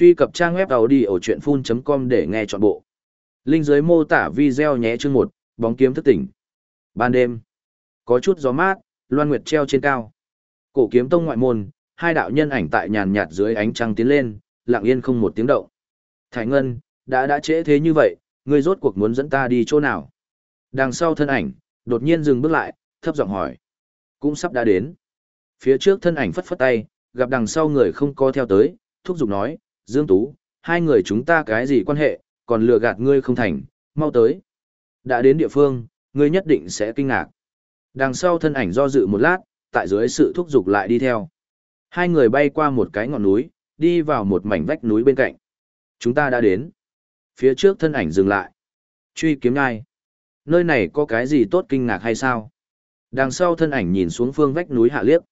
Truy cập trang web đầu đi ở chuyện full.com để nghe trọn bộ. Linh dưới mô tả video nhé chương một bóng kiếm thức tỉnh. Ban đêm, có chút gió mát, loan nguyệt treo trên cao. Cổ kiếm tông ngoại môn, hai đạo nhân ảnh tại nhàn nhạt dưới ánh trăng tiến lên, lặng yên không một tiếng động. Thái Ngân, đã đã trễ thế như vậy, ngươi rốt cuộc muốn dẫn ta đi chỗ nào? Đằng sau thân ảnh, đột nhiên dừng bước lại, thấp giọng hỏi. Cũng sắp đã đến. Phía trước thân ảnh phất phất tay, gặp đằng sau người không co theo tới, thúc giục nói, Dương Tú, hai người chúng ta cái gì quan hệ, còn lừa gạt ngươi không thành, mau tới. Đã đến địa phương, ngươi nhất định sẽ kinh ngạc. Đằng sau thân ảnh do dự một lát, tại dưới sự thúc giục lại đi theo. Hai người bay qua một cái ngọn núi, đi vào một mảnh vách núi bên cạnh. Chúng ta đã đến. Phía trước thân ảnh dừng lại. Truy kiếm ngai. Nơi này có cái gì tốt kinh ngạc hay sao? Đằng sau thân ảnh nhìn xuống phương vách núi hạ liếc.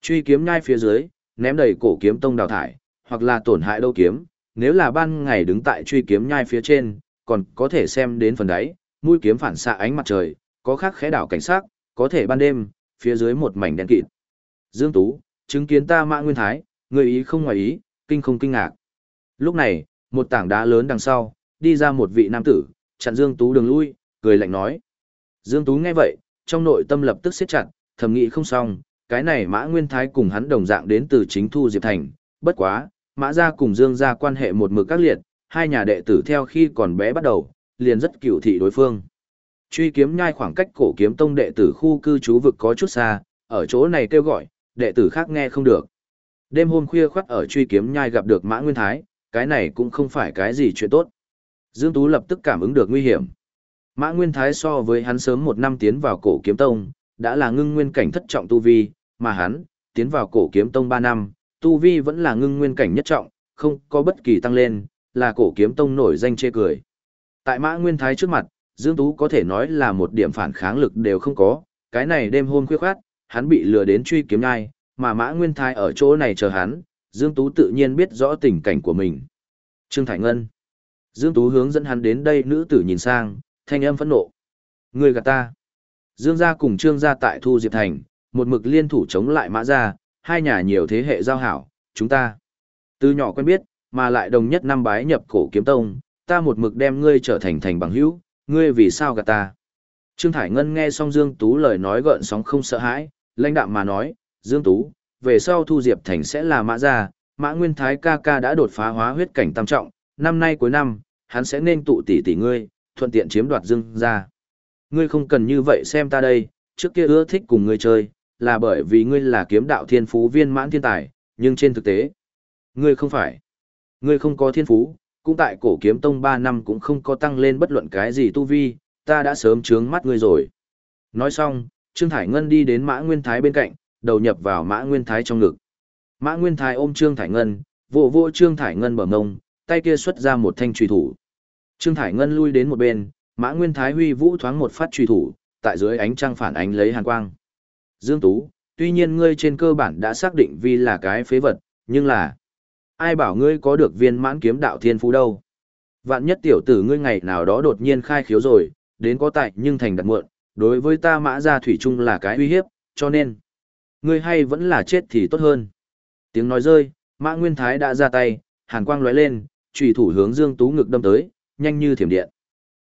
Truy kiếm ngai phía dưới, ném đầy cổ kiếm tông đào thải, hoặc là tổn hại đâu kiếm, nếu là ban ngày đứng tại truy kiếm nhai phía trên, còn có thể xem đến phần đáy, mũi kiếm phản xạ ánh mặt trời, có khác khẽ đảo cảnh sát, có thể ban đêm, phía dưới một mảnh đen kịt. Dương Tú, chứng kiến ta Mã Nguyên Thái, người ý không ngoài ý, kinh không kinh ngạc. Lúc này, một tảng đá lớn đằng sau, đi ra một vị nam tử, chặn Dương Tú đường lui, cười lạnh nói. Dương Tú nghe vậy, trong nội tâm lập tức siết chặt, thầm nghĩ không xong, cái này Mã Nguyên Thái cùng hắn đồng dạng đến từ chính thu Diệp Thành, bất quá, Mã gia cùng Dương gia quan hệ một mực các liệt, hai nhà đệ tử theo khi còn bé bắt đầu, liền rất cựu thị đối phương. Truy kiếm nhai khoảng cách cổ kiếm tông đệ tử khu cư trú vực có chút xa, ở chỗ này kêu gọi, đệ tử khác nghe không được. Đêm hôm khuya khoắt ở truy kiếm nhai gặp được Mã Nguyên Thái, cái này cũng không phải cái gì chuyện tốt. Dương Tú lập tức cảm ứng được nguy hiểm. Mã Nguyên Thái so với hắn sớm một năm tiến vào cổ kiếm tông, đã là ngưng nguyên cảnh thất trọng tu vi, mà hắn, tiến vào cổ kiếm tông 3 năm, tu vi vẫn là ngưng nguyên cảnh nhất trọng, không có bất kỳ tăng lên, là cổ kiếm tông nổi danh chê cười. Tại Mã Nguyên Thái trước mặt, Dương Tú có thể nói là một điểm phản kháng lực đều không có, cái này đêm hôm khuya khoát, hắn bị lừa đến truy kiếm ngai, mà Mã Nguyên Thái ở chỗ này chờ hắn, Dương Tú tự nhiên biết rõ tình cảnh của mình. Trương Thải Ngân Dương Tú hướng dẫn hắn đến đây nữ tử nhìn sang, thanh âm phẫn nộ. Người gạt ta. Dương gia cùng Trương gia tại Thu Diệp Thành, một mực liên thủ chống lại Mã gia, hai nhà nhiều thế hệ giao hảo, chúng ta. Từ nhỏ quen biết, mà lại đồng nhất năm bái nhập cổ kiếm tông, ta một mực đem ngươi trở thành thành bằng hữu, ngươi vì sao gạt ta. Trương Thải Ngân nghe xong Dương Tú lời nói gợn sóng không sợ hãi, lãnh đạm mà nói, Dương Tú, về sau Thu Diệp Thành sẽ là Mã gia, Mã Nguyên Thái ca ca đã đột phá hóa huyết cảnh tam trọng, năm nay cuối năm, hắn sẽ nên tụ tỷ tỷ ngươi, thuận tiện chiếm đoạt Dương gia. Ngươi không cần như vậy xem ta đây, trước kia ưa thích cùng ngươi chơi, là bởi vì ngươi là kiếm đạo thiên phú viên mãn thiên tài, nhưng trên thực tế, ngươi không phải. Ngươi không có thiên phú, cũng tại cổ kiếm tông 3 năm cũng không có tăng lên bất luận cái gì tu vi, ta đã sớm trướng mắt ngươi rồi. Nói xong, Trương Thải Ngân đi đến Mã Nguyên Thái bên cạnh, đầu nhập vào Mã Nguyên Thái trong ngực. Mã Nguyên Thái ôm Trương Thải Ngân, vỗ vỗ Trương Thải Ngân bờ ngông, tay kia xuất ra một thanh truy thủ. Trương Thải Ngân lui đến một bên, Mã Nguyên Thái huy vũ thoáng một phát truy thủ, tại dưới ánh trăng phản ánh lấy hàn quang. Dương Tú, tuy nhiên ngươi trên cơ bản đã xác định vì là cái phế vật, nhưng là ai bảo ngươi có được viên mãn kiếm đạo thiên phú đâu. Vạn nhất tiểu tử ngươi ngày nào đó đột nhiên khai khiếu rồi, đến có tại nhưng thành đặt muộn, đối với ta mã gia thủy chung là cái uy hiếp, cho nên, ngươi hay vẫn là chết thì tốt hơn. Tiếng nói rơi, mã nguyên thái đã ra tay, hàn quang lóe lên, trùy thủ hướng Dương Tú ngực đâm tới, nhanh như thiểm điện.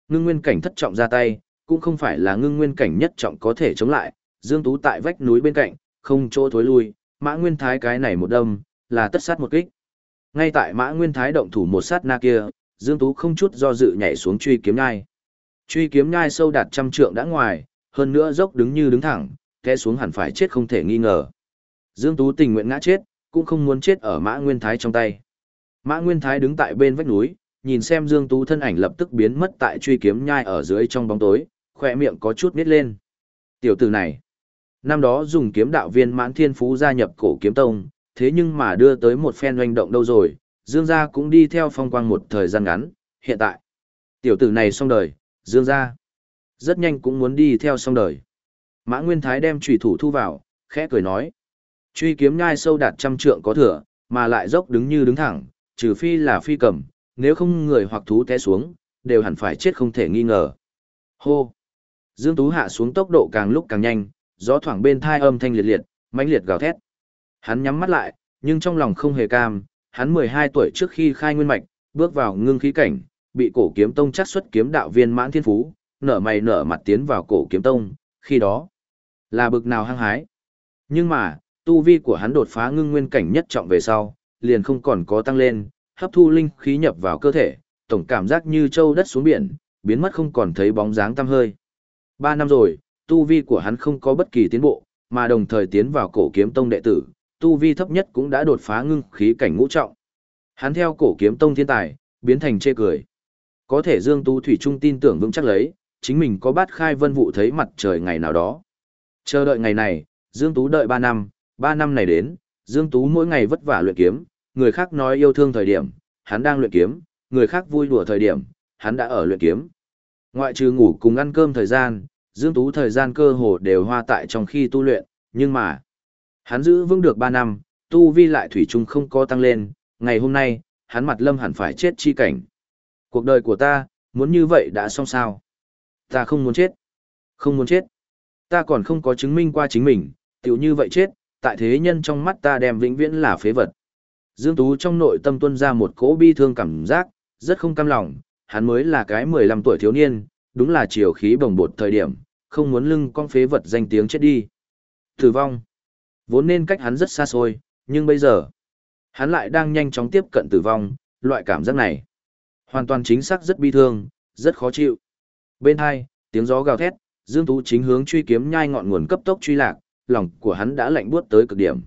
Ngưng nguyên cảnh thất trọng ra tay, cũng không phải là ngưng nguyên cảnh nhất trọng có thể chống lại, Dương Tú tại vách núi bên cạnh, không chỗ thối lui, Mã Nguyên Thái cái này một đâm, là tất sát một kích. Ngay tại Mã Nguyên Thái động thủ một sát na kia, Dương Tú không chút do dự nhảy xuống truy kiếm nhai. Truy kiếm nhai sâu đạt trăm trượng đã ngoài, hơn nữa dốc đứng như đứng thẳng, té xuống hẳn phải chết không thể nghi ngờ. Dương Tú tình nguyện ngã chết, cũng không muốn chết ở Mã Nguyên Thái trong tay. Mã Nguyên Thái đứng tại bên vách núi, nhìn xem Dương Tú thân ảnh lập tức biến mất tại truy kiếm nhai ở dưới trong bóng tối, khỏe miệng có chút nít lên. Tiểu tử này, Năm đó dùng kiếm đạo viên mãn thiên phú gia nhập cổ kiếm tông, thế nhưng mà đưa tới một phen oanh động đâu rồi, Dương gia cũng đi theo phong quang một thời gian ngắn, hiện tại. Tiểu tử này xong đời, Dương gia. Rất nhanh cũng muốn đi theo xong đời. Mã Nguyên Thái đem trùy thủ thu vào, khẽ cười nói. Truy kiếm nhai sâu đạt trăm trượng có thừa, mà lại dốc đứng như đứng thẳng, trừ phi là phi cầm, nếu không người hoặc thú té xuống, đều hẳn phải chết không thể nghi ngờ. Hô! Dương Tú hạ xuống tốc độ càng lúc càng nhanh, gió thoảng bên thai âm thanh liệt liệt, mãnh liệt gào thét. Hắn nhắm mắt lại, nhưng trong lòng không hề cam, hắn 12 tuổi trước khi khai nguyên mạch, bước vào ngưng khí cảnh, bị cổ kiếm tông chắc xuất kiếm đạo viên mãn thiên phú, nở mày nở mặt tiến vào cổ kiếm tông, khi đó là bực nào hăng hái. Nhưng mà, tu vi của hắn đột phá ngưng nguyên cảnh nhất trọng về sau, liền không còn có tăng lên, hấp thu linh khí nhập vào cơ thể, tổng cảm giác như châu đất xuống biển, biến mất không còn thấy bóng dáng tăm hơi. Ba năm rồi, tu vi của hắn không có bất kỳ tiến bộ, mà đồng thời tiến vào cổ kiếm tông đệ tử, tu vi thấp nhất cũng đã đột phá ngưng khí cảnh ngũ trọng. Hắn theo cổ kiếm tông thiên tài, biến thành chê cười. Có thể Dương Tu Thủy Trung tin tưởng vững chắc lấy, chính mình có bát khai vân vụ thấy mặt trời ngày nào đó. Chờ đợi ngày này, Dương Tú đợi 3 năm, 3 năm này đến, Dương Tú mỗi ngày vất vả luyện kiếm, người khác nói yêu thương thời điểm, hắn đang luyện kiếm, người khác vui đùa thời điểm, hắn đã ở luyện kiếm. Ngoại trừ ngủ cùng ăn cơm thời gian, Dương Tú thời gian cơ hồ đều hoa tại trong khi tu luyện, nhưng mà, hắn giữ vững được 3 năm, tu vi lại thủy chung không có tăng lên, ngày hôm nay, hắn mặt lâm hẳn phải chết chi cảnh. Cuộc đời của ta, muốn như vậy đã xong sao? Ta không muốn chết. Không muốn chết. Ta còn không có chứng minh qua chính mình, tiểu như vậy chết, tại thế nhân trong mắt ta đem vĩnh viễn là phế vật. Dương Tú trong nội tâm tuân ra một cỗ bi thương cảm giác, rất không cam lòng, hắn mới là cái 15 tuổi thiếu niên, đúng là chiều khí bồng bột thời điểm, không muốn lưng con phế vật danh tiếng chết đi. Tử vong. Vốn nên cách hắn rất xa xôi, nhưng bây giờ, hắn lại đang nhanh chóng tiếp cận tử vong, loại cảm giác này. Hoàn toàn chính xác rất bi thương, rất khó chịu. Bên hai, tiếng gió gào thét, Dương Tú chính hướng truy kiếm nhai ngọn nguồn cấp tốc truy lạc, lòng của hắn đã lạnh buốt tới cực điểm.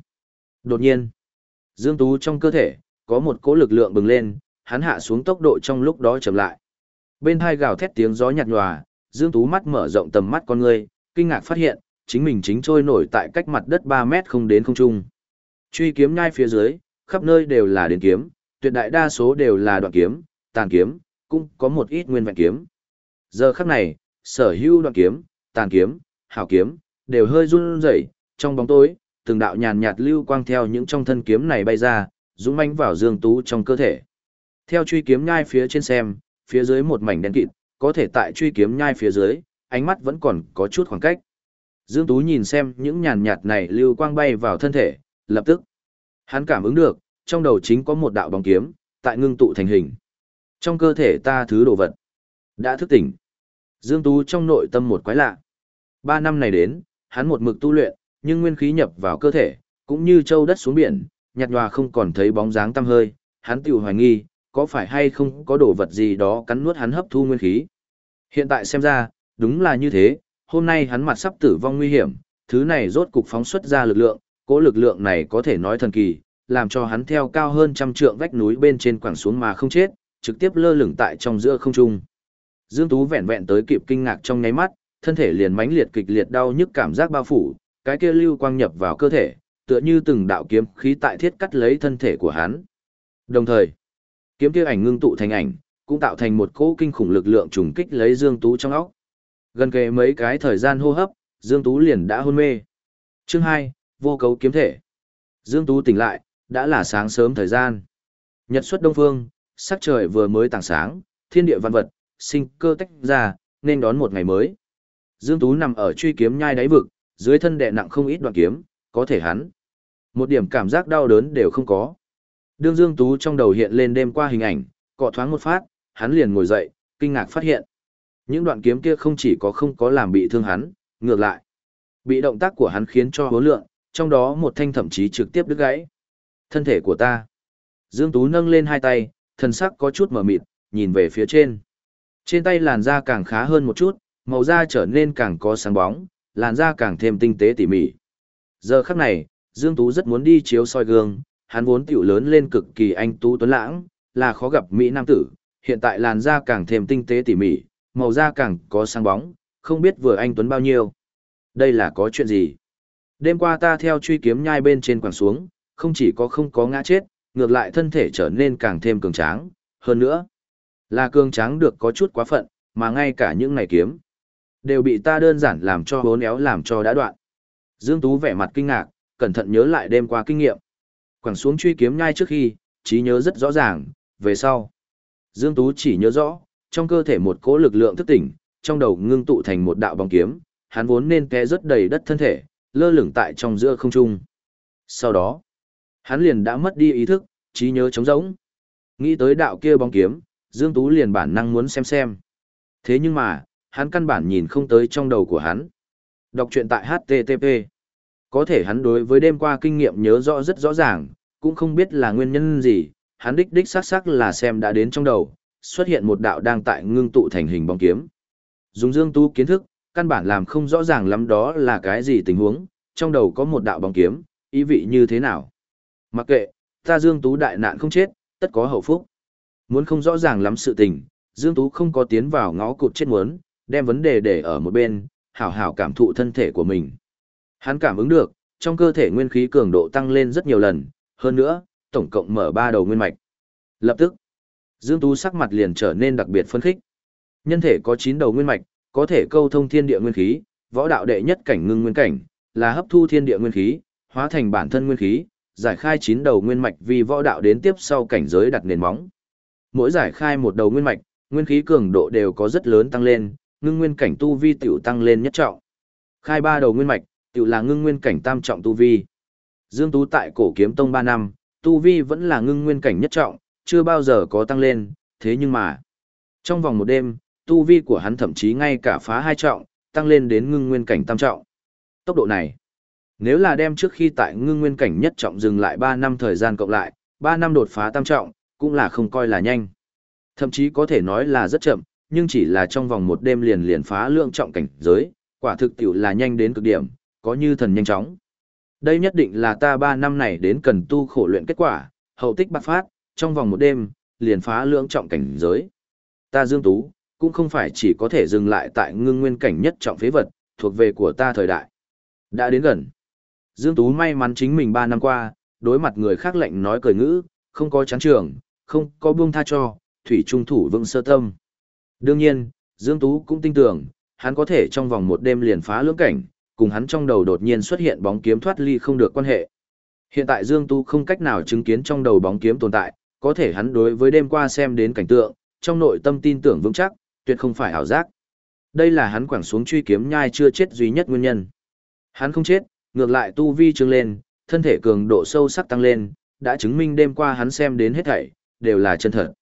Đột nhiên, Dương Tú trong cơ thể, có một cỗ lực lượng bừng lên, hắn hạ xuống tốc độ trong lúc đó chậm lại. Bên hai gào thét tiếng gió nhạt nhòa, Dương Tú mắt mở rộng tầm mắt con người, kinh ngạc phát hiện, chính mình chính trôi nổi tại cách mặt đất 3 mét không đến không trung. Truy kiếm nhai phía dưới, khắp nơi đều là đến kiếm, tuyệt đại đa số đều là đoạn kiếm, tàn kiếm, cũng có một ít nguyên vẹn kiếm. Giờ khắc này, sở hữu đoạn kiếm, tàn kiếm, hảo kiếm, đều hơi run rẩy, trong bóng tối, từng đạo nhàn nhạt lưu quang theo những trong thân kiếm này bay ra, dũng mãnh vào Dương Tú trong cơ thể. Theo truy kiếm nhai phía trên xem, phía dưới một mảnh đen kịt, có thể tại truy kiếm nhai phía dưới, ánh mắt vẫn còn có chút khoảng cách. Dương Tú nhìn xem những nhàn nhạt này lưu quang bay vào thân thể, lập tức. Hắn cảm ứng được, trong đầu chính có một đạo bóng kiếm, tại ngưng tụ thành hình. Trong cơ thể ta thứ đồ vật, đã thức tỉnh. Dương Tú trong nội tâm một quái lạ. Ba năm này đến, hắn một mực tu luyện, nhưng nguyên khí nhập vào cơ thể, cũng như châu đất xuống biển, nhạt nhòa không còn thấy bóng dáng tăm hơi, hắn tiểu hoài nghi, có phải hay không có đồ vật gì đó cắn nuốt hắn hấp thu nguyên khí. Hiện tại xem ra, đúng là như thế, hôm nay hắn mặt sắp tử vong nguy hiểm, thứ này rốt cục phóng xuất ra lực lượng, cỗ lực lượng này có thể nói thần kỳ, làm cho hắn theo cao hơn trăm trượng vách núi bên trên quảng xuống mà không chết, trực tiếp lơ lửng tại trong giữa không trung. Dương Tú vẹn vẹn tới kịp kinh ngạc trong nháy mắt, thân thể liền mãnh liệt kịch liệt đau nhức cảm giác bao phủ, cái kia lưu quang nhập vào cơ thể, tựa như từng đạo kiếm khí tại thiết cắt lấy thân thể của hắn. Đồng thời, kiếm kia ảnh ngưng tụ thành ảnh, cũng tạo thành một cỗ kinh khủng lực lượng trùng kích lấy Dương Tú trong óc. Gần kề mấy cái thời gian hô hấp, Dương Tú liền đã hôn mê. Chương 2, vô cấu kiếm thể. Dương Tú tỉnh lại, đã là sáng sớm thời gian. Nhật xuất đông phương, sắc trời vừa mới tảng sáng, thiên địa văn vật, sinh cơ tách ra, nên đón một ngày mới. Dương Tú nằm ở truy kiếm nhai đáy vực, dưới thân đè nặng không ít đoạn kiếm, có thể hắn. Một điểm cảm giác đau đớn đều không có. Đương Dương Tú trong đầu hiện lên đêm qua hình ảnh, cọ thoáng một phát, hắn liền ngồi dậy, kinh ngạc phát hiện. Những đoạn kiếm kia không chỉ có không có làm bị thương hắn, ngược lại. Bị động tác của hắn khiến cho hố lượng, trong đó một thanh thậm chí trực tiếp đứt gãy. Thân thể của ta. Dương Tú nâng lên hai tay, thân sắc có chút mở mịt, nhìn về phía trên. Trên tay làn da càng khá hơn một chút, màu da trở nên càng có sáng bóng, làn da càng thêm tinh tế tỉ mỉ. Giờ khắc này, Dương Tú rất muốn đi chiếu soi gương, hắn vốn tiểu lớn lên cực kỳ anh tú tuấn lãng, là khó gặp mỹ nam tử, hiện tại làn da càng thêm tinh tế tỉ mỉ, màu da càng có sáng bóng, không biết vừa anh tuấn bao nhiêu. Đây là có chuyện gì? Đêm qua ta theo truy kiếm nhai bên trên quảng xuống, không chỉ có không có ngã chết, ngược lại thân thể trở nên càng thêm cường tráng, hơn nữa. Là cường tráng được có chút quá phận, mà ngay cả những ngày kiếm, đều bị ta đơn giản làm cho hố éo làm cho đã đoạn. Dương Tú vẻ mặt kinh ngạc, cẩn thận nhớ lại đêm qua kinh nghiệm quẳng xuống truy kiếm nhai trước khi, trí nhớ rất rõ ràng, về sau. Dương Tú chỉ nhớ rõ, trong cơ thể một cỗ lực lượng thức tỉnh, trong đầu ngưng tụ thành một đạo bóng kiếm, hắn vốn nên té rất đầy đất thân thể, lơ lửng tại trong giữa không trung. Sau đó, hắn liền đã mất đi ý thức, trí nhớ trống rỗng. Nghĩ tới đạo kia bóng kiếm, Dương Tú liền bản năng muốn xem xem. Thế nhưng mà, hắn căn bản nhìn không tới trong đầu của hắn. Đọc truyện tại HTTP. Có thể hắn đối với đêm qua kinh nghiệm nhớ rõ rất rõ ràng, cũng không biết là nguyên nhân gì, hắn đích đích xác xác là xem đã đến trong đầu, xuất hiện một đạo đang tại ngưng tụ thành hình bóng kiếm. Dùng Dương Tú kiến thức, căn bản làm không rõ ràng lắm đó là cái gì tình huống, trong đầu có một đạo bóng kiếm, ý vị như thế nào. Mặc kệ, ta Dương Tú đại nạn không chết, tất có hậu phúc. Muốn không rõ ràng lắm sự tình, Dương Tú không có tiến vào ngõ cụt chết muốn, đem vấn đề để ở một bên, hảo hảo cảm thụ thân thể của mình. Hắn cảm ứng được, trong cơ thể nguyên khí cường độ tăng lên rất nhiều lần, hơn nữa, tổng cộng mở ba đầu nguyên mạch. Lập tức, Dương Tú sắc mặt liền trở nên đặc biệt phân khích. Nhân thể có 9 đầu nguyên mạch, có thể câu thông thiên địa nguyên khí, võ đạo đệ nhất cảnh ngưng nguyên cảnh, là hấp thu thiên địa nguyên khí, hóa thành bản thân nguyên khí, giải khai 9 đầu nguyên mạch vì võ đạo đến tiếp sau cảnh giới đặt nền móng. Mỗi giải khai một đầu nguyên mạch, nguyên khí cường độ đều có rất lớn tăng lên, ngưng nguyên cảnh tu vi tiểu tăng lên nhất trọng. Khai ba đầu nguyên mạch, tiểu là ngưng nguyên cảnh tam trọng tu vi. Dương Tú tại cổ kiếm tông 3 năm, tu vi vẫn là ngưng nguyên cảnh nhất trọng, chưa bao giờ có tăng lên, thế nhưng mà, trong vòng một đêm, tu vi của hắn thậm chí ngay cả phá hai trọng, tăng lên đến ngưng nguyên cảnh tam trọng. Tốc độ này, nếu là đem trước khi tại ngưng nguyên cảnh nhất trọng dừng lại 3 năm thời gian cộng lại, 3 năm đột phá tam trọng, cũng là không coi là nhanh. Thậm chí có thể nói là rất chậm, nhưng chỉ là trong vòng một đêm liền liền phá lượng trọng cảnh giới, quả thực tiểu là nhanh đến cực điểm, có như thần nhanh chóng. Đây nhất định là ta 3 năm này đến cần tu khổ luyện kết quả, hậu tích bạc phát, trong vòng một đêm, liền phá lưỡng trọng cảnh giới. Ta Dương Tú, cũng không phải chỉ có thể dừng lại tại ngưng nguyên cảnh nhất trọng phế vật, thuộc về của ta thời đại. Đã đến gần. Dương Tú may mắn chính mình 3 năm qua, đối mặt người khác lệnh nói cười ngữ, không có chán trường, không có buông tha cho, thủy trung thủ vững sơ tâm. Đương nhiên, Dương Tú cũng tin tưởng, hắn có thể trong vòng một đêm liền phá lưỡng cảnh, cùng hắn trong đầu đột nhiên xuất hiện bóng kiếm thoát ly không được quan hệ. Hiện tại Dương Tu không cách nào chứng kiến trong đầu bóng kiếm tồn tại, có thể hắn đối với đêm qua xem đến cảnh tượng, trong nội tâm tin tưởng vững chắc, tuyệt không phải ảo giác. Đây là hắn quẳng xuống truy kiếm nhai chưa chết duy nhất nguyên nhân. Hắn không chết, ngược lại tu vi trương lên, thân thể cường độ sâu sắc tăng lên, đã chứng minh đêm qua hắn xem đến hết thảy, đều là chân thật.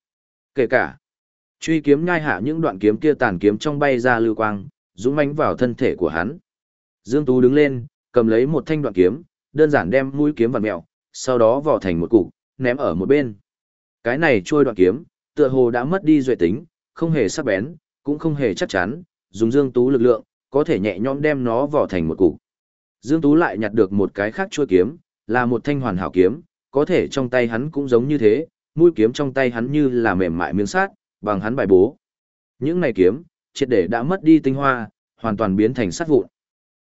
Kể cả, truy kiếm nhai hạ những đoạn kiếm kia tàn kiếm trong bay ra lưu quang, dũng mãnh vào thân thể của hắn. Dương Tú đứng lên, cầm lấy một thanh đoạn kiếm, đơn giản đem mũi kiếm vặn mèo, sau đó vò thành một cục, ném ở một bên. Cái này trôi đoạn kiếm, tựa hồ đã mất đi duệ tính, không hề sắc bén, cũng không hề chắc chắn, dùng Dương Tú lực lượng, có thể nhẹ nhõm đem nó vò thành một cục. Dương Tú lại nhặt được một cái khác trôi kiếm, là một thanh hoàn hảo kiếm, có thể trong tay hắn cũng giống như thế, mũi kiếm trong tay hắn như là mềm mại miếng sát, bằng hắn bài bố. Những này kiếm, triệt để đã mất đi tinh hoa, hoàn toàn biến thành sát vụn.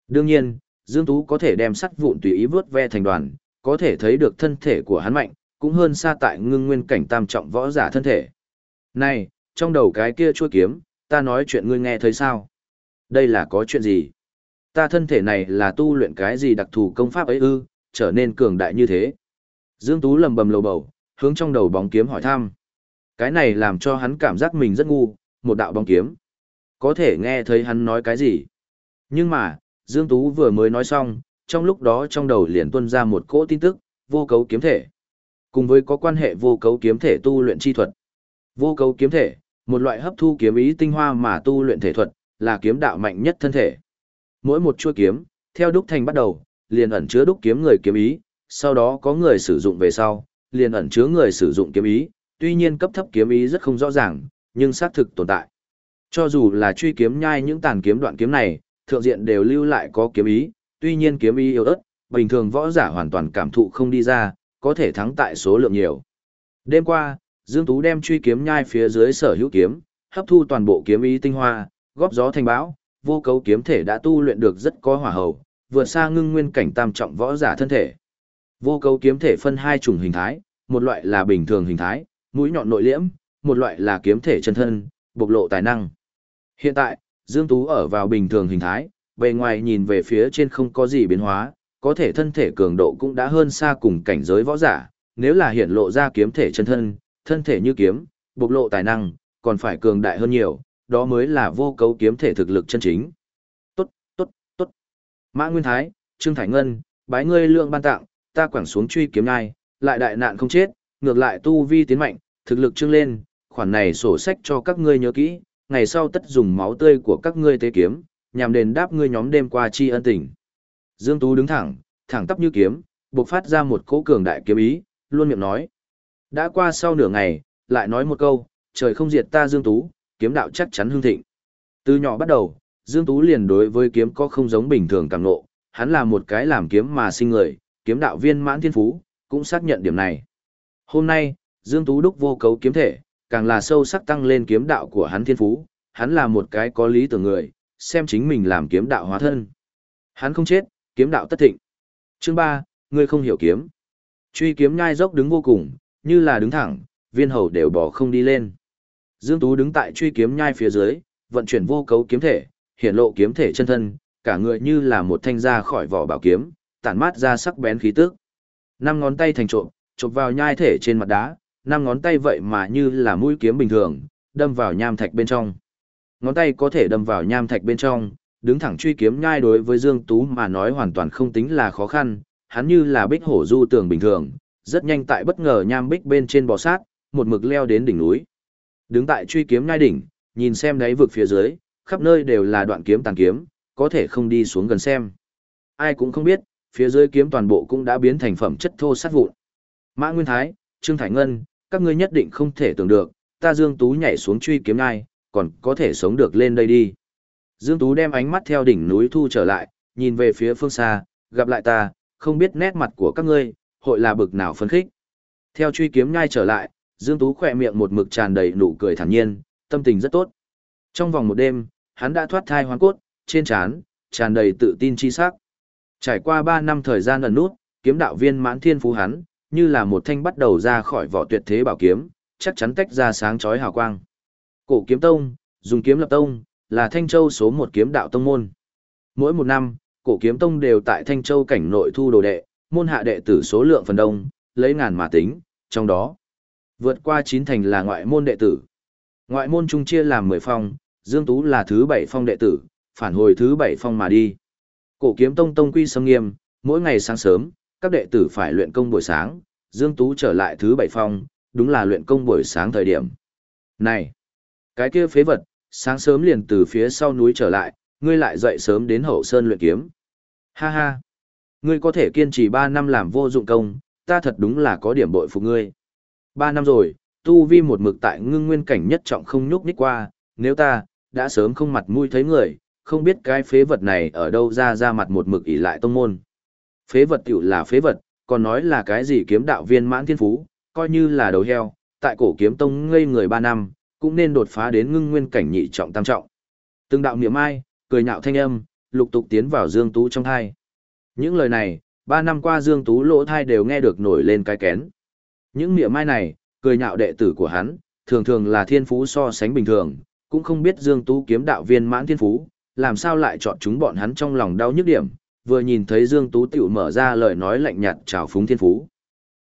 Đương nhiên, Dương Tú có thể đem sắt vụn tùy ý vớt ve thành đoàn, có thể thấy được thân thể của hắn mạnh, cũng hơn xa tại ngưng nguyên cảnh tam trọng võ giả thân thể. Này, trong đầu cái kia chua kiếm, ta nói chuyện ngươi nghe thấy sao? Đây là có chuyện gì? Ta thân thể này là tu luyện cái gì đặc thù công pháp ấy ư, trở nên cường đại như thế. Dương Tú lầm bầm lầu bầu, hướng trong đầu bóng kiếm hỏi thăm. Cái này làm cho hắn cảm giác mình rất ngu, một đạo bóng kiếm. Có thể nghe thấy hắn nói cái gì. Nhưng mà, Dương Tú vừa mới nói xong, trong lúc đó trong đầu liền tuân ra một cỗ tin tức, vô cấu kiếm thể. Cùng với có quan hệ vô cấu kiếm thể tu luyện chi thuật. Vô cấu kiếm thể, một loại hấp thu kiếm ý tinh hoa mà tu luyện thể thuật, là kiếm đạo mạnh nhất thân thể. Mỗi một chuôi kiếm, theo đúc thành bắt đầu, liền ẩn chứa đúc kiếm người kiếm ý, sau đó có người sử dụng về sau, liền ẩn chứa người sử dụng kiếm ý, tuy nhiên cấp thấp kiếm ý rất không rõ ràng, nhưng xác thực tồn tại. Cho dù là truy kiếm nhai những tàn kiếm đoạn kiếm này, thượng diện đều lưu lại có kiếm ý, tuy nhiên kiếm ý yếu ớt, bình thường võ giả hoàn toàn cảm thụ không đi ra, có thể thắng tại số lượng nhiều. Đêm qua, Dương Tú đem truy kiếm nhai phía dưới sở hữu kiếm, hấp thu toàn bộ kiếm ý tinh hoa, góp gió thành bão, vô cấu kiếm thể đã tu luyện được rất có hỏa hầu, vượt xa ngưng nguyên cảnh tam trọng võ giả thân thể. Vô cấu kiếm thể phân hai chủng hình thái, một loại là bình thường hình thái, mũi nhọn nội liễm, một loại là kiếm thể chân thân, bộc lộ tài năng. Hiện tại, Dương Tú ở vào bình thường hình thái, bề ngoài nhìn về phía trên không có gì biến hóa, có thể thân thể cường độ cũng đã hơn xa cùng cảnh giới võ giả, nếu là hiện lộ ra kiếm thể chân thân, thân thể như kiếm, bộc lộ tài năng, còn phải cường đại hơn nhiều, đó mới là vô cấu kiếm thể thực lực chân chính. Tốt, tốt, tốt. Mã Nguyên Thái, Trương Thải Ngân, bái ngươi lượng ban tặng, ta quẳng xuống truy kiếm ngay, lại đại nạn không chết, ngược lại tu vi tiến mạnh, thực lực trưng lên, khoản này sổ sách cho các ngươi nhớ kỹ, ngày sau tất dùng máu tươi của các ngươi tế kiếm, nhằm đền đáp ngươi nhóm đêm qua chi ân tình. Dương Tú đứng thẳng, thẳng tắp như kiếm, bộc phát ra một cỗ cường đại kiếm ý, luôn miệng nói. Đã qua sau nửa ngày, lại nói một câu, trời không diệt ta Dương Tú, kiếm đạo chắc chắn hương thịnh. Từ nhỏ bắt đầu, Dương Tú liền đối với kiếm có không giống bình thường càng nộ, hắn là một cái làm kiếm mà sinh người, kiếm đạo viên mãn thiên phú, cũng xác nhận điểm này. Hôm nay, Dương Tú đúc vô cấu kiếm thể, càng là sâu sắc tăng lên kiếm đạo của hắn thiên phú, hắn là một cái có lý tưởng người, xem chính mình làm kiếm đạo hóa thân. Hắn không chết, kiếm đạo tất thịnh. Chương 3, ngươi không hiểu kiếm. Truy kiếm nhai dốc đứng vô cùng, như là đứng thẳng, viên hầu đều bỏ không đi lên. Dương Tú đứng tại truy kiếm nhai phía dưới, vận chuyển vô cấu kiếm thể, hiển lộ kiếm thể chân thân, cả người như là một thanh ra khỏi vỏ bảo kiếm, tản mát ra sắc bén khí tức. Năm ngón tay thành trộm, chộp vào nhai thể trên mặt đá, năm ngón tay vậy mà như là mũi kiếm bình thường, đâm vào nham thạch bên trong. Ngón tay có thể đâm vào nham thạch bên trong, đứng thẳng truy kiếm nhai đối với Dương Tú mà nói hoàn toàn không tính là khó khăn, hắn như là bích hổ du tường bình thường, rất nhanh tại bất ngờ nham bích bên trên bò sát, một mực leo đến đỉnh núi. Đứng tại truy kiếm nhai đỉnh, nhìn xem đáy vực phía dưới, khắp nơi đều là đoạn kiếm tàn kiếm, có thể không đi xuống gần xem. Ai cũng không biết, phía dưới kiếm toàn bộ cũng đã biến thành phẩm chất thô sát vụn. Mã Nguyên Thái, Trương Thải Ngân, các ngươi nhất định không thể tưởng được, ta Dương Tú nhảy xuống truy kiếm ngai, còn có thể sống được lên đây đi. Dương Tú đem ánh mắt theo đỉnh núi thu trở lại, nhìn về phía phương xa, gặp lại ta, không biết nét mặt của các ngươi, hội là bực nào phấn khích. Theo truy kiếm nhai trở lại, Dương Tú khỏe miệng một mực tràn đầy nụ cười thản nhiên, tâm tình rất tốt. Trong vòng một đêm, hắn đã thoát thai hoàn cốt, trên trán tràn đầy tự tin chi sắc. Trải qua 3 năm thời gian ẩn nút, kiếm đạo viên mãn thiên phú hắn, như là một thanh bắt đầu ra khỏi vỏ tuyệt thế bảo kiếm, chắc chắn tách ra sáng chói hào quang. Cổ kiếm tông, dùng kiếm lập tông, là Thanh Châu số một kiếm đạo tông môn. Mỗi một năm, cổ kiếm tông đều tại Thanh Châu cảnh nội thu đồ đệ, môn hạ đệ tử số lượng phần đông, lấy ngàn mà tính, trong đó, vượt qua chín thành là ngoại môn đệ tử. Ngoại môn trung chia làm 10 phong, Dương Tú là thứ 7 phong đệ tử, phản hồi thứ 7 phong mà đi. Cổ kiếm tông tông quy sâm nghiêm, mỗi ngày sáng sớm, các đệ tử phải luyện công buổi sáng, Dương Tú trở lại thứ bảy phong, đúng là luyện công buổi sáng thời điểm. Này, cái kia phế vật, sáng sớm liền từ phía sau núi trở lại, ngươi lại dậy sớm đến hậu sơn luyện kiếm. Ha ha, ngươi có thể kiên trì 3 năm làm vô dụng công, ta thật đúng là có điểm bội phục ngươi. 3 năm rồi, tu vi một mực tại ngưng nguyên cảnh nhất trọng không nhúc nhích qua, nếu ta, đã sớm không mặt mũi thấy người, không biết cái phế vật này ở đâu ra ra mặt một mực ỉ lại tông môn. Phế vật tiểu là phế vật, còn nói là cái gì kiếm đạo viên mãn thiên phú, coi như là đầu heo, tại cổ kiếm tông ngây người 3 năm, cũng nên đột phá đến ngưng nguyên cảnh nhị trọng tam trọng. Từng đạo niệm ai, cười nhạo thanh âm, lục tục tiến vào Dương Tú trong thai. Những lời này, 3 năm qua Dương Tú lỗ thai đều nghe được nổi lên cái kén. Những niệm ai này, cười nhạo đệ tử của hắn, thường thường là thiên phú so sánh bình thường, cũng không biết Dương Tú kiếm đạo viên mãn thiên phú, làm sao lại chọn chúng bọn hắn trong lòng đau nhức điểm, vừa nhìn thấy Dương Tú tiểu mở ra lời nói lạnh nhạt chào phúng thiên phú.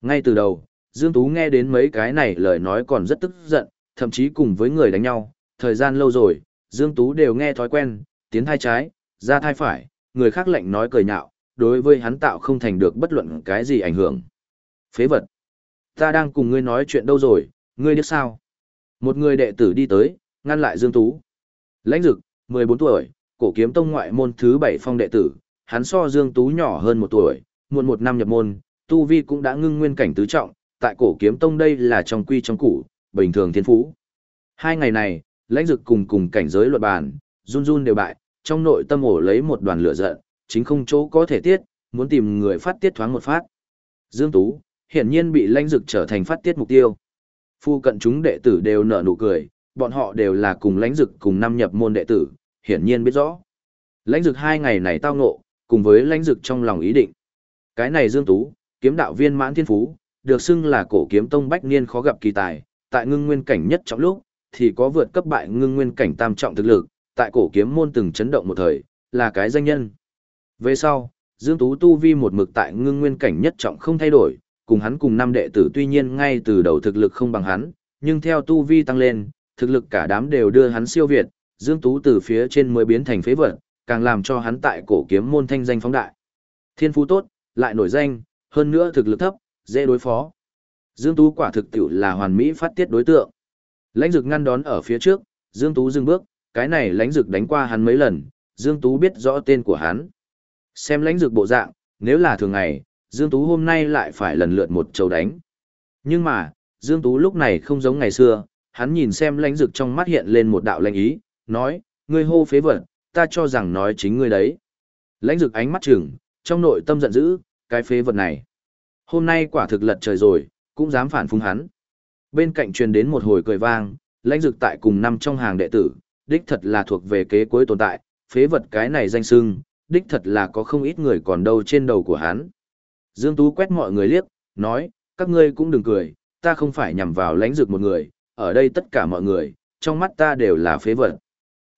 Ngay từ đầu, Dương Tú nghe đến mấy cái này lời nói còn rất tức giận, thậm chí cùng với người đánh nhau, thời gian lâu rồi, Dương Tú đều nghe thói quen, tiến thai trái, ra thai phải, người khác lạnh nói cười nhạo, đối với hắn tạo không thành được bất luận cái gì ảnh hưởng. Phế vật! Ta đang cùng ngươi nói chuyện đâu rồi, ngươi biết sao? Một người đệ tử đi tới, ngăn lại Dương Tú. Lãnh dực, 14 tuổi, cổ kiếm tông ngoại môn thứ 7 phong đệ tử, hắn so Dương Tú nhỏ hơn một tuổi, muộn một năm nhập môn, tu vi cũng đã ngưng nguyên cảnh tứ trọng, tại cổ kiếm tông đây là trong quy trong củ, bình thường thiên phú. Hai ngày này, lãnh dực cùng cùng cảnh giới luật bàn, run run đều bại, trong nội tâm ổ lấy một đoàn lửa giận, chính không chỗ có thể tiết, muốn tìm người phát tiết thoáng một phát. Dương Tú, hiển nhiên bị lãnh dực trở thành phát tiết mục tiêu. Phu cận chúng đệ tử đều nở nụ cười, bọn họ đều là cùng lãnh dực cùng năm nhập môn đệ tử, hiển nhiên biết rõ. Lãnh dực hai ngày này tao ngộ, cùng với lãnh dực trong lòng ý định. Cái này Dương Tú, kiếm đạo viên mãn thiên phú, được xưng là cổ kiếm tông bách niên khó gặp kỳ tài, tại ngưng nguyên cảnh nhất trong lúc, thì có vượt cấp bại ngưng nguyên cảnh tam trọng thực lực, tại cổ kiếm môn từng chấn động một thời, là cái danh nhân. Về sau, Dương Tú tu vi một mực tại ngưng nguyên cảnh nhất trọng không thay đổi, cùng hắn cùng năm đệ tử tuy nhiên ngay từ đầu thực lực không bằng hắn, nhưng theo tu vi tăng lên, thực lực cả đám đều đưa hắn siêu việt, Dương Tú từ phía trên mới biến thành phế vật, càng làm cho hắn tại cổ kiếm môn thanh danh phóng đại. Thiên phú tốt, lại nổi danh, hơn nữa thực lực thấp, dễ đối phó. Dương Tú quả thực tiểu là hoàn mỹ phát tiết đối tượng. Lãnh dực ngăn đón ở phía trước, Dương Tú dừng bước, cái này lãnh dực đánh qua hắn mấy lần, Dương Tú biết rõ tên của hắn. Xem lãnh dực bộ dạng, nếu là thường ngày, Dương Tú hôm nay lại phải lần lượt một châu đánh. Nhưng mà, Dương Tú lúc này không giống ngày xưa, hắn nhìn xem lãnh dực trong mắt hiện lên một đạo lãnh ý, nói, ngươi hô phế vật, ta cho rằng nói chính ngươi đấy. Lãnh dực ánh mắt trừng, trong nội tâm giận dữ, cái phế vật này. Hôm nay quả thực lật trời rồi, cũng dám phản phung hắn. Bên cạnh truyền đến một hồi cười vang, lãnh dực tại cùng năm trong hàng đệ tử, đích thật là thuộc về kế cuối tồn tại, phế vật cái này danh sưng, đích thật là có không ít người còn đâu trên đầu của hắn. Dương Tú quét mọi người liếc, nói, các ngươi cũng đừng cười, ta không phải nhằm vào lãnh dực một người, ở đây tất cả mọi người, trong mắt ta đều là phế vật.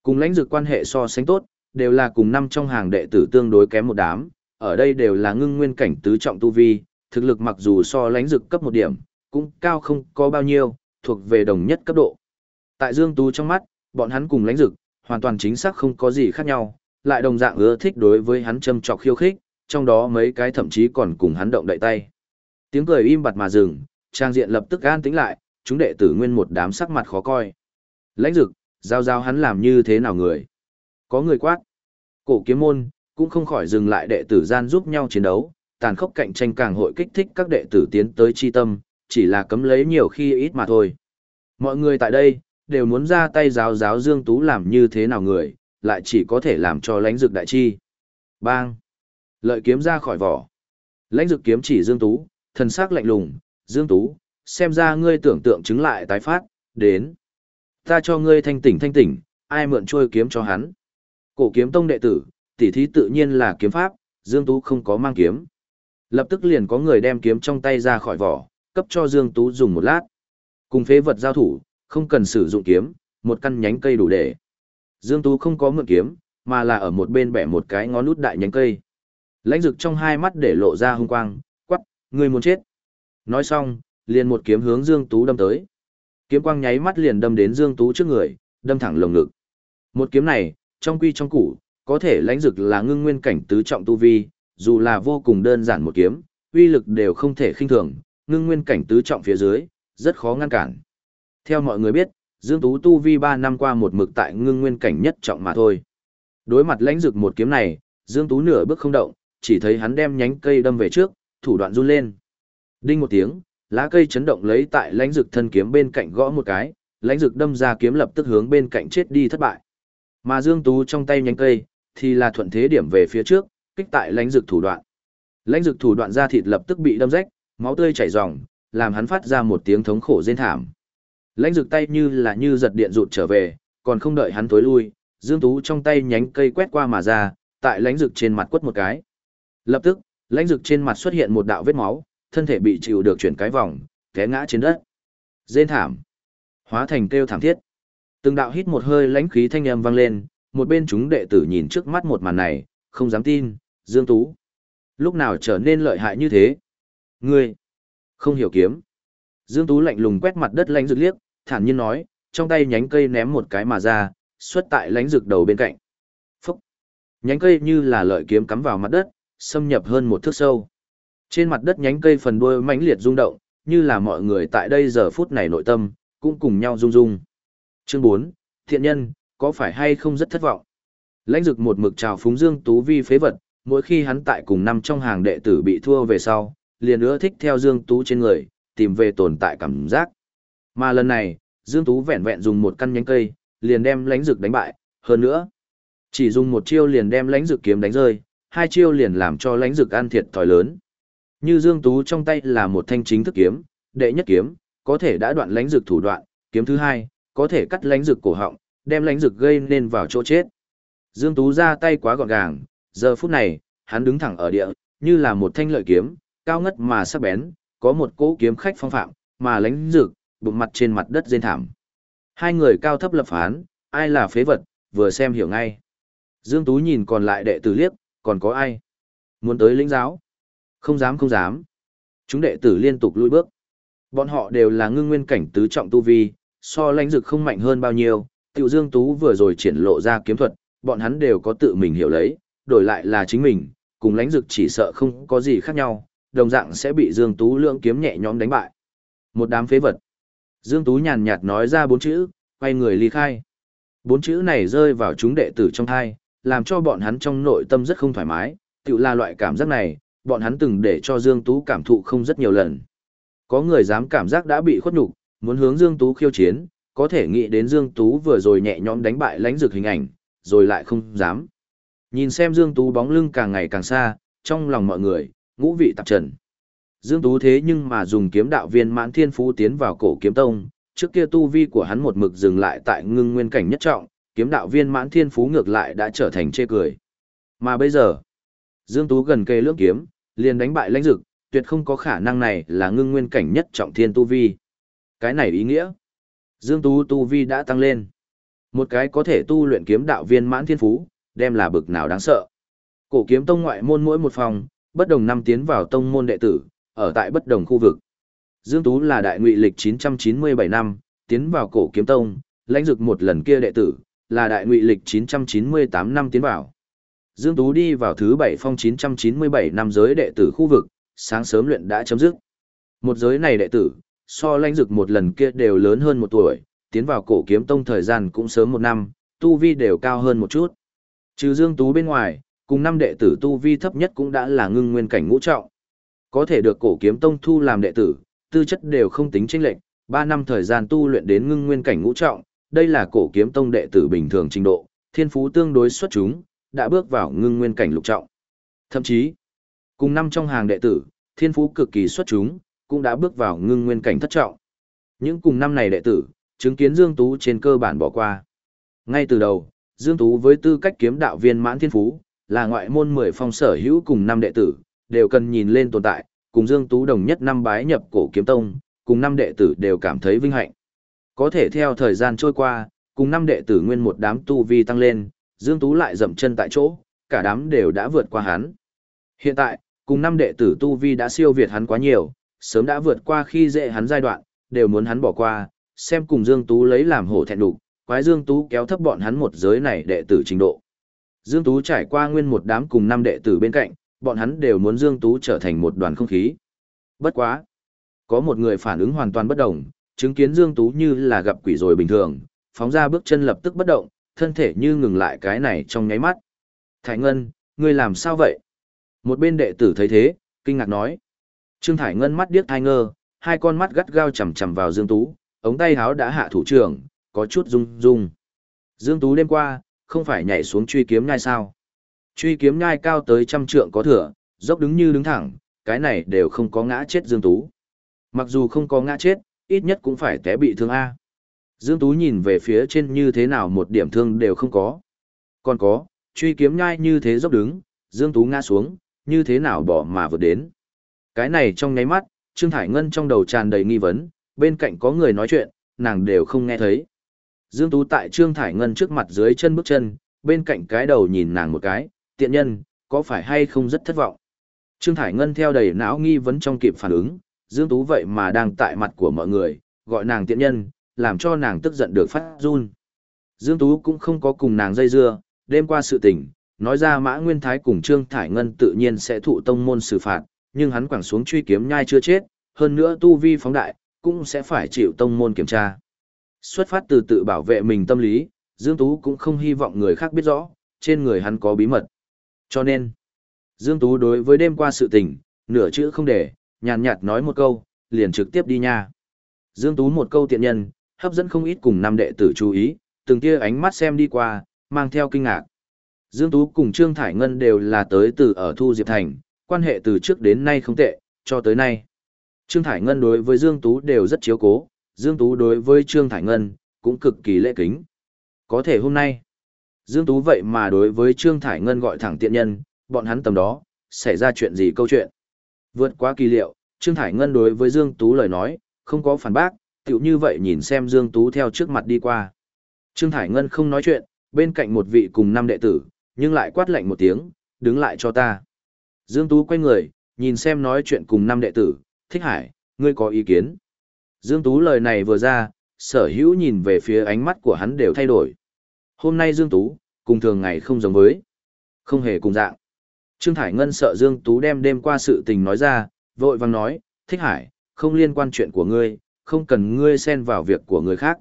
Cùng lãnh dực quan hệ so sánh tốt, đều là cùng năm trong hàng đệ tử tương đối kém một đám, ở đây đều là ngưng nguyên cảnh tứ trọng tu vi, thực lực mặc dù so lãnh dực cấp một điểm, cũng cao không có bao nhiêu, thuộc về đồng nhất cấp độ. Tại Dương Tú trong mắt, bọn hắn cùng lãnh dực, hoàn toàn chính xác không có gì khác nhau, lại đồng dạng ưa thích đối với hắn châm trọc khiêu khích, trong đó mấy cái thậm chí còn cùng hắn động đậy tay. Tiếng cười im bặt mà dừng, trang diện lập tức an tĩnh lại, chúng đệ tử nguyên một đám sắc mặt khó coi. Lãnh dực, giao giao hắn làm như thế nào người? Có người quát. Cổ kiếm môn, cũng không khỏi dừng lại đệ tử gian giúp nhau chiến đấu, tàn khốc cạnh tranh càng hội kích thích các đệ tử tiến tới chi tâm, chỉ là cấm lấy nhiều khi ít mà thôi. Mọi người tại đây, đều muốn ra tay giáo giáo Dương Tú làm như thế nào người, lại chỉ có thể làm cho lãnh dực đại chi. Bang! Lợi kiếm ra khỏi vỏ. Lãnh dực kiếm chỉ Dương Tú, thần sắc lạnh lùng, Dương Tú, xem ra ngươi tưởng tượng chứng lại tái phát, đến. Ta cho ngươi thanh tỉnh thanh tỉnh, ai mượn trôi kiếm cho hắn. Cổ kiếm tông đệ tử, tỉ thí tự nhiên là kiếm pháp, Dương Tú không có mang kiếm. Lập tức liền có người đem kiếm trong tay ra khỏi vỏ, cấp cho Dương Tú dùng một lát. Cùng phế vật giao thủ, không cần sử dụng kiếm, một căn nhánh cây đủ để. Dương Tú không có mượn kiếm, mà là ở một bên bẻ một cái ngón nút đại nhánh cây. Lãnh rực trong hai mắt để lộ ra hung quang, quắc, người muốn chết. Nói xong, liền một kiếm hướng Dương Tú đâm tới. Kiếm quang nháy mắt liền đâm đến Dương Tú trước người, đâm thẳng lồng ngực. Một kiếm này, trong quy trong củ, có thể lãnh dực là ngưng nguyên cảnh tứ trọng tu vi, dù là vô cùng đơn giản một kiếm, uy lực đều không thể khinh thường, ngưng nguyên cảnh tứ trọng phía dưới, rất khó ngăn cản. Theo mọi người biết, Dương Tú tu vi 3 năm qua một mực tại ngưng nguyên cảnh nhất trọng mà thôi. Đối mặt lãnh dực một kiếm này, Dương Tú nửa bước không động, chỉ thấy hắn đem nhánh cây đâm về trước, thủ đoạn run lên. Đinh một tiếng, lá cây chấn động lấy tại lãnh dực thân kiếm bên cạnh gõ một cái, lãnh dực đâm ra kiếm lập tức hướng bên cạnh chết đi thất bại. Mà Dương Tú trong tay nhánh cây, thì là thuận thế điểm về phía trước, kích tại lãnh dực thủ đoạn. Lãnh dực thủ đoạn ra thịt lập tức bị đâm rách, máu tươi chảy ròng, làm hắn phát ra một tiếng thống khổ rên thảm. Lãnh dực tay như là như giật điện rụt trở về, còn không đợi hắn tối lui, Dương Tú trong tay nhánh cây quét qua mà ra, tại lãnh dực trên mặt quất một cái. Lập tức, lãnh dực trên mặt xuất hiện một đạo vết máu, thân thể bị chịu được chuyển cái vòng, té ngã trên đất. Dên thảm. Hóa thành kêu thảm thiết. Từng đạo hít một hơi lãnh khí thanh âm vang lên, một bên chúng đệ tử nhìn trước mắt một màn này, không dám tin, Dương Tú. Lúc nào trở nên lợi hại như thế? Ngươi, không hiểu kiếm. Dương Tú lạnh lùng quét mặt đất lãnh rực liếc, thản nhiên nói, trong tay nhánh cây ném một cái mà ra, xuất tại lãnh rực đầu bên cạnh. Phúc! Nhánh cây như là lợi kiếm cắm vào mặt đất, xâm nhập hơn một thước sâu. Trên mặt đất nhánh cây phần đuôi mãnh liệt rung động, như là mọi người tại đây giờ phút này nội tâm, cũng cùng nhau rung rung. Chương 4, thiện nhân, có phải hay không rất thất vọng? Lãnh dực một mực chào phúng Dương Tú Vi phế vật, mỗi khi hắn tại cùng năm trong hàng đệ tử bị thua về sau, liền ưa thích theo Dương Tú trên người, tìm về tồn tại cảm giác. Mà lần này, Dương Tú vẹn vẹn dùng một căn nhánh cây, liền đem lãnh dực đánh bại, hơn nữa, chỉ dùng một chiêu liền đem lãnh dực kiếm đánh rơi, hai chiêu liền làm cho lãnh dực ăn thiệt thòi lớn. Như Dương Tú trong tay là một thanh chính thức kiếm, đệ nhất kiếm, có thể đã đoạn lánh dược thủ đoạn, kiếm thứ hai, có thể cắt lánh dược cổ họng, đem lánh dược gây nên vào chỗ chết. Dương Tú ra tay quá gọn gàng, giờ phút này, hắn đứng thẳng ở địa, như là một thanh lợi kiếm, cao ngất mà sắc bén, có một cỗ kiếm khách phong phạm, mà lánh dược bụng mặt trên mặt đất rên thảm. Hai người cao thấp lập phán, ai là phế vật, vừa xem hiểu ngay. Dương Tú nhìn còn lại đệ tử liếc, còn có ai? Muốn tới lĩnh giáo? Không dám không dám. Chúng đệ tử liên tục lùi bước. Bọn họ đều là ngưng nguyên cảnh tứ trọng tu vi, so lãnh dực không mạnh hơn bao nhiêu. Tiểu Dương Tú vừa rồi triển lộ ra kiếm thuật, bọn hắn đều có tự mình hiểu lấy, đổi lại là chính mình, cùng lãnh dực chỉ sợ không có gì khác nhau, đồng dạng sẽ bị Dương Tú lượng kiếm nhẹ nhõm đánh bại. Một đám phế vật. Dương Tú nhàn nhạt nói ra bốn chữ, quay người ly khai. Bốn chữ này rơi vào chúng đệ tử trong thai, làm cho bọn hắn trong nội tâm rất không thoải mái, tự là loại cảm giác này, bọn hắn từng để cho Dương Tú cảm thụ không rất nhiều lần. Có người dám cảm giác đã bị khuất nhục, muốn hướng Dương Tú khiêu chiến, có thể nghĩ đến Dương Tú vừa rồi nhẹ nhõm đánh bại lãnh dược hình ảnh, rồi lại không dám. Nhìn xem Dương Tú bóng lưng càng ngày càng xa, trong lòng mọi người, ngũ vị tạp trần. Dương Tú thế nhưng mà dùng kiếm đạo viên mãn thiên phú tiến vào cổ kiếm tông, trước kia tu vi của hắn một mực dừng lại tại ngưng nguyên cảnh nhất trọng, kiếm đạo viên mãn thiên phú ngược lại đã trở thành chê cười. Mà bây giờ, Dương Tú gần kề lưỡng kiếm, liền đánh bại lãnh dực, tuyệt không có khả năng này là ngưng nguyên cảnh nhất trọng thiên tu vi. Cái này ý nghĩa. Dương Tú tu vi đã tăng lên. Một cái có thể tu luyện kiếm đạo viên mãn thiên phú, đem là bực nào đáng sợ. Cổ kiếm tông ngoại môn mỗi một phòng, bất đồng năm tiến vào tông môn đệ tử, ở tại bất đồng khu vực. Dương Tú là đại ngụy lịch 997 năm, tiến vào cổ kiếm tông, lãnh dực một lần kia đệ tử, là đại ngụy lịch 998 năm tiến vào. Dương Tú đi vào thứ bảy phong 997 năm giới đệ tử khu vực, sáng sớm luyện đã chấm dứt. Một giới này đệ tử, so lãnh dực một lần kia đều lớn hơn một tuổi, tiến vào cổ kiếm tông thời gian cũng sớm một năm, tu vi đều cao hơn một chút. Trừ Dương Tú bên ngoài, cùng năm đệ tử tu vi thấp nhất cũng đã là ngưng nguyên cảnh ngũ trọng. Có thể được cổ kiếm tông thu làm đệ tử, tư chất đều không tính chênh lệch, 3 năm thời gian tu luyện đến ngưng nguyên cảnh ngũ trọng, đây là cổ kiếm tông đệ tử bình thường trình độ, thiên phú tương đối xuất chúng, đã bước vào ngưng nguyên cảnh lục trọng. Thậm chí, cùng năm trong hàng đệ tử, thiên phú cực kỳ xuất chúng, cũng đã bước vào ngưng nguyên cảnh thất trọng. Những cùng năm này đệ tử, chứng kiến Dương Tú trên cơ bản bỏ qua. Ngay từ đầu, Dương Tú với tư cách kiếm đạo viên mãn thiên phú, là ngoại môn 10 phong sở hữu cùng năm đệ tử, đều cần nhìn lên tồn tại, cùng Dương Tú đồng nhất năm bái nhập cổ kiếm tông, cùng năm đệ tử đều cảm thấy vinh hạnh. Có thể theo thời gian trôi qua, cùng năm đệ tử nguyên một đám tu vi tăng lên, Dương Tú lại dậm chân tại chỗ, cả đám đều đã vượt qua hắn. Hiện tại, cùng năm đệ tử tu vi đã siêu việt hắn quá nhiều, sớm đã vượt qua khi dễ hắn giai đoạn, đều muốn hắn bỏ qua, xem cùng Dương Tú lấy làm hổ thẹn đủ, quái Dương Tú kéo thấp bọn hắn một giới này đệ tử trình độ. Dương Tú trải qua nguyên một đám cùng năm đệ tử bên cạnh, bọn hắn đều muốn Dương Tú trở thành một đoàn không khí. Bất quá. Có một người phản ứng hoàn toàn bất động, chứng kiến Dương Tú như là gặp quỷ rồi bình thường, phóng ra bước chân lập tức bất động, thân thể như ngừng lại cái này trong nháy mắt. Thải Ngân, ngươi làm sao vậy? Một bên đệ tử thấy thế, kinh ngạc nói. Trương Thải Ngân mắt điếc thai ngơ, hai con mắt gắt gao chầm chầm vào Dương Tú, ống tay háo đã hạ thủ trưởng, có chút rung rung. Dương Tú đêm qua, không phải nhảy xuống truy kiếm nhai sao? Truy kiếm nhai cao tới trăm trượng có thừa, dốc đứng như đứng thẳng, cái này đều không có ngã chết Dương Tú. Mặc dù không có ngã chết, ít nhất cũng phải té bị thương A. Dương Tú nhìn về phía trên như thế nào một điểm thương đều không có. Còn có, truy kiếm nhai như thế dốc đứng, Dương Tú ngã xuống, như thế nào bỏ mà vượt đến. Cái này trong nháy mắt, Trương Thải Ngân trong đầu tràn đầy nghi vấn, bên cạnh có người nói chuyện, nàng đều không nghe thấy. Dương Tú tại Trương Thải Ngân trước mặt dưới chân bước chân, bên cạnh cái đầu nhìn nàng một cái, tiện nhân, có phải hay không rất thất vọng. Trương Thải Ngân theo đầy não nghi vấn trong kịp phản ứng, Dương Tú vậy mà đang tại mặt của mọi người, gọi nàng tiện nhân, làm cho nàng tức giận được phát run. Dương Tú cũng không có cùng nàng dây dưa, đêm qua sự tình, nói ra Mã Nguyên Thái cùng Trương Thải Ngân tự nhiên sẽ thụ tông môn xử phạt, nhưng hắn quẳng xuống truy kiếm nhai chưa chết, hơn nữa tu vi phóng đại, cũng sẽ phải chịu tông môn kiểm tra. Xuất phát từ tự bảo vệ mình tâm lý, Dương Tú cũng không hy vọng người khác biết rõ, trên người hắn có bí mật. Cho nên, Dương Tú đối với đêm qua sự tình, nửa chữ không để, nhàn nhạt nói một câu, liền trực tiếp đi nha. Dương Tú một câu tiện nhân, hấp dẫn không ít cùng năm đệ tử chú ý, từng kia ánh mắt xem đi qua, mang theo kinh ngạc. Dương Tú cùng Trương Thải Ngân đều là tới từ ở Thu Diệp Thành, quan hệ từ trước đến nay không tệ, cho tới nay. Trương Thải Ngân đối với Dương Tú đều rất chiếu cố, Dương Tú đối với Trương Thải Ngân cũng cực kỳ lễ kính. Có thể hôm nay, Dương Tú vậy mà đối với Trương Thải Ngân gọi thẳng tiện nhân, bọn hắn tầm đó, xảy ra chuyện gì câu chuyện. Vượt quá kỳ liệu, Trương Thải Ngân đối với Dương Tú lời nói, không có phản bác, tiểu như vậy nhìn xem Dương Tú theo trước mặt đi qua. Trương Thải Ngân không nói chuyện, bên cạnh một vị cùng năm đệ tử, nhưng lại quát lạnh một tiếng, đứng lại cho ta. Dương Tú quay người, nhìn xem nói chuyện cùng năm đệ tử, thích hải, ngươi có ý kiến. Dương Tú lời này vừa ra, sở hữu nhìn về phía ánh mắt của hắn đều thay đổi. Hôm nay Dương Tú, cùng thường ngày không giống với. Không hề cùng dạng. Trương Thải Ngân sợ Dương Tú đem đêm qua sự tình nói ra, vội vàng nói, thích hải, không liên quan chuyện của ngươi, không cần ngươi xen vào việc của người khác.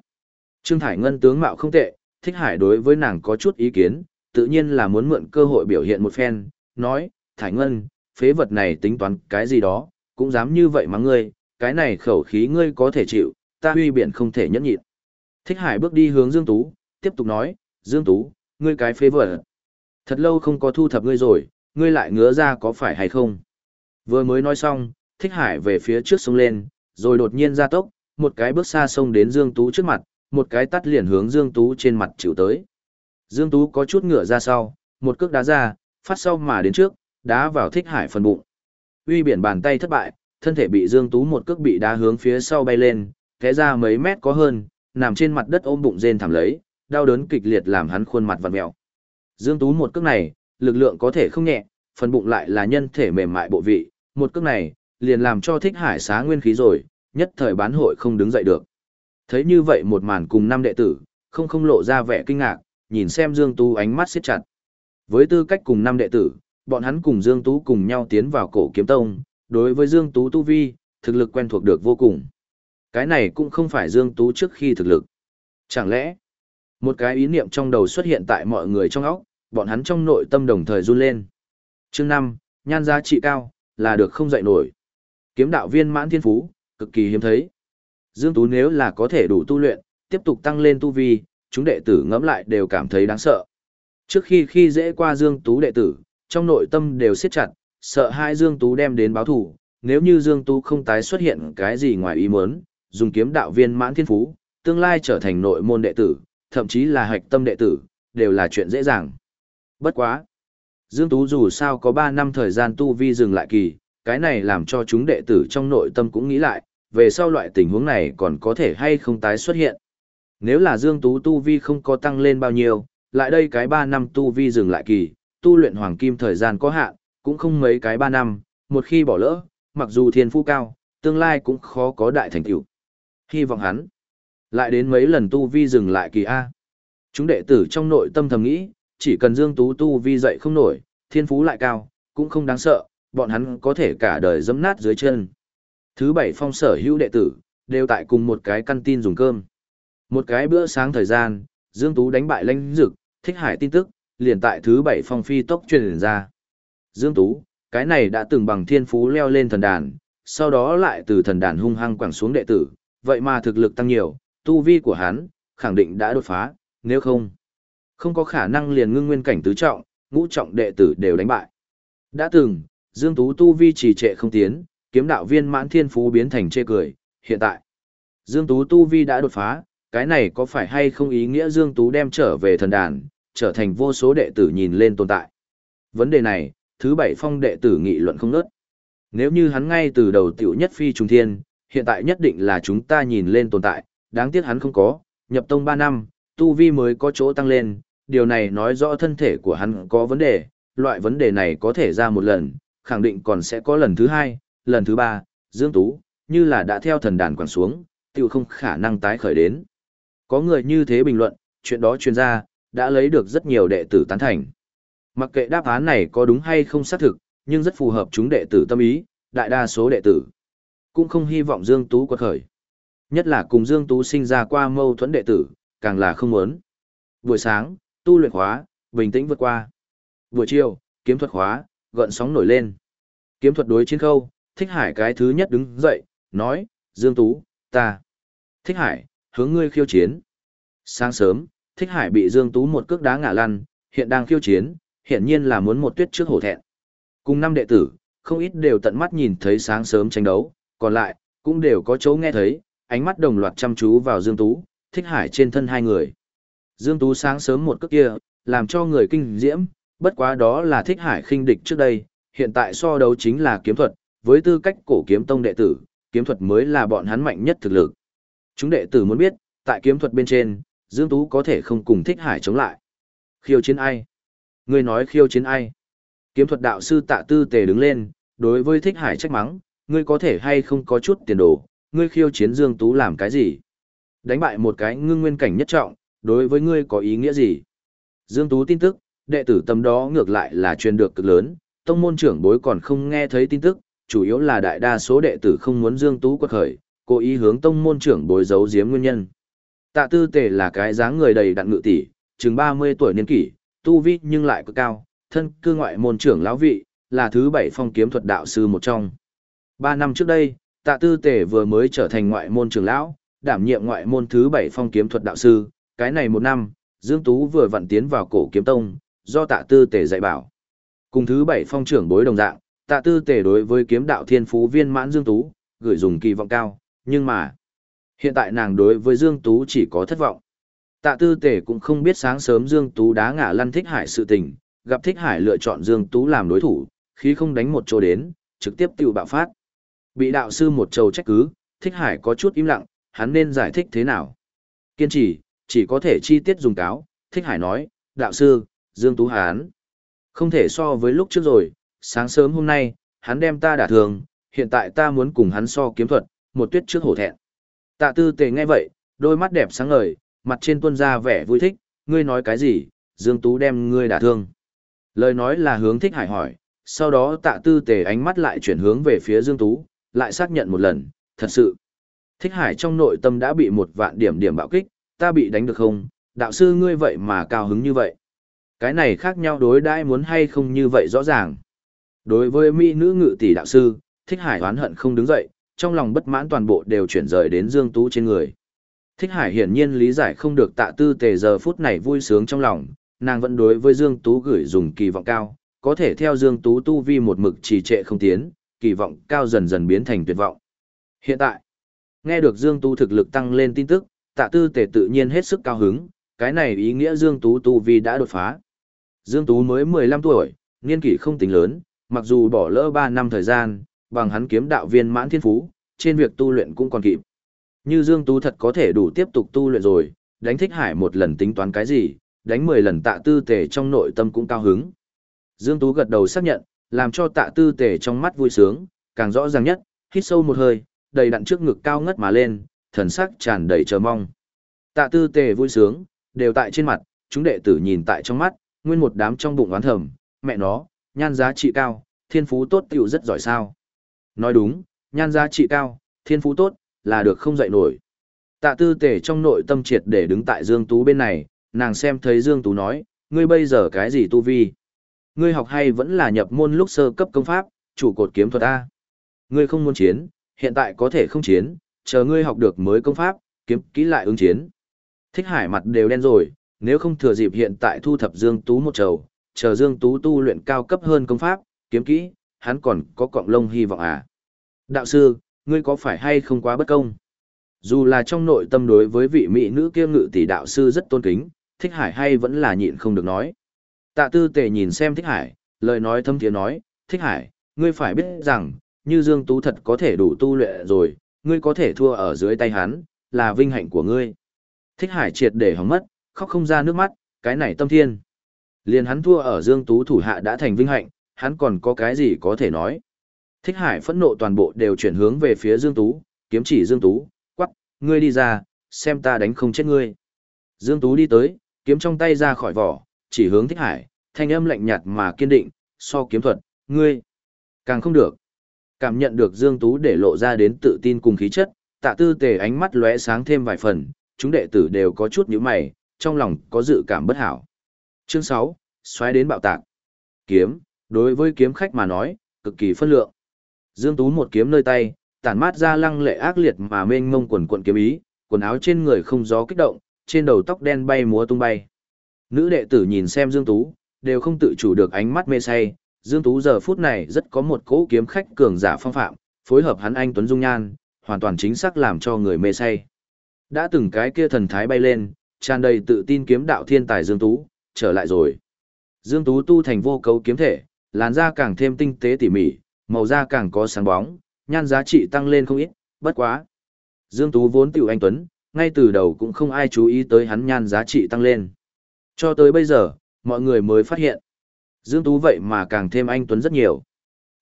Trương Thải Ngân tướng mạo không tệ, thích hải đối với nàng có chút ý kiến, tự nhiên là muốn mượn cơ hội biểu hiện một phen, nói, Thải Ngân, phế vật này tính toán cái gì đó, cũng dám như vậy mà ngươi, cái này khẩu khí ngươi có thể chịu, ta huy biện không thể nhẫn nhịn. Thích hải bước đi hướng Dương Tú, tiếp tục nói, Dương Tú, ngươi cái phế vật. Thật lâu không có thu thập ngươi rồi, ngươi lại ngứa ra có phải hay không? Vừa mới nói xong, thích hải về phía trước sông lên, rồi đột nhiên ra tốc, một cái bước xa xông đến Dương Tú trước mặt, một cái tắt liền hướng Dương Tú trên mặt chịu tới. Dương Tú có chút ngựa ra sau, một cước đá ra, phát sau mà đến trước, đá vào thích hải phần bụng. Uy biển bàn tay thất bại, thân thể bị Dương Tú một cước bị đá hướng phía sau bay lên, té ra mấy mét có hơn, nằm trên mặt đất ôm bụng rên thảm lấy, đau đớn kịch liệt làm hắn khuôn mặt vặn mèo. Dương Tú một cước này, lực lượng có thể không nhẹ, phần bụng lại là nhân thể mềm mại bộ vị, một cước này, liền làm cho thích hải xá nguyên khí rồi, nhất thời bán hội không đứng dậy được. Thấy như vậy một màn cùng năm đệ tử, không không lộ ra vẻ kinh ngạc, nhìn xem Dương Tú ánh mắt siết chặt. Với tư cách cùng năm đệ tử, bọn hắn cùng Dương Tú cùng nhau tiến vào cổ kiếm tông, đối với Dương Tú tu vi, thực lực quen thuộc được vô cùng. Cái này cũng không phải Dương Tú trước khi thực lực. Chẳng lẽ, một cái ý niệm trong đầu xuất hiện tại mọi người trong óc, bọn hắn trong nội tâm đồng thời run lên. Chương 5, nhan giá trị cao, là được không dậy nổi. Kiếm đạo viên mãn thiên phú, cực kỳ hiếm thấy. Dương Tú nếu là có thể đủ tu luyện, tiếp tục tăng lên tu vi, chúng đệ tử ngẫm lại đều cảm thấy đáng sợ. Trước khi khi dễ qua Dương Tú đệ tử, trong nội tâm đều siết chặt, sợ hai Dương Tú đem đến báo thủ, nếu như Dương Tú không tái xuất hiện cái gì ngoài ý muốn, dùng kiếm đạo viên mãn thiên phú, tương lai trở thành nội môn đệ tử, thậm chí là hạch tâm đệ tử, đều là chuyện dễ dàng. Bất quá. Dương Tú dù sao có 3 năm thời gian tu vi dừng lại kỳ, cái này làm cho chúng đệ tử trong nội tâm cũng nghĩ lại, về sau loại tình huống này còn có thể hay không tái xuất hiện. Nếu là Dương Tú tu vi không có tăng lên bao nhiêu, lại đây cái 3 năm tu vi dừng lại kỳ, tu luyện hoàng kim thời gian có hạn, cũng không mấy cái 3 năm, một khi bỏ lỡ, mặc dù thiên phú cao, tương lai cũng khó có đại thành tựu. Hy vọng hắn lại đến mấy lần tu vi dừng lại kỳ A. Chúng đệ tử trong nội tâm thầm nghĩ, chỉ cần Dương Tú tu vi dậy không nổi, thiên phú lại cao, cũng không đáng sợ, bọn hắn có thể cả đời dẫm nát dưới chân. Thứ bảy phong sở hữu đệ tử, đều tại cùng một cái căn tin dùng cơm. Một cái bữa sáng thời gian, Dương Tú đánh bại lãnh dực, thích hải tin tức, liền tại thứ bảy phong phi tốc truyền ra. Dương Tú, cái này đã từng bằng thiên phú leo lên thần đàn, sau đó lại từ thần đàn hung hăng quẳng xuống đệ tử, vậy mà thực lực tăng nhiều, tu vi của hắn, khẳng định đã đột phá, nếu không, không có khả năng liền ngưng nguyên cảnh tứ trọng, ngũ trọng đệ tử đều đánh bại. Đã từng, Dương Tú tu vi trì trệ không tiến, kiếm đạo viên mãn thiên phú biến thành chê cười, hiện tại. Dương Tú tu vi đã đột phá, cái này có phải hay không ý nghĩa Dương Tú đem trở về thần đàn, trở thành vô số đệ tử nhìn lên tồn tại. Vấn đề này, thứ bảy phong đệ tử nghị luận không nớt. Nếu như hắn ngay từ đầu tiểu nhất phi trùng thiên, hiện tại nhất định là chúng ta nhìn lên tồn tại, đáng tiếc hắn không có, nhập tông 3 năm, tu vi mới có chỗ tăng lên, điều này nói rõ thân thể của hắn có vấn đề, loại vấn đề này có thể ra một lần, khẳng định còn sẽ có lần thứ hai, lần thứ ba, Dương Tú, như là đã theo thần đàn quẳng xuống, tiêu không khả năng tái khởi đến. Có người như thế bình luận, chuyện đó chuyên gia, đã lấy được rất nhiều đệ tử tán thành. Mặc kệ đáp án này có đúng hay không xác thực, nhưng rất phù hợp chúng đệ tử tâm ý, đại đa số đệ tử cũng không hy vọng Dương Tú quật khởi. Nhất là cùng Dương Tú sinh ra qua mâu thuẫn đệ tử, càng là không muốn. Buổi sáng, tu luyện khóa, bình tĩnh vượt qua. Buổi chiều, kiếm thuật khóa, gợn sóng nổi lên. Kiếm thuật đối chiến khâu, Thích Hải cái thứ nhất đứng dậy, nói, Dương Tú, ta. Thích Hải, hướng ngươi khiêu chiến. Sáng sớm, Thích Hải bị Dương Tú một cước đá ngã lăn, hiện đang khiêu chiến, hiện nhiên là muốn một tuyết trước hổ thẹn. Cùng năm đệ tử, không ít đều tận mắt nhìn thấy sáng sớm tranh đấu, còn lại, cũng đều có chỗ nghe thấy, ánh mắt đồng loạt chăm chú vào Dương Tú, Thích Hải trên thân hai người. Dương Tú sáng sớm một cước kia, làm cho người kinh diễm, bất quá đó là Thích Hải khinh địch trước đây, hiện tại so đấu chính là kiếm thuật, với tư cách cổ kiếm tông đệ tử, kiếm thuật mới là bọn hắn mạnh nhất thực lực. Chúng đệ tử muốn biết, tại kiếm thuật bên trên, Dương Tú có thể không cùng Thích Hải chống lại. Khiêu chiến ai? Người nói khiêu chiến ai? Kiếm thuật đạo sư tạ tư tề đứng lên, đối với Thích Hải trách mắng, ngươi có thể hay không có chút tiền đồ, ngươi khiêu chiến Dương Tú làm cái gì? Đánh bại một cái ngưng nguyên cảnh nhất trọng, đối với ngươi có ý nghĩa gì? Dương Tú tin tức, đệ tử tâm đó ngược lại là truyền được cực lớn, tông môn trưởng bối còn không nghe thấy tin tức, chủ yếu là đại đa số đệ tử không muốn Dương Tú quật khởi, cố ý hướng tông môn trưởng bối giấu giếm nguyên nhân. Tạ tư tề là cái dáng người đầy đặn ngự tỷ, chừng 30 tuổi niên kỷ, tu vi nhưng lại cực cao, thân cư ngoại môn trưởng lão vị, là thứ bảy phong kiếm thuật đạo sư một trong. Ba năm trước đây, tạ tư tề vừa mới trở thành ngoại môn trưởng lão, đảm nhiệm ngoại môn thứ bảy phong kiếm thuật đạo sư, cái này một năm, Dương Tú vừa vặn tiến vào cổ kiếm tông, do tạ tư tề dạy bảo. Cùng thứ bảy phong trưởng bối đồng dạng, tạ tư tề đối với kiếm đạo thiên phú viên mãn Dương Tú, gửi dùng kỳ vọng cao, nhưng mà, hiện tại nàng đối với Dương Tú chỉ có thất vọng. Tạ tư tề cũng không biết sáng sớm Dương Tú đá ngả lăn thích hải sự tình, gặp thích hải lựa chọn Dương Tú làm đối thủ, khi không đánh một chỗ đến, trực tiếp tiêu bạo phát. Bị đạo sư một trầu trách cứ, thích hải có chút im lặng, hắn nên giải thích thế nào. Kiên trì, chỉ có thể chi tiết dùng cáo, thích hải nói, đạo sư, Dương Tú Hán. Không thể so với lúc trước rồi, sáng sớm hôm nay, hắn đem ta đả thường, hiện tại ta muốn cùng hắn so kiếm thuật, một tuyết trước hổ thẹn. Tạ tư tề nghe vậy, đôi mắt đẹp sáng ngời, mặt trên tuân ra vẻ vui thích, ngươi nói cái gì, Dương Tú đem ngươi đả thương. Lời nói là hướng thích hải hỏi, sau đó tạ tư tề ánh mắt lại chuyển hướng về phía Dương Tú, lại xác nhận một lần, thật sự. Thích hải trong nội tâm đã bị một vạn điểm điểm bạo kích, ta bị đánh được không, đạo sư ngươi vậy mà cao hứng như vậy. Cái này khác nhau đối đãi muốn hay không như vậy rõ ràng. Đối với mỹ nữ ngự tỷ đạo sư, thích hải oán hận không đứng dậy, trong lòng bất mãn toàn bộ đều chuyển rời đến Dương Tú trên người. Thích hải hiển nhiên lý giải không được tạ tư tề giờ phút này vui sướng trong lòng, nàng vẫn đối với Dương Tú gửi dùng kỳ vọng cao, có thể theo Dương Tú tu vi một mực trì trệ không tiến, kỳ vọng cao dần dần biến thành tuyệt vọng. Hiện tại, nghe được Dương Tú thực lực tăng lên tin tức, tạ tư tề tự nhiên hết sức cao hứng, cái này ý nghĩa Dương Tú tu vi đã đột phá. Dương Tú mới 15 tuổi, niên kỷ không tính lớn, mặc dù bỏ lỡ 3 năm thời gian, bằng hắn kiếm đạo viên mãn thiên phú, trên việc tu luyện cũng còn kịp. Như Dương Tú thật có thể đủ tiếp tục tu luyện rồi, đánh thích hải một lần tính toán cái gì, đánh 10 lần tạ tư tề trong nội tâm cũng cao hứng. Dương Tú gật đầu xác nhận, làm cho tạ tư tề trong mắt vui sướng, càng rõ ràng nhất, hít sâu một hơi, đầy đặn trước ngực cao ngất mà lên, thần sắc tràn đầy chờ mong. Tạ tư tề vui sướng, đều tại trên mặt, chúng đệ tử nhìn tại trong mắt, nguyên một đám trong bụng oán thầm, mẹ nó, nhan giá trị cao, thiên phú tốt tiểu rất giỏi sao. Nói đúng, nhan giá trị cao, thiên phú tốt, là được không dạy nổi. Tạ tư tề trong nội tâm triệt để đứng tại Dương Tú bên này, nàng xem thấy Dương Tú nói, ngươi bây giờ cái gì tu vi? Ngươi học hay vẫn là nhập môn lúc sơ cấp công pháp, chủ cột kiếm thuật A. Ngươi không muốn chiến, hiện tại có thể không chiến, chờ ngươi học được mới công pháp, kiếm kỹ lại ứng chiến. Thích hải mặt đều đen rồi, nếu không thừa dịp hiện tại thu thập Dương Tú một trầu, chờ Dương Tú tu luyện cao cấp hơn công pháp, kiếm kỹ, hắn còn có cọng lông hy vọng à. Đạo sư, ngươi có phải hay không quá bất công? Dù là trong nội tâm đối với vị mỹ nữ kia ngự tỷ đạo sư rất tôn kính, thích hải hay vẫn là nhịn không được nói. Tạ tư tề nhìn xem thích hải, lời nói thâm thiế nói, thích hải, ngươi phải biết rằng, như Dương Tú thật có thể đủ tu luyện rồi, ngươi có thể thua ở dưới tay hắn, là vinh hạnh của ngươi. Thích hải triệt để hóng mất, khóc không ra nước mắt, cái này tâm thiên. Liền hắn thua ở Dương Tú thủ hạ đã thành vinh hạnh, hắn còn có cái gì có thể nói. Thích hải phẫn nộ toàn bộ đều chuyển hướng về phía Dương Tú, kiếm chỉ Dương Tú, quắc, ngươi đi ra, xem ta đánh không chết ngươi. Dương Tú đi tới, kiếm trong tay ra khỏi vỏ, chỉ hướng thích hải, thanh âm lạnh nhạt mà kiên định, so kiếm thuật, ngươi, càng không được. Cảm nhận được Dương Tú để lộ ra đến tự tin cùng khí chất, tạ tư tề ánh mắt lóe sáng thêm vài phần, chúng đệ tử đều có chút nhíu mày, trong lòng có dự cảm bất hảo. Chương 6, xoáy đến bạo tạc. Kiếm, đối với kiếm khách mà nói, cực kỳ phân lượng. Dương Tú một kiếm nơi tay, tản mát ra lăng lệ ác liệt mà mênh mông quần quần kiếm ý, quần áo trên người không gió kích động, trên đầu tóc đen bay múa tung bay. Nữ đệ tử nhìn xem Dương Tú, đều không tự chủ được ánh mắt mê say, Dương Tú giờ phút này rất có một cỗ kiếm khách cường giả phong phạm, phối hợp hắn anh Tuấn Dung Nhan, hoàn toàn chính xác làm cho người mê say. Đã từng cái kia thần thái bay lên, tràn đầy tự tin kiếm đạo thiên tài Dương Tú, trở lại rồi. Dương Tú tu thành vô cấu kiếm thể, làn da càng thêm tinh tế tỉ mỉ, màu da càng có sáng bóng, nhan giá trị tăng lên không ít, bất quá. Dương Tú vốn tiểu anh Tuấn, ngay từ đầu cũng không ai chú ý tới hắn nhan giá trị tăng lên. Cho tới bây giờ, mọi người mới phát hiện. Dương Tú vậy mà càng thêm anh Tuấn rất nhiều.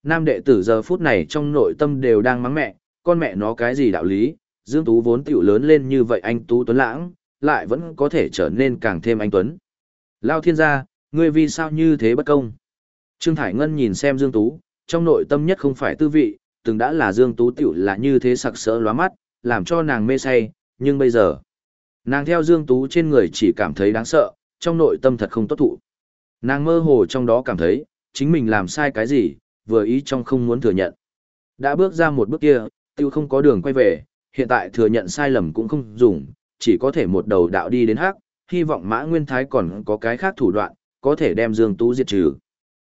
Nam đệ tử giờ phút này trong nội tâm đều đang mắng mẹ, con mẹ nó cái gì đạo lý, Dương Tú vốn tiểu lớn lên như vậy anh Tú Tuấn Lãng, lại vẫn có thể trở nên càng thêm anh Tuấn. Lao thiên gia, ngươi vì sao như thế bất công? Trương Thải Ngân nhìn xem Dương Tú, trong nội tâm nhất không phải tư vị, từng đã là Dương Tú tiểu là như thế sặc sỡ lóa mắt, làm cho nàng mê say, nhưng bây giờ, nàng theo Dương Tú trên người chỉ cảm thấy đáng sợ, trong nội tâm thật không tốt thụ. Nàng mơ hồ trong đó cảm thấy, chính mình làm sai cái gì, vừa ý trong không muốn thừa nhận. Đã bước ra một bước kia, tiêu không có đường quay về, hiện tại thừa nhận sai lầm cũng không dùng, chỉ có thể một đầu đạo đi đến hắc, hy vọng Mã Nguyên Thái còn có cái khác thủ đoạn, có thể đem Dương Tú diệt trừ.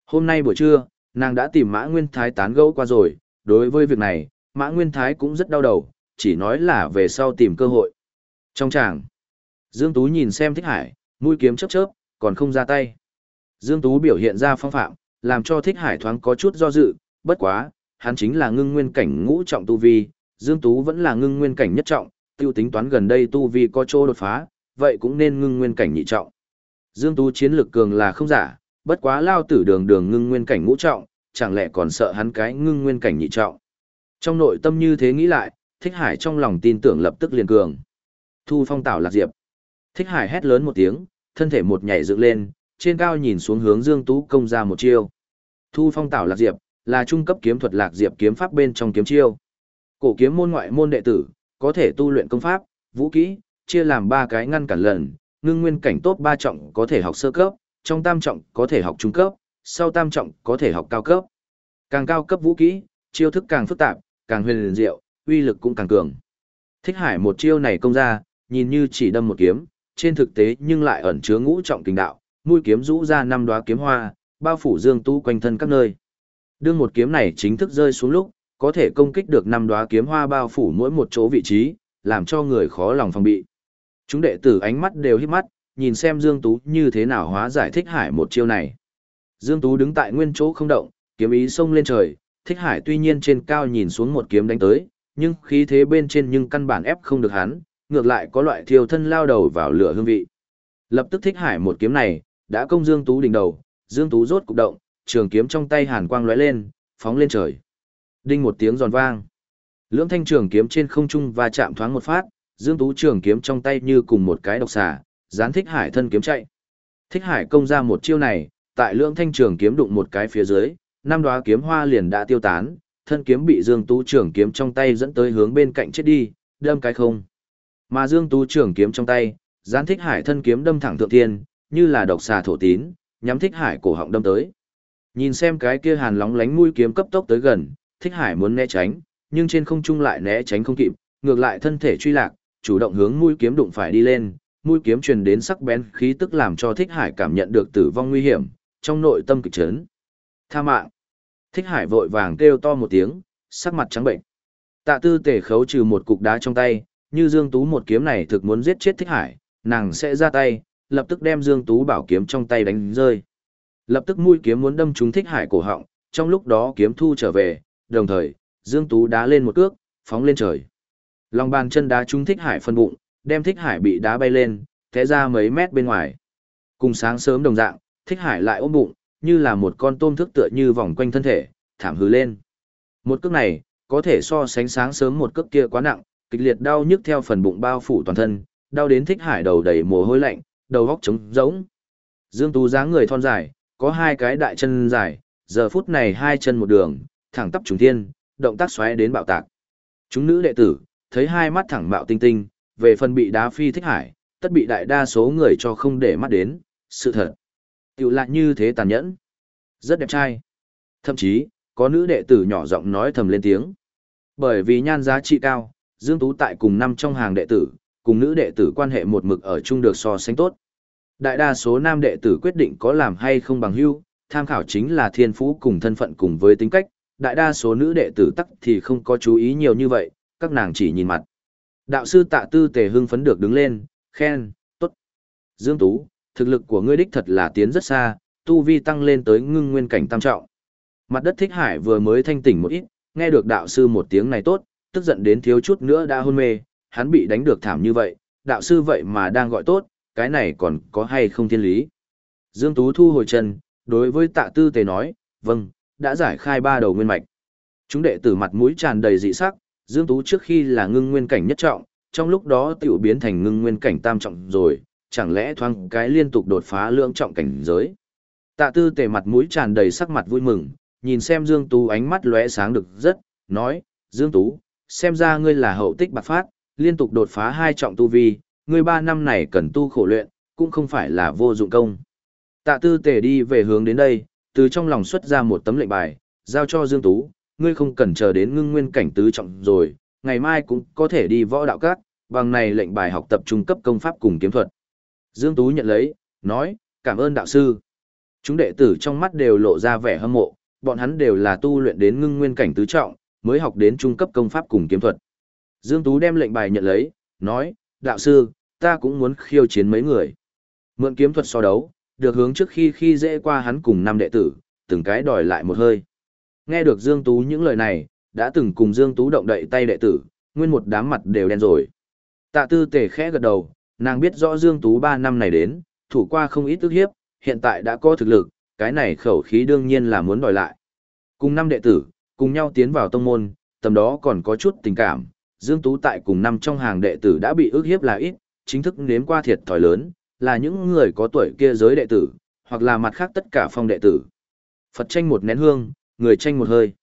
Hôm nay buổi trưa, nàng đã tìm Mã Nguyên Thái tán gẫu qua rồi, đối với việc này, Mã Nguyên Thái cũng rất đau đầu, chỉ nói là về sau tìm cơ hội. Trong tràng, Dương Tú nhìn xem Thích Hải, mũi kiếm chớp chớp, còn không ra tay. Dương Tú biểu hiện ra phong phạm, làm cho Thích Hải thoáng có chút do dự, bất quá, hắn chính là ngưng nguyên cảnh ngũ trọng tu vi, Dương Tú vẫn là ngưng nguyên cảnh nhất trọng, tiêu tính toán gần đây tu vi có chỗ đột phá, vậy cũng nên ngưng nguyên cảnh nhị trọng. Dương Tú chiến lực cường là không giả, bất quá lao tử đường đường ngưng nguyên cảnh ngũ trọng, chẳng lẽ còn sợ hắn cái ngưng nguyên cảnh nhị trọng. Trong nội tâm như thế nghĩ lại, Thích Hải trong lòng tin tưởng lập tức liền cường. Thu phong tảo lạc diệp. Thích Hải hét lớn một tiếng, thân thể một nhảy dựng lên, trên cao nhìn xuống hướng Dương Tú công ra một chiêu. Thu phong tảo lạc diệp, là trung cấp kiếm thuật lạc diệp kiếm pháp bên trong kiếm chiêu. Cổ kiếm môn ngoại môn đệ tử, có thể tu luyện công pháp, vũ kỹ, chia làm ba cái ngăn cản lần, ngưng nguyên cảnh tốt ba trọng có thể học sơ cấp, trong tam trọng có thể học trung cấp, sau tam trọng có thể học cao cấp. Càng cao cấp vũ kỹ, chiêu thức càng phức tạp, càng huyền liền diệu, uy lực cũng càng cường. Thích Hải một chiêu này công ra, nhìn như chỉ đâm một kiếm, trên thực tế nhưng lại ẩn chứa ngũ trọng kinh đạo, mũi kiếm rũ ra năm đóa kiếm hoa, bao phủ Dương tu quanh thân các nơi. Đương một kiếm này chính thức rơi xuống lúc, có thể công kích được năm đóa kiếm hoa bao phủ mỗi một chỗ vị trí, làm cho người khó lòng phòng bị. Chúng đệ tử ánh mắt đều hít mắt, nhìn xem Dương Tú như thế nào hóa giải thích hải một chiêu này. Dương Tú đứng tại nguyên chỗ không động, kiếm ý xông lên trời, thích hải tuy nhiên trên cao nhìn xuống một kiếm đánh tới, nhưng khí thế bên trên nhưng căn bản ép không được hắn, ngược lại có loại thiêu thân lao đầu vào lửa hương vị. Lập tức thích hải một kiếm này, đã công Dương Tú đỉnh đầu, Dương Tú rốt cục động, trường kiếm trong tay hàn quang lóe lên, phóng lên trời. Đinh một tiếng giòn vang. Lưỡng thanh trường kiếm trên không trung và chạm thoáng một phát, Dương Tú trường kiếm trong tay như cùng một cái độc xà, dán thích hải thân kiếm chạy. Thích hải công ra một chiêu này, tại lưỡng thanh trường kiếm đụng một cái phía dưới, năm đóa kiếm hoa liền đã tiêu tán, thân kiếm bị Dương Tú trường kiếm trong tay dẫn tới hướng bên cạnh chết đi, đâm cái không. Mà Dương Tú trường kiếm trong tay, dán thích hải thân kiếm đâm thẳng thượng thiên, như là độc xà thổ tín, nhắm thích hải cổ họng đâm tới. Nhìn xem cái kia hàn lóng lánh mũi kiếm cấp tốc tới gần, thích hải muốn né tránh, nhưng trên không trung lại né tránh không kịp, ngược lại thân thể truy lạc, chủ động hướng mũi kiếm đụng phải đi lên, mũi kiếm truyền đến sắc bén khí tức làm cho thích hải cảm nhận được tử vong nguy hiểm, trong nội tâm kịch chấn. Tha mạng. Thích hải vội vàng kêu to một tiếng, sắc mặt trắng bệnh. Tạ tư tể khấu trừ một cục đá trong tay, như Dương Tú một kiếm này thực muốn giết chết thích hải, nàng sẽ ra tay, lập tức đem Dương Tú bảo kiếm trong tay đánh rơi. Lập tức mũi kiếm muốn đâm trúng thích hải cổ họng, trong lúc đó kiếm thu trở về, đồng thời, Dương Tú đá lên một cước, phóng lên trời. Lòng bàn chân đá trúng thích hải phân bụng, đem thích hải bị đá bay lên, té ra mấy mét bên ngoài. Cùng sáng sớm đồng dạng, thích hải lại ôm bụng, như là một con tôm thức tựa như vòng quanh thân thể, thảm hứ lên. Một cước này, có thể so sánh sáng sớm một cước kia quá nặng, kịch liệt đau nhức theo phần bụng bao phủ toàn thân, đau đến thích hải đầu đầy mồ hôi lạnh, đầu góc trống rỗng. Dương Tú dáng người thon dài, có hai cái đại chân dài, giờ phút này hai chân một đường, thẳng tắp trùng thiên, động tác xoáy đến bạo tạc. Chúng nữ đệ tử, thấy hai mắt thẳng mạo tinh tinh, về phần bị đá phi thích hải, tất bị đại đa số người cho không để mắt đến, sự thật. Tiểu lại như thế tàn nhẫn. Rất đẹp trai. Thậm chí, có nữ đệ tử nhỏ giọng nói thầm lên tiếng. Bởi vì nhan giá trị cao, Dương Tú tại cùng năm trong hàng đệ tử, cùng nữ đệ tử quan hệ một mực ở chung được so sánh tốt. Đại đa số nam đệ tử quyết định có làm hay không bằng hưu, tham khảo chính là thiên phú cùng thân phận cùng với tính cách, đại đa số nữ đệ tử tắc thì không có chú ý nhiều như vậy, các nàng chỉ nhìn mặt. Đạo sư tạ tư tề hưng phấn được đứng lên, khen, tốt. Dương Tú, thực lực của ngươi đích thật là tiến rất xa, tu vi tăng lên tới ngưng nguyên cảnh tam trọng. Mặt đất thích hải vừa mới thanh tỉnh một ít, nghe được đạo sư một tiếng này tốt, tức giận đến thiếu chút nữa đã hôn mê, hắn bị đánh được thảm như vậy, đạo sư vậy mà đang gọi tốt, cái này còn có hay không thiên lý. Dương Tú thu hồi chân, đối với tạ tư tề nói, vâng, đã giải khai ba đầu nguyên mạch. Chúng đệ tử mặt mũi tràn đầy dị sắc, Dương Tú trước khi là ngưng nguyên cảnh nhất trọng, trong lúc đó tiểu biến thành ngưng nguyên cảnh tam trọng rồi, chẳng lẽ thoáng cái liên tục đột phá lượng trọng cảnh giới. Tạ tư tề mặt mũi tràn đầy sắc mặt vui mừng, nhìn xem Dương Tú ánh mắt lóe sáng được rất, nói, Dương Tú, xem ra ngươi là hậu tích bạc phát, liên tục đột phá hai trọng tu vi, ngươi ba năm này cần tu khổ luyện, cũng không phải là vô dụng công. Tạ tư tề đi về hướng đến đây, từ trong lòng xuất ra một tấm lệnh bài, giao cho Dương Tú, ngươi không cần chờ đến ngưng nguyên cảnh tứ trọng rồi, ngày mai cũng có thể đi võ đạo các, bằng này lệnh bài học tập trung cấp công pháp cùng kiếm thuật. Dương Tú nhận lấy, nói, cảm ơn đạo sư. Chúng đệ tử trong mắt đều lộ ra vẻ hâm mộ, bọn hắn đều là tu luyện đến ngưng nguyên cảnh tứ trọng, mới học đến trung cấp công pháp cùng kiếm thuật. Dương Tú đem lệnh bài nhận lấy, nói, đạo sư, ta cũng muốn khiêu chiến mấy người. Mượn kiếm thuật so đấu, được hướng trước khi khi dễ qua hắn cùng năm đệ tử, từng cái đòi lại một hơi. Nghe được Dương Tú những lời này, đã từng cùng Dương Tú động đậy tay đệ tử, nguyên một đám mặt đều đen rồi. Tạ tư tề khẽ gật đầu, nàng biết rõ Dương Tú 3 năm này đến, thủ qua không ít ức hiếp, hiện tại đã có thực lực, cái này khẩu khí đương nhiên là muốn đòi lại. Cùng năm đệ tử, cùng nhau tiến vào tông môn, tầm đó còn có chút tình cảm, Dương Tú tại cùng năm trong hàng đệ tử đã bị ức hiếp là ít, chính thức nếm qua thiệt thòi lớn, là những người có tuổi kia giới đệ tử, hoặc là mặt khác tất cả phong đệ tử. Phật tranh một nén hương, người tranh một hơi.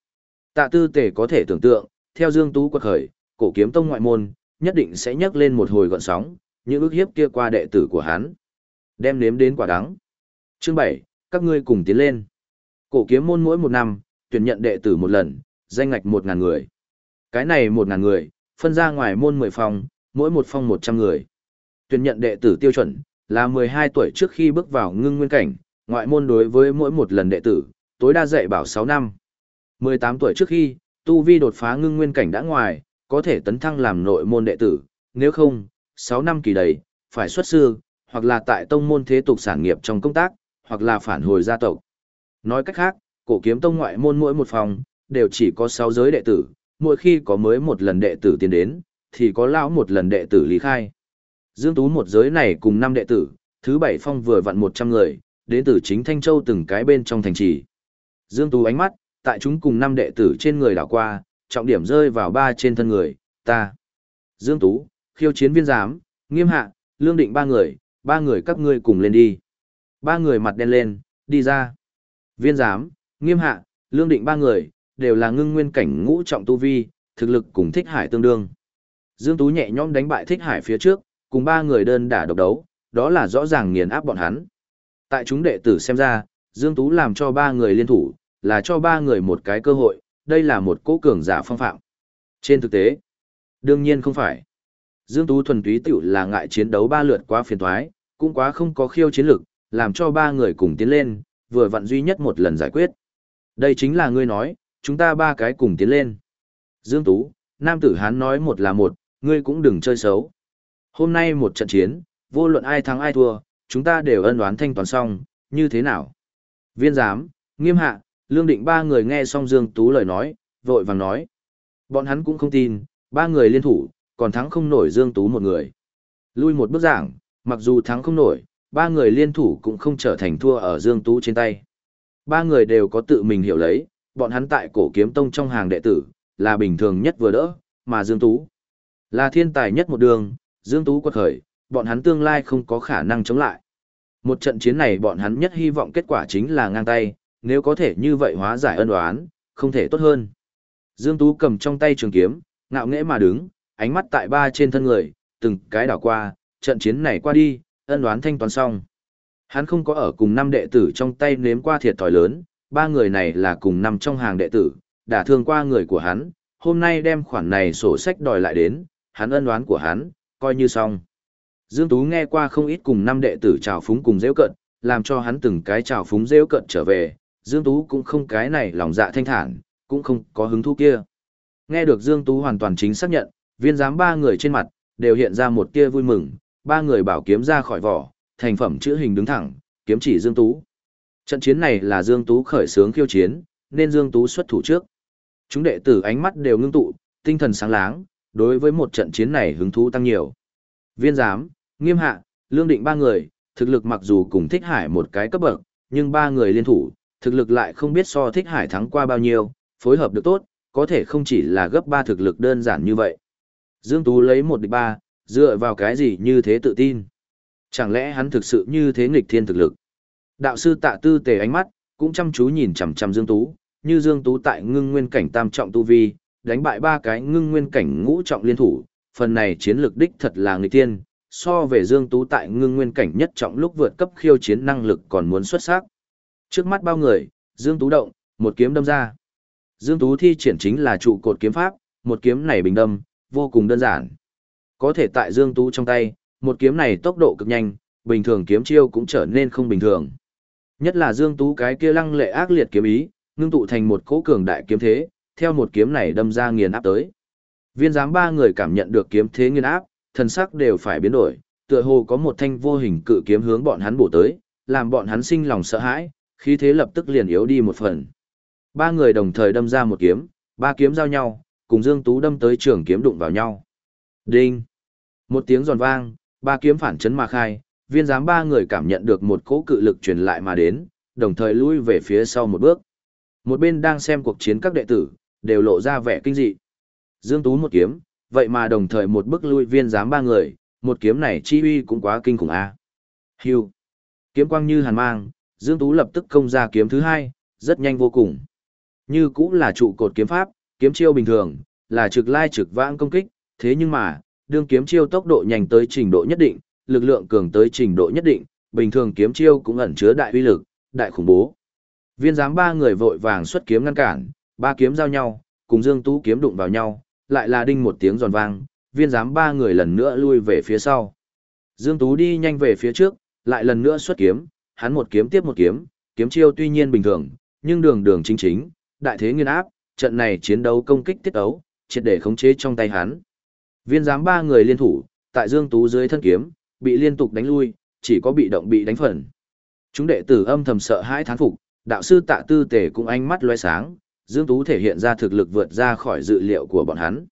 Tạ tư tể có thể tưởng tượng, theo Dương Tú quật khởi, cổ kiếm tông ngoại môn, nhất định sẽ nhấc lên một hồi gọn sóng, những ước hiếp kia qua đệ tử của hắn. Đem nếm đến quả đắng. Chương 7, các ngươi cùng tiến lên. Cổ kiếm môn mỗi một năm, tuyển nhận đệ tử một lần, danh ngạch 1.000 người. Cái này 1.000 người, phân ra ngoài môn 10 phòng, mỗi một phòng 100 người. Tuyển nhận đệ tử tiêu chuẩn, là 12 tuổi trước khi bước vào ngưng nguyên cảnh, ngoại môn đối với mỗi một lần đệ tử, tối đa dạy bảo 6 năm. 18 tuổi trước khi, tu vi đột phá ngưng nguyên cảnh đã ngoài, có thể tấn thăng làm nội môn đệ tử, nếu không, 6 năm kỳ đầy, phải xuất sư, hoặc là tại tông môn thế tục sản nghiệp trong công tác, hoặc là phản hồi gia tộc. Nói cách khác, cổ kiếm tông ngoại môn mỗi một phòng, đều chỉ có 6 giới đệ tử, mỗi khi có mới một lần đệ tử tiến đến, thì có lão một lần đệ tử lý khai. Dương Tú một giới này cùng 5 đệ tử, thứ bảy phong vừa vặn 100 người, đến từ chính Thanh Châu từng cái bên trong thành trì. Dương Tú ánh mắt, tại chúng cùng 5 đệ tử trên người đảo qua, trọng điểm rơi vào ba trên thân người, ta. Dương Tú, khiêu chiến viên giám, nghiêm hạ, lương định ba người, ba người các ngươi cùng lên đi. Ba người mặt đen lên, đi ra. Viên giám, nghiêm hạ, lương định ba người, đều là ngưng nguyên cảnh ngũ trọng tu vi, thực lực cùng thích hải tương đương. Dương Tú nhẹ nhõm đánh bại thích hải phía trước, cùng ba người đơn đả độc đấu, đó là rõ ràng nghiền áp bọn hắn. Tại chúng đệ tử xem ra, Dương Tú làm cho ba người liên thủ, là cho ba người một cái cơ hội, đây là một cố cường giả phong phạm. Trên thực tế, đương nhiên không phải. Dương Tú thuần túy tiểu là ngại chiến đấu ba lượt quá phiền thoái, cũng quá không có khiêu chiến lực, làm cho ba người cùng tiến lên, vừa vặn duy nhất một lần giải quyết. Đây chính là ngươi nói, chúng ta ba cái cùng tiến lên. Dương Tú, nam tử hán nói một là một, ngươi cũng đừng chơi xấu. Hôm nay một trận chiến, vô luận ai thắng ai thua, chúng ta đều ân đoán thanh toán xong, như thế nào? Viên giám, nghiêm hạ, lương định ba người nghe xong Dương Tú lời nói, vội vàng nói. Bọn hắn cũng không tin, ba người liên thủ, còn thắng không nổi Dương Tú một người. Lui một bước giảng, mặc dù thắng không nổi, ba người liên thủ cũng không trở thành thua ở Dương Tú trên tay. Ba người đều có tự mình hiểu lấy, bọn hắn tại cổ kiếm tông trong hàng đệ tử, là bình thường nhất vừa đỡ, mà Dương Tú là thiên tài nhất một đường, Dương Tú quật khởi, bọn hắn tương lai không có khả năng chống lại. Một trận chiến này bọn hắn nhất hy vọng kết quả chính là ngang tay, nếu có thể như vậy hóa giải ân oán, không thể tốt hơn. Dương Tú cầm trong tay trường kiếm, ngạo nghễ mà đứng, ánh mắt tại ba trên thân người, từng cái đảo qua, trận chiến này qua đi, ân oán thanh toán xong. Hắn không có ở cùng năm đệ tử trong tay nếm qua thiệt thòi lớn, ba người này là cùng năm trong hàng đệ tử, đã thương qua người của hắn, hôm nay đem khoản này sổ sách đòi lại đến, hắn ân oán của hắn, coi như xong. Dương Tú nghe qua không ít cùng năm đệ tử trào phúng cùng rêu cận, làm cho hắn từng cái trào phúng rêu cận trở về, Dương Tú cũng không cái này lòng dạ thanh thản, cũng không có hứng thú kia. Nghe được Dương Tú hoàn toàn chính xác nhận, viên giám ba người trên mặt, đều hiện ra một tia vui mừng, ba người bảo kiếm ra khỏi vỏ, thành phẩm chữ hình đứng thẳng, kiếm chỉ Dương Tú. Trận chiến này là Dương Tú khởi sướng khiêu chiến, nên Dương Tú xuất thủ trước. Chúng đệ tử ánh mắt đều ngưng tụ, tinh thần sáng láng, đối với một trận chiến này hứng thú tăng nhiều. Viên giám, nghiêm hạ, lương định ba người, thực lực mặc dù cùng thích hải một cái cấp bậc, nhưng ba người liên thủ, thực lực lại không biết so thích hải thắng qua bao nhiêu, phối hợp được tốt, có thể không chỉ là gấp ba thực lực đơn giản như vậy. Dương Tú lấy một địch ba, dựa vào cái gì như thế tự tin? Chẳng lẽ hắn thực sự như thế nghịch thiên thực lực? Đạo sư tạ tư tề ánh mắt, cũng chăm chú nhìn chằm chằm Dương Tú, như Dương Tú tại ngưng nguyên cảnh tam trọng tu vi, đánh bại ba cái ngưng nguyên cảnh ngũ trọng liên thủ, phần này chiến lược đích thật là nghịch tiên, so về Dương Tú tại ngưng nguyên cảnh nhất trọng lúc vượt cấp khiêu chiến năng lực còn muốn xuất sắc. Trước mắt bao người, Dương Tú động, một kiếm đâm ra. Dương Tú thi triển chính là trụ cột kiếm pháp, một kiếm này bình đâm, vô cùng đơn giản. Có thể tại Dương Tú trong tay, một kiếm này tốc độ cực nhanh, bình thường kiếm chiêu cũng trở nên không bình thường. Nhất là Dương Tú cái kia lăng lệ ác liệt kiếm ý, ngưng tụ thành một cỗ cường đại kiếm thế, theo một kiếm này đâm ra nghiền áp tới. Viên giám ba người cảm nhận được kiếm thế nghiền áp, thần sắc đều phải biến đổi, tựa hồ có một thanh vô hình cự kiếm hướng bọn hắn bổ tới, làm bọn hắn sinh lòng sợ hãi, khí thế lập tức liền yếu đi một phần. Ba người đồng thời đâm ra một kiếm, ba kiếm giao nhau, cùng Dương Tú đâm tới trường kiếm đụng vào nhau. Đinh! Một tiếng giòn vang, ba kiếm phản chấn mà khai, viên giám ba người cảm nhận được một cỗ cự lực truyền lại mà đến, đồng thời lui về phía sau một bước. Một bên đang xem cuộc chiến các đệ tử, đều lộ ra vẻ kinh dị. Dương Tú một kiếm, vậy mà đồng thời một bước lui viên giám ba người, một kiếm này chi uy cũng quá kinh khủng a. À. Hưu. Kiếm quang như hàn mang, Dương Tú lập tức công ra kiếm thứ hai, rất nhanh vô cùng. Như cũng là trụ cột kiếm pháp, kiếm chiêu bình thường, là trực lai trực vãng công kích, thế nhưng mà, đương kiếm chiêu tốc độ nhanh tới trình độ nhất định, lực lượng cường tới trình độ nhất định, bình thường kiếm chiêu cũng ẩn chứa đại uy lực, đại khủng bố. Viên giám ba người vội vàng xuất kiếm ngăn cản, ba kiếm giao nhau, cùng Dương Tú kiếm đụng vào nhau, lại là đinh một tiếng giòn vang, viên giám ba người lần nữa lui về phía sau. Dương Tú đi nhanh về phía trước, lại lần nữa xuất kiếm, hắn một kiếm tiếp một kiếm, kiếm chiêu tuy nhiên bình thường, nhưng đường đường chính chính, đại thế nghiên áp, trận này chiến đấu công kích tiết ấu, triệt để khống chế trong tay hắn. Viên giám ba người liên thủ, tại Dương Tú dưới thân kiếm, bị liên tục đánh lui, chỉ có bị động bị đánh phần. Chúng đệ tử âm thầm sợ hãi thán phục, đạo sư tạ tư tể cũng ánh mắt lóe sáng, Dương Tú thể hiện ra thực lực vượt ra khỏi dự liệu của bọn hắn.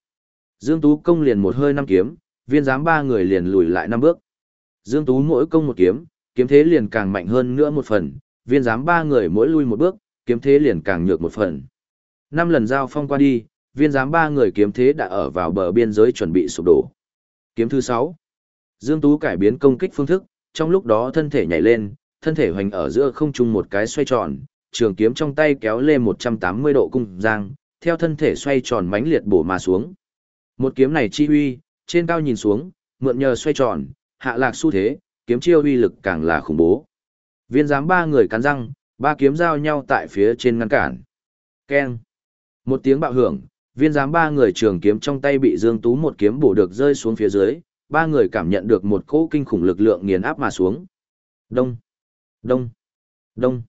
Dương Tú công liền một hơi năm kiếm, viên giám ba người liền lùi lại năm bước. Dương Tú mỗi công một kiếm, kiếm thế liền càng mạnh hơn nữa một phần, viên giám ba người mỗi lui một bước, kiếm thế liền càng nhược một phần. Năm lần giao phong qua đi, viên giám ba người kiếm thế đã ở vào bờ biên giới chuẩn bị sụp đổ. Kiếm thứ 6. Dương Tú cải biến công kích phương thức, trong lúc đó thân thể nhảy lên, thân thể hoành ở giữa không trung một cái xoay tròn, trường kiếm trong tay kéo lên 180 độ cung giang, theo thân thể xoay tròn mãnh liệt bổ mà xuống. Một kiếm này chi uy, trên cao nhìn xuống, mượn nhờ xoay tròn, hạ lạc xu thế, kiếm chiêu uy lực càng là khủng bố. Viên giám ba người cắn răng, ba kiếm giao nhau tại phía trên ngăn cản. Keng. Một tiếng bạo hưởng, viên giám ba người trường kiếm trong tay bị Dương Tú một kiếm bổ được rơi xuống phía dưới, ba người cảm nhận được một cỗ kinh khủng lực lượng nghiền áp mà xuống. Đông. Đông. Đông.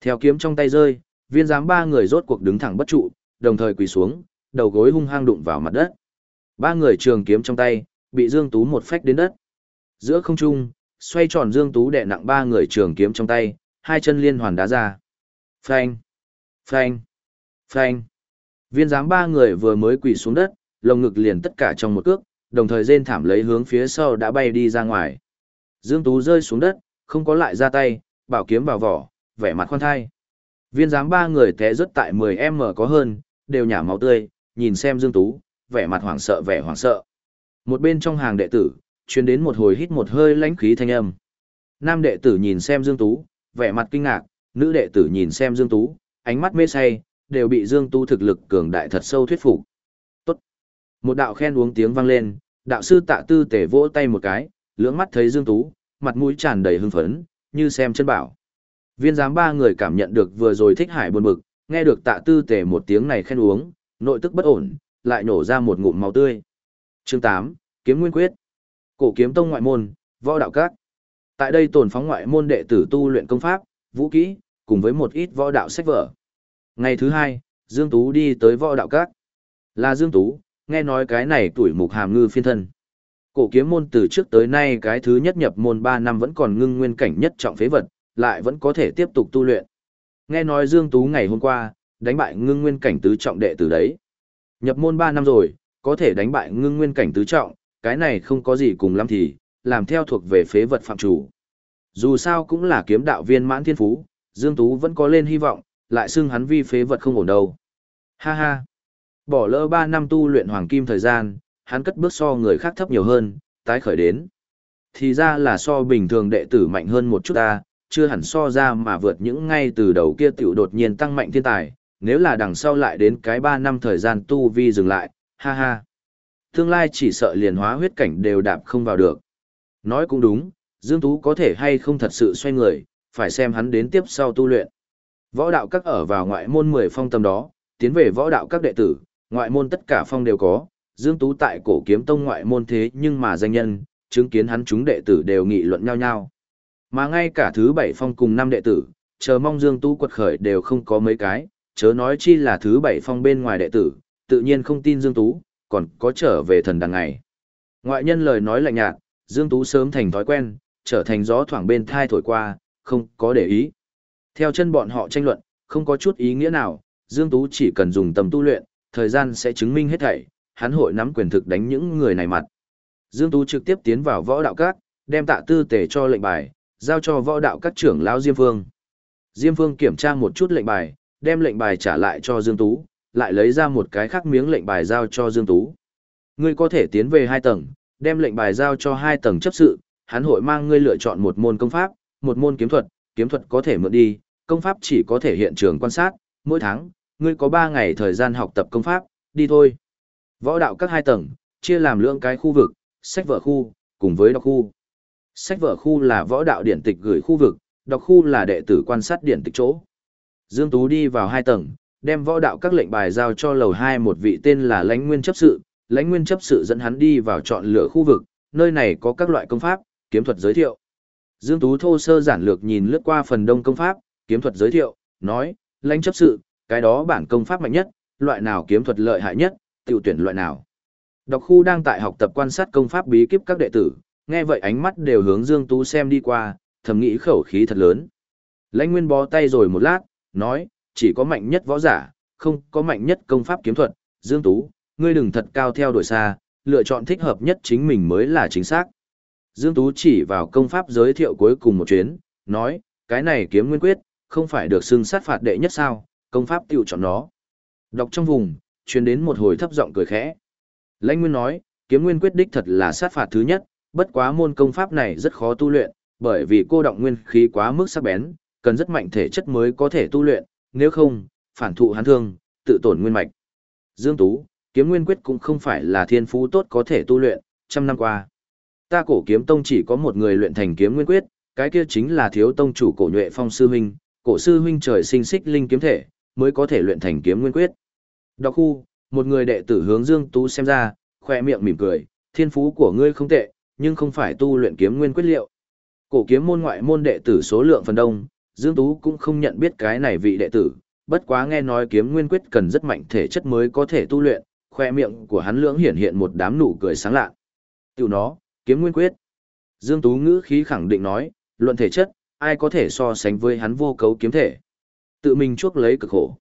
Theo kiếm trong tay rơi, viên giám ba người rốt cuộc đứng thẳng bất trụ, đồng thời quỳ xuống, đầu gối hung hăng đụng vào mặt đất. Ba người trường kiếm trong tay, bị Dương Tú một phách đến đất. Giữa không trung, xoay tròn Dương Tú đè nặng ba người trường kiếm trong tay, hai chân liên hoàn đá ra. Phanh! Phanh! Phanh! Viên giám ba người vừa mới quỳ xuống đất, lồng ngực liền tất cả trong một cước, đồng thời rên thảm lấy hướng phía sau đã bay đi ra ngoài. Dương Tú rơi xuống đất, không có lại ra tay, bảo kiếm vào vỏ, vẻ mặt khoan thai. Viên giám ba người té rớt tại 10M có hơn, đều nhả máu tươi, nhìn xem Dương Tú, vẻ mặt hoảng sợ vẻ hoảng sợ. Một bên trong hàng đệ tử, truyền đến một hồi hít một hơi lãnh khí thanh âm. Nam đệ tử nhìn xem Dương Tú, vẻ mặt kinh ngạc, nữ đệ tử nhìn xem Dương Tú, ánh mắt mê say, đều bị Dương Tú thực lực cường đại thật sâu thuyết phục. Tốt. Một đạo khen uống tiếng vang lên, đạo sư tạ tư tể vỗ tay một cái, lưỡng mắt thấy Dương Tú, mặt mũi tràn đầy hưng phấn, như xem chân bảo. Viên giám ba người cảm nhận được vừa rồi thích hải buồn bực, nghe được tạ tư tể một tiếng này khen uống, nội tức bất ổn, lại nổ ra một ngụm máu tươi. Chương 8, Kiếm Nguyên Quyết. Cổ kiếm tông ngoại môn, võ đạo các. Tại đây tồn phóng ngoại môn đệ tử tu luyện công pháp, vũ kỹ, cùng với một ít võ đạo sách vở. Ngày thứ hai, Dương Tú đi tới võ đạo các. Là Dương Tú, nghe nói cái này tuổi mục hàm ngư phiên thân. Cổ kiếm môn từ trước tới nay cái thứ nhất nhập môn 3 năm vẫn còn ngưng nguyên cảnh nhất trọng phế vật, lại vẫn có thể tiếp tục tu luyện. Nghe nói Dương Tú ngày hôm qua, đánh bại ngưng nguyên cảnh tứ trọng đệ tử đấy. Nhập môn 3 năm rồi, có thể đánh bại ngưng nguyên cảnh tứ trọng, cái này không có gì cùng lắm thì, làm theo thuộc về phế vật phạm chủ. Dù sao cũng là kiếm đạo viên mãn thiên phú, Dương Tú vẫn có lên hy vọng, lại xưng hắn vi phế vật không ổn đâu. Ha ha! Bỏ lỡ 3 năm tu luyện hoàng kim thời gian, hắn cất bước so người khác thấp nhiều hơn, tái khởi đến. Thì ra là so bình thường đệ tử mạnh hơn một chút ta, chưa hẳn so ra mà vượt những ngay từ đầu kia tiểu đột nhiên tăng mạnh thiên tài, nếu là đằng sau lại đến cái 3 năm thời gian tu vi dừng lại, ha ha. Tương lai chỉ sợ liền hóa huyết cảnh đều đạp không vào được. Nói cũng đúng, Dương Tú có thể hay không thật sự xoay người, phải xem hắn đến tiếp sau tu luyện. Võ đạo các ở vào ngoại môn 10 phong tầm đó, tiến về võ đạo các đệ tử, ngoại môn tất cả phong đều có, Dương Tú tại cổ kiếm tông ngoại môn thế nhưng mà danh nhân, chứng kiến hắn chúng đệ tử đều nghị luận nhau nhau. Mà ngay cả thứ bảy phong cùng năm đệ tử, chờ mong Dương Tú quật khởi đều không có mấy cái, chớ nói chi là thứ bảy phong bên ngoài đệ tử, tự nhiên không tin Dương Tú, còn có trở về thần đằng ngày. Ngoại nhân lời nói lạnh nhạt, Dương Tú sớm thành thói quen, trở thành gió thoảng bên thai thổi qua, không có để ý. Theo chân bọn họ tranh luận, không có chút ý nghĩa nào, Dương Tú chỉ cần dùng tầm tu luyện, thời gian sẽ chứng minh hết thảy, hắn hội nắm quyền thực đánh những người này mặt. Dương Tú trực tiếp tiến vào võ đạo các, đem tạ tư tể cho lệnh bài, giao cho võ đạo các trưởng lão Diêm Phương. Diêm Phương kiểm tra một chút lệnh bài, đem lệnh bài trả lại cho Dương Tú, lại lấy ra một cái khác miếng lệnh bài giao cho Dương Tú. Ngươi có thể tiến về hai tầng, đem lệnh bài giao cho hai tầng chấp sự, hắn hội mang ngươi lựa chọn một môn công pháp, một môn kiếm thuật, kiếm thuật có thể mượn đi, công pháp chỉ có thể hiện trường quan sát, mỗi tháng, ngươi có 3 ngày thời gian học tập công pháp, đi thôi. Võ đạo các hai tầng, chia làm lượng cái khu vực, sách vở khu, cùng với đọc khu. Sách vở khu là võ đạo điển tịch gửi khu vực, đọc khu là đệ tử quan sát điển tịch chỗ. Dương Tú đi vào hai tầng, đem võ đạo các lệnh bài giao cho lầu 2 một vị tên là lãnh nguyên chấp sự, lãnh nguyên chấp sự dẫn hắn đi vào chọn lựa khu vực, nơi này có các loại công pháp, kiếm thuật giới thiệu. Dương Tú thô sơ giản lược nhìn lướt qua phần đông công pháp, kiếm thuật giới thiệu, nói, lãnh chấp sự, cái đó bản công pháp mạnh nhất, loại nào kiếm thuật lợi hại nhất, tiểu tuyển loại nào. Đọc khu đang tại học tập quan sát công pháp bí kíp các đệ tử, nghe vậy ánh mắt đều hướng Dương Tú xem đi qua, thầm nghĩ khẩu khí thật lớn. Lãnh Nguyên bó tay rồi một lát, nói, chỉ có mạnh nhất võ giả, không có mạnh nhất công pháp kiếm thuật, Dương Tú, ngươi đừng thật cao theo đuổi xa, lựa chọn thích hợp nhất chính mình mới là chính xác. Dương Tú chỉ vào công pháp giới thiệu cuối cùng một chuyến, nói, cái này kiếm nguyên quyết, không phải được xưng sát phạt đệ nhất sao, công pháp tiêu chọn nó. Đọc trong vùng, truyền đến một hồi thấp giọng cười khẽ. Lãnh Nguyên nói, kiếm nguyên quyết đích thật là sát phạt thứ nhất, bất quá môn công pháp này rất khó tu luyện, bởi vì cô động nguyên khí quá mức sắc bén, cần rất mạnh thể chất mới có thể tu luyện, nếu không, phản thụ hắn thương, tự tổn nguyên mạch. Dương Tú, kiếm nguyên quyết cũng không phải là thiên phú tốt có thể tu luyện, trăm năm qua. Ta cổ kiếm tông chỉ có một người luyện thành kiếm nguyên quyết, cái kia chính là thiếu tông chủ cổ nhuệ phong sư huynh, cổ sư huynh trời sinh xích linh kiếm thể, mới có thể luyện thành kiếm nguyên quyết. Đọc khu, một người đệ tử hướng Dương Tú xem ra, khoe miệng mỉm cười, thiên phú của ngươi không tệ, nhưng không phải tu luyện kiếm nguyên quyết liệu. Cổ kiếm môn ngoại môn đệ tử số lượng phần đông, Dương Tú cũng không nhận biết cái này vị đệ tử, bất quá nghe nói kiếm nguyên quyết cần rất mạnh thể chất mới có thể tu luyện, khoe miệng của hắn lưỡng hiển hiện một đám nụ cười sáng lạ. Tiểu nó, kiếm nguyên quyết. Dương Tú ngữ khí khẳng định nói, luận thể chất, ai có thể so sánh với hắn vô cấu kiếm thể. Tự mình chuốc lấy cực khổ.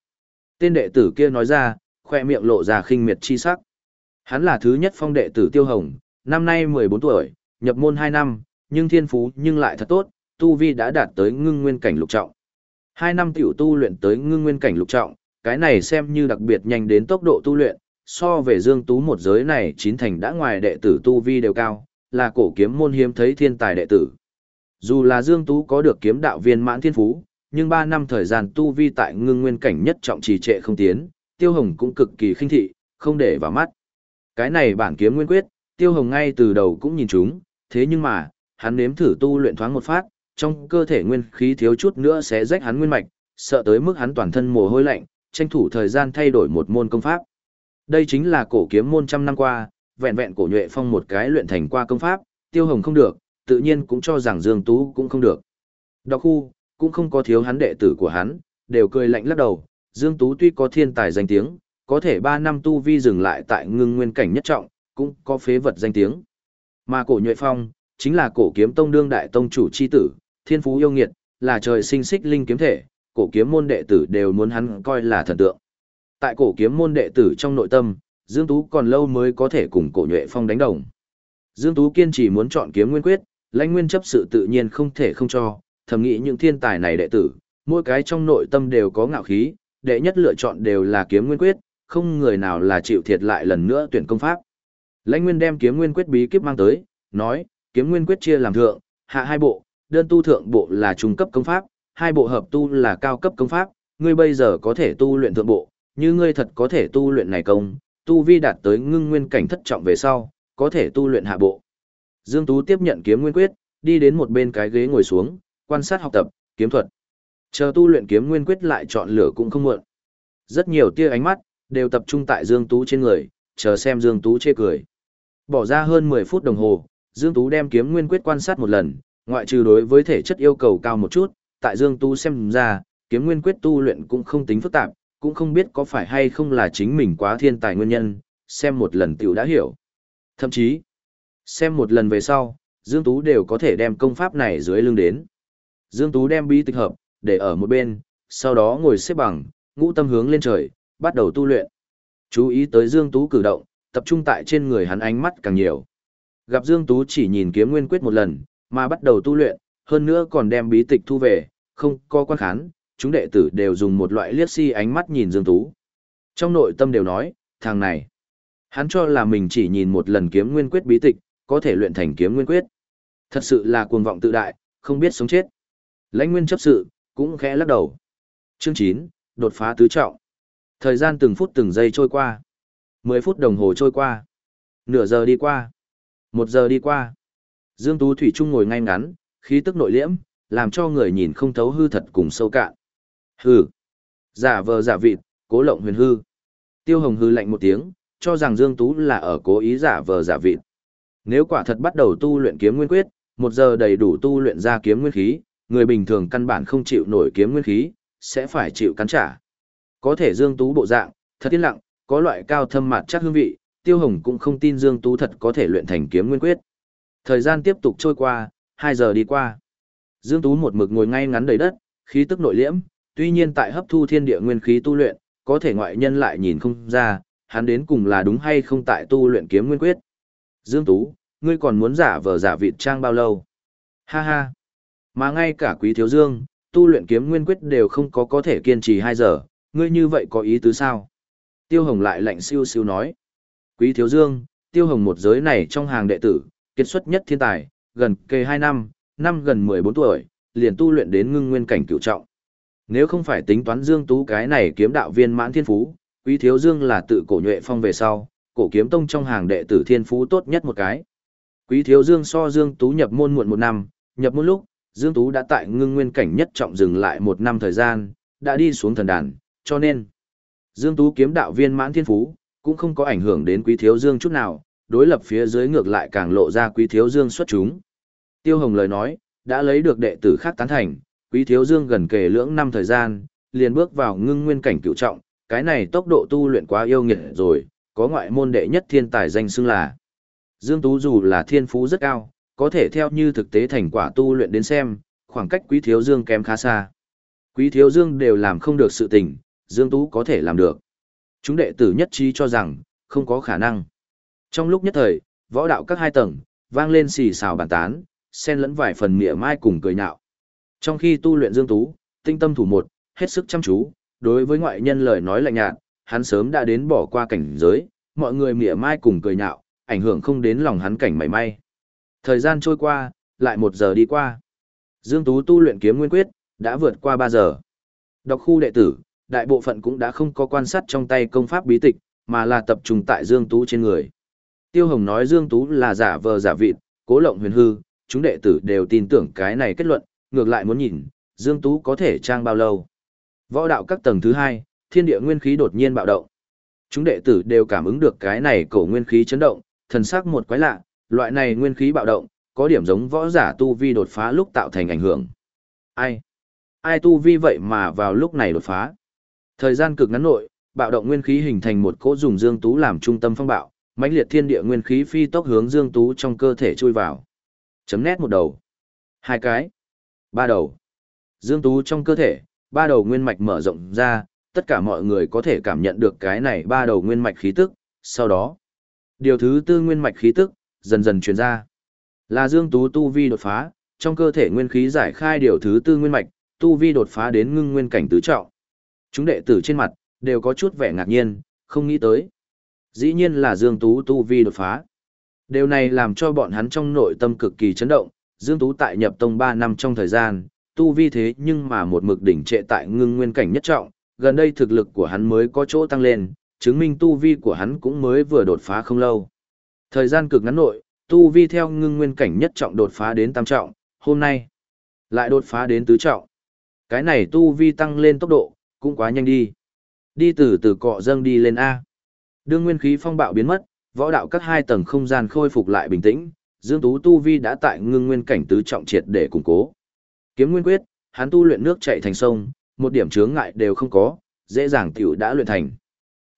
Tên đệ tử kia nói ra, khoe miệng lộ ra khinh miệt chi sắc. Hắn là thứ nhất phong đệ tử Tiêu Hồng, năm nay 14 tuổi, nhập môn 2 năm, nhưng thiên phú nhưng lại thật tốt, tu vi đã đạt tới ngưng nguyên cảnh lục trọng. Hai năm tiểu tu luyện tới ngưng nguyên cảnh lục trọng, cái này xem như đặc biệt nhanh đến tốc độ tu luyện, so về Dương Tú một giới này chín thành đã ngoài đệ tử tu vi đều cao, là cổ kiếm môn hiếm thấy thiên tài đệ tử. Dù là Dương Tú có được kiếm đạo viên mãn thiên phú, nhưng 3 năm thời gian tu vi tại ngưng nguyên cảnh nhất trọng trì trệ không tiến, Tiêu Hồng cũng cực kỳ khinh thị, không để vào mắt. Cái này bản kiếm nguyên quyết, Tiêu Hồng ngay từ đầu cũng nhìn chúng, thế nhưng mà, hắn nếm thử tu luyện thoáng một phát, trong cơ thể nguyên khí thiếu chút nữa sẽ rách hắn nguyên mạch, sợ tới mức hắn toàn thân mồ hôi lạnh, tranh thủ thời gian thay đổi một môn công pháp. Đây chính là cổ kiếm môn trăm năm qua, vẹn vẹn cổ nhuệ phong một cái luyện thành qua công pháp, Tiêu Hồng không được, tự nhiên cũng cho rằng Dương Tú cũng không được. Đọc khu, cũng không có thiếu hắn đệ tử của hắn, đều cười lạnh lắc đầu, Dương Tú tuy có thiên tài danh tiếng, có thể 3 năm tu vi dừng lại tại ngưng nguyên cảnh nhất trọng, cũng có phế vật danh tiếng. Mà cổ nhuệ phong, chính là cổ kiếm tông đương đại tông chủ chi tử, thiên phú yêu nghiệt, là trời sinh xích linh kiếm thể, cổ kiếm môn đệ tử đều muốn hắn coi là thần tượng. Tại cổ kiếm môn đệ tử trong nội tâm, Dương Tú còn lâu mới có thể cùng cổ nhuệ phong đánh đồng. Dương Tú kiên trì muốn chọn kiếm nguyên quyết, lãnh nguyên chấp sự tự nhiên không thể không cho, thầm nghĩ những thiên tài này đệ tử, mỗi cái trong nội tâm đều có ngạo khí, đệ nhất lựa chọn đều là kiếm nguyên quyết, không người nào là chịu thiệt lại lần nữa tuyển công pháp. Lãnh Nguyên đem kiếm nguyên quyết bí kíp mang tới, nói, kiếm nguyên quyết chia làm thượng, hạ hai bộ, đơn tu thượng bộ là trung cấp công pháp, hai bộ hợp tu là cao cấp công pháp, ngươi bây giờ có thể tu luyện thượng bộ, như ngươi thật có thể tu luyện này công, tu vi đạt tới ngưng nguyên cảnh thất trọng về sau, có thể tu luyện hạ bộ. Dương Tú tiếp nhận kiếm nguyên quyết, đi đến một bên cái ghế ngồi xuống, quan sát học tập, kiếm thuật. Chờ tu luyện kiếm nguyên quyết lại chọn lựa cũng không muộn. Rất nhiều tia ánh mắt, đều tập trung tại Dương Tú trên người, chờ xem Dương Tú chê cười. Bỏ ra hơn 10 phút đồng hồ, Dương Tú đem kiếm nguyên quyết quan sát một lần, ngoại trừ đối với thể chất yêu cầu cao một chút, tại Dương Tu xem ra, kiếm nguyên quyết tu luyện cũng không tính phức tạp, cũng không biết có phải hay không là chính mình quá thiên tài nguyên nhân, xem một lần tiểu đã hiểu. Thậm chí, xem một lần về sau, Dương Tú đều có thể đem công pháp này dưới lưng đến. Dương Tú đem bí tịch hợp, để ở một bên, sau đó ngồi xếp bằng, ngũ tâm hướng lên trời, bắt đầu tu luyện. Chú ý tới Dương Tú cử động, tập trung tại trên người hắn ánh mắt càng nhiều. Gặp Dương Tú chỉ nhìn kiếm nguyên quyết một lần, mà bắt đầu tu luyện, hơn nữa còn đem bí tịch thu về, không có quan khán, chúng đệ tử đều dùng một loại liếc si ánh mắt nhìn Dương Tú. Trong nội tâm đều nói, thằng này, hắn cho là mình chỉ nhìn một lần kiếm nguyên quyết bí tịch, có thể luyện thành kiếm nguyên quyết. Thật sự là cuồng vọng tự đại, không biết sống chết. Lãnh nguyên chấp sự, cũng khẽ lắc đầu. Chương 9, đột phá tứ trọng. Thời gian từng phút từng giây trôi qua. 10 phút đồng hồ trôi qua. Nửa giờ đi qua. Một giờ đi qua. Dương Tú Thủy Trung ngồi ngay ngắn, khí tức nội liễm, làm cho người nhìn không thấu hư thật cùng sâu cạn. Hư. Giả vờ giả vịt, cố lộng huyền hư. Tiêu Hồng hư lạnh một tiếng, cho rằng Dương Tú là ở cố ý giả vờ giả vịt. Nếu quả thật bắt đầu tu luyện kiếm nguyên quyết, một giờ đầy đủ tu luyện ra kiếm nguyên khí, người bình thường căn bản không chịu nổi kiếm nguyên khí, sẽ phải chịu cắn trả. Có thể Dương Tú bộ dạng, thật yên lặng, có loại cao thâm mặt chắc hương vị, Tiêu Hồng cũng không tin Dương Tú thật có thể luyện thành kiếm nguyên quyết. Thời gian tiếp tục trôi qua, 2 giờ đi qua. Dương Tú một mực ngồi ngay ngắn đầy đất, khí tức nội liễm, tuy nhiên tại hấp thu thiên địa nguyên khí tu luyện, có thể ngoại nhân lại nhìn không ra, hắn đến cùng là đúng hay không tại tu luyện kiếm nguyên quyết. Dương Tú, ngươi còn muốn giả vờ giả vịt trang bao lâu? Ha ha. Mà ngay cả quý thiếu dương, tu luyện kiếm nguyên quyết đều không có có thể kiên trì 2 giờ, ngươi như vậy có ý tứ sao? Tiêu Hồng lại lạnh siêu siêu nói. Quý thiếu dương, Tiêu Hồng một giới này trong hàng đệ tử, kiệt xuất nhất thiên tài, gần kề 2 năm, năm gần 14 tuổi, liền tu luyện đến ngưng nguyên cảnh cửu trọng. Nếu không phải tính toán Dương Tú cái này kiếm đạo viên mãn thiên phú, Quý Thiếu Dương là tự cổ nhuệ phong về sau, cổ kiếm tông trong hàng đệ tử thiên phú tốt nhất một cái. Quý Thiếu Dương so Dương Tú nhập môn muộn một năm, nhập môn lúc, Dương Tú đã tại ngưng nguyên cảnh nhất trọng dừng lại một năm thời gian, đã đi xuống thần đàn, cho nên Dương Tú kiếm đạo viên mãn thiên phú, cũng không có ảnh hưởng đến Quý Thiếu Dương chút nào, đối lập phía dưới ngược lại càng lộ ra Quý Thiếu Dương xuất chúng. Tiêu Hồng lời nói, đã lấy được đệ tử khác tán thành, Quý Thiếu Dương gần kề lưỡng năm thời gian, liền bước vào ngưng nguyên cảnh cựu trọng, cái này tốc độ tu luyện quá yêu nghiệt rồi, có ngoại môn đệ nhất thiên tài danh xưng là. Dương Tú dù là thiên phú rất cao, có thể theo như thực tế thành quả tu luyện đến xem, khoảng cách Quý Thiếu Dương kém khá xa. Quý Thiếu Dương đều làm không được sự tình, Dương Tú có thể làm được. Chúng đệ tử nhất trí cho rằng, không có khả năng. Trong lúc nhất thời, võ đạo các hai tầng, vang lên xì xào bàn tán, xen lẫn vài phần mỉa mai cùng cười nhạo. Trong khi tu luyện Dương Tú, tinh tâm thủ một, hết sức chăm chú, đối với ngoại nhân lời nói lạnh nhạt, hắn sớm đã đến bỏ qua cảnh giới, mọi người mỉa mai cùng cười nhạo, ảnh hưởng không đến lòng hắn cảnh mảy may. Thời gian trôi qua, lại một giờ đi qua. Dương Tú tu luyện kiếm nguyên quyết, đã vượt qua 3 giờ. Đọc khu đệ tử, đại bộ phận cũng đã không có quan sát trong tay công pháp bí tịch, mà là tập trung tại Dương Tú trên người. Tiêu Hồng nói Dương Tú là giả vờ giả vịt, cố lộng huyền hư, chúng đệ tử đều tin tưởng cái này kết luận, ngược lại muốn nhìn, Dương Tú có thể trang bao lâu. Võ đạo các tầng thứ hai, thiên địa nguyên khí đột nhiên bạo động. Chúng đệ tử đều cảm ứng được cái này cổ nguyên khí chấn động, thần sắc một quái lạ, loại này nguyên khí bạo động, có điểm giống võ giả tu vi đột phá lúc tạo thành ảnh hưởng. Ai? Ai tu vi vậy mà vào lúc này đột phá? Thời gian cực ngắn nội, bạo động nguyên khí hình thành một cỗ dùng Dương Tú làm trung tâm phong bạo, mãnh liệt thiên địa nguyên khí phi tốc hướng Dương Tú trong cơ thể chui vào. Chấm nét một đầu. Hai cái. Ba đầu. Dương Tú trong cơ thể, ba đầu nguyên mạch mở rộng ra, tất cả mọi người có thể cảm nhận được cái này ba đầu nguyên mạch khí tức, sau đó. Điều thứ tư nguyên mạch khí tức, dần dần truyền ra. Là Dương Tú tu vi đột phá, trong cơ thể nguyên khí giải khai điều thứ tư nguyên mạch, tu vi đột phá đến ngưng nguyên cảnh tứ trọng. Chúng đệ tử trên mặt, đều có chút vẻ ngạc nhiên, không nghĩ tới. Dĩ nhiên là Dương Tú tu vi đột phá. Điều này làm cho bọn hắn trong nội tâm cực kỳ chấn động, Dương Tú tại nhập tông 3 năm trong thời gian, tu vi thế nhưng mà một mực đỉnh trệ tại ngưng nguyên cảnh nhất trọng, gần đây thực lực của hắn mới có chỗ tăng lên, chứng minh tu vi của hắn cũng mới vừa đột phá không lâu. Thời gian cực ngắn nội, tu vi theo ngưng nguyên cảnh nhất trọng đột phá đến tam trọng, hôm nay lại đột phá đến tứ trọng. Cái này tu vi tăng lên tốc độ, cũng quá nhanh đi. Đi từ từ cọ dâng đi lên A. Đương nguyên khí phong bạo biến mất, võ đạo các hai tầng không gian khôi phục lại bình tĩnh, Dương Tú tu vi đã tại ngưng nguyên cảnh tứ trọng triệt để củng cố. Kiếm nguyên quyết, hắn tu luyện nước chảy thành sông, một điểm chướng ngại đều không có, dễ dàng tiểu đã luyện thành.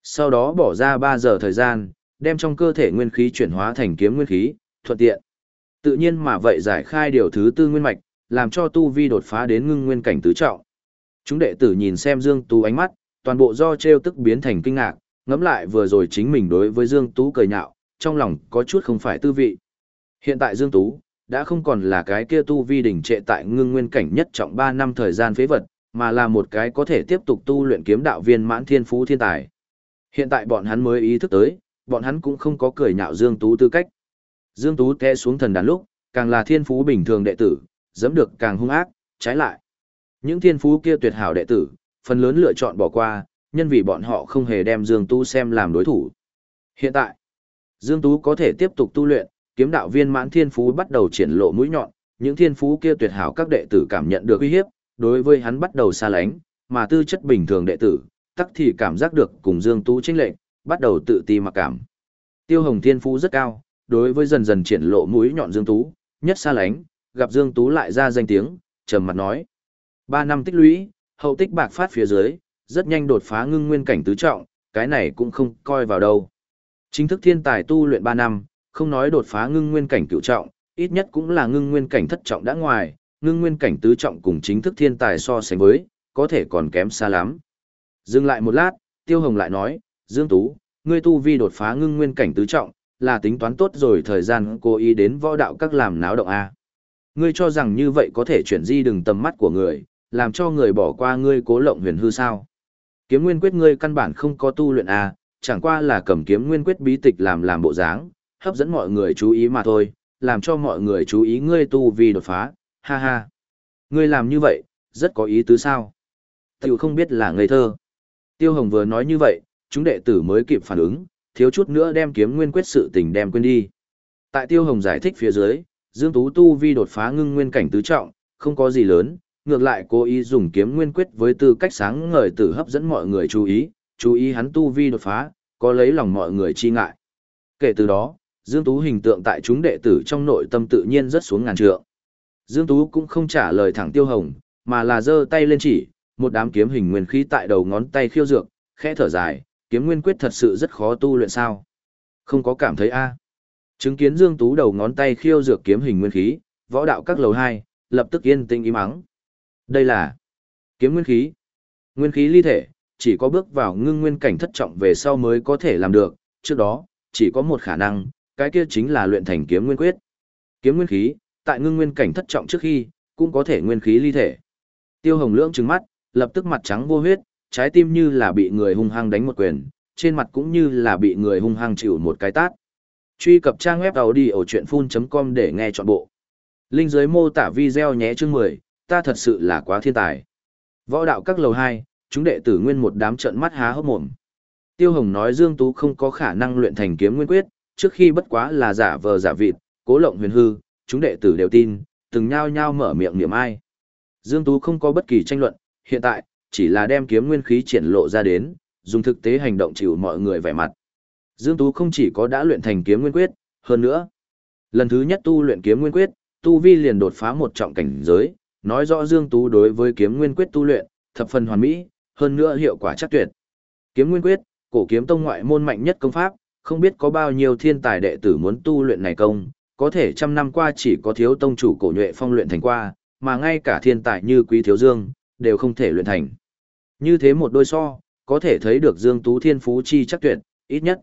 Sau đó bỏ ra 3 giờ thời gian, đem trong cơ thể nguyên khí chuyển hóa thành kiếm nguyên khí, thuận tiện. Tự nhiên mà vậy giải khai điều thứ tư nguyên mạch, làm cho tu vi đột phá đến ngưng nguyên cảnh tứ trọng. Chúng đệ tử nhìn xem Dương Tú ánh mắt, toàn bộ do treo tức biến thành kinh ngạc, ngẫm lại vừa rồi chính mình đối với Dương Tú cười nhạo, trong lòng có chút không phải tư vị. Hiện tại Dương Tú, đã không còn là cái kia tu vi đỉnh trệ tại ngưng nguyên cảnh nhất trọng 3 năm thời gian phế vật, mà là một cái có thể tiếp tục tu luyện kiếm đạo viên mãn thiên phú thiên tài. Hiện tại bọn hắn mới ý thức tới, bọn hắn cũng không có cười nhạo Dương Tú tư cách. Dương Tú té xuống thần đàn lúc, càng là thiên phú bình thường đệ tử, dẫm được càng hung ác, trái lại. Những thiên phú kia tuyệt hảo đệ tử, phần lớn lựa chọn bỏ qua, nhân vì bọn họ không hề đem Dương Tú xem làm đối thủ. Hiện tại, Dương Tú có thể tiếp tục tu luyện, kiếm đạo viên mãn thiên phú bắt đầu triển lộ mũi nhọn, những thiên phú kia tuyệt hảo các đệ tử cảm nhận được uy hiếp, đối với hắn bắt đầu xa lánh, mà tư chất bình thường đệ tử, tắc thì cảm giác được cùng Dương Tú chênh lệnh, bắt đầu tự ti mặc cảm. Tiêu Hồng thiên phú rất cao, đối với dần dần triển lộ mũi nhọn Dương Tú, nhất xa lánh, gặp Dương Tú lại ra danh tiếng, trầm mặt nói: "Ba năm tích lũy, hậu tích bạc phát phía dưới, rất nhanh đột phá ngưng nguyên cảnh tứ trọng, cái này cũng không coi vào đâu. Chính thức thiên tài tu luyện 3 năm, không nói đột phá ngưng nguyên cảnh cửu trọng, ít nhất cũng là ngưng nguyên cảnh thất trọng đã ngoài, ngưng nguyên cảnh tứ trọng cùng chính thức thiên tài so sánh với, có thể còn kém xa lắm. Dừng lại một lát, Tiêu Hồng lại nói, Dương Tú, ngươi tu vi đột phá ngưng nguyên cảnh tứ trọng, là tính toán tốt rồi thời gian Cô ý đến võ đạo các làm náo động A. Ngươi cho rằng như vậy có thể chuyển di đừng tầm mắt của người, làm cho người bỏ qua ngươi cố lộng huyền hư sao. Kiếm nguyên quyết ngươi căn bản không có tu luyện à? chẳng qua là cầm kiếm nguyên quyết bí tịch làm làm bộ dáng, hấp dẫn mọi người chú ý mà thôi, làm cho mọi người chú ý ngươi tu vi đột phá, ha ha. Ngươi làm như vậy, rất có ý tứ sao. Tiểu không biết là ngây thơ. Tiêu Hồng vừa nói như vậy, chúng đệ tử mới kịp phản ứng, thiếu chút nữa đem kiếm nguyên quyết sự tình đem quên đi. Tại Tiêu Hồng giải thích phía dưới, Dương Tú tu vi đột phá ngưng nguyên cảnh tứ trọng, không có gì lớn, ngược lại cố ý dùng kiếm nguyên quyết với tư cách sáng ngời tử hấp dẫn mọi người chú ý, chú ý hắn tu vi đột phá, có lấy lòng mọi người chi ngại. Kể từ đó, Dương Tú hình tượng tại chúng đệ tử trong nội tâm tự nhiên rất xuống ngàn trượng. Dương Tú cũng không trả lời thẳng Tiêu Hồng, mà là giơ tay lên chỉ, một đám kiếm hình nguyên khí tại đầu ngón tay khiêu dược, khẽ thở dài, kiếm nguyên quyết thật sự rất khó tu luyện sao? Không có cảm thấy a? Chứng kiến Dương Tú đầu ngón tay khiêu dược kiếm hình nguyên khí, võ đạo các lầu 2, lập tức yên tĩnh im mắng. Đây là kiếm nguyên khí. Nguyên khí ly thể, chỉ có bước vào ngưng nguyên cảnh thất trọng về sau mới có thể làm được, trước đó, chỉ có một khả năng, cái kia chính là luyện thành kiếm nguyên quyết. Kiếm nguyên khí, tại ngưng nguyên cảnh thất trọng trước khi, cũng có thể nguyên khí ly thể. Tiêu Hồng Lưỡng trừng mắt, lập tức mặt trắng vô huyết, trái tim như là bị người hung hăng đánh một quyền, trên mặt cũng như là bị người hung hăng chịu một cái tát. Truy cập trang web audiochuyenphun.com để nghe trọn bộ. Linh dưới mô tả video nhé chương 10, ta thật sự là quá thiên tài. Võ đạo các lầu 2, chúng đệ tử nguyên một đám trận mắt há hốc mồm. Tiêu Hồng nói Dương Tú không có khả năng luyện thành kiếm nguyên quyết, trước khi bất quá là giả vờ giả vịt, cố lộng huyền hư, chúng đệ tử đều tin, từng nhao nhao mở miệng niệm ai. Dương Tú không có bất kỳ tranh luận, hiện tại, chỉ là đem kiếm nguyên khí triển lộ ra đến, dùng thực tế hành động chịu mọi người vẻ mặt. Dương Tú không chỉ có đã luyện thành kiếm nguyên quyết, hơn nữa, lần thứ nhất tu luyện kiếm nguyên quyết, tu vi liền đột phá một trọng cảnh giới, nói rõ Dương Tú đối với kiếm nguyên quyết tu luyện, thập phần hoàn mỹ, hơn nữa hiệu quả chắc tuyệt. Kiếm nguyên quyết, cổ kiếm tông ngoại môn mạnh nhất công pháp, không biết có bao nhiêu thiên tài đệ tử muốn tu luyện này công, có thể trăm năm qua chỉ có thiếu tông chủ cổ nhuệ phong luyện thành qua, mà ngay cả thiên tài như quý thiếu dương, đều không thể luyện thành. Như thế một đôi so, có thể thấy được Dương Tú thiên phú chi chắc tuyệt, ít nhất.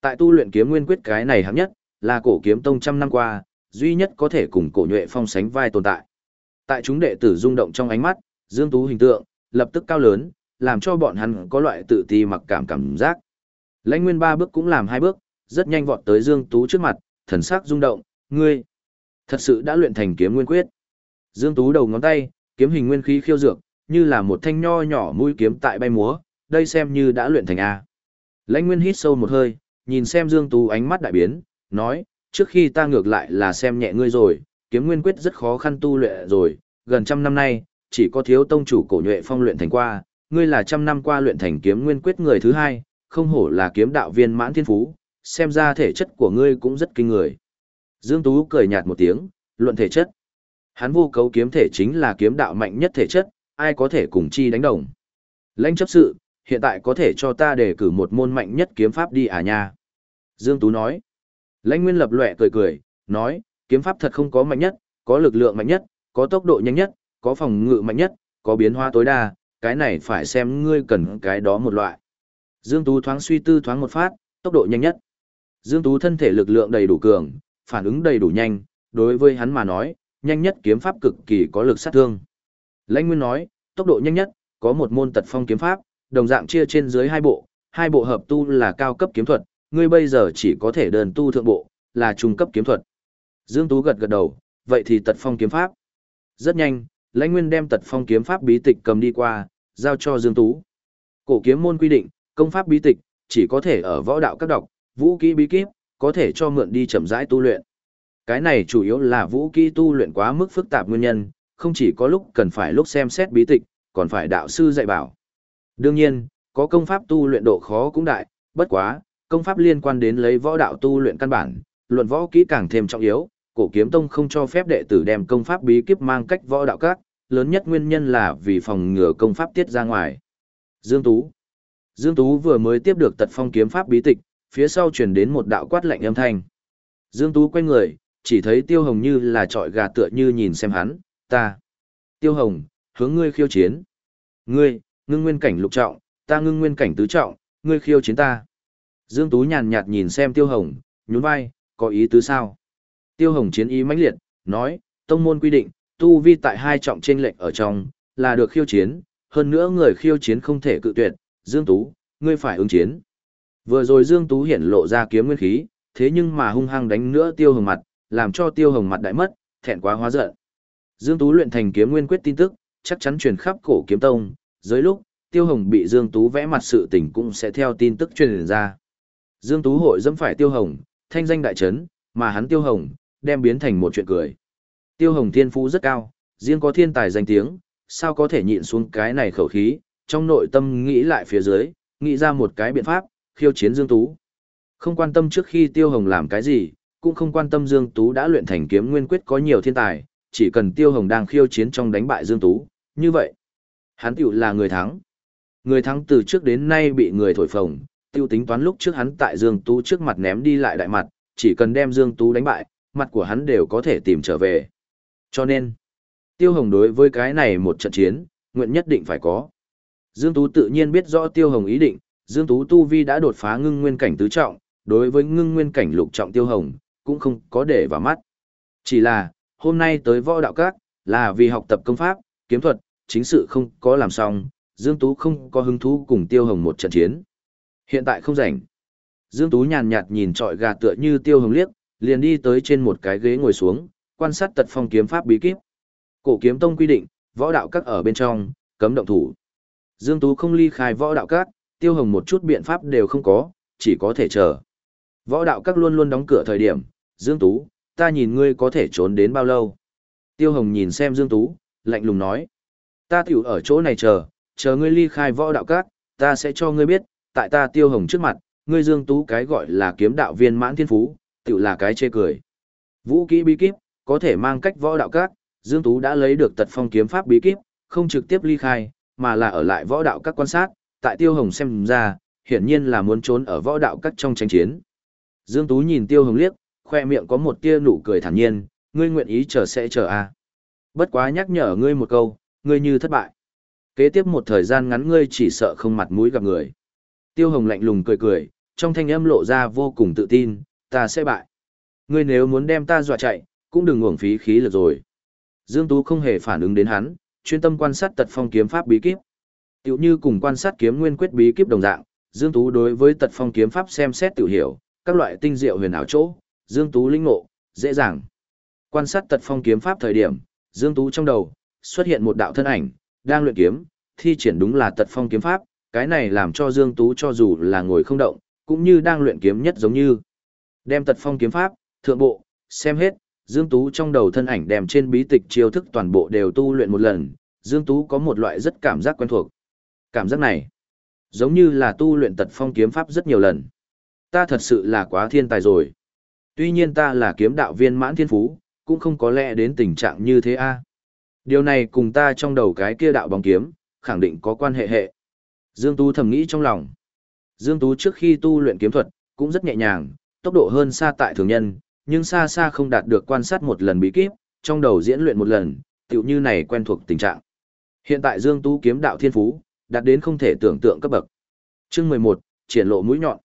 Tại tu luyện kiếm nguyên quyết cái này hạng nhất, là cổ kiếm tông trăm năm qua, duy nhất có thể cùng cổ nhuệ phong sánh vai tồn tại. Tại chúng đệ tử rung động trong ánh mắt, Dương Tú hình tượng, lập tức cao lớn, làm cho bọn hắn có loại tự ti mặc cảm cảm giác. Lãnh Nguyên ba bước cũng làm hai bước, rất nhanh vọt tới Dương Tú trước mặt, thần sắc rung động, ngươi thật sự đã luyện thành kiếm nguyên quyết. Dương Tú đầu ngón tay, Kiếm hình nguyên khí khiêu dược, như là một thanh nho nhỏ mũi kiếm tại bay múa, đây xem như đã luyện thành A. Lãnh Nguyên hít sâu một hơi, nhìn xem Dương Tú ánh mắt đại biến, nói, trước khi ta ngược lại là xem nhẹ ngươi rồi, kiếm nguyên quyết rất khó khăn tu luyện rồi, gần trăm năm nay, chỉ có thiếu tông chủ cổ nhuệ phong luyện thành qua, ngươi là trăm năm qua luyện thành kiếm nguyên quyết người thứ hai, không hổ là kiếm đạo viên mãn thiên phú, xem ra thể chất của ngươi cũng rất kinh người. Dương Tú cười nhạt một tiếng, luận thể chất. Hắn vô cấu kiếm thể chính là kiếm đạo mạnh nhất thể chất, ai có thể cùng chi đánh đồng. Lãnh chấp sự, hiện tại có thể cho ta đề cử một môn mạnh nhất kiếm pháp đi à nha. Dương Tú nói. Lãnh Nguyên lập lệ cười cười, nói, kiếm pháp thật không có mạnh nhất, có lực lượng mạnh nhất, có tốc độ nhanh nhất, có phòng ngự mạnh nhất, có biến hóa tối đa, cái này phải xem ngươi cần cái đó một loại. Dương Tú thoáng suy tư thoáng một phát, tốc độ nhanh nhất. Dương Tú thân thể lực lượng đầy đủ cường, phản ứng đầy đủ nhanh, đối với hắn mà nói, nhanh nhất kiếm pháp cực kỳ có lực sát thương. Lãnh Nguyên nói, tốc độ nhanh nhất, có một môn tật phong kiếm pháp, đồng dạng chia trên dưới hai bộ, hai bộ hợp tu là cao cấp kiếm thuật, ngươi bây giờ chỉ có thể đơn tu thượng bộ, là trung cấp kiếm thuật. Dương Tú gật gật đầu, vậy thì tật phong kiếm pháp. Rất nhanh, Lãnh Nguyên đem tật phong kiếm pháp bí tịch cầm đi qua, giao cho Dương Tú. Cổ kiếm môn quy định, công pháp bí tịch, chỉ có thể ở võ đạo các đọc, vũ kỹ bí kíp, có thể cho mượn đi chậm rãi tu luyện. Cái này chủ yếu là vũ kỹ tu luyện quá mức phức tạp nguyên nhân, không chỉ có lúc cần phải lúc xem xét bí tịch, còn phải đạo sư dạy bảo. Đương nhiên, có công pháp tu luyện độ khó cũng đại, bất quá, công pháp liên quan đến lấy võ đạo tu luyện căn bản, luận võ kỹ càng thêm trọng yếu, cổ kiếm tông không cho phép đệ tử đem công pháp bí kíp mang cách võ đạo các, lớn nhất nguyên nhân là vì phòng ngừa công pháp tiết ra ngoài. Dương Tú Dương Tú vừa mới tiếp được tật phong kiếm pháp bí tịch, phía sau truyền đến một đạo quát lạnh âm thanh. Dương Tú quay người, chỉ thấy Tiêu Hồng như là trọi gà tựa như nhìn xem hắn, ta. Tiêu Hồng, hướng ngươi khiêu chiến. Ngươi, ngưng nguyên cảnh lục trọng, ta ngưng nguyên cảnh tứ trọng, ngươi khiêu chiến ta. Dương Tú nhàn nhạt nhìn xem Tiêu Hồng, nhún vai, có ý tứ sao? Tiêu Hồng chiến ý mãnh liệt, nói, tông môn quy định, tu vi tại hai trọng trên lệnh ở trong, là được khiêu chiến, hơn nữa người khiêu chiến không thể cự tuyệt, Dương Tú, ngươi phải ứng chiến. Vừa rồi Dương Tú hiển lộ ra kiếm nguyên khí, thế nhưng mà hung hăng đánh nữa Tiêu Hồng mặt, làm cho Tiêu Hồng mặt đại mất, thẹn quá hóa giận. Dương Tú luyện thành kiếm nguyên quyết tin tức, chắc chắn truyền khắp cổ kiếm tông, dưới lúc, Tiêu Hồng bị Dương Tú vẽ mặt sự tình cũng sẽ theo tin tức truyền ra. Dương Tú hội dẫm phải Tiêu Hồng, thanh danh đại trấn, mà hắn Tiêu Hồng, đem biến thành một chuyện cười. Tiêu Hồng thiên phú rất cao, riêng có thiên tài danh tiếng, sao có thể nhịn xuống cái này khẩu khí, trong nội tâm nghĩ lại phía dưới, nghĩ ra một cái biện pháp, khiêu chiến Dương Tú. Không quan tâm trước khi Tiêu Hồng làm cái gì, cũng không quan tâm Dương Tú đã luyện thành kiếm nguyên quyết có nhiều thiên tài, chỉ cần Tiêu Hồng đang khiêu chiến trong đánh bại Dương Tú, như vậy, hắn tiểu là người thắng. Người thắng từ trước đến nay bị người thổi phồng, tiêu tính toán lúc trước hắn tại Dương Tú trước mặt ném đi lại đại mặt, chỉ cần đem Dương Tú đánh bại, mặt của hắn đều có thể tìm trở về. Cho nên, Tiêu Hồng đối với cái này một trận chiến, nguyện nhất định phải có. Dương Tú tự nhiên biết rõ Tiêu Hồng ý định, Dương Tú tu vi đã đột phá ngưng nguyên cảnh tứ trọng, đối với ngưng nguyên cảnh lục trọng Tiêu Hồng, cũng không có để vào mắt. Chỉ là, hôm nay tới võ đạo các, là vì học tập công pháp, kiếm thuật, chính sự không có làm xong, Dương Tú không có hứng thú cùng Tiêu Hồng một trận chiến. Hiện tại không rảnh. Dương Tú nhàn nhạt nhìn trọi gà tựa như Tiêu Hồng liếc, liền đi tới trên một cái ghế ngồi xuống, quan sát tật phong kiếm pháp bí kíp. Cổ kiếm tông quy định, võ đạo các ở bên trong, cấm động thủ. Dương Tú không ly khai võ đạo các, Tiêu Hồng một chút biện pháp đều không có, chỉ có thể chờ. Võ đạo các luôn luôn đóng cửa thời điểm, Dương Tú, ta nhìn ngươi có thể trốn đến bao lâu. Tiêu Hồng nhìn xem Dương Tú, lạnh lùng nói. Ta tiểu ở chỗ này chờ, chờ ngươi ly khai võ đạo các, ta sẽ cho ngươi biết, tại ta Tiêu Hồng trước mặt, ngươi Dương Tú cái gọi là kiếm đạo viên mãn thiên phú, tự là cái chê cười. Vũ kỹ bí kíp, có thể mang cách võ đạo các, Dương Tú đã lấy được tật phong kiếm pháp bí kíp, không trực tiếp ly khai, mà là ở lại võ đạo các quan sát, tại Tiêu Hồng xem ra, hiển nhiên là muốn trốn ở võ đạo các trong tranh chiến. Dương Tú nhìn Tiêu Hồng liếc, khoe miệng có một tia nụ cười thản nhiên, ngươi nguyện ý chờ sẽ chờ à. Bất quá nhắc nhở ngươi một câu, ngươi như thất bại. Kế tiếp một thời gian ngắn ngươi chỉ sợ không mặt mũi gặp người. Tiêu Hồng lạnh lùng cười cười, trong thanh âm lộ ra vô cùng tự tin, ta sẽ bại. Ngươi nếu muốn đem ta dọa chạy, cũng đừng uổng phí khí lực rồi. Dương Tú không hề phản ứng đến hắn, chuyên tâm quan sát tật phong kiếm pháp bí kíp. Tiểu như cùng quan sát kiếm nguyên quyết bí kíp đồng dạng, Dương Tú đối với tật phong kiếm pháp xem xét tiểu hiểu, các loại tinh diệu huyền ảo chỗ, Dương Tú linh ngộ, dễ dàng. Quan sát tật phong kiếm pháp thời điểm, Dương Tú trong đầu, xuất hiện một đạo thân ảnh, đang luyện kiếm, thi triển đúng là tật phong kiếm pháp, cái này làm cho Dương Tú cho dù là ngồi không động, cũng như đang luyện kiếm nhất giống như. Đem tật phong kiếm pháp, thượng bộ, xem hết, Dương Tú trong đầu thân ảnh đem trên bí tịch chiêu thức toàn bộ đều tu luyện một lần, Dương Tú có một loại rất cảm giác quen thuộc. Cảm giác này, giống như là tu luyện tật phong kiếm pháp rất nhiều lần. Ta thật sự là quá thiên tài rồi. Tuy nhiên ta là kiếm đạo viên mãn thiên phú, cũng không có lẽ đến tình trạng như thế a. Điều này cùng ta trong đầu cái kia đạo bóng kiếm, khẳng định có quan hệ hệ. Dương Tú thầm nghĩ trong lòng. Dương Tú trước khi tu luyện kiếm thuật, cũng rất nhẹ nhàng, tốc độ hơn xa tại thường nhân, nhưng xa xa không đạt được quan sát một lần bí kíp, trong đầu diễn luyện một lần, tựu như này quen thuộc tình trạng. Hiện tại Dương Tú kiếm đạo thiên phú, đạt đến không thể tưởng tượng cấp bậc. Chương 11, triển lộ mũi nhọn.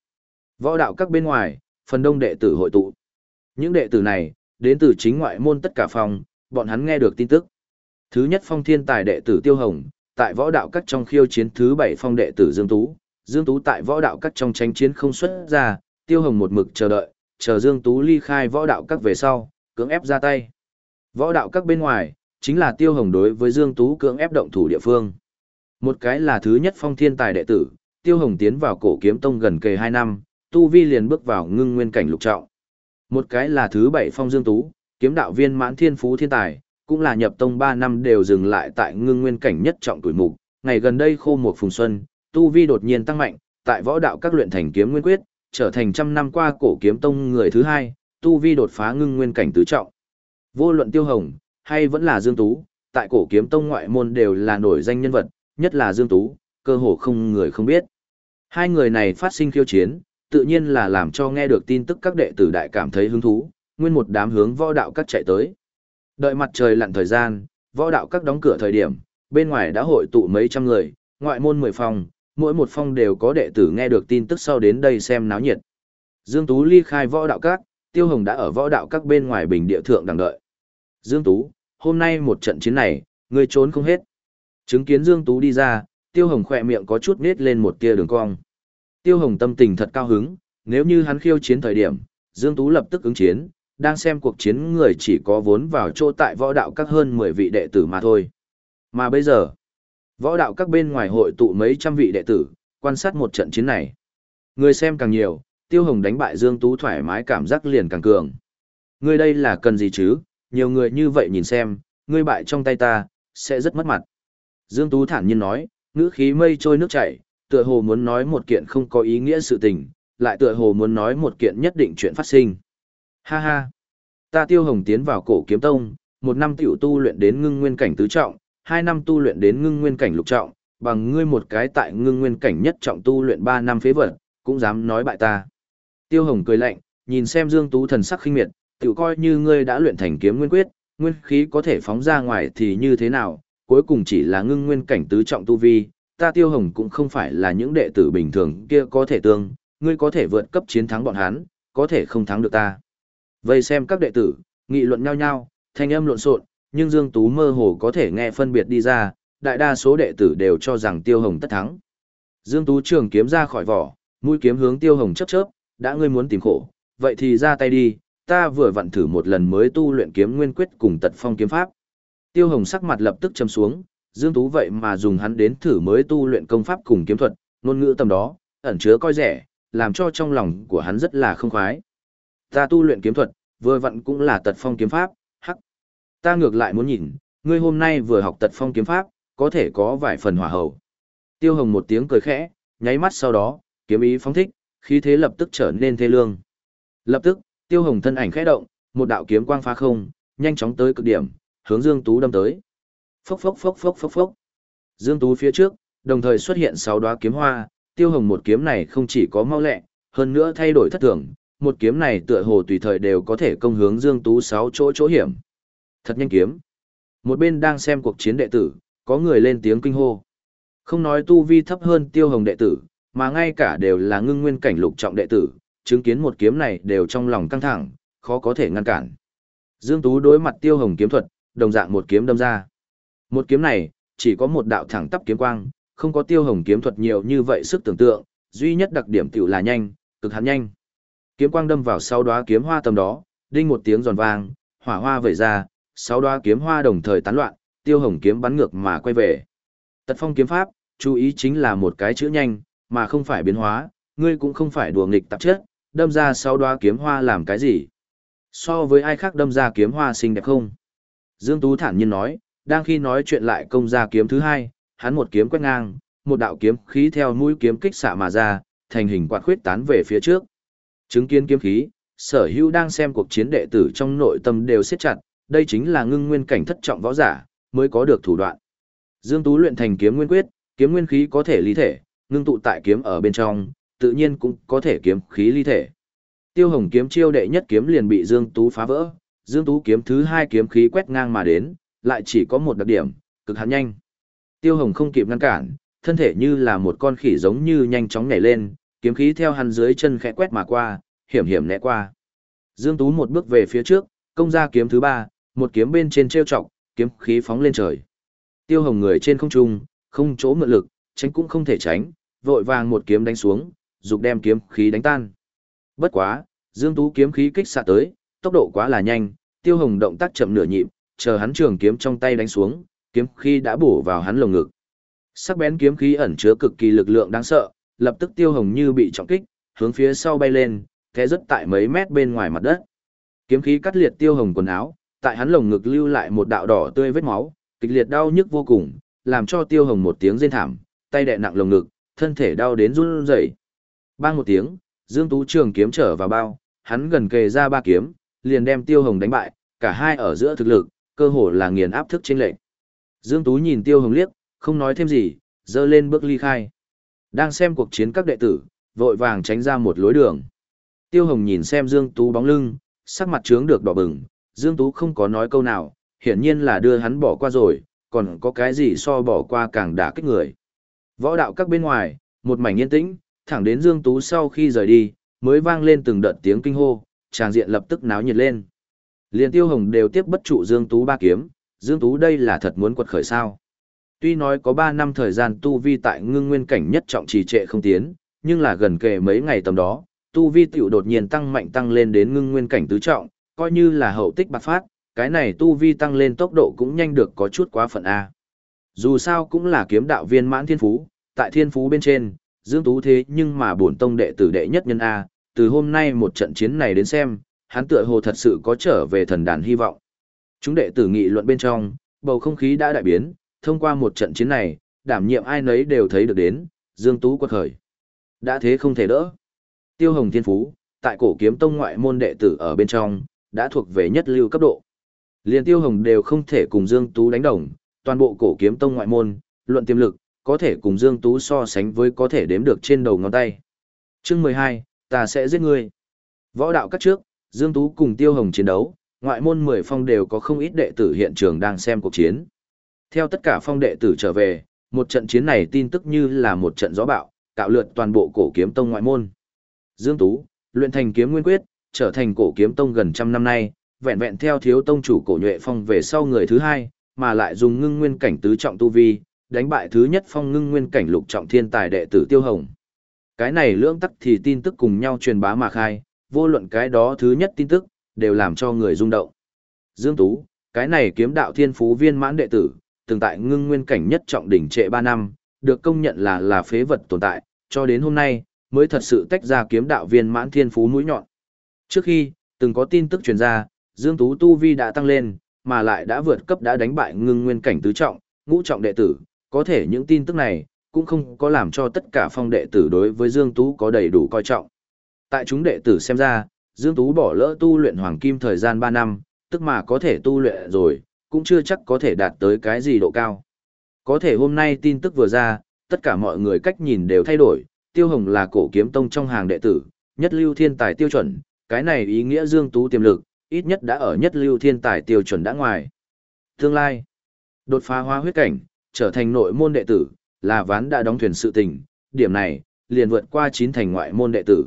Võ đạo các bên ngoài, phần đông đệ tử hội tụ. Những đệ tử này, đến từ chính ngoại môn tất cả phòng, bọn hắn nghe được tin tức. Thứ nhất phong thiên tài đệ tử Tiêu Hồng, tại võ đạo các trong khiêu chiến thứ bảy phong đệ tử Dương Tú. Dương Tú tại võ đạo các trong tranh chiến không xuất ra, Tiêu Hồng một mực chờ đợi, chờ Dương Tú ly khai võ đạo các về sau, cưỡng ép ra tay. Võ đạo các bên ngoài, chính là Tiêu Hồng đối với Dương Tú cưỡng ép động thủ địa phương. Một cái là thứ nhất phong thiên tài đệ tử, Tiêu Hồng tiến vào cổ kiếm tông gần kề 2 năm, Tu Vi liền bước vào ngưng nguyên cảnh lục trọng. Một cái là thứ bảy phong Dương Tú, kiếm đạo viên mãn thiên phú thiên tài, cũng là nhập tông 3 năm đều dừng lại tại ngưng nguyên cảnh nhất trọng tuổi mục. Ngày gần đây khô một phùng xuân, Tu Vi đột nhiên tăng mạnh, tại võ đạo các luyện thành kiếm nguyên quyết, trở thành trăm năm qua cổ kiếm tông người thứ hai, Tu Vi đột phá ngưng nguyên cảnh tứ trọng. Vô luận Tiêu Hồng, hay vẫn là Dương Tú, tại cổ kiếm tông ngoại môn đều là nổi danh nhân vật, nhất là Dương Tú, cơ hồ không người không biết. Hai người này phát sinh khiêu chiến, tự nhiên là làm cho nghe được tin tức các đệ tử đại cảm thấy hứng thú, nguyên một đám hướng võ đạo các chạy tới. Đợi mặt trời lặn thời gian, võ đạo các đóng cửa thời điểm, bên ngoài đã hội tụ mấy trăm người, ngoại môn mười phòng, mỗi một phong đều có đệ tử nghe được tin tức sau đến đây xem náo nhiệt. Dương Tú ly khai võ đạo các, Tiêu Hồng đã ở võ đạo các bên ngoài bình địa thượng đang đợi. Dương Tú, hôm nay một trận chiến này, ngươi trốn không hết. Chứng kiến Dương Tú đi ra, Tiêu Hồng khỏe miệng có chút nết lên một tia đường cong. Tiêu Hồng tâm tình thật cao hứng, nếu như hắn khiêu chiến thời điểm, Dương Tú lập tức ứng chiến, đang xem cuộc chiến người chỉ có vốn vào chỗ tại võ đạo các hơn 10 vị đệ tử mà thôi. Mà bây giờ, võ đạo các bên ngoài hội tụ mấy trăm vị đệ tử, quan sát một trận chiến này. Người xem càng nhiều, Tiêu Hồng đánh bại Dương Tú thoải mái cảm giác liền càng cường. Người đây là cần gì chứ, nhiều người như vậy nhìn xem, ngươi bại trong tay ta, sẽ rất mất mặt. Dương Tú thản nhiên nói, ngữ khí mây trôi nước chảy, tựa hồ muốn nói một kiện không có ý nghĩa sự tình, lại tựa hồ muốn nói một kiện nhất định chuyện phát sinh. Ha ha! Ta tiêu hồng tiến vào cổ kiếm tông, một năm tiểu tu luyện đến ngưng nguyên cảnh tứ trọng, hai năm tu luyện đến ngưng nguyên cảnh lục trọng, bằng ngươi một cái tại ngưng nguyên cảnh nhất trọng tu luyện ba năm phế vật, cũng dám nói bại ta. Tiêu hồng cười lạnh, nhìn xem Dương Tú thần sắc khinh miệt, tiểu coi như ngươi đã luyện thành kiếm nguyên quyết, nguyên khí có thể phóng ra ngoài thì như thế nào, cuối cùng chỉ là ngưng nguyên cảnh tứ trọng tu vi, ta tiêu hồng cũng không phải là những đệ tử bình thường kia có thể tương, ngươi có thể vượt cấp chiến thắng bọn hắn, có thể không thắng được ta. Vây xem các đệ tử, nghị luận nhau nhau, thanh âm lộn xộn, nhưng Dương Tú mơ hồ có thể nghe phân biệt đi ra, đại đa số đệ tử đều cho rằng Tiêu Hồng tất thắng. Dương Tú trường kiếm ra khỏi vỏ, mũi kiếm hướng Tiêu Hồng chớp chớp, đã ngươi muốn tìm khổ, vậy thì ra tay đi, ta vừa vặn thử một lần mới tu luyện kiếm nguyên quyết cùng tật phong kiếm pháp. Tiêu Hồng sắc mặt lập tức châm xuống, Dương Tú vậy mà dùng hắn đến thử mới tu luyện công pháp cùng kiếm thuật, ngôn ngữ tầm đó, ẩn chứa coi rẻ, làm cho trong lòng của hắn rất là không khoái. Ta tu luyện kiếm thuật, vừa vặn cũng là tật phong kiếm pháp. Ta ngược lại muốn nhìn, ngươi hôm nay vừa học tật phong kiếm pháp, có thể có vài phần hỏa hậu. Tiêu Hồng một tiếng cười khẽ, nháy mắt sau đó, kiếm ý phóng thích, khí thế lập tức trở nên thê lương. Lập tức, Tiêu Hồng thân ảnh khẽ động, một đạo kiếm quang phá không, nhanh chóng tới cực điểm, hướng Dương Tú đâm tới. Phốc phốc phốc phốc phốc phốc. Dương Tú phía trước, đồng thời xuất hiện sáu đóa kiếm hoa, Tiêu Hồng một kiếm này không chỉ có mau lẹ, hơn nữa thay đổi thất thường, một kiếm này tựa hồ tùy thời đều có thể công hướng Dương Tú sáu chỗ chỗ hiểm. Thật nhanh kiếm. Một bên đang xem cuộc chiến đệ tử, có người lên tiếng kinh hô. Không nói tu vi thấp hơn Tiêu Hồng đệ tử, mà ngay cả đều là ngưng nguyên cảnh lục trọng đệ tử, chứng kiến một kiếm này đều trong lòng căng thẳng, khó có thể ngăn cản. Dương Tú đối mặt Tiêu Hồng kiếm thuật, đồng dạng một kiếm đâm ra. Một kiếm này, chỉ có một đạo thẳng tắp kiếm quang, không có Tiêu Hồng kiếm thuật nhiều như vậy sức tưởng tượng, duy nhất đặc điểm tiểu là nhanh, cực hạn nhanh. Kiếm quang đâm vào sau đóa kiếm hoa tầm đó, đinh một tiếng giòn vang, hỏa hoa vẩy ra, sáu đoá kiếm hoa đồng thời tán loạn, Tiêu Hồng kiếm bắn ngược mà quay về. Tật phong kiếm pháp, chú ý chính là một cái chữ nhanh, mà không phải biến hóa, ngươi cũng không phải đùa nghịch tạp chất, đâm ra sáu đoá kiếm hoa làm cái gì. So với ai khác đâm ra kiếm hoa xinh đẹp không? Dương Tú thản nhiên nói, đang khi nói chuyện lại công ra kiếm thứ hai, hắn một kiếm quét ngang, một đạo kiếm khí theo mũi kiếm kích xạ mà ra, thành hình quạt khuyết tán về phía trước. Chứng kiến kiếm khí, sở hữu đang xem cuộc chiến đệ tử trong nội tâm đều siết chặt, đây chính là ngưng nguyên cảnh thất trọng võ giả, mới có được thủ đoạn. Dương Tú luyện thành kiếm nguyên quyết, kiếm nguyên khí có thể ly thể, ngưng tụ tại kiếm ở bên trong, tự nhiên cũng có thể kiếm khí ly thể. Tiêu Hồng kiếm chiêu đệ nhất kiếm liền bị Dương Tú phá vỡ, Dương Tú kiếm thứ hai kiếm khí quét ngang mà đến, lại chỉ có một đặc điểm, cực hạn nhanh. Tiêu Hồng không kịp ngăn cản, thân thể như là một con khỉ giống như nhanh chóng nhảy lên, kiếm khí theo hắn dưới chân khẽ quét mà qua, hiểm hiểm né qua. Dương Tú một bước về phía trước, công ra kiếm thứ ba, một kiếm bên trên treo trọng, kiếm khí phóng lên trời. Tiêu Hồng người trên không trung, không chỗ mượn lực, tránh cũng không thể tránh, vội vàng một kiếm đánh xuống, dục đem kiếm khí đánh tan. Bất quá, Dương Tú kiếm khí kích xạ tới, tốc độ quá là nhanh, Tiêu Hồng động tác chậm nửa nhịp, chờ hắn trường kiếm trong tay đánh xuống, kiếm khí đã bổ vào hắn lồng ngực. Sắc bén kiếm khí ẩn chứa cực kỳ lực lượng đáng sợ, lập tức Tiêu Hồng như bị trọng kích, hướng phía sau bay lên, té rất tại mấy mét bên ngoài mặt đất. Kiếm khí cắt liệt Tiêu Hồng quần áo, tại hắn lồng ngực lưu lại một đạo đỏ tươi vết máu, kịch liệt đau nhức vô cùng, làm cho Tiêu Hồng một tiếng rên thảm, tay đè nặng lồng ngực, thân thể đau đến run rẩy. Bang một tiếng, Dương Tú trường kiếm trở vào bao, hắn gần kề ra ba kiếm, liền đem Tiêu Hồng đánh bại, cả hai ở giữa thực lực, cơ hồ là nghiền áp thức trên lệnh. Dương Tú nhìn Tiêu Hồng liếc, không nói thêm gì, dơ lên bước ly khai. Đang xem cuộc chiến các đệ tử, vội vàng tránh ra một lối đường. Tiêu Hồng nhìn xem Dương Tú bóng lưng, sắc mặt trướng được đỏ bừng, Dương Tú không có nói câu nào, hiển nhiên là đưa hắn bỏ qua rồi, còn có cái gì so bỏ qua càng đả kích người. Võ đạo các bên ngoài, một mảnh yên tĩnh, thẳng đến Dương Tú sau khi rời đi, mới vang lên từng đợt tiếng kinh hô, tràng diện lập tức náo nhiệt lên. Liên Tiêu Hồng đều tiếp bất trụ Dương Tú ba kiếm, Dương Tú đây là thật muốn quật khởi sao. Tuy nói có 3 năm thời gian tu vi tại ngưng nguyên cảnh nhất trọng trì trệ không tiến, nhưng là gần kề mấy ngày tầm đó, tu vi tiểu đột nhiên tăng mạnh tăng lên đến ngưng nguyên cảnh tứ trọng, coi như là hậu tích bạc phát, cái này tu vi tăng lên tốc độ cũng nhanh được có chút quá phận A. Dù sao cũng là kiếm đạo viên mãn thiên phú, tại thiên phú bên trên, Dương Tú thế nhưng mà bổn tông đệ tử đệ nhất nhân A, từ hôm nay một trận chiến này đến xem, hắn tựa hồ thật sự có trở về thần đàn hy vọng. Chúng đệ tử nghị luận bên trong, bầu không khí đã đại biến, thông qua một trận chiến này, đảm nhiệm ai nấy đều thấy được đến, Dương Tú quật khởi. Đã thế không thể đỡ. Tiêu Hồng Thiên Phú, tại cổ kiếm tông ngoại môn đệ tử ở bên trong, đã thuộc về nhất lưu cấp độ. Liên Tiêu Hồng đều không thể cùng Dương Tú đánh đồng, toàn bộ cổ kiếm tông ngoại môn, luận tiềm lực, có thể cùng Dương Tú so sánh với có thể đếm được trên đầu ngón tay. Chương 12, ta sẽ giết ngươi. Võ đạo các trước, Dương Tú cùng Tiêu Hồng chiến đấu, ngoại môn 10 phong đều có không ít đệ tử hiện trường đang xem cuộc chiến. Theo tất cả phong đệ tử trở về, một trận chiến này tin tức như là một trận gió bạo, cạo lượt toàn bộ cổ kiếm tông ngoại môn. Dương Tú, luyện thành kiếm nguyên quyết, trở thành cổ kiếm tông gần trăm năm nay, vẹn vẹn theo thiếu tông chủ cổ nhuệ phong về sau người thứ hai, mà lại dùng ngưng nguyên cảnh tứ trọng tu vi, đánh bại thứ nhất phong ngưng nguyên cảnh lục trọng thiên tài đệ tử Tiêu Hồng. Cái này lưỡng tắc thì tin tức cùng nhau truyền bá mà khai, vô luận cái đó thứ nhất tin tức, đều làm cho người rung động. Dương Tú, cái này kiếm đạo thiên phú viên mãn đệ tử, từng tại ngưng nguyên cảnh nhất trọng đỉnh trệ 3 năm, được công nhận là là phế vật tồn tại, cho đến hôm nay, mới thật sự tách ra kiếm đạo viên mãn thiên phú mũi nhọn. Trước khi, từng có tin tức truyền ra, Dương Tú Tu Vi đã tăng lên, mà lại đã vượt cấp đã đánh bại ngưng nguyên cảnh tứ trọng, ngũ trọng đệ tử, có thể những tin tức này, cũng không có làm cho tất cả phong đệ tử đối với Dương Tú có đầy đủ coi trọng. Tại chúng đệ tử xem ra, Dương Tú bỏ lỡ tu luyện hoàng kim thời gian 3 năm, tức mà có thể tu luyện rồi, cũng chưa chắc có thể đạt tới cái gì độ cao. Có thể hôm nay tin tức vừa ra, tất cả mọi người cách nhìn đều thay đổi, Tiêu Hồng là cổ kiếm tông trong hàng đệ tử, nhất lưu thiên tài tiêu chuẩn, cái này ý nghĩa Dương Tú tiềm lực, ít nhất đã ở nhất lưu thiên tài tiêu chuẩn đã ngoài. Tương lai, đột phá hóa huyết cảnh, trở thành nội môn đệ tử, là ván đã đóng thuyền sự tình, điểm này, liền vượt qua chín thành ngoại môn đệ tử.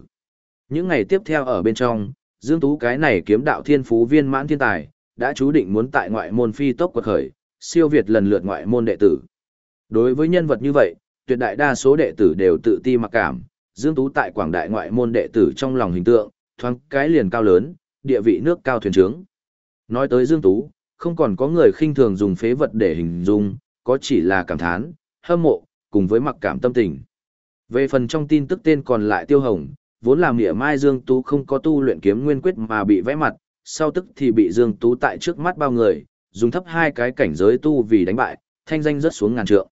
Những ngày tiếp theo ở bên trong, Dương Tú cái này kiếm đạo thiên phú viên mãn thiên tài, đã chú định muốn tại ngoại môn phi tốc quật khởi, siêu việt lần lượt ngoại môn đệ tử. Đối với nhân vật như vậy, tuyệt đại đa số đệ tử đều tự ti mặc cảm, Dương Tú tại quảng đại ngoại môn đệ tử trong lòng hình tượng, thoáng cái liền cao lớn, địa vị nước cao thuyền trướng. Nói tới Dương Tú, không còn có người khinh thường dùng phế vật để hình dung, có chỉ là cảm thán, hâm mộ, cùng với mặc cảm tâm tình. Về phần trong tin tức tên còn lại Tiêu Hồng, vốn làm nghĩa mai Dương Tú không có tu luyện kiếm nguyên quyết mà bị vẽ mặt, sau tức thì bị Dương Tú tại trước mắt bao người, dùng thấp hai cái cảnh giới tu vì đánh bại, thanh danh rất xuống ngàn trượng.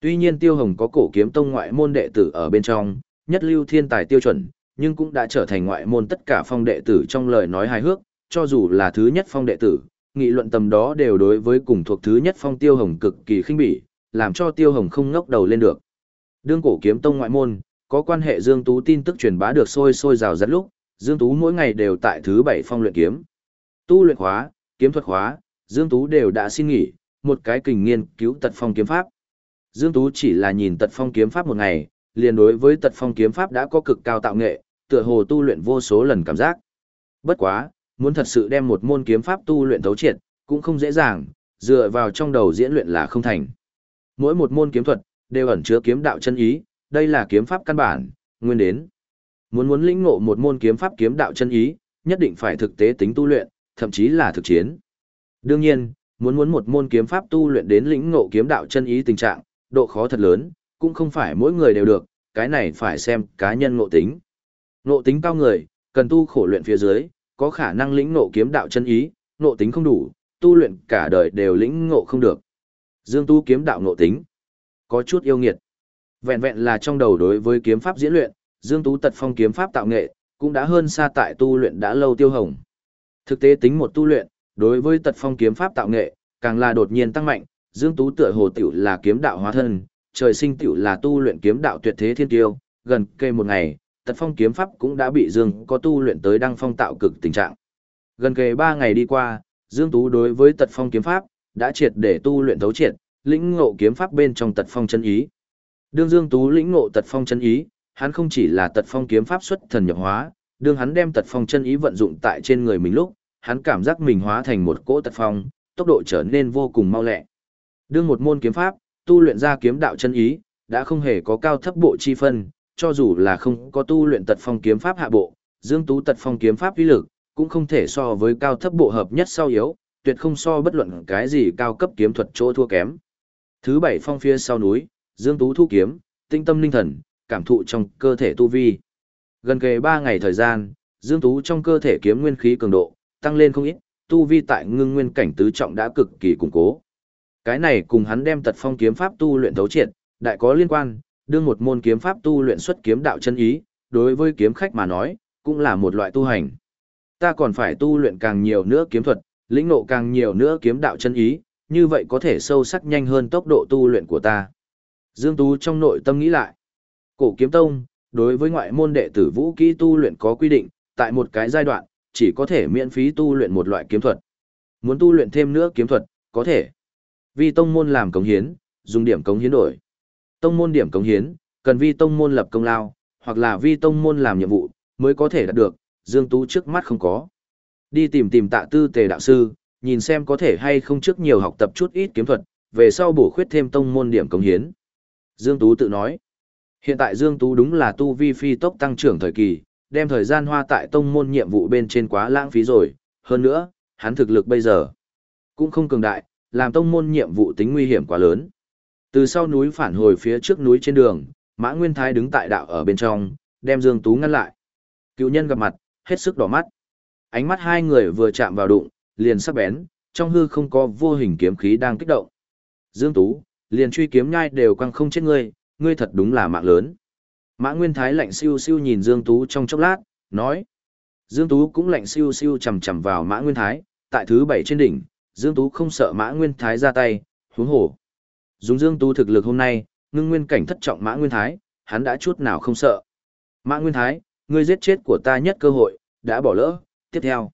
Tuy nhiên Tiêu Hồng có cổ kiếm tông ngoại môn đệ tử ở bên trong, nhất lưu thiên tài tiêu chuẩn, nhưng cũng đã trở thành ngoại môn tất cả phong đệ tử trong lời nói hài hước, cho dù là thứ nhất phong đệ tử, nghị luận tầm đó đều đối với cùng thuộc thứ nhất phong Tiêu Hồng cực kỳ khinh bỉ, làm cho Tiêu Hồng không ngóc đầu lên được. Đương cổ kiếm tông ngoại môn, có quan hệ Dương Tú tin tức truyền bá được sôi sôi rào rạt lúc, Dương Tú mỗi ngày đều tại thứ bảy phong luyện kiếm. Tu luyện khóa, kiếm thuật khóa, Dương Tú đều đã xin nghỉ, một cái kình nghiên cứu tật phong kiếm pháp. Dương Tú chỉ là nhìn tật phong kiếm pháp một ngày, liền đối với tật phong kiếm pháp đã có cực cao tạo nghệ, tựa hồ tu luyện vô số lần cảm giác. Bất quá, muốn thật sự đem một môn kiếm pháp tu luyện thấu triệt, cũng không dễ dàng, dựa vào trong đầu diễn luyện là không thành. Mỗi một môn kiếm thuật, đều ẩn chứa kiếm đạo chân ý, đây là kiếm pháp căn bản, nguyên đến. Muốn muốn lĩnh ngộ một môn kiếm pháp kiếm đạo chân ý, nhất định phải thực tế tính tu luyện, thậm chí là thực chiến. Đương nhiên, muốn muốn một môn kiếm pháp tu luyện đến lĩnh ngộ kiếm đạo chân ý tình trạng, độ khó thật lớn, cũng không phải mỗi người đều được, cái này phải xem cá nhân ngộ tính. Nộ tính cao người, cần tu khổ luyện phía dưới, có khả năng lĩnh nộ kiếm đạo chân ý, nộ tính không đủ, tu luyện cả đời đều lĩnh ngộ không được. Dương tu kiếm đạo nộ tính, có chút yêu nghiệt. Vẹn vẹn là trong đầu đối với kiếm pháp diễn luyện, Dương Tú tật phong kiếm pháp tạo nghệ, cũng đã hơn xa tại tu luyện đã lâu tiêu hồng. Thực tế tính một tu luyện, đối với tật phong kiếm pháp tạo nghệ, càng là đột nhiên tăng mạnh, Dương Tú tựa hồ tiểu là kiếm đạo hóa thân, trời sinh tiểu là tu luyện kiếm đạo tuyệt thế thiên tiêu, gần kề một ngày, tật phong kiếm pháp cũng đã bị Dương có tu luyện tới đăng phong tạo cực tình trạng. Gần kề ba ngày đi qua, Dương Tú đối với tật phong kiếm pháp, đã triệt để tu luyện thấu triệt, lĩnh ngộ kiếm pháp bên trong tật phong chân ý. Đương Dương Tú lĩnh ngộ tật phong chân ý, hắn không chỉ là tật phong kiếm pháp xuất thần nhập hóa, đương hắn đem tật phong chân ý vận dụng tại trên người mình lúc, hắn cảm giác mình hóa thành một cỗ tật phong, tốc độ trở nên vô cùng mau lẹ. Đương một môn kiếm pháp, tu luyện ra kiếm đạo chân ý, đã không hề có cao thấp bộ chi phân, cho dù là không có tu luyện tật phong kiếm pháp hạ bộ, Dương Tú tật phong kiếm pháp uy lực, cũng không thể so với cao thấp bộ hợp nhất sau yếu, tuyệt không so bất luận cái gì cao cấp kiếm thuật chỗ thua kém. Thứ bảy phong phía sau núi, Dương Tú thu kiếm, tinh tâm linh thần, cảm thụ trong cơ thể tu vi. Gần kề 3 ngày thời gian, Dương Tú trong cơ thể kiếm nguyên khí cường độ, tăng lên không ít, tu vi tại ngưng nguyên cảnh tứ trọng đã cực kỳ củng cố. Cái này cùng hắn đem tật phong kiếm pháp tu luyện thấu triệt, đại có liên quan, đương một môn kiếm pháp tu luyện xuất kiếm đạo chân ý, đối với kiếm khách mà nói, cũng là một loại tu hành. Ta còn phải tu luyện càng nhiều nữa kiếm thuật, lĩnh ngộ càng nhiều nữa kiếm đạo chân ý, như vậy có thể sâu sắc nhanh hơn tốc độ tu luyện của ta. Dương Tú trong nội tâm nghĩ lại. Cổ kiếm tông, đối với ngoại môn đệ tử vũ kỹ tu luyện có quy định, tại một cái giai đoạn, chỉ có thể miễn phí tu luyện một loại kiếm thuật. Muốn tu luyện thêm nữa kiếm thuật, có thể. Vì tông môn làm cống hiến, dùng điểm cống hiến đổi. Tông môn điểm cống hiến, cần vi tông môn lập công lao, hoặc là vi tông môn làm nhiệm vụ, mới có thể đạt được, Dương Tú trước mắt không có. Đi tìm tìm tạ tư tề đạo sư, nhìn xem có thể hay không trước nhiều học tập chút ít kiếm thuật, về sau bổ khuyết thêm tông môn điểm cống hiến. Dương Tú tự nói, hiện tại Dương Tú đúng là tu vi phi tốc tăng trưởng thời kỳ, đem thời gian hoa tại tông môn nhiệm vụ bên trên quá lãng phí rồi, hơn nữa, hắn thực lực bây giờ cũng không cường đại, làm tông môn nhiệm vụ tính nguy hiểm quá lớn. Từ sau núi phản hồi phía trước núi trên đường, Mã Nguyên Thái đứng tại đạo ở bên trong, đem Dương Tú ngăn lại. Cựu nhân gặp mặt, hết sức đỏ mắt. Ánh mắt hai người vừa chạm vào đụng, liền sắc bén, trong hư không có vô hình kiếm khí đang kích động. Dương Tú, liền truy kiếm nhai đều quăng không chết ngươi, ngươi thật đúng là mạng lớn. Mã Nguyên Thái lạnh siêu siêu nhìn Dương Tú trong chốc lát, nói. Dương Tú cũng lạnh siêu siêu chầm chầm vào Mã Nguyên Thái, tại thứ bảy trên đỉnh, Dương Tú không sợ Mã Nguyên Thái ra tay, huống hổ. Dùng Dương Tu thực lực hôm nay, ngưng nguyên cảnh thất trọng Mã Nguyên Thái, hắn đã chút nào không sợ. Mã Nguyên Thái, ngươi giết chết của ta nhất cơ hội, đã bỏ lỡ, tiếp theo.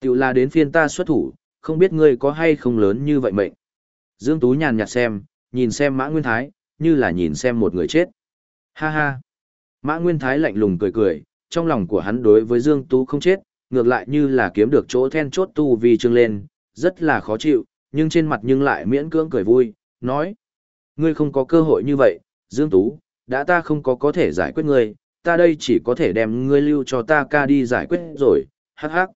Tiểu là đến phiên ta xuất thủ, không biết ngươi có hay không lớn như vậy mệnh. Dương Tú nhàn nhạt xem, nhìn xem Mã Nguyên Thái, như là nhìn xem một người chết. Ha ha. Mã Nguyên Thái lạnh lùng cười cười, trong lòng của hắn đối với Dương Tú không chết, ngược lại như là kiếm được chỗ then chốt tu vì trương lên, rất là khó chịu, nhưng trên mặt nhưng lại miễn cưỡng cười vui, nói. Ngươi không có cơ hội như vậy, Dương Tú, đã ta không có có thể giải quyết ngươi, ta đây chỉ có thể đem ngươi lưu cho ta ca đi giải quyết rồi, hắc hắc.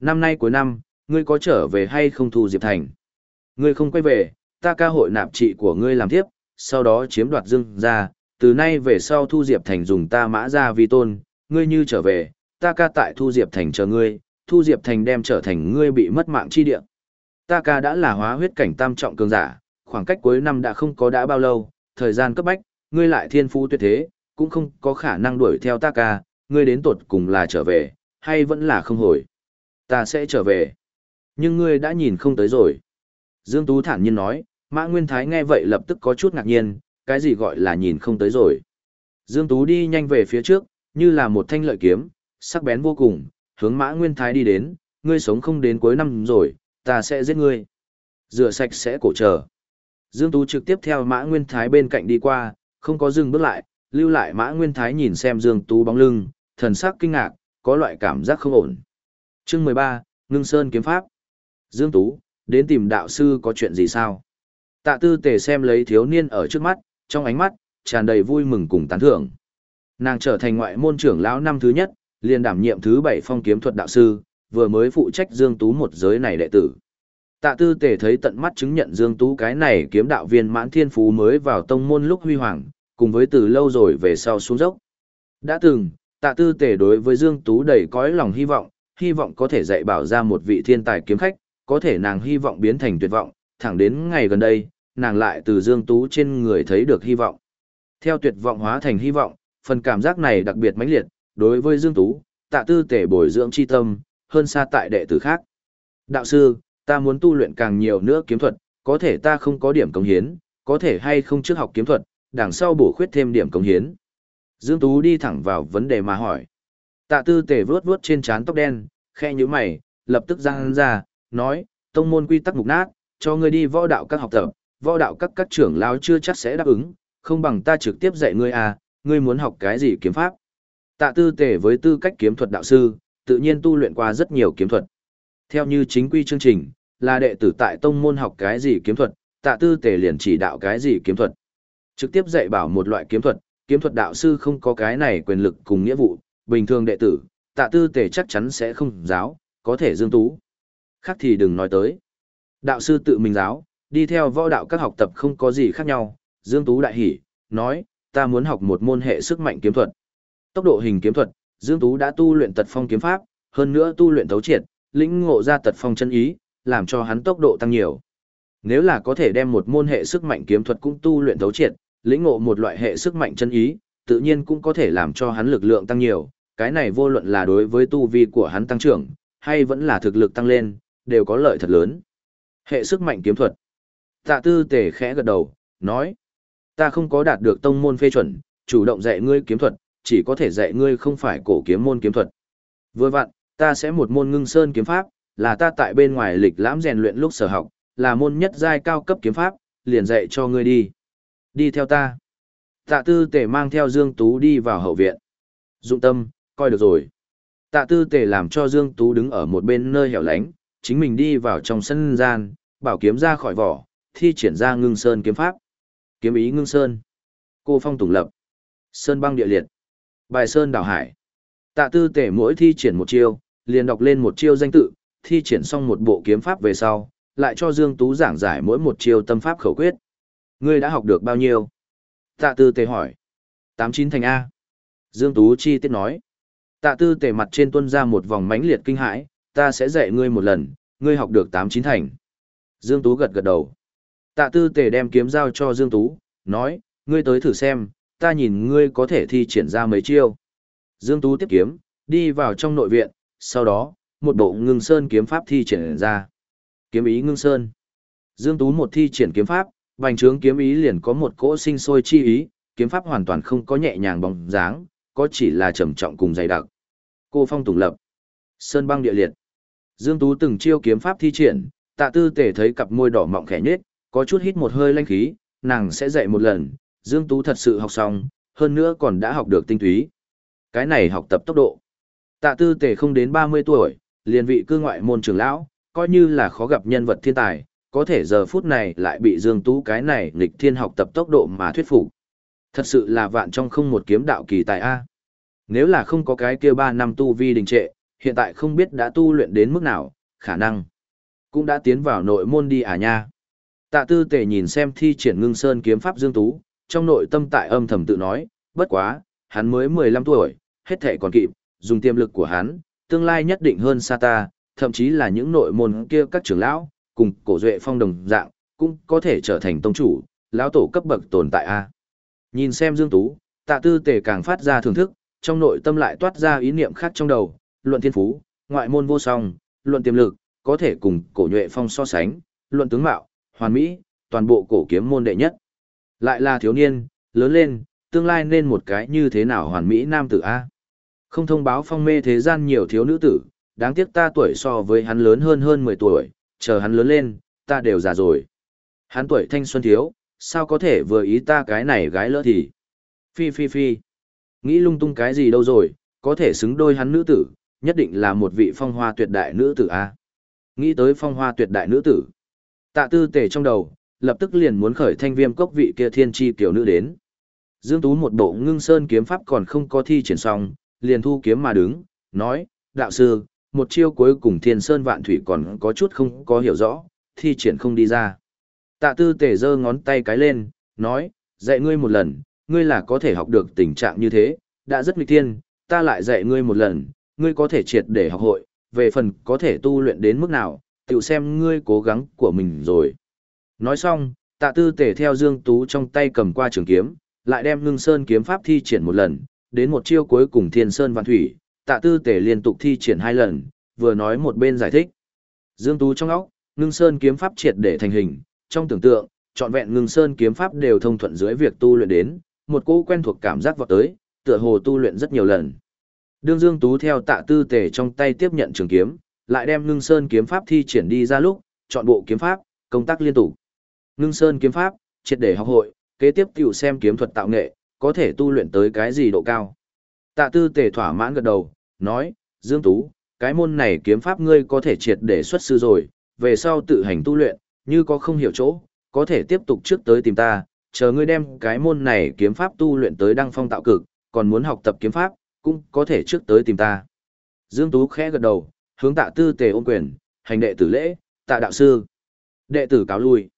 Năm nay cuối năm, ngươi có trở về hay không Thu Diệp Thành? Ngươi không quay về, ta ca hội nạp trị của ngươi làm tiếp, sau đó chiếm đoạt dương ra, từ nay về sau Thu Diệp Thành dùng ta mã ra vi tôn, ngươi như trở về, ta ca tại Thu Diệp Thành chờ ngươi, Thu Diệp Thành đem trở thành ngươi bị mất mạng chi địa. Ta ca đã là hóa huyết cảnh tam trọng cường giả, khoảng cách cuối năm đã không có đã bao lâu, thời gian cấp bách, ngươi lại thiên phú tuyệt thế, cũng không có khả năng đuổi theo ta ca, ngươi đến tột cùng là trở về, hay vẫn là không hồi. Ta sẽ trở về. Nhưng ngươi đã nhìn không tới rồi. Dương Tú thản nhiên nói, Mã Nguyên Thái nghe vậy lập tức có chút ngạc nhiên, cái gì gọi là nhìn không tới rồi. Dương Tú đi nhanh về phía trước, như là một thanh lợi kiếm, sắc bén vô cùng, hướng Mã Nguyên Thái đi đến, ngươi sống không đến cuối năm rồi, ta sẽ giết ngươi. Rửa sạch sẽ cổ trở. Dương Tú trực tiếp theo Mã Nguyên Thái bên cạnh đi qua, không có dừng bước lại, lưu lại Mã Nguyên Thái nhìn xem Dương Tú bóng lưng, thần sắc kinh ngạc, có loại cảm giác không ổn. Chương 13, Ngưng Sơn kiếm pháp. Dương Tú, đến tìm đạo sư có chuyện gì sao? Tạ Tư Tề xem lấy thiếu niên ở trước mắt, trong ánh mắt tràn đầy vui mừng cùng tán thưởng. Nàng trở thành ngoại môn trưởng lão năm thứ nhất, liền đảm nhiệm thứ bảy phong kiếm thuật đạo sư, vừa mới phụ trách Dương Tú một giới này đệ tử. Tạ Tư Tề thấy tận mắt chứng nhận Dương Tú cái này kiếm đạo viên mãn thiên phú mới vào tông môn lúc huy hoàng, cùng với từ lâu rồi về sau xuống dốc. Đã từng, Tạ Tư Tề đối với Dương Tú đầy cõi lòng hy vọng, hy vọng có thể dạy bảo ra một vị thiên tài kiếm khách, có thể nàng hy vọng biến thành tuyệt vọng, thẳng đến ngày gần đây, nàng lại từ Dương Tú trên người thấy được hy vọng. Theo tuyệt vọng hóa thành hy vọng, phần cảm giác này đặc biệt mãnh liệt, đối với Dương Tú, tạ tư tể bồi dưỡng chi tâm, hơn xa tại đệ tử khác. Đạo sư, ta muốn tu luyện càng nhiều nữa kiếm thuật, có thể ta không có điểm công hiến, có thể hay không trước học kiếm thuật, đằng sau bổ khuyết thêm điểm công hiến. Dương Tú đi thẳng vào vấn đề mà hỏi. Tạ tư tể vướt vướt trên trán tóc đen, khe như mày, lập tức răng ra, nói, tông môn quy tắc mục nát, cho ngươi đi võ đạo các học tập, võ đạo các các trưởng lão chưa chắc sẽ đáp ứng, không bằng ta trực tiếp dạy ngươi à, ngươi muốn học cái gì kiếm pháp. Tạ tư tể với tư cách kiếm thuật đạo sư, tự nhiên tu luyện qua rất nhiều kiếm thuật. Theo như chính quy chương trình, là đệ tử tại tông môn học cái gì kiếm thuật, tạ tư tề liền chỉ đạo cái gì kiếm thuật. Trực tiếp dạy bảo một loại kiếm thuật, kiếm thuật đạo sư không có cái này quyền lực cùng nghĩa vụ, bình thường đệ tử, tạ tư tề chắc chắn sẽ không giáo, có thể dương tú. Khác thì đừng nói tới. Đạo sư tự mình giáo, đi theo võ đạo các học tập không có gì khác nhau, Dương Tú đại hỉ, nói, ta muốn học một môn hệ sức mạnh kiếm thuật. Tốc độ hình kiếm thuật, Dương Tú đã tu luyện tật phong kiếm pháp, hơn nữa tu luyện thấu triệt, lĩnh ngộ ra tật phong chân ý, làm cho hắn tốc độ tăng nhiều. Nếu là có thể đem một môn hệ sức mạnh kiếm thuật cũng tu luyện thấu triệt, lĩnh ngộ một loại hệ sức mạnh chân ý, tự nhiên cũng có thể làm cho hắn lực lượng tăng nhiều, cái này vô luận là đối với tu vi của hắn tăng trưởng, hay vẫn là thực lực tăng lên, đều có lợi thật lớn. Hệ sức mạnh kiếm thuật. Tạ tư tề khẽ gật đầu, nói. Ta không có đạt được tông môn phê chuẩn, chủ động dạy ngươi kiếm thuật, chỉ có thể dạy ngươi không phải cổ kiếm môn kiếm thuật. Vừa vặn, ta sẽ một môn ngưng sơn kiếm pháp, là ta tại bên ngoài lịch lãm rèn luyện lúc sở học, là môn nhất giai cao cấp kiếm pháp, liền dạy cho ngươi đi. Đi theo ta. Tạ tư tề mang theo Dương Tú đi vào hậu viện. Dụng tâm, coi được rồi. Tạ tư tề làm cho Dương Tú đứng ở một bên nơi hẻo lánh, chính mình đi vào trong sân gian, bảo kiếm ra khỏi vỏ, thi triển ra ngưng sơn kiếm pháp. Kiếm ý ngưng sơn. Cô phong tùng lập. Sơn băng địa liệt. Bài sơn đảo hải. Tạ tư tể mỗi thi triển một chiêu, liền đọc lên một chiêu danh tự, thi triển xong một bộ kiếm pháp về sau, lại cho Dương Tú giảng giải mỗi một chiêu tâm pháp khẩu quyết. Ngươi đã học được bao nhiêu? Tạ tư Tề hỏi. Tám chín thành A. Dương Tú chi tiết nói. Tạ tư Tề mặt trên tuân ra một vòng mãnh liệt kinh hãi, ta sẽ dạy ngươi một lần, ngươi học được tám chín thành. Dương Tú gật gật đầu. Tạ tư tề đem kiếm giao cho Dương Tú, nói, ngươi tới thử xem, ta nhìn ngươi có thể thi triển ra mấy chiêu. Dương Tú tiếp kiếm, đi vào trong nội viện, sau đó, một bộ ngưng sơn kiếm pháp thi triển ra. Kiếm ý ngưng sơn. Dương Tú một thi triển kiếm pháp, vành trướng kiếm ý liền có một cỗ sinh sôi chi ý, kiếm pháp hoàn toàn không có nhẹ nhàng bóng dáng, có chỉ là trầm trọng cùng dày đặc. Cô phong tùng lập. Sơn băng địa liệt. Dương Tú từng chiêu kiếm pháp thi triển, tạ tư tể thấy cặp môi đỏ mọng khẽ nhết, có chút hít một hơi lanh khí, nàng sẽ dạy một lần, Dương Tú thật sự học xong, hơn nữa còn đã học được tinh túy. Cái này học tập tốc độ. Tạ tư tể không đến 30 tuổi, liền vị cư ngoại môn trưởng lão, coi như là khó gặp nhân vật thiên tài, có thể giờ phút này lại bị Dương Tú cái này nghịch thiên học tập tốc độ mà thuyết phục. Thật sự là vạn trong không một kiếm đạo kỳ tài A. Nếu là không có cái kia 3 năm tu vi đình trệ, hiện tại không biết đã tu luyện đến mức nào, khả năng. cũng đã tiến vào nội môn đi à nha. Tạ tư tề nhìn xem thi triển ngưng sơn kiếm pháp Dương Tú, trong nội tâm tại âm thầm tự nói, bất quá, hắn mới 15 tuổi, hết thể còn kịp, dùng tiềm lực của hắn, tương lai nhất định hơn xa ta, thậm chí là những nội môn kia các trưởng lão, cùng cổ duệ phong đồng dạng, cũng có thể trở thành tông chủ, lão tổ cấp bậc tồn tại a. Nhìn xem Dương Tú, tạ tư tề càng phát ra thưởng thức, trong nội tâm lại toát ra ý niệm khác trong đầu, luận thiên phú, ngoại môn vô song, luận tiềm lực, có thể cùng cổ nhuệ phong so sánh, luận tướng mạo, hoàn mỹ, toàn bộ cổ kiếm môn đệ nhất. Lại là thiếu niên, lớn lên, tương lai nên một cái như thế nào hoàn mỹ nam tử A. Không thông báo phong mê thế gian nhiều thiếu nữ tử, đáng tiếc ta tuổi so với hắn lớn hơn hơn 10 tuổi, chờ hắn lớn lên, ta đều già rồi. Hắn tuổi thanh xuân thiếu, sao có thể vừa ý ta cái này gái lỡ thì. Phi phi phi. Nghĩ lung tung cái gì đâu rồi, có thể xứng đôi hắn nữ tử, nhất định là một vị phong hoa tuyệt đại nữ tử A. Nghĩ tới phong hoa tuyệt đại nữ tử. Tạ tư tề trong đầu, lập tức liền muốn khởi thanh viêm cốc vị kia thiên tri tiểu nữ đến. Dương Tú một bộ ngưng sơn kiếm pháp còn không có thi triển xong, liền thu kiếm mà đứng, nói, đạo sư, một chiêu cuối cùng thiên sơn vạn thủy còn có chút không có hiểu rõ, thi triển không đi ra. Tạ tư tề giơ ngón tay cái lên, nói, dạy ngươi một lần, ngươi là có thể học được tình trạng như thế, đã rất nghịch thiên, ta lại dạy ngươi một lần, ngươi có thể triệt để học hội, về phần có thể tu luyện đến mức nào, tự xem ngươi cố gắng của mình rồi. Nói xong, tạ tư tể theo Dương Tú trong tay cầm qua trường kiếm, lại đem ngưng sơn kiếm pháp thi triển một lần, đến một chiêu cuối cùng thiên sơn vạn thủy, tạ tư tể liên tục thi triển hai lần, vừa nói một bên giải thích. Dương Tú trong óc, ngưng sơn kiếm pháp triệt để thành hình, trong tưởng tượng, trọn vẹn ngưng sơn kiếm pháp đều thông thuận dưới việc tu luyện đến, một cỗ quen thuộc cảm giác vọt tới, tựa hồ tu luyện rất nhiều lần. Đương Dương Tú theo tạ tư tể trong tay tiếp nhận trường kiếm, lại đem ngưng sơn kiếm pháp thi triển đi ra lúc, chọn bộ kiếm pháp, công tác liên tục. Ngưng sơn kiếm pháp, triệt để học hội, kế tiếp tiểu xem kiếm thuật tạo nghệ, có thể tu luyện tới cái gì độ cao. Tạ tư tề thỏa mãn gật đầu, nói, Dương Tú, cái môn này kiếm pháp ngươi có thể triệt để xuất sư rồi, về sau tự hành tu luyện, như có không hiểu chỗ, có thể tiếp tục trước tới tìm ta, chờ ngươi đem cái môn này kiếm pháp tu luyện tới đăng phong tạo cực, còn muốn học tập kiếm pháp, cũng có thể trước tới tìm ta. Dương Tú khẽ gật đầu, hướng tạ tư tề ôm quyền, hành đệ tử lễ, tạ đạo sư. Đệ tử cáo lui.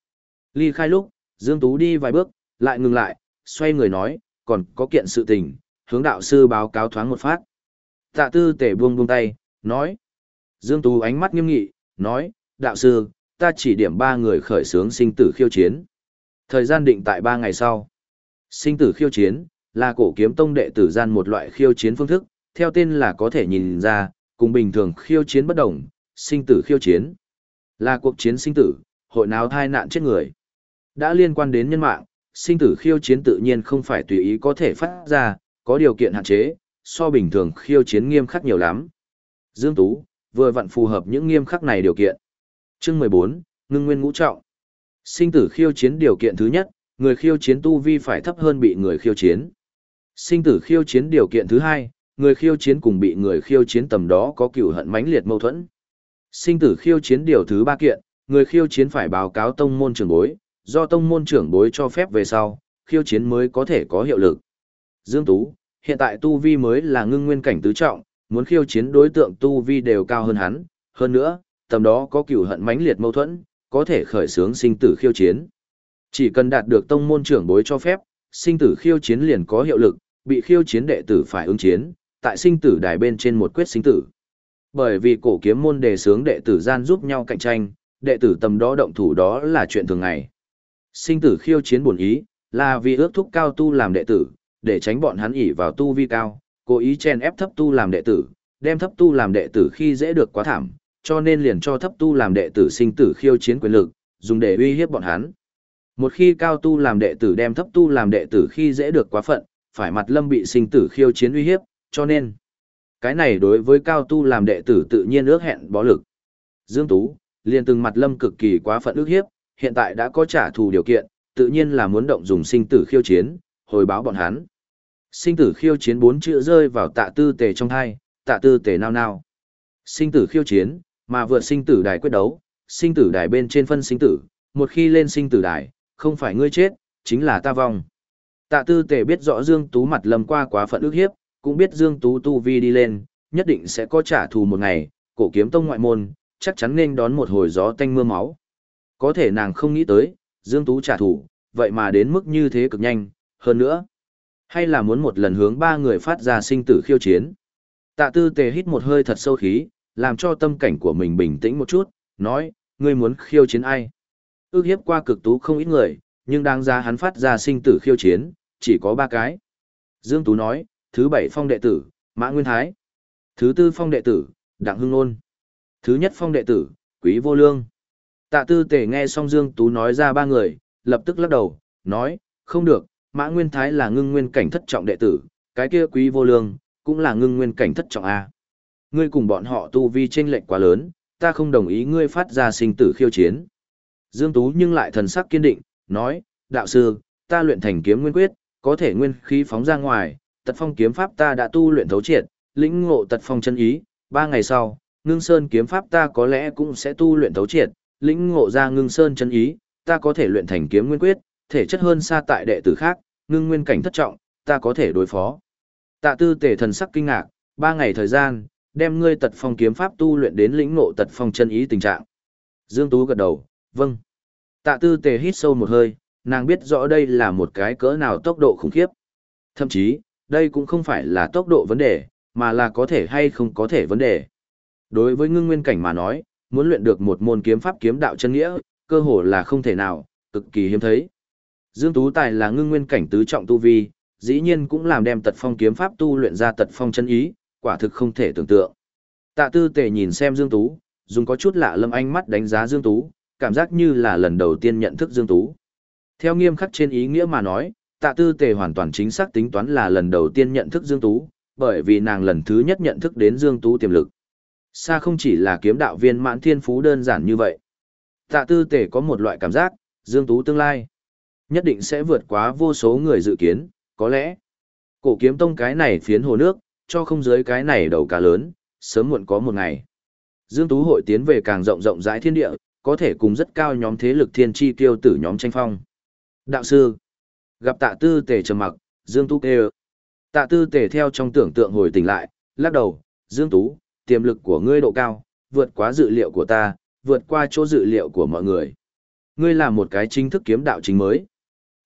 Ly khai lúc, Dương Tú đi vài bước, lại ngừng lại, xoay người nói, còn có kiện sự tình, hướng đạo sư báo cáo thoáng một phát. Tạ tư tể buông buông tay, nói. Dương Tú ánh mắt nghiêm nghị, nói, đạo sư, ta chỉ điểm ba người khởi xướng sinh tử khiêu chiến. Thời gian định tại ba ngày sau. Sinh tử khiêu chiến, là cổ kiếm tông đệ tử gian một loại khiêu chiến phương thức, theo tên là có thể nhìn ra, cùng bình thường khiêu chiến bất đồng, sinh tử khiêu chiến. Là cuộc chiến sinh tử, hội nào thai nạn chết người. Đã liên quan đến nhân mạng, sinh tử khiêu chiến tự nhiên không phải tùy ý có thể phát ra, có điều kiện hạn chế, so bình thường khiêu chiến nghiêm khắc nhiều lắm. Dương Tú, vừa vặn phù hợp những nghiêm khắc này điều kiện. Chương 14, ngưng nguyên ngũ trọng. Sinh tử khiêu chiến điều kiện thứ nhất, người khiêu chiến tu vi phải thấp hơn bị người khiêu chiến. Sinh tử khiêu chiến điều kiện thứ hai, người khiêu chiến cùng bị người khiêu chiến tầm đó có cựu hận mãnh liệt mâu thuẫn. Sinh tử khiêu chiến điều thứ ba kiện, người khiêu chiến phải báo cáo tông môn trưởng bối, do tông môn trưởng bối cho phép về sau, khiêu chiến mới có thể có hiệu lực. Dương Tú, hiện tại tu vi mới là ngưng nguyên cảnh tứ trọng, muốn khiêu chiến đối tượng tu vi đều cao hơn hắn, hơn nữa, tầm đó có cửu hận mãnh liệt mâu thuẫn, có thể khởi xướng sinh tử khiêu chiến. Chỉ cần đạt được tông môn trưởng bối cho phép, sinh tử khiêu chiến liền có hiệu lực, bị khiêu chiến đệ tử phải ứng chiến, tại sinh tử đài bên trên một quyết sinh tử. Bởi vì cổ kiếm môn đề sướng đệ tử gian giúp nhau cạnh tranh, đệ tử tầm đó động thủ đó là chuyện thường ngày. Sinh tử khiêu chiến bổn ý, là vì ước thúc cao tu làm đệ tử, để tránh bọn hắn ỉ vào tu vi cao, cố ý chen ép thấp tu làm đệ tử, đem thấp tu làm đệ tử khi dễ được quá thảm, cho nên liền cho thấp tu làm đệ tử sinh tử khiêu chiến quyền lực, dùng để uy hiếp bọn hắn. Một khi cao tu làm đệ tử đem thấp tu làm đệ tử khi dễ được quá phận, phải mặt lâm bị sinh tử khiêu chiến uy hiếp, cho nên cái này đối với cao tu làm đệ tử tự nhiên ước hẹn bó lực. Dương Tú, liền từng mặt lâm cực kỳ quá phận ước hiếp, hiện tại đã có trả thù điều kiện, tự nhiên là muốn động dùng sinh tử khiêu chiến, hồi báo bọn hắn. Sinh tử khiêu chiến bốn chữ rơi vào tạ tư tề trong hai, tạ tư tề nao nao. Sinh tử khiêu chiến, mà vượt sinh tử đài quyết đấu, sinh tử đài bên trên phân sinh tử, một khi lên sinh tử đài, không phải ngươi chết, chính là ta vong. Tạ tư tề biết rõ Dương Tú mặt lầm qua quá phận ước hiếp, cũng biết Dương Tú tu vi đi lên, nhất định sẽ có trả thù một ngày, cổ kiếm tông ngoại môn, chắc chắn nên đón một hồi gió tanh mưa máu. Có thể nàng không nghĩ tới, Dương Tú trả thù, vậy mà đến mức như thế cực nhanh, hơn nữa. Hay là muốn một lần hướng ba người phát ra sinh tử khiêu chiến. Tạ tư tề hít một hơi thật sâu khí, làm cho tâm cảnh của mình bình tĩnh một chút, nói, ngươi muốn khiêu chiến ai? Ước hiếp qua cực tú không ít người, nhưng đáng ra hắn phát ra sinh tử khiêu chiến, chỉ có ba cái. Dương Tú nói, thứ bảy phong đệ tử, Mã Nguyên Thái. Thứ tư phong đệ tử, Đặng Hưng Nôn. Thứ nhất phong đệ tử, Quý Vô Lương. Tạ tư tể nghe xong Dương Tú nói ra ba người, lập tức lắc đầu, nói, không được, Mã Nguyên Thái là ngưng nguyên cảnh thất trọng đệ tử, cái kia Quý Vô Lương, cũng là ngưng nguyên cảnh thất trọng A. Ngươi cùng bọn họ tu vi chênh lệch quá lớn, ta không đồng ý ngươi phát ra sinh tử khiêu chiến. Dương Tú nhưng lại thần sắc kiên định, nói, đạo sư, ta luyện thành kiếm nguyên quyết, có thể nguyên khí phóng ra ngoài, tật phong kiếm pháp ta đã tu luyện thấu triệt, lĩnh ngộ tật phong chân ý, ba ngày sau, ngưng sơn kiếm pháp ta có lẽ cũng sẽ tu luyện thấu triệt, lĩnh ngộ ra ngưng sơn chân ý, ta có thể luyện thành kiếm nguyên quyết, thể chất hơn xa tại đệ tử khác, ngưng nguyên cảnh thất trọng, ta có thể đối phó. Tạ tư tể thần sắc kinh ngạc, ba ngày thời gian, đem ngươi tật phong kiếm pháp tu luyện đến lĩnh ngộ tật phong chân ý tình trạng. Dương Tú gật đầu, vâng. Tạ tư tề hít sâu một hơi, nàng biết rõ đây là một cái cỡ nào tốc độ khủng khiếp. Thậm chí, đây cũng không phải là tốc độ vấn đề, mà là có thể hay không có thể vấn đề. Đối với ngưng nguyên cảnh mà nói, muốn luyện được một môn kiếm pháp kiếm đạo chân nghĩa, cơ hồ là không thể nào, cực kỳ hiếm thấy. Dương Tú Tài là ngưng nguyên cảnh tứ trọng tu vi, dĩ nhiên cũng làm đem tật phong kiếm pháp tu luyện ra tật phong chân ý, quả thực không thể tưởng tượng. Tạ tư tề nhìn xem Dương Tú, dùng có chút lạ lâm ánh mắt đánh giá Dương Tú, cảm giác như là lần đầu tiên nhận thức Dương Tú. Theo nghiêm khắc trên ý nghĩa mà nói, tạ tư tề hoàn toàn chính xác tính toán là lần đầu tiên nhận thức Dương Tú, bởi vì nàng lần thứ nhất nhận thức đến Dương Tú tiềm lực. Xa không chỉ là kiếm đạo viên mãn thiên phú đơn giản như vậy. Tạ tư tề có một loại cảm giác, Dương Tú tương lai nhất định sẽ vượt quá vô số người dự kiến, có lẽ cổ kiếm tông cái này phiến hồ nước, cho không dưới cái này đầu cá lớn, sớm muộn có một ngày. Dương Tú hội tiến về càng rộng rộng rãi thiên địa, có thể cùng rất cao nhóm thế lực thiên chi tiêu tử nhóm tranh phong. Đạo sư, gặp tạ tư tề trầm mặc, Dương Tú kêu. Tạ tư tề theo trong tưởng tượng hồi tỉnh lại, lắc đầu, Dương Tú, tiềm lực của ngươi độ cao, vượt quá dự liệu của ta, vượt qua chỗ dự liệu của mọi người. Ngươi là một cái chính thức kiếm đạo chính mới.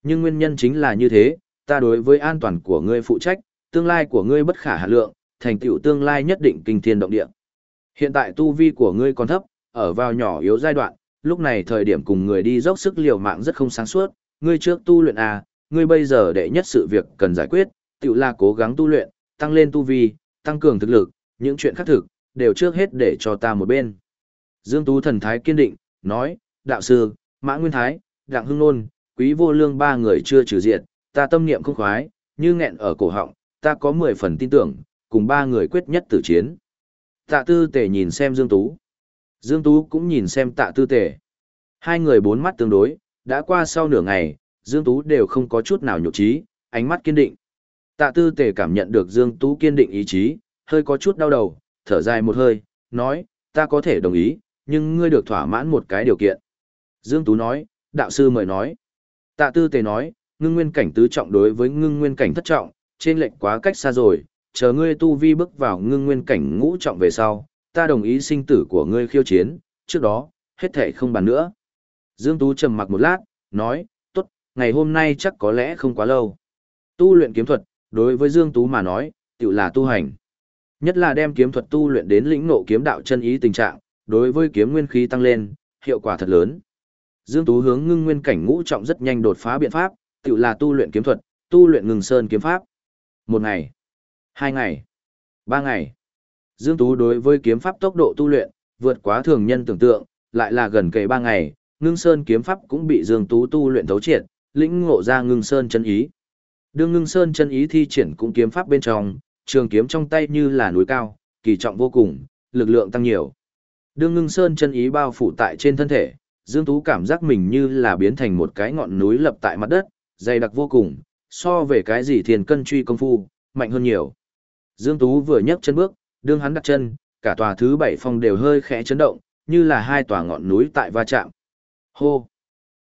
Nhưng nguyên nhân chính là như thế, ta đối với an toàn của ngươi phụ trách, tương lai của ngươi bất khả hạn lượng, thành tựu tương lai nhất định kinh thiên động địa. Hiện tại tu vi của ngươi còn thấp, ở vào nhỏ yếu giai đoạn, lúc này thời điểm cùng người đi dốc sức liều mạng rất không sáng suốt, ngươi trước tu luyện à, ngươi bây giờ đệ nhất sự việc cần giải quyết, tự là cố gắng tu luyện, tăng lên tu vi, tăng cường thực lực, những chuyện khác thực, đều trước hết để cho ta một bên. Dương Tú thần thái kiên định, nói, đạo sư, Mã Nguyên Thái, Đặng Hưng Nôn, Quý Vô Lương ba người chưa trừ diệt, ta tâm niệm không khoái, như nghẹn ở cổ họng, ta có 10 phần tin tưởng, cùng ba người quyết nhất tử chiến. Tạ tư tể nhìn xem Dương Tú. Dương Tú cũng nhìn xem tạ tư tể. Hai người bốn mắt tương đối, đã qua sau nửa ngày, Dương Tú đều không có chút nào nhục trí, ánh mắt kiên định. Tạ tư tể cảm nhận được Dương Tú kiên định ý chí, hơi có chút đau đầu, thở dài một hơi, nói, ta có thể đồng ý, nhưng ngươi được thỏa mãn một cái điều kiện. Dương Tú nói, đạo sư mời nói. Tạ tư tề nói, ngưng nguyên cảnh tứ trọng đối với ngưng nguyên cảnh thất trọng, trên lệnh quá cách xa rồi, chờ ngươi tu vi bước vào ngưng nguyên cảnh ngũ trọng về sau, ta đồng ý sinh tử của ngươi khiêu chiến, trước đó, hết thể không bàn nữa. Dương Tú trầm mặc một lát, nói, tốt, ngày hôm nay chắc có lẽ không quá lâu. Tu luyện kiếm thuật, đối với Dương Tú mà nói, tự là tu hành. Nhất là đem kiếm thuật tu luyện đến lĩnh ngộ kiếm đạo chân ý tình trạng, đối với kiếm nguyên khí tăng lên, hiệu quả thật lớn. Dương Tú hướng ngưng nguyên cảnh ngũ trọng rất nhanh đột phá biện pháp, tự là tu luyện kiếm thuật, tu luyện ngừng sơn kiếm pháp. Một ngày, hai ngày, ba ngày. Dương Tú đối với kiếm pháp tốc độ tu luyện, vượt quá thường nhân tưởng tượng, lại là gần kề ba ngày, ngưng sơn kiếm pháp cũng bị Dương Tú tu luyện thấu triệt, lĩnh ngộ ra ngưng sơn chân ý. Đương ngưng sơn chân ý thi triển cũng kiếm pháp bên trong, trường kiếm trong tay như là núi cao, kỳ trọng vô cùng, lực lượng tăng nhiều. Đương ngưng sơn chân ý bao phủ tại trên thân thể, Dương Tú cảm giác mình như là biến thành một cái ngọn núi lập tại mặt đất, dày đặc vô cùng, so về cái gì thiền cân truy công phu, mạnh hơn nhiều. Dương Tú vừa nhấc chân bước, đương hắn đặt chân, cả tòa thứ bảy phong đều hơi khẽ chấn động, như là hai tòa ngọn núi tại va chạm. Hô!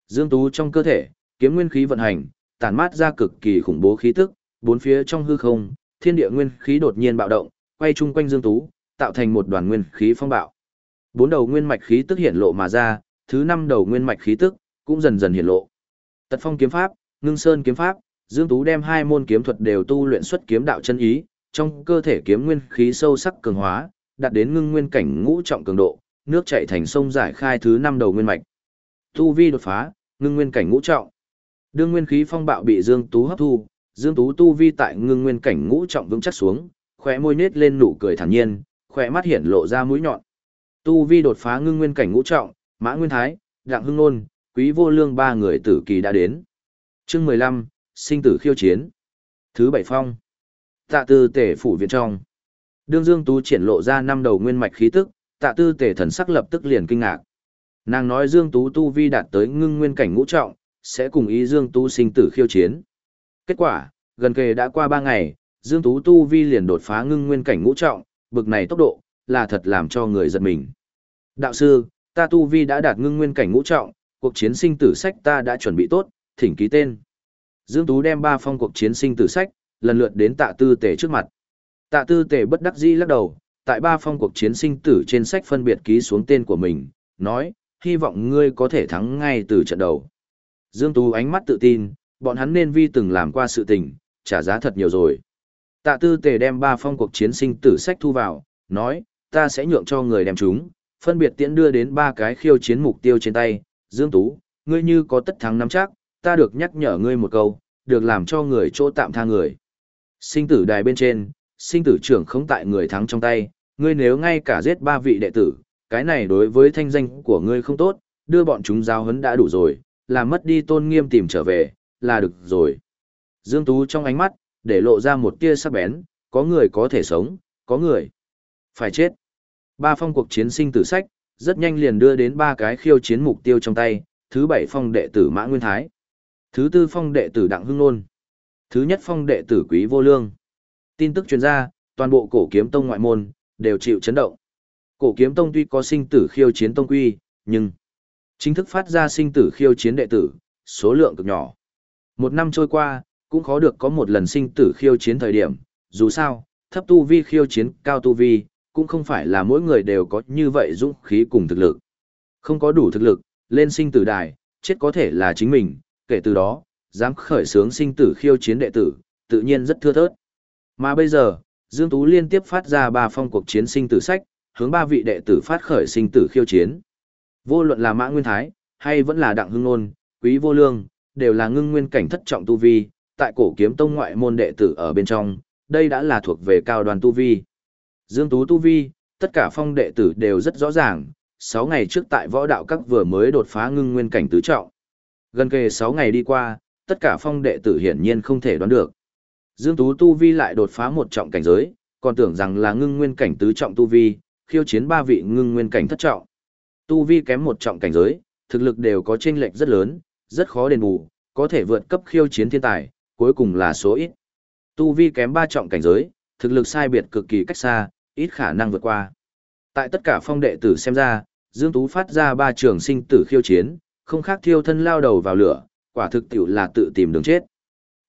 Dương Tú trong cơ thể, kiếm nguyên khí vận hành, tản mát ra cực kỳ khủng bố khí tức, bốn phía trong hư không, thiên địa nguyên khí đột nhiên bạo động, quay chung quanh Dương Tú, tạo thành một đoàn nguyên khí phong bạo. Bốn đầu nguyên mạch khí tức hiện lộ mà ra, thứ năm đầu nguyên mạch khí tức cũng dần dần hiện lộ. Tật Phong kiếm pháp, Ngưng Sơn kiếm pháp, Dương Tú đem hai môn kiếm thuật đều tu luyện xuất kiếm đạo chân ý, trong cơ thể kiếm nguyên khí sâu sắc cường hóa, đạt đến ngưng nguyên cảnh ngũ trọng cường độ, nước chảy thành sông giải khai thứ năm đầu nguyên mạch. Tu vi đột phá, ngưng nguyên cảnh ngũ trọng. Đương nguyên khí phong bạo bị Dương Tú hấp thu, Dương Tú tu vi tại ngưng nguyên cảnh ngũ trọng vững chắc xuống, khóe môi nết lên nụ cười thản nhiên, khóe mắt hiện lộ ra mũi nhọn. Tu vi đột phá ngưng nguyên cảnh ngũ trọng, Mã Nguyên Thái, Đặng Hưng Nôn, Quý Vô Lương ba người tử kỳ đã đến. Chương 15, sinh tử khiêu chiến. Thứ bảy phong. Tạ Tư Tể phủ viện trong. Đương Dương Tú triển lộ ra năm đầu nguyên mạch khí tức, Tạ Tư Tể thần sắc lập tức liền kinh ngạc. Nàng nói Dương Tú tu vi đạt tới ngưng nguyên cảnh ngũ trọng, sẽ cùng ý Dương Tú sinh tử khiêu chiến. Kết quả, gần kề đã qua 3 ngày, Dương Tú tu vi liền đột phá ngưng nguyên cảnh ngũ trọng, bực này tốc độ, là thật làm cho người giật mình. Đạo sư, ta tu vi đã đạt ngưng nguyên cảnh ngũ trọng, cuộc chiến sinh tử sách ta đã chuẩn bị tốt, thỉnh ký tên. Dương Tú đem ba phong cuộc chiến sinh tử sách, lần lượt đến tạ tư tể trước mặt. Tạ tư tể bất đắc dĩ lắc đầu, tại ba phong cuộc chiến sinh tử trên sách phân biệt ký xuống tên của mình, nói, hy vọng ngươi có thể thắng ngay từ trận đầu. Dương Tú ánh mắt tự tin, bọn hắn nên vi từng làm qua sự tình, trả giá thật nhiều rồi. Tạ tư tề đem ba phong cuộc chiến sinh tử sách thu vào, nói, ta sẽ nhượng cho người đem chúng, phân biệt tiễn đưa đến ba cái khiêu chiến mục tiêu trên tay. Dương Tú, ngươi như có tất thắng nắm chắc, ta được nhắc nhở ngươi một câu, được làm cho người chỗ tạm tha người. Sinh tử đài bên trên, sinh tử trưởng không tại người thắng trong tay, ngươi nếu ngay cả giết ba vị đệ tử, cái này đối với thanh danh của ngươi không tốt, đưa bọn chúng giao hấn đã đủ rồi, làm mất đi tôn nghiêm tìm trở về, là được rồi. Dương Tú trong ánh mắt, để lộ ra một tia sắc bén, có người có thể sống, có người phải chết. Ba phong cuộc chiến sinh tử sách, rất nhanh liền đưa đến ba cái khiêu chiến mục tiêu trong tay, thứ bảy phong đệ tử Mã Nguyên Thái, thứ tư phong đệ tử Đặng Hưng Nôn, thứ nhất phong đệ tử Quý Vô Lương. Tin tức truyền ra, toàn bộ cổ kiếm tông ngoại môn, đều chịu chấn động. Cổ kiếm tông tuy có sinh tử khiêu chiến tông quy, nhưng chính thức phát ra sinh tử khiêu chiến đệ tử, số lượng cực nhỏ. Một năm trôi qua, cũng khó được có một lần sinh tử khiêu chiến thời điểm, dù sao, thấp tu vi khiêu chiến cao tu vi, cũng không phải là mỗi người đều có như vậy dũng khí cùng thực lực. Không có đủ thực lực, lên sinh tử đài, chết có thể là chính mình, kể từ đó, dám khởi sướng sinh tử khiêu chiến đệ tử, tự nhiên rất thưa thớt. Mà bây giờ, Dương Tú liên tiếp phát ra ba phong cuộc chiến sinh tử sách, hướng ba vị đệ tử phát khởi sinh tử khiêu chiến. Vô luận là Mã Nguyên Thái, hay vẫn là Đặng Hưng Nôn, Quý Vô Lương, đều là ngưng nguyên cảnh thất trọng tu vi, tại cổ kiếm tông ngoại môn đệ tử ở bên trong, đây đã là thuộc về cao đoàn tu vi. Dương Tú tu vi, tất cả phong đệ tử đều rất rõ ràng, 6 ngày trước tại võ đạo các vừa mới đột phá ngưng nguyên cảnh tứ trọng. Gần kề 6 ngày đi qua, tất cả phong đệ tử hiển nhiên không thể đoán được. Dương Tú tu vi lại đột phá một trọng cảnh giới, còn tưởng rằng là ngưng nguyên cảnh tứ trọng tu vi, khiêu chiến ba vị ngưng nguyên cảnh thất trọng. Tu vi kém một trọng cảnh giới, thực lực đều có chênh lệch rất lớn, rất khó đền bù, có thể vượt cấp khiêu chiến thiên tài, cuối cùng là số ít. Tu vi kém ba trọng cảnh giới, thực lực sai biệt cực kỳ cách xa, ít khả năng vượt qua. Tại tất cả phong đệ tử xem ra, Dương Tú phát ra ba trường sinh tử khiêu chiến, không khác thiêu thân lao đầu vào lửa, quả thực tiểu là tự tìm đường chết.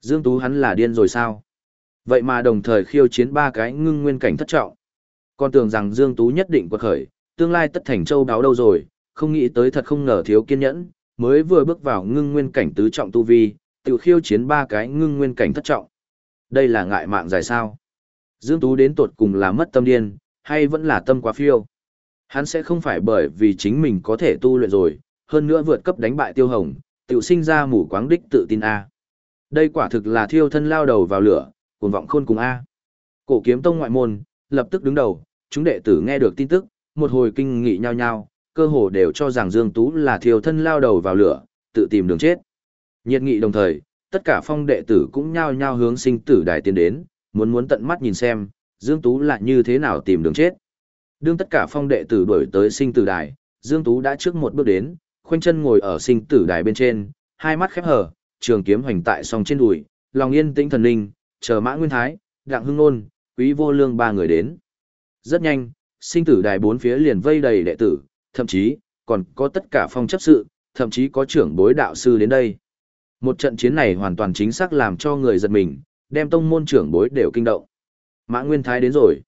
Dương Tú hắn là điên rồi sao? Vậy mà đồng thời khiêu chiến ba cái ngưng nguyên cảnh thất trọng. Còn tưởng rằng Dương Tú nhất định quật khởi, tương lai tất thành châu đáo đâu rồi, không nghĩ tới thật không ngờ thiếu kiên nhẫn, mới vừa bước vào ngưng nguyên cảnh tứ trọng tu vi, tiểu khiêu chiến ba cái ngưng nguyên cảnh thất trọng. Đây là ngại mạng dài sao? Dương Tú đến tột cùng là mất tâm điên, hay vẫn là tâm quá phiêu? Hắn sẽ không phải bởi vì chính mình có thể tu luyện rồi, hơn nữa vượt cấp đánh bại tiêu hồng, tiểu sinh ra mù quáng đích tự tin A. Đây quả thực là thiêu thân lao đầu vào lửa, cuồng vọng khôn cùng A. Cổ kiếm tông ngoại môn, lập tức đứng đầu, chúng đệ tử nghe được tin tức, một hồi kinh nghị nhau nhau, cơ hồ đều cho rằng Dương Tú là thiêu thân lao đầu vào lửa, tự tìm đường chết. Nhiệt nghị đồng thời, tất cả phong đệ tử cũng nhao nhao hướng sinh tử đài tiến đến, muốn muốn tận mắt nhìn xem, Dương Tú là như thế nào tìm đường chết. Đương tất cả phong đệ tử đuổi tới sinh tử đài, Dương Tú đã trước một bước đến, khoanh chân ngồi ở sinh tử đài bên trên, hai mắt khép hờ, trường kiếm hoành tại song trên đùi, lòng yên tĩnh thần linh, chờ Mã Nguyên Thái, Đặng Hưng Nôn, Quý Vô Lương ba người đến. Rất nhanh, sinh tử đài bốn phía liền vây đầy đệ tử, thậm chí còn có tất cả phong chấp sự, thậm chí có trưởng bối đạo sư đến đây. Một trận chiến này hoàn toàn chính xác làm cho người giật mình, đem tông môn trưởng bối đều kinh động. Mã Nguyên Thái đến rồi.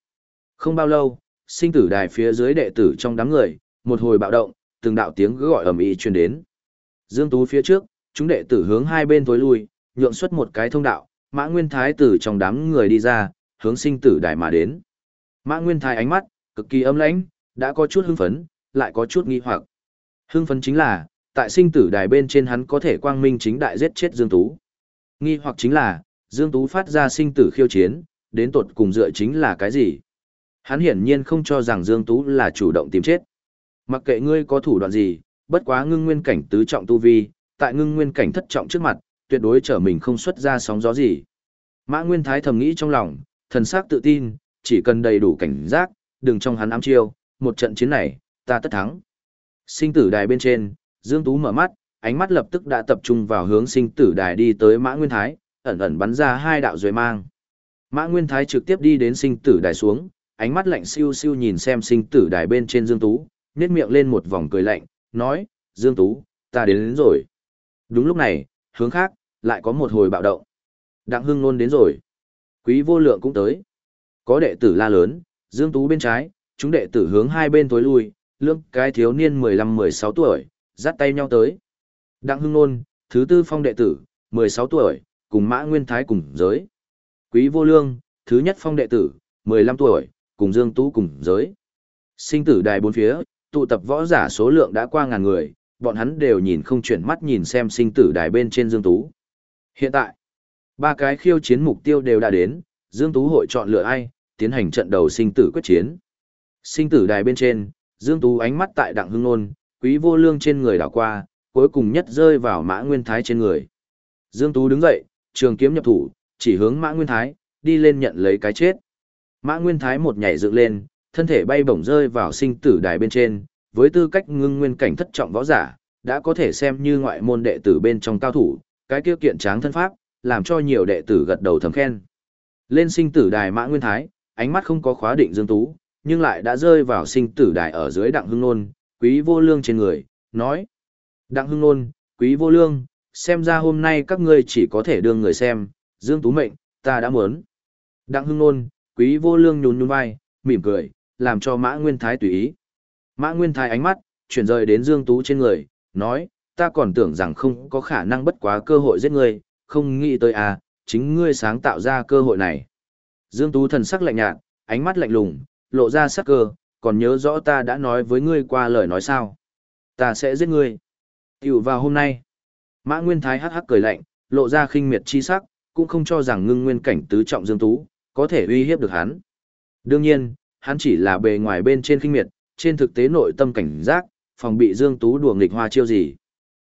Không bao lâu, sinh tử đài phía dưới đệ tử trong đám người, một hồi bạo động, từng đạo tiếng gọi ầm ĩ truyền đến. Dương Tú phía trước, chúng đệ tử hướng hai bên tối lui, nhượng xuất một cái thông đạo, Mã Nguyên Thái tử trong đám người đi ra, hướng sinh tử đài mà đến. Mã Nguyên Thái ánh mắt cực kỳ âm lãnh, đã có chút hưng phấn, lại có chút nghi hoặc. Hưng phấn chính là, tại sinh tử đài bên trên hắn có thể quang minh chính đại giết chết Dương Tú. Nghi hoặc chính là, Dương Tú phát ra sinh tử khiêu chiến, đến tột cùng dựa chính là cái gì? Hắn hiển nhiên không cho rằng Dương Tú là chủ động tìm chết. Mặc kệ ngươi có thủ đoạn gì, bất quá ngưng nguyên cảnh tứ trọng tu vi, tại ngưng nguyên cảnh thất trọng trước mặt, tuyệt đối trở mình không xuất ra sóng gió gì. Mã Nguyên Thái thầm nghĩ trong lòng, thần sắc tự tin, chỉ cần đầy đủ cảnh giác, đừng trong hắn ám chiêu, một trận chiến này, ta tất thắng. Sinh tử đài bên trên, Dương Tú mở mắt, ánh mắt lập tức đã tập trung vào hướng sinh tử đài đi tới Mã Nguyên Thái, ẩn ẩn bắn ra hai đạo rồi mang. Mã Nguyên Thái trực tiếp đi đến sinh tử đài xuống, ánh mắt lạnh siêu siêu nhìn xem sinh tử đài bên trên Dương Tú, nhếch miệng lên một vòng cười lạnh, nói, Dương Tú, ta đến, đến rồi. Đúng lúc này, hướng khác, lại có một hồi bạo động. Đặng Hưng Nôn đến rồi. Quý vô lượng cũng tới. Có đệ tử la lớn, Dương Tú bên trái, chúng đệ tử hướng hai bên tối lui, lương cái thiếu niên 15-16 tuổi, dắt tay nhau tới. Đặng Hưng Nôn, thứ tư phong đệ tử, 16 tuổi, cùng Mã Nguyên Thái cùng giới. Quý vô lương, thứ nhất phong đệ tử, 15 tuổi, cùng Dương Tú cùng giới. Sinh tử đài bốn phía, tụ tập võ giả số lượng đã qua ngàn người, bọn hắn đều nhìn không chuyển mắt nhìn xem sinh tử đài bên trên Dương Tú. Hiện tại, ba cái khiêu chiến mục tiêu đều đã đến, Dương Tú hội chọn lựa ai, tiến hành trận đầu sinh tử quyết chiến. Sinh tử đài bên trên, Dương Tú ánh mắt tại đặng hưng nôn, quý vô lương trên người đảo qua, cuối cùng nhất rơi vào mã nguyên thái trên người. Dương Tú đứng dậy, trường kiếm nhập thủ, chỉ hướng mã nguyên thái, đi lên nhận lấy cái chết. Mã nguyên thái một nhảy dựng lên, thân thể bay bổng rơi vào sinh tử đài bên trên, với tư cách ngưng nguyên cảnh thất trọng võ giả, đã có thể xem như ngoại môn đệ tử bên trong cao thủ, cái tiêu kiện tráng thân pháp, làm cho nhiều đệ tử gật đầu thầm khen. Lên sinh tử đài Mã Nguyên Thái, ánh mắt không có khóa định Dương Tú, nhưng lại đã rơi vào sinh tử đài ở dưới Đặng Hưng Nôn, quý vô lương trên người, nói. Đặng Hưng Nôn, quý vô lương, xem ra hôm nay các ngươi chỉ có thể đưa người xem, Dương Tú mệnh, ta đã muốn. Đặng Hưng Nôn, quý vô lương nhún nhún vai, mỉm cười, làm cho Mã Nguyên Thái tùy ý. Mã Nguyên Thái ánh mắt, chuyển rời đến Dương Tú trên người, nói, ta còn tưởng rằng không có khả năng bất quá cơ hội giết ngươi, không nghĩ tới à, chính ngươi sáng tạo ra cơ hội này. Dương Tú thần sắc lạnh nhạt, ánh mắt lạnh lùng, lộ ra sắc cơ, còn nhớ rõ ta đã nói với ngươi qua lời nói sao. Ta sẽ giết ngươi. Tiểu vào hôm nay. Mã Nguyên Thái hắc hắc cười lạnh, lộ ra khinh miệt chi sắc, cũng không cho rằng ngưng nguyên cảnh tứ trọng Dương Tú, có thể uy hiếp được hắn. Đương nhiên, hắn chỉ là bề ngoài bên trên khinh miệt, trên thực tế nội tâm cảnh giác, phòng bị Dương Tú đùa nghịch hoa chiêu gì.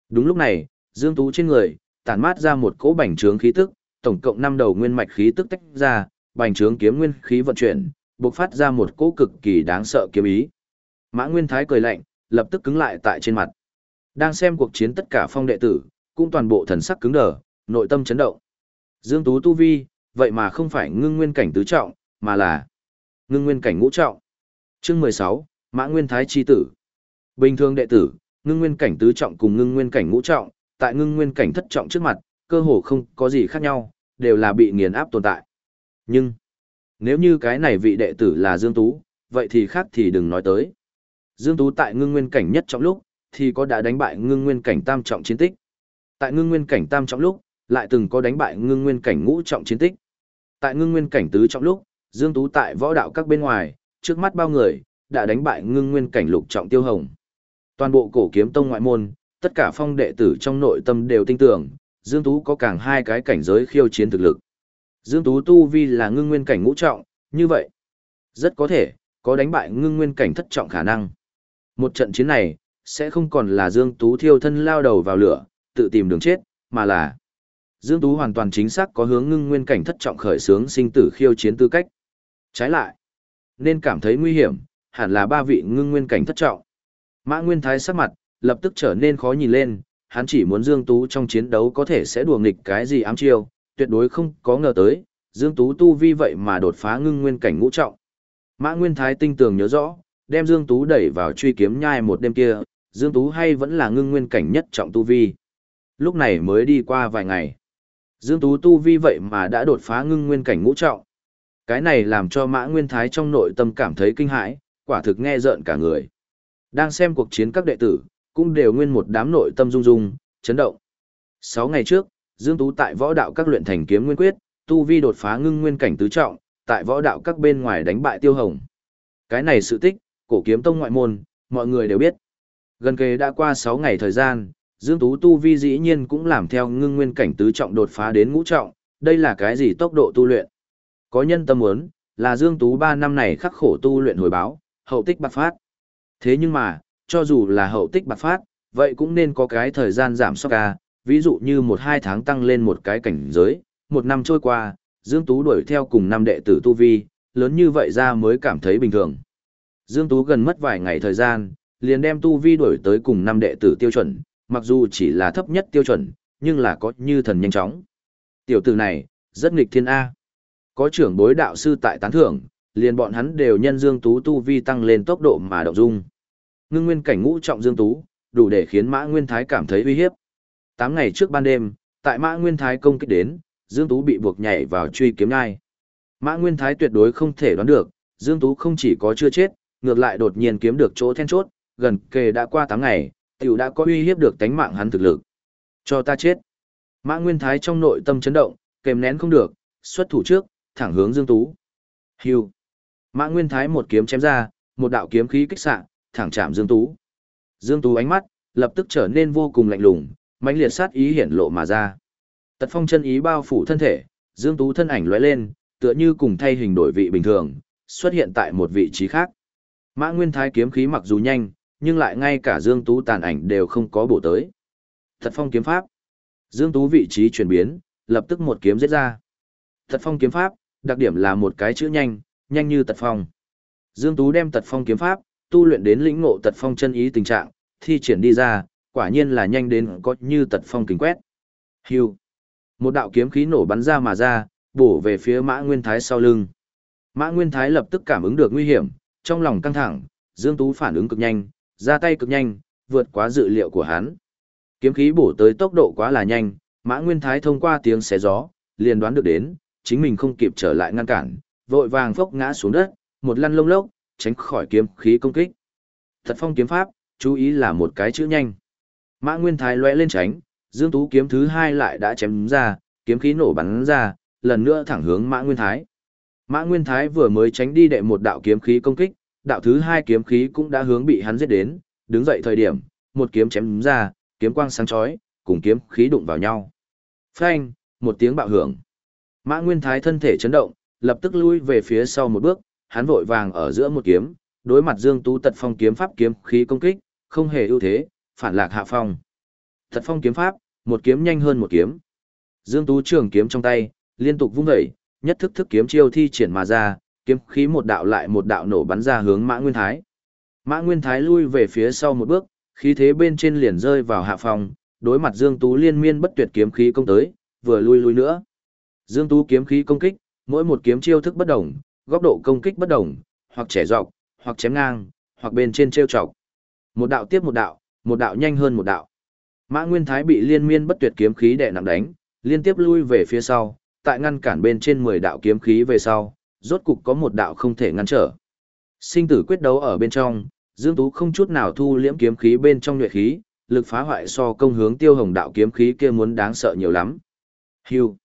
Đúng lúc này, Dương Tú trên người, tản mát ra một cỗ bành trướng khí tức, tổng cộng 5 đầu nguyên mạch khí tức tách ra, bành trướng kiếm nguyên khí vận chuyển, bộc phát ra một cỗ cực kỳ đáng sợ kiếm ý. Mã Nguyên Thái cười lạnh, lập tức cứng lại tại trên mặt. Đang xem cuộc chiến tất cả phong đệ tử, cũng toàn bộ thần sắc cứng đờ, nội tâm chấn động. Dương Tú tu vi, vậy mà không phải ngưng nguyên cảnh tứ trọng, mà là ngưng nguyên cảnh ngũ trọng. Chương 16, Mã Nguyên Thái chi tử. Bình thường đệ tử, ngưng nguyên cảnh tứ trọng cùng ngưng nguyên cảnh ngũ trọng, tại ngưng nguyên cảnh thất trọng trước mặt, cơ hồ không có gì khác nhau, đều là bị nghiền áp tồn tại. Nhưng, nếu như cái này vị đệ tử là Dương Tú, vậy thì khác thì đừng nói tới. Dương Tú tại ngưng nguyên cảnh nhất trọng lúc, thì có đã đánh bại ngưng nguyên cảnh tam trọng chiến tích. Tại ngưng nguyên cảnh tam trọng lúc, lại từng có đánh bại ngưng nguyên cảnh ngũ trọng chiến tích. Tại ngưng nguyên cảnh tứ trọng lúc, Dương Tú tại võ đạo các bên ngoài, trước mắt bao người, đã đánh bại ngưng nguyên cảnh lục trọng tiêu hồng. Toàn bộ cổ kiếm tông ngoại môn, tất cả phong đệ tử trong nội tâm đều tin tưởng, Dương Tú có càng hai cái cảnh giới khiêu chiến thực lực. Dương Tú tu vi là ngưng nguyên cảnh ngũ trọng, như vậy, rất có thể, có đánh bại ngưng nguyên cảnh thất trọng khả năng. Một trận chiến này, sẽ không còn là Dương Tú thiêu thân lao đầu vào lửa, tự tìm đường chết, mà là Dương Tú hoàn toàn chính xác có hướng ngưng nguyên cảnh thất trọng khởi sướng sinh tử khiêu chiến tư cách. Trái lại, nên cảm thấy nguy hiểm, hẳn là ba vị ngưng nguyên cảnh thất trọng. Mã Nguyên Thái sắc mặt, lập tức trở nên khó nhìn lên, hắn chỉ muốn Dương Tú trong chiến đấu có thể sẽ đùa nghịch cái gì ám chiêu, tuyệt đối không có ngờ tới, Dương Tú tu vi vậy mà đột phá ngưng nguyên cảnh ngũ trọng. Mã Nguyên Thái tinh tường nhớ rõ, đem Dương Tú đẩy vào truy kiếm nhai một đêm kia, Dương Tú hay vẫn là ngưng nguyên cảnh nhất trọng tu vi. Lúc này mới đi qua vài ngày. Dương Tú tu vi vậy mà đã đột phá ngưng nguyên cảnh ngũ trọng. Cái này làm cho Mã Nguyên Thái trong nội tâm cảm thấy kinh hãi, quả thực nghe rợn cả người. Đang xem cuộc chiến các đệ tử, cũng đều nguyên một đám nội tâm rung rung, chấn động. Sáu ngày trước, Dương Tú tại võ đạo các luyện thành kiếm nguyên quyết, tu vi đột phá ngưng nguyên cảnh tứ trọng, tại võ đạo các bên ngoài đánh bại Tiêu Hồng. Cái này sự tích, cổ kiếm tông ngoại môn, mọi người đều biết. Gần kề đã qua 6 ngày thời gian, Dương Tú tu vi dĩ nhiên cũng làm theo ngưng nguyên cảnh tứ trọng đột phá đến ngũ trọng, đây là cái gì tốc độ tu luyện? Có nhân tâm muốn, là Dương Tú 3 năm này khắc khổ tu luyện hồi báo, hậu tích bạc phát. Thế nhưng mà, cho dù là hậu tích bạc phát, vậy cũng nên có cái thời gian giảm sóc ca, à, ví dụ như 1-2 tháng tăng lên một cái cảnh giới, một năm trôi qua, Dương Tú đuổi theo cùng năm đệ tử tu vi, lớn như vậy ra mới cảm thấy bình thường. Dương Tú gần mất vài ngày thời gian, liền đem tu vi đuổi tới cùng năm đệ tử tiêu chuẩn, mặc dù chỉ là thấp nhất tiêu chuẩn, nhưng là có như thần nhanh chóng. Tiểu tử này, rất nghịch thiên A. Có trưởng bối đạo sư tại tán thưởng, liền bọn hắn đều nhân Dương Tú tu vi tăng lên tốc độ mà động dung. Ngưng nguyên cảnh ngũ trọng Dương Tú, đủ để khiến Mã Nguyên Thái cảm thấy uy hiếp. Tám ngày trước ban đêm, tại Mã Nguyên Thái công kích đến, Dương Tú bị buộc nhảy vào truy kiếm ngai. Mã Nguyên Thái tuyệt đối không thể đoán được, Dương Tú không chỉ có chưa chết, ngược lại đột nhiên kiếm được chỗ then chốt, gần kề đã qua 8 ngày, tiểu đã có uy hiếp được tánh mạng hắn thực lực. Cho ta chết. Mã Nguyên Thái trong nội tâm chấn động, kèm nén không được, xuất thủ trước, thẳng hướng Dương Tú. Hưu. Mã Nguyên Thái một kiếm chém ra, một đạo kiếm khí kích xạ, thẳng chạm Dương Tú. Dương Tú ánh mắt, lập tức trở nên vô cùng lạnh lùng, mãnh liệt sát ý hiển lộ mà ra. Tật phong chân ý bao phủ thân thể, Dương Tú thân ảnh lóe lên, tựa như cùng thay hình đổi vị bình thường, xuất hiện tại một vị trí khác. Mã Nguyên Thái kiếm khí mặc dù nhanh, nhưng lại ngay cả Dương Tú tàn ảnh đều không có bổ tới. Tật phong kiếm pháp. Dương Tú vị trí chuyển biến, lập tức một kiếm giết ra. Tật phong kiếm pháp, đặc điểm là một cái chữ nhanh, nhanh như tật phong. Dương Tú đem tật phong kiếm pháp, tu luyện đến lĩnh ngộ tật phong chân ý tình trạng, thi triển đi ra, quả nhiên là nhanh đến có như tật phong kính quét. Hưu. Một đạo kiếm khí nổ bắn ra mà ra, bổ về phía Mã Nguyên Thái sau lưng. Mã Nguyên Thái lập tức cảm ứng được nguy hiểm, trong lòng căng thẳng, Dương Tú phản ứng cực nhanh, ra tay cực nhanh, vượt quá dự liệu của hắn. Kiếm khí bổ tới tốc độ quá là nhanh, Mã Nguyên Thái thông qua tiếng xé gió, liền đoán được đến, chính mình không kịp trở lại ngăn cản, vội vàng phốc ngã xuống đất, một lăn lông lốc, tránh khỏi kiếm khí công kích. Thật phong kiếm pháp, chú ý là một cái chữ nhanh. Mã Nguyên Thái lóe lên tránh, Dương Tú kiếm thứ hai lại đã chém ra, kiếm khí nổ bắn ra, lần nữa thẳng hướng Mã Nguyên Thái. Mã Nguyên Thái vừa mới tránh đi đệ một đạo kiếm khí công kích, đạo thứ hai kiếm khí cũng đã hướng bị hắn giết đến, đứng dậy thời điểm, một kiếm chém ra, kiếm quang sáng chói, cùng kiếm khí đụng vào nhau. Phanh, một tiếng bạo hưởng. Mã Nguyên Thái thân thể chấn động, lập tức lui về phía sau một bước, hắn vội vàng ở giữa một kiếm, đối mặt Dương Tú Tật Phong kiếm pháp kiếm khí công kích, không hề ưu thế, phản lạc hạ phong. thật Phong kiếm pháp, một kiếm nhanh hơn một kiếm. Dương Tú trường kiếm trong tay, liên tục vung dậy, nhất thức thức kiếm chiêu thi triển mà ra, kiếm khí một đạo lại một đạo nổ bắn ra hướng Mã Nguyên Thái. Mã Nguyên Thái lui về phía sau một bước, khí thế bên trên liền rơi vào hạ phòng, đối mặt Dương Tú liên miên bất tuyệt kiếm khí công tới, vừa lui lui nữa. Dương Tú kiếm khí công kích, mỗi một kiếm chiêu thức bất đồng, góc độ công kích bất đồng, hoặc trẻ dọc, hoặc chém ngang, hoặc bên trên trêu chọc. Một đạo tiếp một đạo, một đạo nhanh hơn một đạo. Mã Nguyên Thái bị liên miên bất tuyệt kiếm khí đè nặng đánh, liên tiếp lui về phía sau, tại ngăn cản bên trên 10 đạo kiếm khí về sau, rốt cục có một đạo không thể ngăn trở. Sinh tử quyết đấu ở bên trong, Dương Tú không chút nào thu liễm kiếm khí bên trong nhuệ khí, lực phá hoại so công hướng tiêu hồng đạo kiếm khí kia muốn đáng sợ nhiều lắm. Hưu.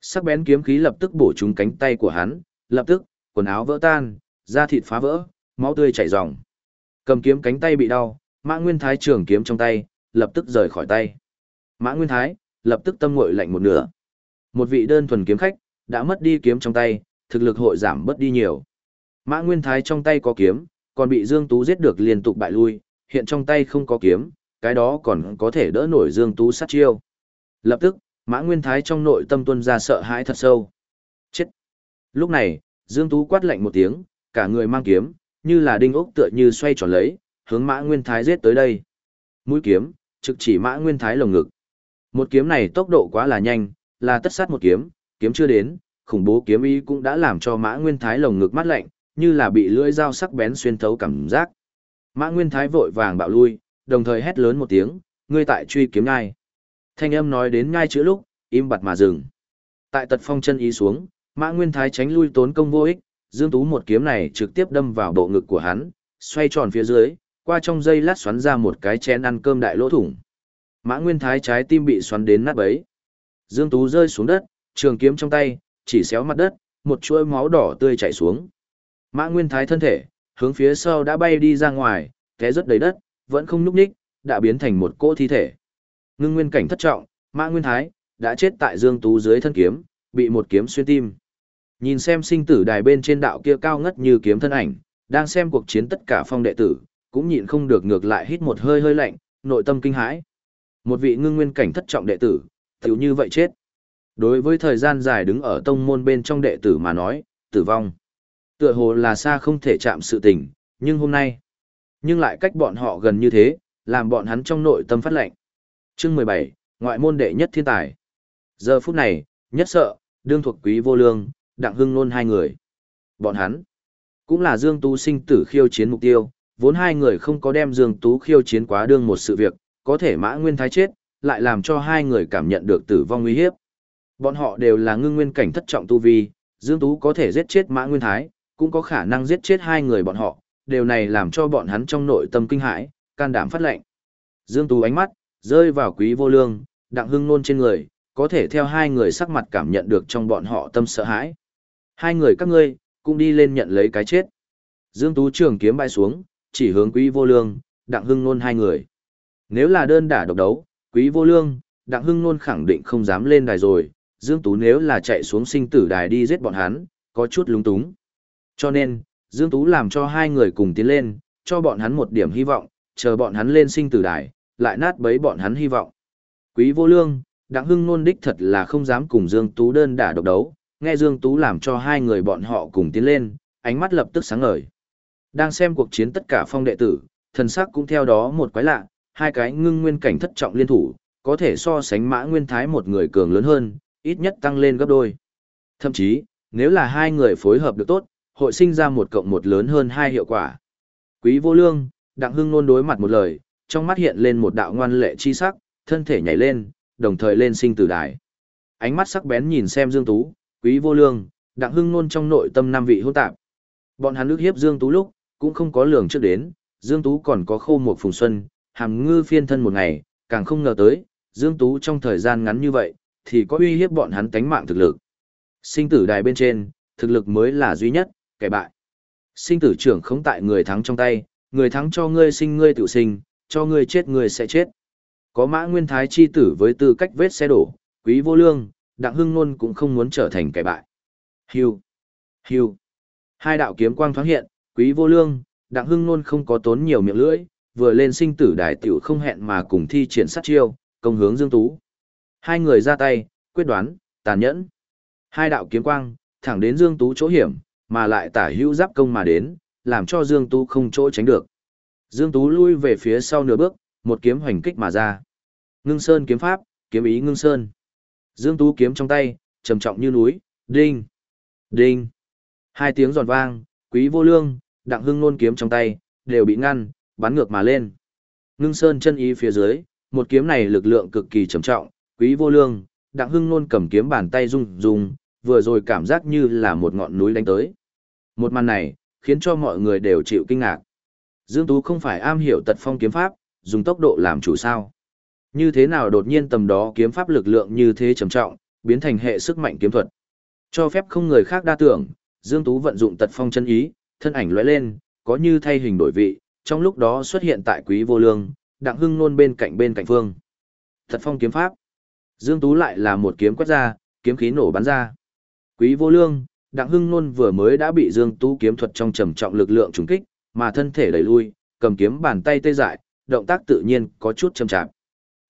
Sắc bén kiếm khí lập tức bổ trúng cánh tay của hắn, lập tức, quần áo vỡ tan, da thịt phá vỡ, máu tươi chảy ròng. Cầm kiếm cánh tay bị đau, Mã Nguyên Thái trường kiếm trong tay, lập tức rời khỏi tay. Mã Nguyên Thái, lập tức tâm ngội lạnh một nửa. Một vị đơn thuần kiếm khách, đã mất đi kiếm trong tay, thực lực hội giảm bớt đi nhiều. Mã Nguyên Thái trong tay có kiếm, còn bị Dương Tú giết được liên tục bại lui, hiện trong tay không có kiếm, cái đó còn có thể đỡ nổi Dương Tú sát chiêu. Lập tức, Mã Nguyên Thái trong nội tâm tuân ra sợ hãi thật sâu. Chết! Lúc này, Dương Tú quát lạnh một tiếng, cả người mang kiếm, như là đinh ốc tựa như xoay tròn lấy, hướng Mã Nguyên Thái giết tới đây. Mũi kiếm, trực chỉ Mã Nguyên Thái lồng ngực. Một kiếm này tốc độ quá là nhanh, là tất sát một kiếm, kiếm chưa đến, khủng bố kiếm ý cũng đã làm cho Mã Nguyên Thái lồng ngực mát lạnh, như là bị lưỡi dao sắc bén xuyên thấu cảm giác. Mã Nguyên Thái vội vàng bạo lui, đồng thời hét lớn một tiếng, ngươi tại truy kiếm nhai. Thanh âm nói đến nhai chữ lúc, im bặt mà dừng. Tại tật phong chân ý xuống, Mã Nguyên Thái tránh lui tốn công vô ích, Dương Tú một kiếm này trực tiếp đâm vào bộ ngực của hắn, xoay tròn phía dưới, qua trong dây lát xoắn ra một cái chén ăn cơm đại lỗ thủng. Mã Nguyên Thái trái tim bị xoắn đến nát bấy. Dương Tú rơi xuống đất, trường kiếm trong tay, chỉ xéo mặt đất, một chuỗi máu đỏ tươi chảy xuống. Mã Nguyên Thái thân thể, hướng phía sau đã bay đi ra ngoài, té rất đầy đất, vẫn không nhúc nhích, đã biến thành một cỗ thi thể. Ngưng nguyên cảnh thất trọng, Mã Nguyên Thái đã chết tại Dương Tú dưới thân kiếm, bị một kiếm xuyên tim. Nhìn xem sinh tử đài bên trên đạo kia cao ngất như kiếm thân ảnh, đang xem cuộc chiến tất cả phong đệ tử, cũng nhịn không được ngược lại hít một hơi hơi lạnh, nội tâm kinh hãi. Một vị ngưng nguyên cảnh thất trọng đệ tử, tiểu như vậy chết. Đối với thời gian dài đứng ở tông môn bên trong đệ tử mà nói, tử vong. Tựa hồ là xa không thể chạm sự tình, nhưng hôm nay, nhưng lại cách bọn họ gần như thế, làm bọn hắn trong nội tâm phát lệnh. Chương 17, ngoại môn đệ nhất thiên tài. Giờ phút này, nhất sợ, đương thuộc quý vô lương, đặng hưng nôn hai người. Bọn hắn, cũng là Dương tu sinh tử khiêu chiến mục tiêu, vốn hai người không có đem Dương Tú khiêu chiến quá đương một sự việc, có thể mã nguyên thái chết, lại làm cho hai người cảm nhận được tử vong nguy hiếp. Bọn họ đều là ngưng nguyên cảnh thất trọng tu vi, Dương Tú có thể giết chết mã nguyên thái, cũng có khả năng giết chết hai người bọn họ, điều này làm cho bọn hắn trong nội tâm kinh hãi, can đảm phát lệnh. Dương Tú ánh mắt, rơi vào quý vô lương, đặng hưng nôn trên người, có thể theo hai người sắc mặt cảm nhận được trong bọn họ tâm sợ hãi. Hai người các ngươi, cũng đi lên nhận lấy cái chết. Dương Tú trường kiếm bay xuống, chỉ hướng quý vô lương, đặng hưng nôn hai người. Nếu là đơn đả độc đấu, quý vô lương, đặng hưng nôn khẳng định không dám lên đài rồi, Dương Tú nếu là chạy xuống sinh tử đài đi giết bọn hắn, có chút lúng túng. Cho nên, Dương Tú làm cho hai người cùng tiến lên, cho bọn hắn một điểm hy vọng, chờ bọn hắn lên sinh tử đài, lại nát bấy bọn hắn hy vọng. Quý vô lương, đặng hưng nôn đích thật là không dám cùng Dương Tú đơn đả độc đấu, nghe Dương Tú làm cho hai người bọn họ cùng tiến lên, ánh mắt lập tức sáng ngời. Đang xem cuộc chiến tất cả phong đệ tử, thần sắc cũng theo đó một quái lạ, hai cái ngưng nguyên cảnh thất trọng liên thủ, có thể so sánh mã nguyên thái một người cường lớn hơn, ít nhất tăng lên gấp đôi. Thậm chí, nếu là hai người phối hợp được tốt, hội sinh ra một cộng một lớn hơn hai hiệu quả. Quý vô lương, đặng hưng nôn đối mặt một lời, trong mắt hiện lên một đạo ngoan lệ chi sắc, thân thể nhảy lên, đồng thời lên sinh tử đài. Ánh mắt sắc bén nhìn xem Dương Tú, Quý Vô Lương, Đặng Hưng nôn trong nội tâm năm vị hôn tạp. Bọn hắn ước hiếp Dương Tú lúc, cũng không có lường trước đến, Dương Tú còn có khô một phùng xuân, hàm ngư phiên thân một ngày, càng không ngờ tới, Dương Tú trong thời gian ngắn như vậy, thì có uy hiếp bọn hắn tánh mạng thực lực. Sinh tử đài bên trên, thực lực mới là duy nhất, kẻ bại. Sinh tử trưởng không tại người thắng trong tay, người thắng cho ngươi sinh ngươi tự sinh, cho ngươi chết ngươi sẽ chết. Có mã nguyên thái chi tử với tư cách vết xe đổ, quý vô lương, đặng hưng nôn cũng không muốn trở thành kẻ bại. Hưu, hưu. Hai đạo kiếm quang thoáng hiện, quý vô lương, đặng hưng nôn không có tốn nhiều miệng lưỡi, vừa lên sinh tử đài tiểu không hẹn mà cùng thi triển sát chiêu, công hướng Dương Tú. Hai người ra tay, quyết đoán, tàn nhẫn. Hai đạo kiếm quang, thẳng đến Dương Tú chỗ hiểm, mà lại tả hữu giáp công mà đến, làm cho Dương Tú không chỗ tránh được. Dương Tú lui về phía sau nửa bước, một kiếm hoành kích mà ra. Ngưng Sơn kiếm pháp, kiếm ý Ngưng Sơn. Dương Tú kiếm trong tay, trầm trọng như núi, đinh, đinh. Hai tiếng giòn vang, quý vô lương, đặng hưng nôn kiếm trong tay, đều bị ngăn, bắn ngược mà lên. Ngưng Sơn chân ý phía dưới, một kiếm này lực lượng cực kỳ trầm trọng, quý vô lương, đặng hưng nôn cầm kiếm bàn tay rung rung, vừa rồi cảm giác như là một ngọn núi đánh tới. Một màn này, khiến cho mọi người đều chịu kinh ngạc. Dương Tú không phải am hiểu tật phong kiếm pháp, dùng tốc độ làm chủ sao. Như thế nào đột nhiên tầm đó kiếm pháp lực lượng như thế trầm trọng, biến thành hệ sức mạnh kiếm thuật. Cho phép không người khác đa tưởng, Dương Tú vận dụng tật phong chân ý, thân ảnh lóe lên, có như thay hình đổi vị, trong lúc đó xuất hiện tại quý vô lương, đặng hưng nôn bên cạnh bên cạnh phương. thật phong kiếm pháp. Dương Tú lại là một kiếm quét ra, kiếm khí nổ bắn ra. Quý vô lương, đặng hưng nôn vừa mới đã bị Dương Tú kiếm thuật trong trầm trọng lực lượng trùng kích, mà thân thể đẩy lui, cầm kiếm bàn tay tê dại, động tác tự nhiên có chút chậm chạp.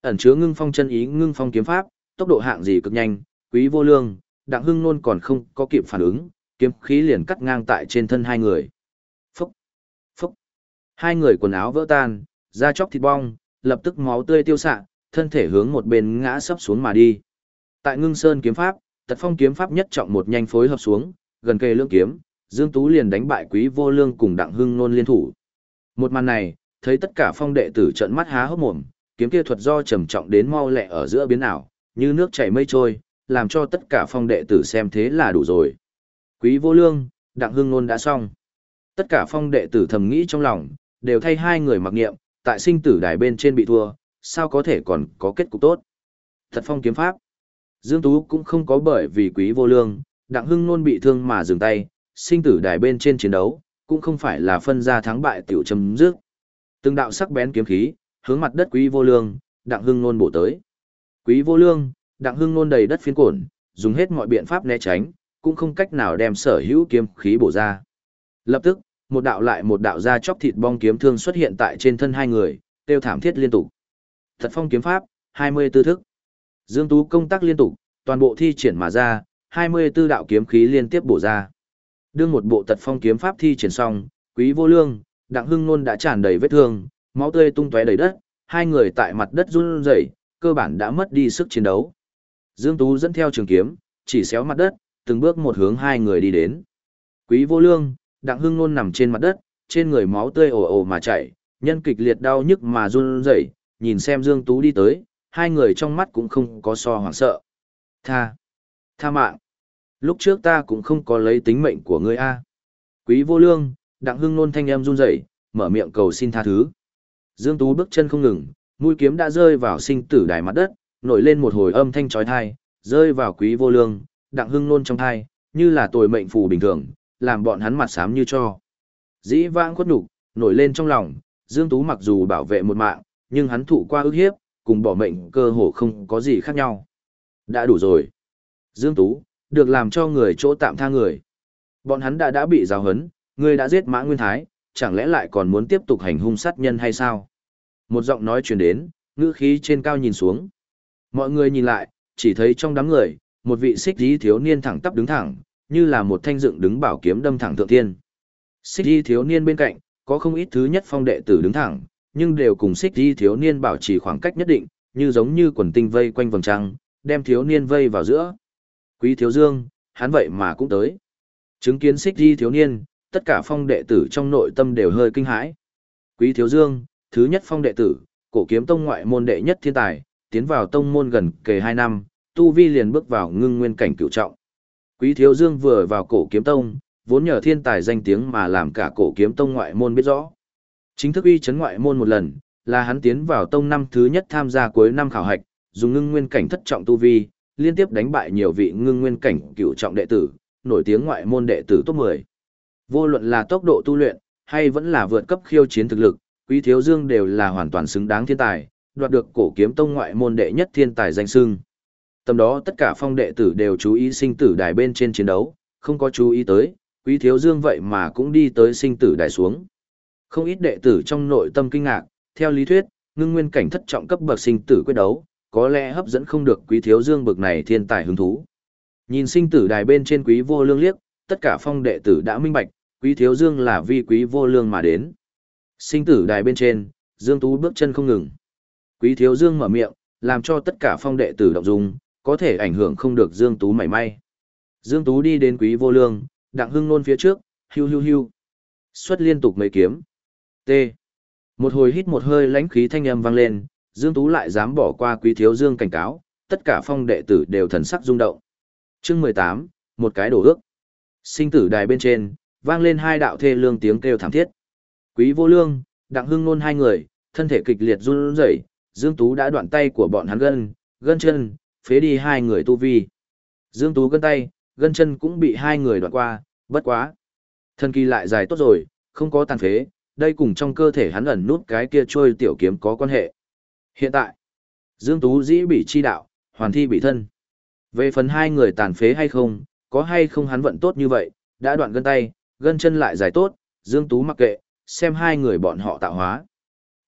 Ẩn chứa ngưng phong chân ý ngưng phong kiếm pháp, tốc độ hạng gì cực nhanh, quý vô lương, đặng hưng nôn còn không có kịp phản ứng, kiếm khí liền cắt ngang tại trên thân hai người. Phúc, phúc. Hai người quần áo vỡ tan, da chóc thịt bong, lập tức máu tươi tiêu xạ, thân thể hướng một bên ngã sấp xuống mà đi. Tại ngưng sơn kiếm pháp, tật phong kiếm pháp nhất trọng một nhanh phối hợp xuống, gần kề lưỡng kiếm, Dương Tú liền đánh bại quý vô lương cùng đặng hưng nôn liên thủ. Một màn này, thấy tất cả phong đệ tử trận mắt há hốc mồm, kiếm kia thuật do trầm trọng đến mau lẹ ở giữa biến ảo, như nước chảy mây trôi, làm cho tất cả phong đệ tử xem thế là đủ rồi. Quý vô lương, đặng hưng nôn đã xong. Tất cả phong đệ tử thầm nghĩ trong lòng, đều thay hai người mặc niệm, tại sinh tử đài bên trên bị thua, sao có thể còn có kết cục tốt. Thật phong kiếm pháp. Dương Tú cũng không có bởi vì quý vô lương, đặng hưng nôn bị thương mà dừng tay, sinh tử đài bên trên chiến đấu, cũng không phải là phân ra thắng bại tiểu chấm dứt. Từng đạo sắc bén kiếm khí, hướng mặt đất quý vô lương, đặng hưng nôn bổ tới. Quý vô lương, đặng hưng nôn đầy đất phiến cổn, dùng hết mọi biện pháp né tránh, cũng không cách nào đem sở hữu kiếm khí bổ ra. Lập tức, một đạo lại một đạo ra chóc thịt bong kiếm thương xuất hiện tại trên thân hai người, tiêu thảm thiết liên tục. Thật phong kiếm pháp, 24 thức. Dương Tú công tác liên tục, toàn bộ thi triển mà ra, 24 đạo kiếm khí liên tiếp bổ ra. Đương một bộ tật phong kiếm pháp thi triển xong, quý vô lương, đặng hưng nôn đã tràn đầy vết thương, máu tươi tung tóe đầy đất, hai người tại mặt đất run rẩy, cơ bản đã mất đi sức chiến đấu. Dương Tú dẫn theo trường kiếm, chỉ xéo mặt đất, từng bước một hướng hai người đi đến. Quý vô lương, đặng hưng nôn nằm trên mặt đất, trên người máu tươi ồ ồ mà chảy, nhân kịch liệt đau nhức mà run rẩy, nhìn xem Dương Tú đi tới, hai người trong mắt cũng không có so hoảng sợ. Tha! Tha mạng! Lúc trước ta cũng không có lấy tính mệnh của ngươi a. Quý vô lương, đặng hưng nôn thanh em run rẩy, mở miệng cầu xin tha thứ. Dương Tú bước chân không ngừng, mũi kiếm đã rơi vào sinh tử đài mặt đất, nổi lên một hồi âm thanh chói tai, rơi vào quý vô lương, đặng hưng nôn trong thai, như là tồi mệnh phù bình thường, làm bọn hắn mặt xám như cho. Dĩ vãng khuất nhục nổi lên trong lòng, Dương Tú mặc dù bảo vệ một mạng, nhưng hắn thụ qua ức hiếp, cùng bỏ mệnh cơ hồ không có gì khác nhau. Đã đủ rồi. Dương Tú, được làm cho người chỗ tạm tha người. Bọn hắn đã đã bị giáo hấn, người đã giết Mã Nguyên Thái, chẳng lẽ lại còn muốn tiếp tục hành hung sát nhân hay sao? Một giọng nói truyền đến, ngữ khí trên cao nhìn xuống. Mọi người nhìn lại, chỉ thấy trong đám người, một vị xích dí thiếu niên thẳng tắp đứng thẳng, như là một thanh dựng đứng bảo kiếm đâm thẳng thượng thiên. Xích dí thiếu niên bên cạnh, có không ít thứ nhất phong đệ tử đứng thẳng, nhưng đều cùng xích dí thiếu niên bảo trì khoảng cách nhất định, như giống như quần tinh vây quanh vầng trăng, đem thiếu niên vây vào giữa. Quý thiếu dương, hắn vậy mà cũng tới. Chứng kiến xích dí thiếu niên, tất cả phong đệ tử trong nội tâm đều hơi kinh hãi. Quý thiếu dương, thứ nhất phong đệ tử, cổ kiếm tông ngoại môn đệ nhất thiên tài, tiến vào tông môn gần kề 2 năm, tu vi liền bước vào ngưng nguyên cảnh cửu trọng. Quý Thiếu Dương vừa vào cổ kiếm tông, vốn nhờ thiên tài danh tiếng mà làm cả cổ kiếm tông ngoại môn biết rõ. Chính thức uy chấn ngoại môn một lần, là hắn tiến vào tông năm thứ nhất tham gia cuối năm khảo hạch, dùng ngưng nguyên cảnh thất trọng tu vi, liên tiếp đánh bại nhiều vị ngưng nguyên cảnh cửu trọng đệ tử, nổi tiếng ngoại môn đệ tử top 10. Vô luận là tốc độ tu luyện, hay vẫn là vượt cấp khiêu chiến thực lực, Quý Thiếu Dương đều là hoàn toàn xứng đáng thiên tài, đoạt được cổ kiếm tông ngoại môn đệ nhất thiên tài danh xưng. Tầm đó tất cả phong đệ tử đều chú ý sinh tử đài bên trên chiến đấu, không có chú ý tới, quý thiếu dương vậy mà cũng đi tới sinh tử đài xuống. Không ít đệ tử trong nội tâm kinh ngạc, theo lý thuyết, ngưng nguyên cảnh thất trọng cấp bậc sinh tử quyết đấu, có lẽ hấp dẫn không được quý thiếu dương bậc này thiên tài hứng thú. Nhìn sinh tử đài bên trên quý vô lương liếc, tất cả phong đệ tử đã minh bạch, quý thiếu dương là vi quý vô lương mà đến. Sinh tử đài bên trên, Dương Tú bước chân không ngừng. Quý thiếu Dương mở miệng, làm cho tất cả phong đệ tử động dung, có thể ảnh hưởng không được Dương Tú mảy may. Dương Tú đi đến quý vô lương, đặng hưng nôn phía trước, hưu hưu hưu. Xuất liên tục mấy kiếm. T. Một hồi hít một hơi lãnh khí thanh âm vang lên, Dương Tú lại dám bỏ qua quý thiếu Dương cảnh cáo, tất cả phong đệ tử đều thần sắc rung động. chương 18, một cái đổ ước. Sinh tử đài bên trên, vang lên hai đạo thê lương tiếng kêu thảm thiết. Quý vô lương, đặng hưng nôn hai người, thân thể kịch liệt run rẩy, Dương Tú đã đoạn tay của bọn hắn gân, gân chân, phế đi hai người tu vi. Dương Tú gân tay, gân chân cũng bị hai người đoạn qua, bất quá. Thân kỳ lại dài tốt rồi, không có tàn phế, đây cùng trong cơ thể hắn ẩn nút cái kia trôi tiểu kiếm có quan hệ. Hiện tại, Dương Tú dĩ bị chi đạo, hoàn thi bị thân. Về phần hai người tàn phế hay không, có hay không hắn vận tốt như vậy, đã đoạn gân tay, gân chân lại dài tốt, Dương Tú mặc kệ, xem hai người bọn họ tạo hóa.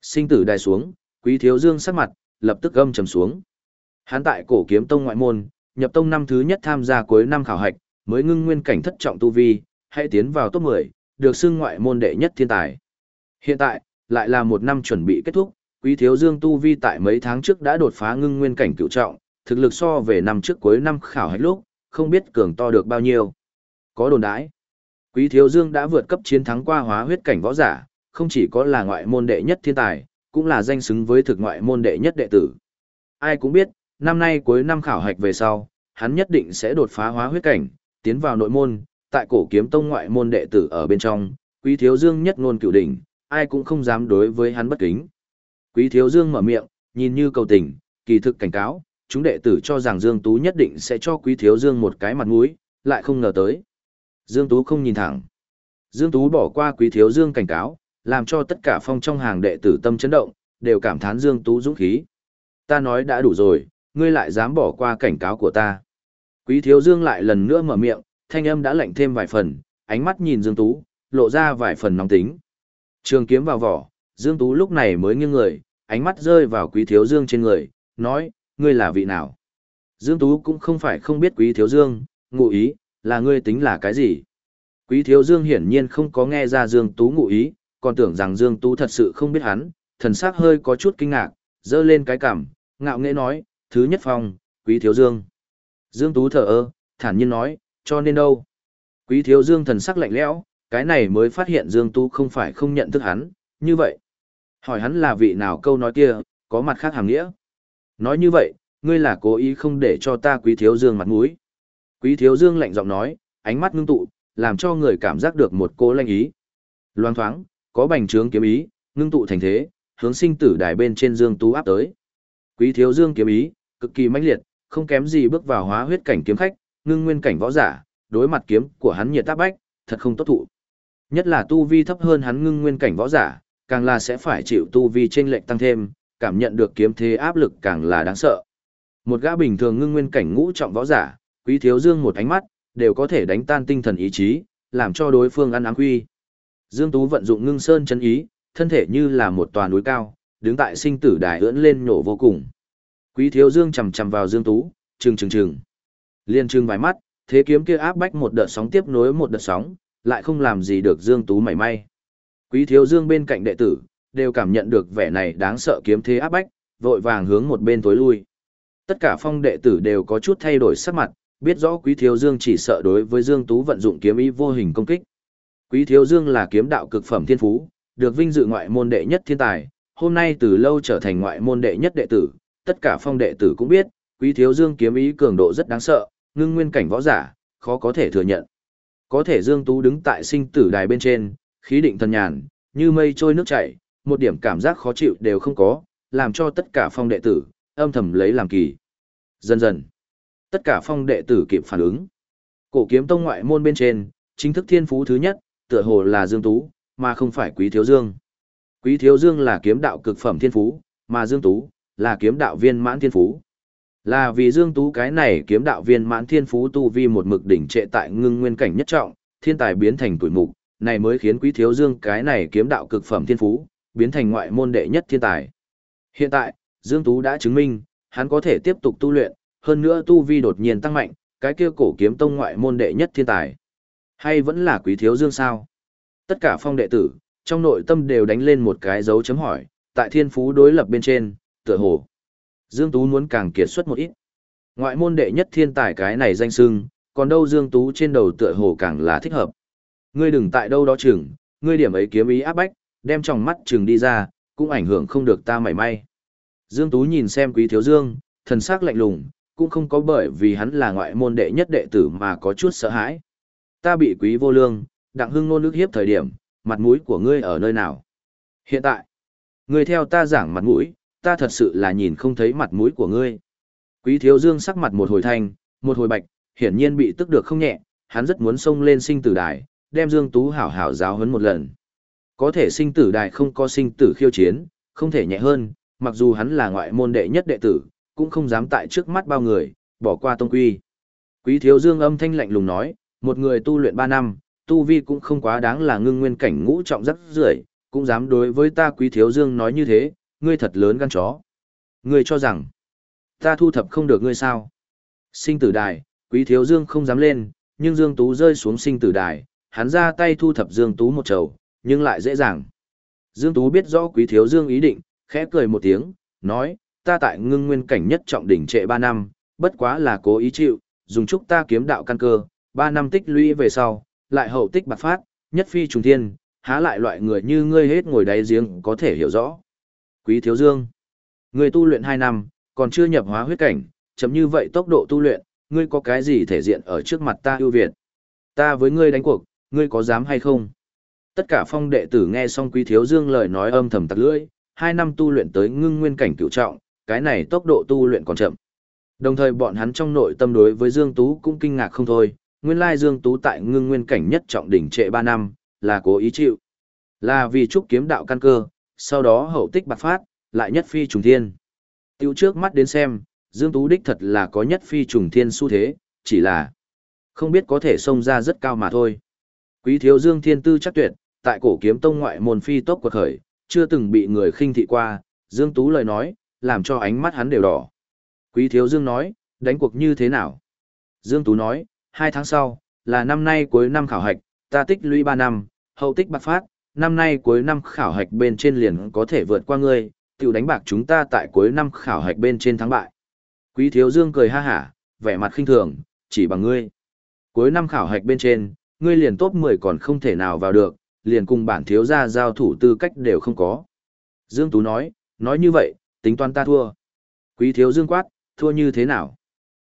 Sinh tử đài xuống, Quý Thiếu Dương sắc mặt, lập tức gâm trầm xuống. Hắn tại cổ kiếm tông ngoại môn, nhập tông năm thứ nhất tham gia cuối năm khảo hạch, mới ngưng nguyên cảnh thất trọng tu vi, hãy tiến vào top 10, được xưng ngoại môn đệ nhất thiên tài. Hiện tại, lại là một năm chuẩn bị kết thúc, Quý Thiếu Dương tu vi tại mấy tháng trước đã đột phá ngưng nguyên cảnh cửu trọng, thực lực so về năm trước cuối năm khảo hạch lúc, không biết cường to được bao nhiêu. Có đồn đãi, Quý Thiếu Dương đã vượt cấp chiến thắng qua hóa huyết cảnh võ giả, không chỉ có là ngoại môn đệ nhất thiên tài, cũng là danh xứng với thực ngoại môn đệ nhất đệ tử. Ai cũng biết, năm nay cuối năm khảo hạch về sau, hắn nhất định sẽ đột phá hóa huyết cảnh, tiến vào nội môn, tại cổ kiếm tông ngoại môn đệ tử ở bên trong, quý thiếu dương nhất ngôn cửu đỉnh, ai cũng không dám đối với hắn bất kính. Quý Thiếu Dương mở miệng, nhìn như cầu tình, kỳ thực cảnh cáo, chúng đệ tử cho rằng Dương Tú nhất định sẽ cho Quý Thiếu Dương một cái mặt mũi, lại không ngờ tới. Dương Tú không nhìn thẳng. Dương Tú bỏ qua Quý Thiếu Dương cảnh cáo, làm cho tất cả phong trong hàng đệ tử tâm chấn động, đều cảm thán Dương Tú dũng khí. Ta nói đã đủ rồi, ngươi lại dám bỏ qua cảnh cáo của ta. Quý Thiếu Dương lại lần nữa mở miệng, thanh âm đã lạnh thêm vài phần, ánh mắt nhìn Dương Tú, lộ ra vài phần nóng tính. Trường kiếm vào vỏ, Dương Tú lúc này mới nghiêng người, ánh mắt rơi vào Quý Thiếu Dương trên người, nói, ngươi là vị nào? Dương Tú cũng không phải không biết Quý Thiếu Dương, ngụ ý, là ngươi tính là cái gì? Quý Thiếu Dương hiển nhiên không có nghe ra Dương Tú ngụ ý, còn tưởng rằng Dương Tú thật sự không biết hắn, thần sắc hơi có chút kinh ngạc, dơ lên cái cảm, ngạo nghễ nói, thứ nhất phong, Quý Thiếu Dương. Dương Tú thở ơ, thản nhiên nói, cho nên đâu? Quý Thiếu Dương thần sắc lạnh lẽo, cái này mới phát hiện Dương Tú không phải không nhận thức hắn, như vậy. Hỏi hắn là vị nào câu nói kia, có mặt khác hàng nghĩa. Nói như vậy, ngươi là cố ý không để cho ta Quý Thiếu Dương mặt mũi. Quý Thiếu Dương lạnh giọng nói, ánh mắt ngưng tụ, làm cho người cảm giác được một cố lanh ý. Loan thoáng, có bành trướng kiếm ý, ngưng tụ thành thế, hướng sinh tử đài bên trên Dương Tú áp tới. Quý Thiếu Dương kiếm ý, cực kỳ mãnh liệt, không kém gì bước vào hóa huyết cảnh kiếm khách, ngưng nguyên cảnh võ giả, đối mặt kiếm của hắn nhiệt tác bách, thật không tốt thụ. Nhất là tu vi thấp hơn hắn ngưng nguyên cảnh võ giả, càng là sẽ phải chịu tu vi chênh lệch tăng thêm, cảm nhận được kiếm thế áp lực càng là đáng sợ. Một gã bình thường ngưng nguyên cảnh ngũ trọng võ giả, quý thiếu dương một ánh mắt, đều có thể đánh tan tinh thần ý chí, làm cho đối phương ăn áng quy. Dương Tú vận dụng ngưng sơn chân ý, thân thể như là một tòa núi cao, đứng tại sinh tử đài ưỡn lên nổ vô cùng. Quý thiếu dương chầm chầm vào Dương Tú, trừng trừng trừng. Liên trừng vài mắt, thế kiếm kia áp bách một đợt sóng tiếp nối một đợt sóng, lại không làm gì được Dương Tú mảy may. Quý thiếu Dương bên cạnh đệ tử, đều cảm nhận được vẻ này đáng sợ kiếm thế áp bách, vội vàng hướng một bên tối lui. Tất cả phong đệ tử đều có chút thay đổi sắc mặt, biết rõ Quý Thiếu Dương chỉ sợ đối với Dương Tú vận dụng kiếm ý vô hình công kích. Quý Thiếu Dương là kiếm đạo cực phẩm thiên phú, được vinh dự ngoại môn đệ nhất thiên tài, hôm nay từ lâu trở thành ngoại môn đệ nhất đệ tử, tất cả phong đệ tử cũng biết, Quý Thiếu Dương kiếm ý cường độ rất đáng sợ, ngưng nguyên cảnh võ giả, khó có thể thừa nhận. Có thể Dương Tú đứng tại sinh tử đài bên trên, khí định thần nhàn, như mây trôi nước chảy, một điểm cảm giác khó chịu đều không có, làm cho tất cả phong đệ tử, âm thầm lấy làm kỳ. Dần dần, tất cả phong đệ tử kịp phản ứng. Cổ kiếm tông ngoại môn bên trên, chính thức thiên phú thứ nhất, tựa hồ là Dương Tú, mà không phải Quý Thiếu Dương. Quý Thiếu Dương là kiếm đạo cực phẩm thiên phú, mà Dương Tú, là kiếm đạo viên mãn thiên phú. Là vì Dương Tú cái này kiếm đạo viên mãn thiên phú tu vi một mực đỉnh trệ tại ngưng nguyên cảnh nhất trọng, thiên tài biến thành tuổi mục, này mới khiến Quý Thiếu Dương cái này kiếm đạo cực phẩm thiên phú, biến thành ngoại môn đệ nhất thiên tài. Hiện tại, Dương Tú đã chứng minh, hắn có thể tiếp tục tu luyện, hơn nữa tu vi đột nhiên tăng mạnh, cái kia cổ kiếm tông ngoại môn đệ nhất thiên tài. Hay vẫn là Quý Thiếu Dương sao? Tất cả phong đệ tử, trong nội tâm đều đánh lên một cái dấu chấm hỏi, tại thiên phú đối lập bên trên, tựa hồ. Dương Tú muốn càng kiệt xuất một ít. Ngoại môn đệ nhất thiên tài cái này danh sưng, còn đâu Dương Tú trên đầu tựa hồ càng là thích hợp. Ngươi đừng tại đâu đó chừng, ngươi điểm ấy kiếm ý áp bách, đem trong mắt chừng đi ra, cũng ảnh hưởng không được ta mảy may. Dương Tú nhìn xem quý thiếu dương, thần sắc lạnh lùng, cũng không có bởi vì hắn là ngoại môn đệ nhất đệ tử mà có chút sợ hãi. Ta bị quý vô lương, đặng hưng nôn nước hiếp thời điểm, mặt mũi của ngươi ở nơi nào? Hiện tại, ngươi theo ta giảng mặt mũi, ta thật sự là nhìn không thấy mặt mũi của ngươi. Quý thiếu dương sắc mặt một hồi thanh, một hồi bạch, hiển nhiên bị tức được không nhẹ, hắn rất muốn xông lên sinh tử đài, đem Dương Tú hảo hảo giáo huấn một lần. Có thể sinh tử đài không có sinh tử khiêu chiến, không thể nhẹ hơn, mặc dù hắn là ngoại môn đệ nhất đệ tử, cũng không dám tại trước mắt bao người, bỏ qua tông quy. Quý thiếu dương âm thanh lạnh lùng nói, một người tu luyện 3 năm, tu vi cũng không quá đáng là ngưng nguyên cảnh ngũ trọng rất rưởi, cũng dám đối với ta quý thiếu dương nói như thế, ngươi thật lớn gan chó. Ngươi cho rằng, ta thu thập không được ngươi sao. Sinh tử đài, quý thiếu dương không dám lên, nhưng dương tú rơi xuống sinh tử đài, hắn ra tay thu thập dương tú một chầu, nhưng lại dễ dàng. Dương tú biết rõ quý thiếu dương ý định, khẽ cười một tiếng, nói, ta tại ngưng nguyên cảnh nhất trọng đỉnh trệ 3 năm, bất quá là cố ý chịu, dùng chúc ta kiếm đạo căn cơ, 3 năm tích lũy về sau, lại hậu tích bạc phát, nhất phi trùng thiên, há lại loại người như ngươi hết ngồi đáy giếng có thể hiểu rõ. Quý thiếu dương, ngươi tu luyện 2 năm, còn chưa nhập hóa huyết cảnh, chấm như vậy tốc độ tu luyện, ngươi có cái gì thể diện ở trước mặt ta ưu việt. Ta với ngươi đánh cuộc, ngươi có dám hay không? Tất cả phong đệ tử nghe xong Quý Thiếu Dương lời nói âm thầm tặc lưỡi, hai năm tu luyện tới ngưng nguyên cảnh cựu trọng, cái này tốc độ tu luyện còn chậm. Đồng thời bọn hắn trong nội tâm đối với Dương Tú cũng kinh ngạc không thôi, nguyên lai Dương Tú tại ngưng nguyên cảnh nhất trọng đỉnh trệ 3 năm, là cố ý chịu. Là vì trúc kiếm đạo căn cơ, sau đó hậu tích bạc phát, lại nhất phi trùng thiên. Tiêu trước mắt đến xem, Dương Tú đích thật là có nhất phi trùng thiên xu thế, chỉ là không biết có thể xông ra rất cao mà thôi. Quý thiếu Dương Thiên Tư chắc tuyệt, tại cổ kiếm tông ngoại môn phi tốc quật khởi, chưa từng bị người khinh thị qua, Dương Tú lời nói, làm cho ánh mắt hắn đều đỏ. Quý thiếu Dương nói, đánh cuộc như thế nào? Dương Tú nói, hai tháng sau, là năm nay cuối năm khảo hạch, ta tích lũy ba năm, hậu tích bạc phát, năm nay cuối năm khảo hạch bên trên liền có thể vượt qua ngươi, tiểu đánh bạc chúng ta tại cuối năm khảo hạch bên trên thắng bại. Quý thiếu dương cười ha hả, vẻ mặt khinh thường, chỉ bằng ngươi. Cuối năm khảo hạch bên trên, ngươi liền top 10 còn không thể nào vào được, liền cùng bản thiếu gia giao thủ tư cách đều không có. Dương Tú nói, nói như vậy, tính toán ta thua. Quý thiếu dương quát, thua như thế nào?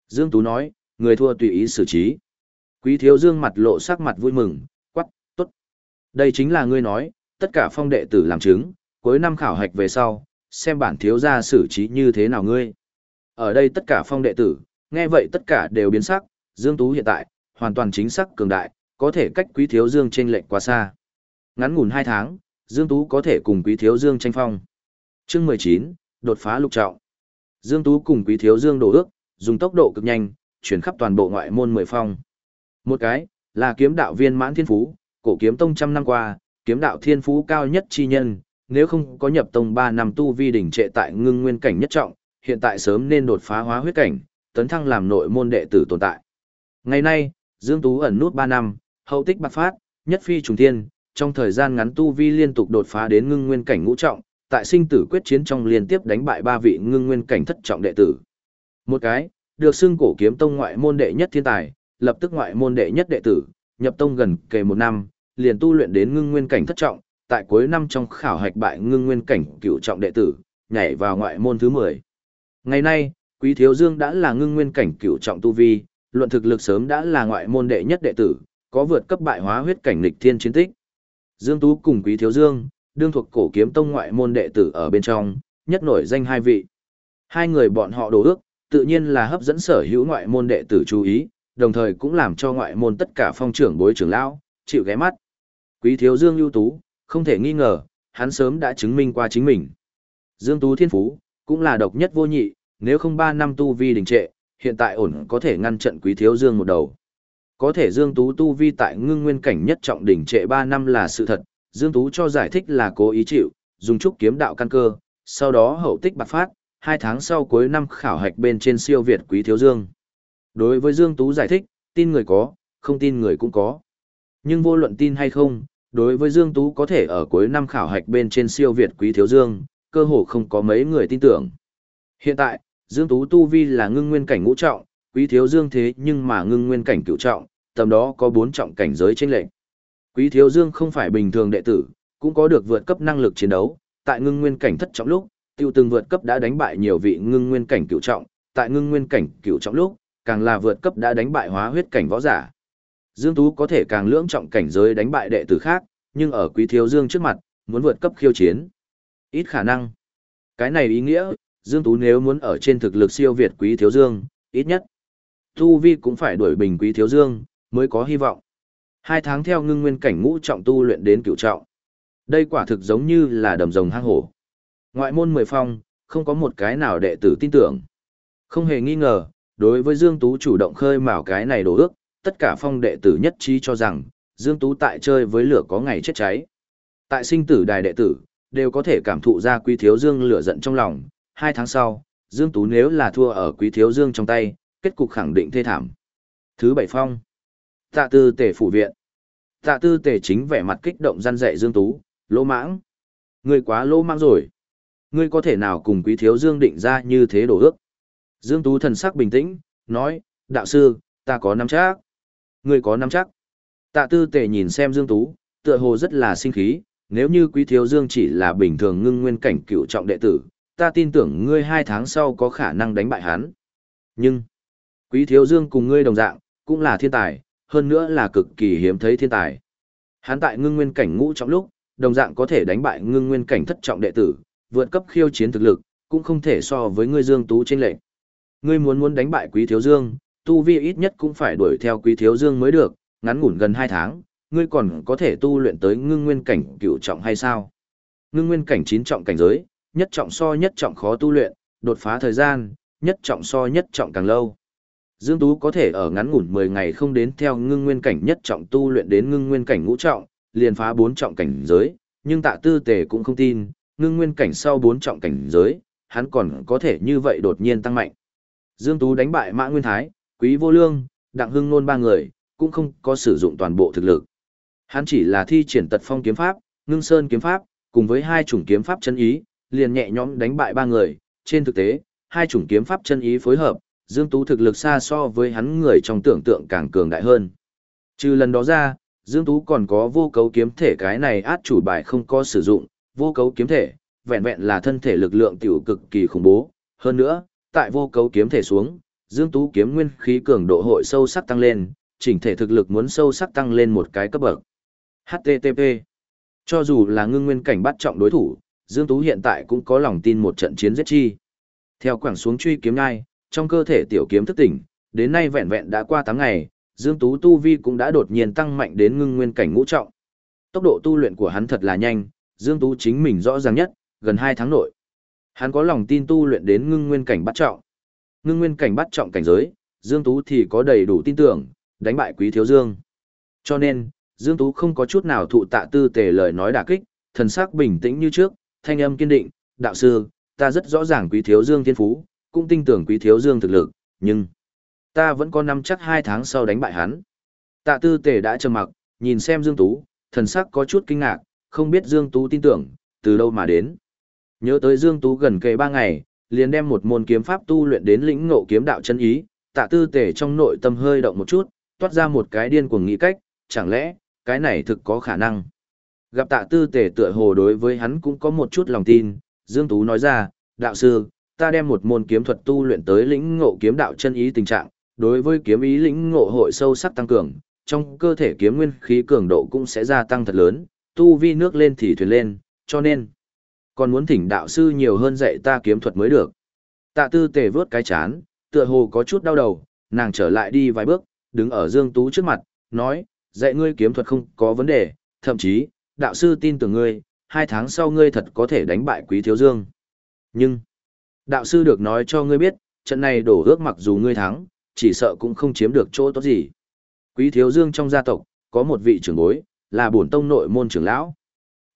Dương Tú nói, người thua tùy ý xử trí. Quý thiếu dương mặt lộ sắc mặt vui mừng, quắc, tốt. Đây chính là ngươi nói, tất cả phong đệ tử làm chứng, cuối năm khảo hạch về sau, xem bản thiếu gia xử trí như thế nào ngươi. Ở đây tất cả phong đệ tử, nghe vậy tất cả đều biến sắc, Dương Tú hiện tại, hoàn toàn chính xác cường đại, có thể cách quý thiếu Dương trên lệnh quá xa. Ngắn ngủn 2 tháng, Dương Tú có thể cùng quý thiếu Dương tranh phong. chương 19, đột phá lục trọng. Dương Tú cùng quý thiếu Dương đổ ước, dùng tốc độ cực nhanh, chuyển khắp toàn bộ ngoại môn 10 phong. Một cái, là kiếm đạo viên mãn thiên phú, cổ kiếm tông trăm năm qua, kiếm đạo thiên phú cao nhất chi nhân, nếu không có nhập tông 3 năm tu vi đỉnh trệ tại ngưng nguyên cảnh nhất trọng, hiện tại sớm nên đột phá hóa huyết cảnh, tấn thăng làm nội môn đệ tử tồn tại. Ngày nay, Dương Tú ẩn nút 3 năm, hậu tích bạc phát, nhất phi trùng thiên, trong thời gian ngắn tu vi liên tục đột phá đến ngưng nguyên cảnh ngũ trọng, tại sinh tử quyết chiến trong liên tiếp đánh bại ba vị ngưng nguyên cảnh thất trọng đệ tử. Một cái, được xưng cổ kiếm tông ngoại môn đệ nhất thiên tài, lập tức ngoại môn đệ nhất đệ tử, nhập tông gần kề một năm, liền tu luyện đến ngưng nguyên cảnh thất trọng, tại cuối năm trong khảo hạch bại ngưng nguyên cảnh cựu trọng đệ tử, nhảy vào ngoại môn thứ 10. Ngày nay, Quý Thiếu Dương đã là ngưng nguyên cảnh cựu trọng tu vi, luận thực lực sớm đã là ngoại môn đệ nhất đệ tử, có vượt cấp bại hóa huyết cảnh lịch thiên chiến tích. Dương Tú cùng Quý Thiếu Dương, đương thuộc cổ kiếm tông ngoại môn đệ tử ở bên trong, nhất nổi danh hai vị. Hai người bọn họ đồ ước, tự nhiên là hấp dẫn sở hữu ngoại môn đệ tử chú ý, đồng thời cũng làm cho ngoại môn tất cả phong trưởng bối trưởng lão chịu ghé mắt. Quý Thiếu Dương ưu tú, không thể nghi ngờ, hắn sớm đã chứng minh qua chính mình. Dương Tú Thiên Phú, cũng là độc nhất vô nhị, nếu không 3 năm tu vi đình trệ, hiện tại ổn có thể ngăn trận quý thiếu Dương một đầu. Có thể Dương Tú tu vi tại ngưng nguyên cảnh nhất trọng đỉnh trệ 3 năm là sự thật, Dương Tú cho giải thích là cố ý chịu, dùng trúc kiếm đạo căn cơ, sau đó hậu tích bạc phát, Hai tháng sau cuối năm khảo hạch bên trên siêu Việt quý thiếu Dương. Đối với Dương Tú giải thích, tin người có, không tin người cũng có. Nhưng vô luận tin hay không, đối với Dương Tú có thể ở cuối năm khảo hạch bên trên siêu Việt quý thiếu Dương, cơ hồ không có mấy người tin tưởng. Hiện tại, Dương Tú Tu Vi là ngưng nguyên cảnh ngũ trọng, quý thiếu Dương thế nhưng mà ngưng nguyên cảnh cửu trọng, tầm đó có bốn trọng cảnh giới trên lệnh. Quý thiếu Dương không phải bình thường đệ tử, cũng có được vượt cấp năng lực chiến đấu, tại ngưng nguyên cảnh thất trọng lúc, tiêu từng vượt cấp đã đánh bại nhiều vị ngưng nguyên cảnh cửu trọng, tại ngưng nguyên cảnh cửu trọng lúc, càng là vượt cấp đã đánh bại hóa huyết cảnh võ giả. Dương Tú có thể càng lưỡng trọng cảnh giới đánh bại đệ tử khác, nhưng ở Quý Thiếu Dương trước mặt, muốn vượt cấp khiêu chiến. Ít khả năng. Cái này ý nghĩa, Dương Tú nếu muốn ở trên thực lực siêu Việt Quý Thiếu Dương, ít nhất. Tu Vi cũng phải đuổi bình Quý Thiếu Dương, mới có hy vọng. Hai tháng theo ngưng nguyên cảnh ngũ trọng tu luyện đến cửu trọng. Đây quả thực giống như là đầm rồng hang hổ. Ngoại môn mười phong, không có một cái nào đệ tử tin tưởng. Không hề nghi ngờ, đối với Dương Tú chủ động khơi mào cái này đổ ước, tất cả phong đệ tử nhất trí cho rằng, Dương Tú tại chơi với lửa có ngày chết cháy. Tại sinh tử đài đệ tử, đều có thể cảm thụ ra quý thiếu Dương lửa giận trong lòng. Hai tháng sau, Dương Tú nếu là thua ở quý thiếu Dương trong tay, kết cục khẳng định thê thảm. Thứ bảy phong. Tạ tư tể phủ viện. Tạ tư tể chính vẻ mặt kích động răn dạy Dương Tú, lỗ mãng. người quá lỗ mãng rồi. Ngươi có thể nào cùng quý thiếu Dương định ra như thế đổ ước. Dương Tú thần sắc bình tĩnh, nói, đạo sư, ta có nắm chắc. Ngươi có nắm chắc. Tạ tư Tề nhìn xem Dương Tú, tựa hồ rất là sinh khí, nếu như quý thiếu dương chỉ là bình thường ngưng nguyên cảnh cựu trọng đệ tử, ta tin tưởng ngươi hai tháng sau có khả năng đánh bại hắn. Nhưng, quý thiếu dương cùng ngươi đồng dạng, cũng là thiên tài, hơn nữa là cực kỳ hiếm thấy thiên tài. Hắn tại ngưng nguyên cảnh ngũ trọng lúc, đồng dạng có thể đánh bại ngưng nguyên cảnh thất trọng đệ tử, vượt cấp khiêu chiến thực lực, cũng không thể so với ngươi Dương Tú trên lệnh. Ngươi muốn muốn đánh bại Quý Thiếu Dương, tu vi ít nhất cũng phải đuổi theo Quý Thiếu Dương mới được, ngắn ngủn gần 2 tháng, ngươi còn có thể tu luyện tới ngưng nguyên cảnh cửu trọng hay sao? Ngưng nguyên cảnh 9 trọng cảnh giới, nhất trọng so nhất trọng khó tu luyện, đột phá thời gian, nhất trọng so nhất trọng càng lâu. Dương Tú có thể ở ngắn ngủn 10 ngày không đến theo ngưng nguyên cảnh nhất trọng tu luyện đến ngưng nguyên cảnh ngũ trọng, liền phá 4 trọng cảnh giới, nhưng tạ tư tề cũng không tin, ngưng nguyên cảnh sau bốn trọng cảnh giới, hắn còn có thể như vậy đột nhiên tăng mạnh. Dương Tú đánh bại Mã Nguyên Thái, Quý Vô Lương, Đặng Hưng Nôn ba người, cũng không có sử dụng toàn bộ thực lực. Hắn chỉ là thi triển tật phong kiếm pháp, ngưng sơn kiếm pháp, cùng với hai chủng kiếm pháp chân ý, liền nhẹ nhõm đánh bại ba người. Trên thực tế, hai chủng kiếm pháp chân ý phối hợp, Dương Tú thực lực xa so với hắn người trong tưởng tượng càng cường đại hơn. Trừ lần đó ra, Dương Tú còn có vô cấu kiếm thể cái này át chủ bài không có sử dụng, vô cấu kiếm thể, vẹn vẹn là thân thể lực lượng tiểu cực kỳ khủng bố. Hơn nữa, tại vô cấu kiếm thể xuống, Dương Tú kiếm nguyên khí cường độ hội sâu sắc tăng lên, chỉnh thể thực lực muốn sâu sắc tăng lên một cái cấp bậc. HTTP Cho dù là ngưng nguyên cảnh bắt trọng đối thủ, Dương Tú hiện tại cũng có lòng tin một trận chiến giết chi. Theo quảng xuống truy kiếm ngai, trong cơ thể tiểu kiếm thức tỉnh, đến nay vẹn vẹn đã qua 8 ngày, Dương Tú tu vi cũng đã đột nhiên tăng mạnh đến ngưng nguyên cảnh ngũ trọng. Tốc độ tu luyện của hắn thật là nhanh, Dương Tú chính mình rõ ràng nhất, gần 2 tháng nội. Hắn có lòng tin tu luyện đến ngưng nguyên cảnh bắt trọng. Ngưng nguyên cảnh bắt trọng cảnh giới, Dương Tú thì có đầy đủ tin tưởng, đánh bại Quý Thiếu Dương. Cho nên, Dương Tú không có chút nào thụ tạ tư tề lời nói đả kích, thần sắc bình tĩnh như trước, thanh âm kiên định, đạo sư, ta rất rõ ràng Quý Thiếu Dương thiên phú, cũng tin tưởng Quý Thiếu Dương thực lực, nhưng ta vẫn có năm chắc hai tháng sau đánh bại hắn. Tạ tư tề đã trầm mặc, nhìn xem Dương Tú, thần sắc có chút kinh ngạc, không biết Dương Tú tin tưởng, từ đâu mà đến. Nhớ tới Dương Tú gần kề ba ngày, liền đem một môn kiếm pháp tu luyện đến lĩnh ngộ kiếm đạo chân ý, tạ tư tề trong nội tâm hơi động một chút, toát ra một cái điên cuồng nghĩ cách, chẳng lẽ, cái này thực có khả năng. Gặp tạ tư tề tựa hồ đối với hắn cũng có một chút lòng tin, Dương Tú nói ra, đạo sư, ta đem một môn kiếm thuật tu luyện tới lĩnh ngộ kiếm đạo chân ý tình trạng, đối với kiếm ý lĩnh ngộ hội sâu sắc tăng cường, trong cơ thể kiếm nguyên khí cường độ cũng sẽ gia tăng thật lớn, tu vi nước lên thì thuyền lên, cho nên còn muốn thỉnh đạo sư nhiều hơn dạy ta kiếm thuật mới được. Tạ tư tề vớt cái chán, tựa hồ có chút đau đầu, nàng trở lại đi vài bước, đứng ở Dương Tú trước mặt, nói, dạy ngươi kiếm thuật không có vấn đề, thậm chí, đạo sư tin tưởng ngươi, hai tháng sau ngươi thật có thể đánh bại quý thiếu dương. Nhưng, đạo sư được nói cho ngươi biết, trận này đổ ước mặc dù ngươi thắng, chỉ sợ cũng không chiếm được chỗ tốt gì. Quý thiếu dương trong gia tộc, có một vị trưởng bối, là bổn tông nội môn trưởng lão.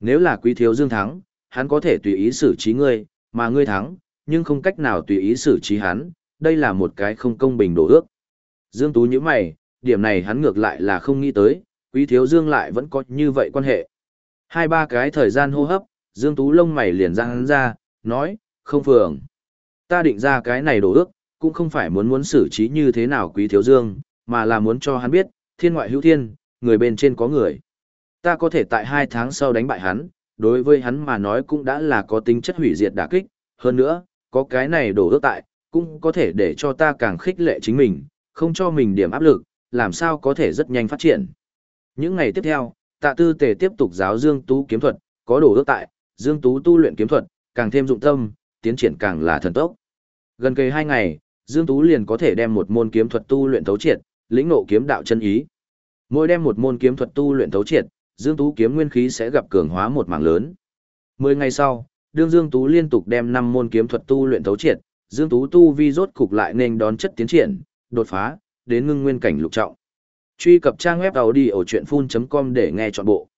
Nếu là quý thiếu dương thắng, hắn có thể tùy ý xử trí ngươi, mà ngươi thắng, nhưng không cách nào tùy ý xử trí hắn, đây là một cái không công bình đổ ước. Dương Tú như mày, điểm này hắn ngược lại là không nghĩ tới, quý thiếu Dương lại vẫn có như vậy quan hệ. Hai ba cái thời gian hô hấp, Dương Tú lông mày liền ra hắn ra, nói, không phường. Ta định ra cái này đổ ước, cũng không phải muốn muốn xử trí như thế nào quý thiếu Dương, mà là muốn cho hắn biết, thiên ngoại hữu thiên, người bên trên có người. Ta có thể tại hai tháng sau đánh bại hắn, đối với hắn mà nói cũng đã là có tính chất hủy diệt đả kích, hơn nữa, có cái này đổ ước tại, cũng có thể để cho ta càng khích lệ chính mình, không cho mình điểm áp lực, làm sao có thể rất nhanh phát triển. Những ngày tiếp theo, tạ tư tề tiếp tục giáo Dương Tú kiếm thuật, có đổ ước tại, Dương Tú tu luyện kiếm thuật, càng thêm dụng tâm, tiến triển càng là thần tốc. Gần kề hai ngày, Dương Tú liền có thể đem một môn kiếm thuật tu luyện thấu triệt, lĩnh ngộ kiếm đạo chân ý. Mỗi đem một môn kiếm thuật tu luyện thấu triệt, Dương Tú kiếm nguyên khí sẽ gặp cường hóa một mảng lớn. Mười ngày sau, đương Dương Tú liên tục đem năm môn kiếm thuật tu luyện thấu triệt, Dương Tú tu vi rốt cục lại nên đón chất tiến triển, đột phá, đến ngưng nguyên cảnh lục trọng. Truy cập trang web đầu đi ở chuyện full.com để nghe trọn bộ.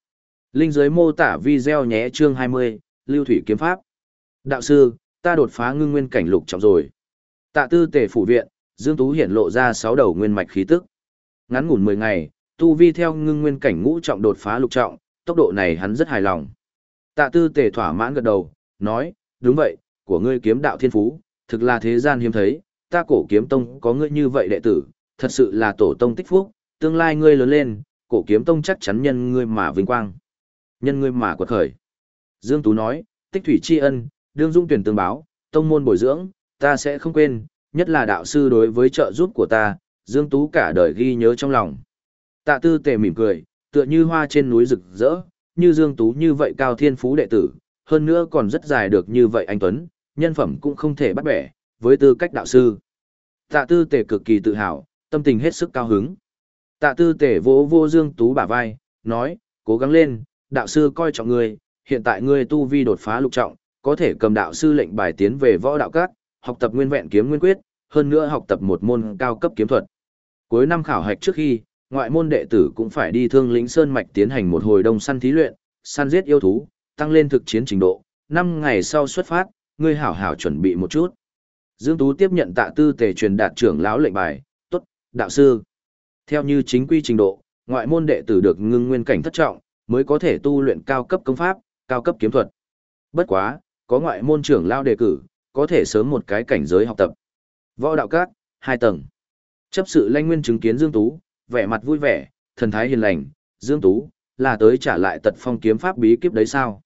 Linh dưới mô tả video nhé chương 20, Lưu Thủy Kiếm Pháp. Đạo sư, ta đột phá ngưng nguyên cảnh lục trọng rồi. Tạ tư tề phủ viện, Dương Tú hiển lộ ra 6 đầu nguyên mạch khí tức. Ngắn ngủn 10 ngày, tu vi theo ngưng nguyên cảnh ngũ trọng đột phá lục trọng, tốc độ này hắn rất hài lòng. Tạ tư tề thỏa mãn gật đầu, nói, đúng vậy, của ngươi kiếm đạo thiên phú, thực là thế gian hiếm thấy, ta cổ kiếm tông có ngươi như vậy đệ tử, thật sự là tổ tông tích phúc, tương lai ngươi lớn lên, cổ kiếm tông chắc chắn nhân ngươi mà vinh quang. Nhân ngươi mà quật khởi. Dương Tú nói, tích thủy tri ân, đương dung tuyển tương báo, tông môn bồi dưỡng, ta sẽ không quên, nhất là đạo sư đối với trợ giúp của ta, Dương Tú cả đời ghi nhớ trong lòng. Tạ tư tề mỉm cười, Tựa như hoa trên núi rực rỡ, như Dương Tú như vậy cao thiên phú đệ tử, hơn nữa còn rất dài được như vậy anh Tuấn, nhân phẩm cũng không thể bắt bẻ, với tư cách đạo sư. Tạ tư tề cực kỳ tự hào, tâm tình hết sức cao hứng. Tạ tư tề vỗ vô Dương Tú bả vai, nói, cố gắng lên, đạo sư coi trọng ngươi, hiện tại ngươi tu vi đột phá lục trọng, có thể cầm đạo sư lệnh bài tiến về võ đạo các, học tập nguyên vẹn kiếm nguyên quyết, hơn nữa học tập một môn cao cấp kiếm thuật. Cuối năm khảo hạch trước khi, ngoại môn đệ tử cũng phải đi thương lĩnh sơn mạch tiến hành một hồi đông săn thí luyện, săn giết yêu thú, tăng lên thực chiến trình độ. Năm ngày sau xuất phát, ngươi hảo hảo chuẩn bị một chút. Dương Tú tiếp nhận tạ tư tề truyền đạt trưởng lão lệnh bài, tốt, đạo sư. Theo như chính quy trình độ, ngoại môn đệ tử được ngưng nguyên cảnh thất trọng, mới có thể tu luyện cao cấp công pháp, cao cấp kiếm thuật. Bất quá, có ngoại môn trưởng lao đề cử, có thể sớm một cái cảnh giới học tập. Võ đạo các, hai tầng. Chấp sự Lanh Nguyên chứng kiến Dương Tú, vẻ mặt vui vẻ, thần thái hiền lành, Dương Tú, là tới trả lại tật phong kiếm pháp bí kíp đấy sao?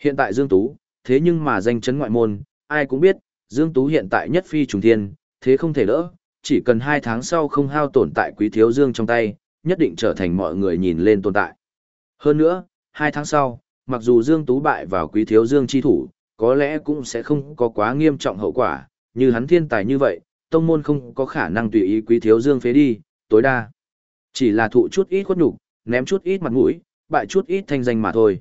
Hiện tại Dương Tú, thế nhưng mà danh chấn ngoại môn, ai cũng biết, Dương Tú hiện tại nhất phi trùng thiên, thế không thể đỡ, chỉ cần hai tháng sau không hao tổn tại quý thiếu Dương trong tay, nhất định trở thành mọi người nhìn lên tồn tại. Hơn nữa, hai tháng sau, mặc dù Dương Tú bại vào quý thiếu Dương chi thủ, có lẽ cũng sẽ không có quá nghiêm trọng hậu quả, như hắn thiên tài như vậy, tông môn không có khả năng tùy ý quý thiếu Dương phế đi, tối đa. Chỉ là thụ chút ít khuất nhục, ném chút ít mặt mũi, bại chút ít thanh danh mà thôi.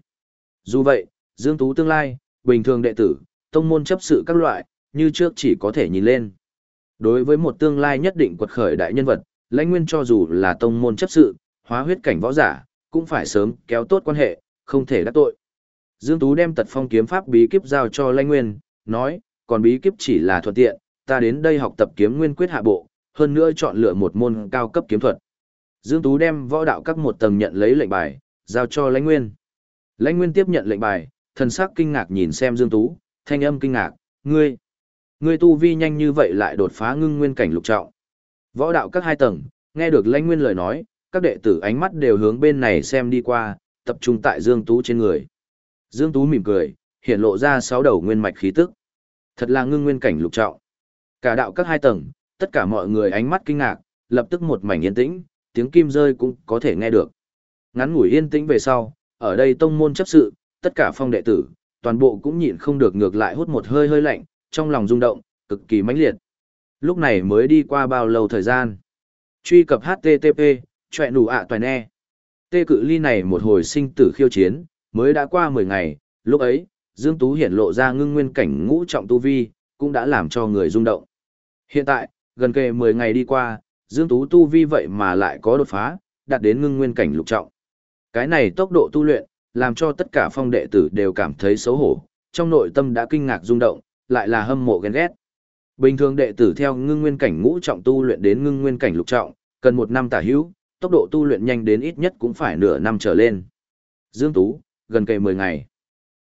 Dù vậy, Dương Tú tương lai, bình thường đệ tử, tông môn chấp sự các loại, như trước chỉ có thể nhìn lên. Đối với một tương lai nhất định quật khởi đại nhân vật, lãnh nguyên cho dù là tông môn chấp sự, hóa huyết cảnh võ giả, cũng phải sớm kéo tốt quan hệ, không thể đắc tội. Dương Tú đem tật phong kiếm pháp bí kíp giao cho lãnh nguyên, nói, còn bí kíp chỉ là thuận tiện, ta đến đây học tập kiếm nguyên quyết hạ bộ, hơn nữa chọn lựa một môn cao cấp kiếm thuật. Dương Tú đem võ đạo các một tầng nhận lấy lệnh bài, giao cho lãnh nguyên. Lãnh nguyên tiếp nhận lệnh bài, thần sắc kinh ngạc nhìn xem Dương Tú, thanh âm kinh ngạc, ngươi, ngươi tu vi nhanh như vậy lại đột phá ngưng nguyên cảnh lục trọng. Võ đạo các hai tầng, nghe được lãnh nguyên lời nói, các đệ tử ánh mắt đều hướng bên này xem đi qua, tập trung tại Dương Tú trên người. Dương Tú mỉm cười, hiện lộ ra sáu đầu nguyên mạch khí tức. Thật là ngưng nguyên cảnh lục trọng. Cả đạo các hai tầng, tất cả mọi người ánh mắt kinh ngạc, lập tức một mảnh yên tĩnh, tiếng kim rơi cũng có thể nghe được. Ngắn ngủi yên tĩnh về sau, ở đây tông môn chấp sự, tất cả phong đệ tử, toàn bộ cũng nhịn không được ngược lại hút một hơi hơi lạnh, trong lòng rung động, cực kỳ mãnh liệt. Lúc này mới đi qua bao lâu thời gian. Truy cập HTTP, chọe đủ ạ toàn e. Tê cự ly này một hồi sinh tử khiêu chiến, mới đã qua 10 ngày, lúc ấy, Dương Tú hiển lộ ra ngưng nguyên cảnh ngũ trọng tu vi, cũng đã làm cho người rung động. Hiện tại, gần kề 10 ngày đi qua, Dương Tú tu vi vậy mà lại có đột phá, đạt đến ngưng nguyên cảnh lục trọng. Cái này tốc độ tu luyện, làm cho tất cả phong đệ tử đều cảm thấy xấu hổ, trong nội tâm đã kinh ngạc rung động, lại là hâm mộ ghen ghét. Bình thường đệ tử theo ngưng nguyên cảnh ngũ trọng tu luyện đến ngưng nguyên cảnh lục trọng, cần một năm tả hữu, tốc độ tu luyện nhanh đến ít nhất cũng phải nửa năm trở lên. Dương Tú, gần kề 10 ngày.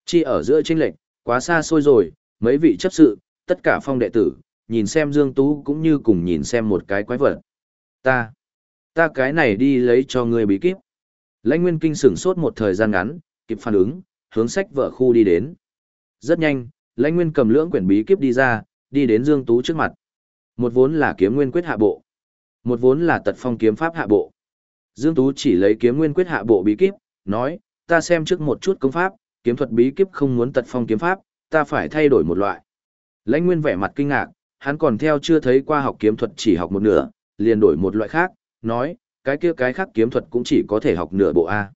Chi ở giữa chênh lệch, quá xa xôi rồi, mấy vị chấp sự, tất cả phong đệ tử, nhìn xem Dương Tú cũng như cùng nhìn xem một cái quái vật. Ta, ta cái này đi lấy cho ngươi bí kíp. Lãnh Nguyên Kinh sửng sốt một thời gian ngắn, kịp phản ứng, hướng sách vợ khu đi đến. Rất nhanh, Lãnh Nguyên cầm lưỡng quyển bí kíp đi ra, đi đến Dương Tú trước mặt. Một vốn là kiếm nguyên quyết hạ bộ, một vốn là tật phong kiếm pháp hạ bộ. Dương Tú chỉ lấy kiếm nguyên quyết hạ bộ bí kíp, nói, ta xem trước một chút công pháp, kiếm thuật bí kíp không muốn tật phong kiếm pháp, ta phải thay đổi một loại. Lãnh Nguyên vẻ mặt kinh ngạc, hắn còn theo chưa thấy qua học kiếm thuật chỉ học một nửa, liền đổi một loại khác, nói, cái kia cái khác kiếm thuật cũng chỉ có thể học nửa bộ A.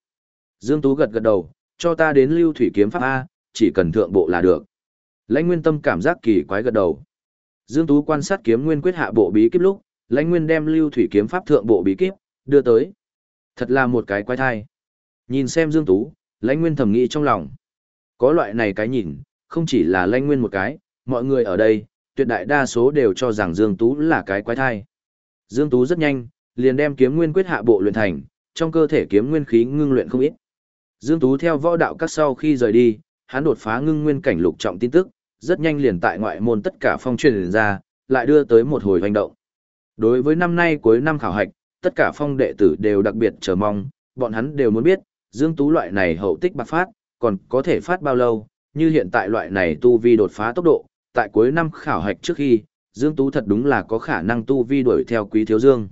Dương Tú gật gật đầu, cho ta đến lưu thủy kiếm pháp A, chỉ cần thượng bộ là được. Lãnh Nguyên tâm cảm giác kỳ quái gật đầu. Dương Tú quan sát kiếm nguyên quyết hạ bộ bí kíp lúc, Lãnh Nguyên đem lưu thủy kiếm pháp thượng bộ bí kíp, đưa tới. Thật là một cái quái thai. Nhìn xem Dương Tú, Lãnh Nguyên thầm nghĩ trong lòng. Có loại này cái nhìn, không chỉ là Lãnh Nguyên một cái, mọi người ở đây, tuyệt đại đa số đều cho rằng Dương Tú là cái quái thai. Dương Tú rất nhanh, liền đem kiếm nguyên quyết hạ bộ luyện thành, trong cơ thể kiếm nguyên khí ngưng luyện không ít. Dương Tú theo võ đạo các sau khi rời đi, hắn đột phá ngưng nguyên cảnh lục trọng tin tức, rất nhanh liền tại ngoại môn tất cả phong truyền ra, lại đưa tới một hồi hành động. Đối với năm nay cuối năm khảo hạch, tất cả phong đệ tử đều đặc biệt chờ mong, bọn hắn đều muốn biết, Dương Tú loại này hậu tích bạc phát, còn có thể phát bao lâu, như hiện tại loại này tu vi đột phá tốc độ, tại cuối năm khảo hạch trước khi, Dương Tú thật đúng là có khả năng tu vi đuổi theo Quý Thiếu Dương.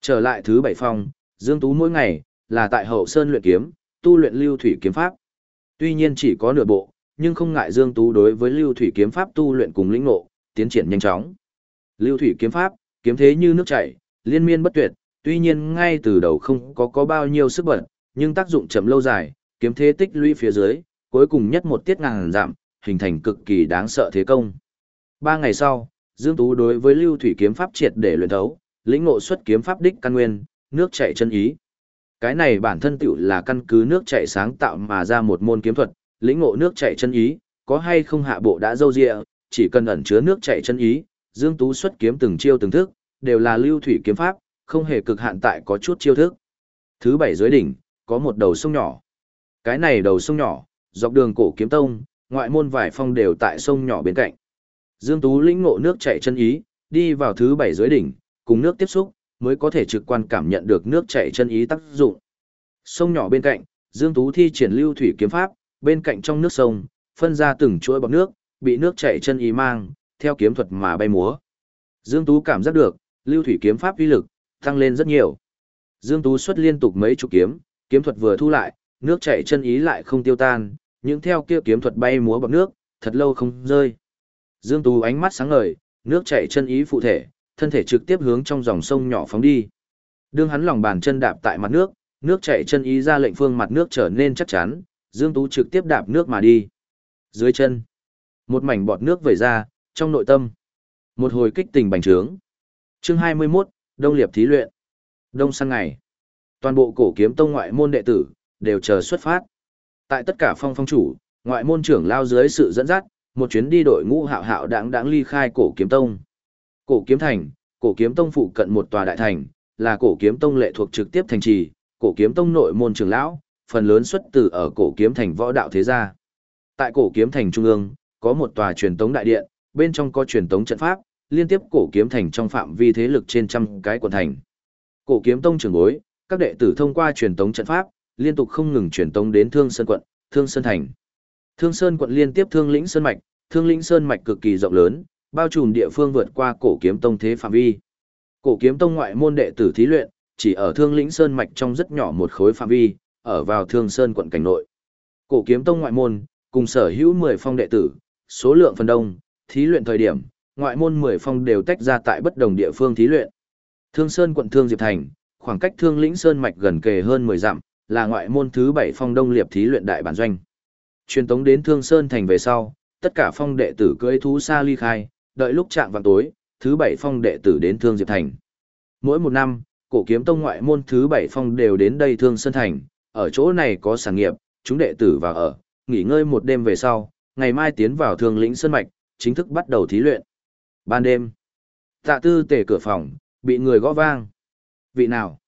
Trở lại thứ bảy phong, Dương Tú mỗi ngày, là tại hậu sơn luyện kiếm, tu luyện lưu thủy kiếm pháp. Tuy nhiên chỉ có nửa bộ, nhưng không ngại Dương Tú đối với lưu thủy kiếm pháp tu luyện cùng lĩnh ngộ, tiến triển nhanh chóng. Lưu thủy kiếm pháp, kiếm thế như nước chảy, liên miên bất tuyệt, tuy nhiên ngay từ đầu không có có bao nhiêu sức bật, nhưng tác dụng chậm lâu dài, kiếm thế tích lũy phía dưới, cuối cùng nhất một tiết ngàn giảm, hình thành cực kỳ đáng sợ thế công. Ba ngày sau, Dương Tú đối với lưu thủy kiếm pháp triệt để luyện thấu, lĩnh ngộ xuất kiếm pháp đích căn nguyên, nước chảy chân ý. Cái này bản thân tựu là căn cứ nước chảy sáng tạo mà ra một môn kiếm thuật, lĩnh ngộ nước chảy chân ý, có hay không hạ bộ đã dâu dịa, chỉ cần ẩn chứa nước chảy chân ý, Dương Tú xuất kiếm từng chiêu từng thức, đều là lưu thủy kiếm pháp, không hề cực hạn tại có chút chiêu thức. Thứ bảy dưới đỉnh, có một đầu sông nhỏ. Cái này đầu sông nhỏ, dọc đường cổ kiếm tông, ngoại môn vài phong đều tại sông nhỏ bên cạnh. Dương Tú lĩnh ngộ nước chảy chân ý, đi vào thứ bảy dưới đỉnh, cùng nước tiếp xúc, mới có thể trực quan cảm nhận được nước chảy chân ý tác dụng. Sông nhỏ bên cạnh, Dương Tú thi triển lưu thủy kiếm pháp, bên cạnh trong nước sông, phân ra từng chuỗi bọt nước, bị nước chảy chân ý mang, theo kiếm thuật mà bay múa. Dương Tú cảm giác được, lưu thủy kiếm pháp uy lực tăng lên rất nhiều. Dương Tú xuất liên tục mấy chục kiếm, kiếm thuật vừa thu lại, nước chảy chân ý lại không tiêu tan, những theo kia kiếm thuật bay múa bọt nước, thật lâu không rơi. Dương Tú ánh mắt sáng ngời, nước chảy chân ý phụ thể, thân thể trực tiếp hướng trong dòng sông nhỏ phóng đi. Đương hắn lòng bàn chân đạp tại mặt nước, nước chảy chân ý ra lệnh phương mặt nước trở nên chắc chắn, Dương Tú trực tiếp đạp nước mà đi. Dưới chân, một mảnh bọt nước vẩy ra, trong nội tâm, một hồi kích tình bành trướng. Chương 21, Đông Liệp thí luyện. Đông sang ngày, toàn bộ cổ kiếm tông ngoại môn đệ tử đều chờ xuất phát. Tại tất cả phong phong chủ, ngoại môn trưởng lao dưới sự dẫn dắt, một chuyến đi đội ngũ hạo hạo đáng đáng ly khai cổ kiếm tông. Cổ kiếm thành, cổ kiếm tông phụ cận một tòa đại thành, là cổ kiếm tông lệ thuộc trực tiếp thành trì, cổ kiếm tông nội môn trưởng lão, phần lớn xuất từ ở cổ kiếm thành võ đạo thế gia. Tại cổ kiếm thành trung ương, có một tòa truyền tống đại điện, bên trong có truyền tống trận pháp, liên tiếp cổ kiếm thành trong phạm vi thế lực trên trăm cái quần thành. Cổ kiếm tông trưởng bối, các đệ tử thông qua truyền tống trận pháp, liên tục không ngừng truyền tống đến Thương Sơn quận, Thương Sơn thành. Thương Sơn quận liên tiếp Thương Lĩnh Sơn mạch, Thương Lĩnh Sơn mạch cực kỳ rộng lớn, bao trùm địa phương vượt qua cổ kiếm tông thế phạm vi. Cổ kiếm tông ngoại môn đệ tử thí luyện, chỉ ở Thương Lĩnh Sơn mạch trong rất nhỏ một khối phạm vi, ở vào Thương Sơn quận cảnh nội. Cổ kiếm tông ngoại môn, cùng sở hữu 10 phong đệ tử, số lượng phần đông, thí luyện thời điểm, ngoại môn 10 phong đều tách ra tại bất đồng địa phương thí luyện. Thương Sơn quận Thương Diệp Thành, khoảng cách Thương Lĩnh Sơn mạch gần kề hơn 10 dặm, là ngoại môn thứ 7 phong Đông Liệp thí luyện đại bản doanh. Truyền tống đến Thương Sơn thành về sau, tất cả phong đệ tử cưỡi thú xa ly khai, đợi lúc chạm vào tối, thứ bảy phong đệ tử đến Thương Diệp thành. Mỗi một năm, cổ kiếm tông ngoại môn thứ bảy phong đều đến đây Thương Sơn thành, ở chỗ này có sản nghiệp, chúng đệ tử vào ở, nghỉ ngơi một đêm về sau, ngày mai tiến vào Thương Lĩnh Sơn mạch, chính thức bắt đầu thí luyện. Ban đêm, tạ tư tể cửa phòng, bị người gõ vang. Vị nào?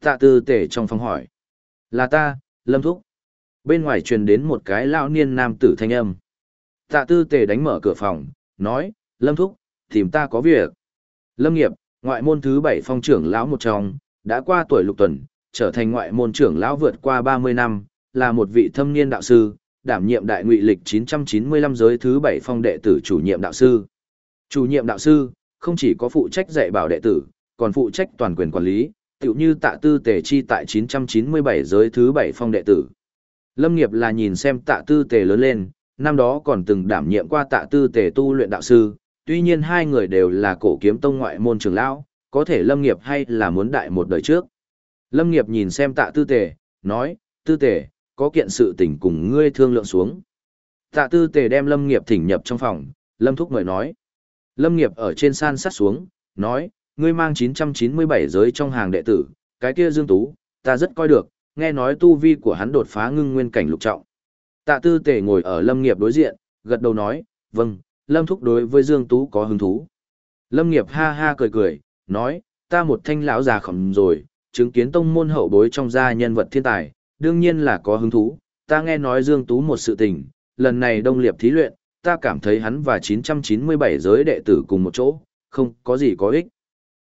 Tạ tư tể trong phòng hỏi. Là ta, Lâm Thúc. Bên ngoài truyền đến một cái lão niên nam tử thanh âm. Tạ tư tề đánh mở cửa phòng, nói, Lâm Thúc, tìm ta có việc. Lâm nghiệp, ngoại môn thứ bảy phong trưởng lão một trong, đã qua tuổi lục tuần, trở thành ngoại môn trưởng lão vượt qua 30 năm, là một vị thâm niên đạo sư, đảm nhiệm đại ngụy lịch 995 giới thứ bảy phong đệ tử chủ nhiệm đạo sư. Chủ nhiệm đạo sư, không chỉ có phụ trách dạy bảo đệ tử, còn phụ trách toàn quyền quản lý, tựu như tạ tư tề chi tại 997 giới thứ bảy phong đệ tử. Lâm nghiệp là nhìn xem tạ tư tề lớn lên, năm đó còn từng đảm nhiệm qua tạ tư tề tu luyện đạo sư, tuy nhiên hai người đều là cổ kiếm tông ngoại môn trường lão, có thể lâm nghiệp hay là muốn đại một đời trước. Lâm nghiệp nhìn xem tạ tư tề, nói, tư tề, có kiện sự tình cùng ngươi thương lượng xuống. Tạ tư tề đem lâm nghiệp thỉnh nhập trong phòng, lâm thúc mời nói. Lâm nghiệp ở trên san sát xuống, nói, ngươi mang 997 giới trong hàng đệ tử, cái kia Dương Tú, ta rất coi được, nghe nói tu vi của hắn đột phá ngưng nguyên cảnh lục trọng. Tạ tư tề ngồi ở Lâm nghiệp đối diện, gật đầu nói, vâng, Lâm thúc đối với Dương Tú có hứng thú. Lâm nghiệp ha ha cười cười, nói, ta một thanh lão già khổng rồi, chứng kiến tông môn hậu bối trong gia nhân vật thiên tài, đương nhiên là có hứng thú, ta nghe nói Dương Tú một sự tình, lần này đông liệp thí luyện, ta cảm thấy hắn và 997 giới đệ tử cùng một chỗ, không có gì có ích.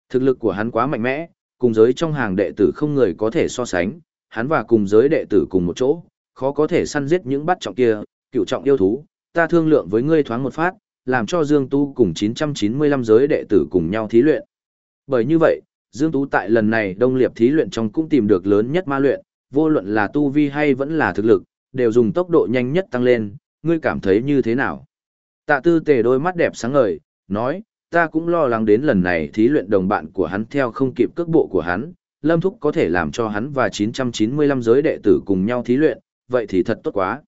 Thực lực của hắn quá mạnh mẽ, cùng giới trong hàng đệ tử không người có thể so sánh, hắn và cùng giới đệ tử cùng một chỗ, khó có thể săn giết những bắt trọng kia, cựu trọng yêu thú, ta thương lượng với ngươi thoáng một phát, làm cho Dương Tu cùng 995 giới đệ tử cùng nhau thí luyện. Bởi như vậy, Dương Tú tại lần này đông liệp thí luyện trong cũng tìm được lớn nhất ma luyện, vô luận là tu vi hay vẫn là thực lực, đều dùng tốc độ nhanh nhất tăng lên, ngươi cảm thấy như thế nào? Tạ tư tề đôi mắt đẹp sáng ngời, nói, ta cũng lo lắng đến lần này thí luyện đồng bạn của hắn theo không kịp cước bộ của hắn, Lâm Thúc có thể làm cho hắn và 995 giới đệ tử cùng nhau thí luyện, vậy thì thật tốt quá.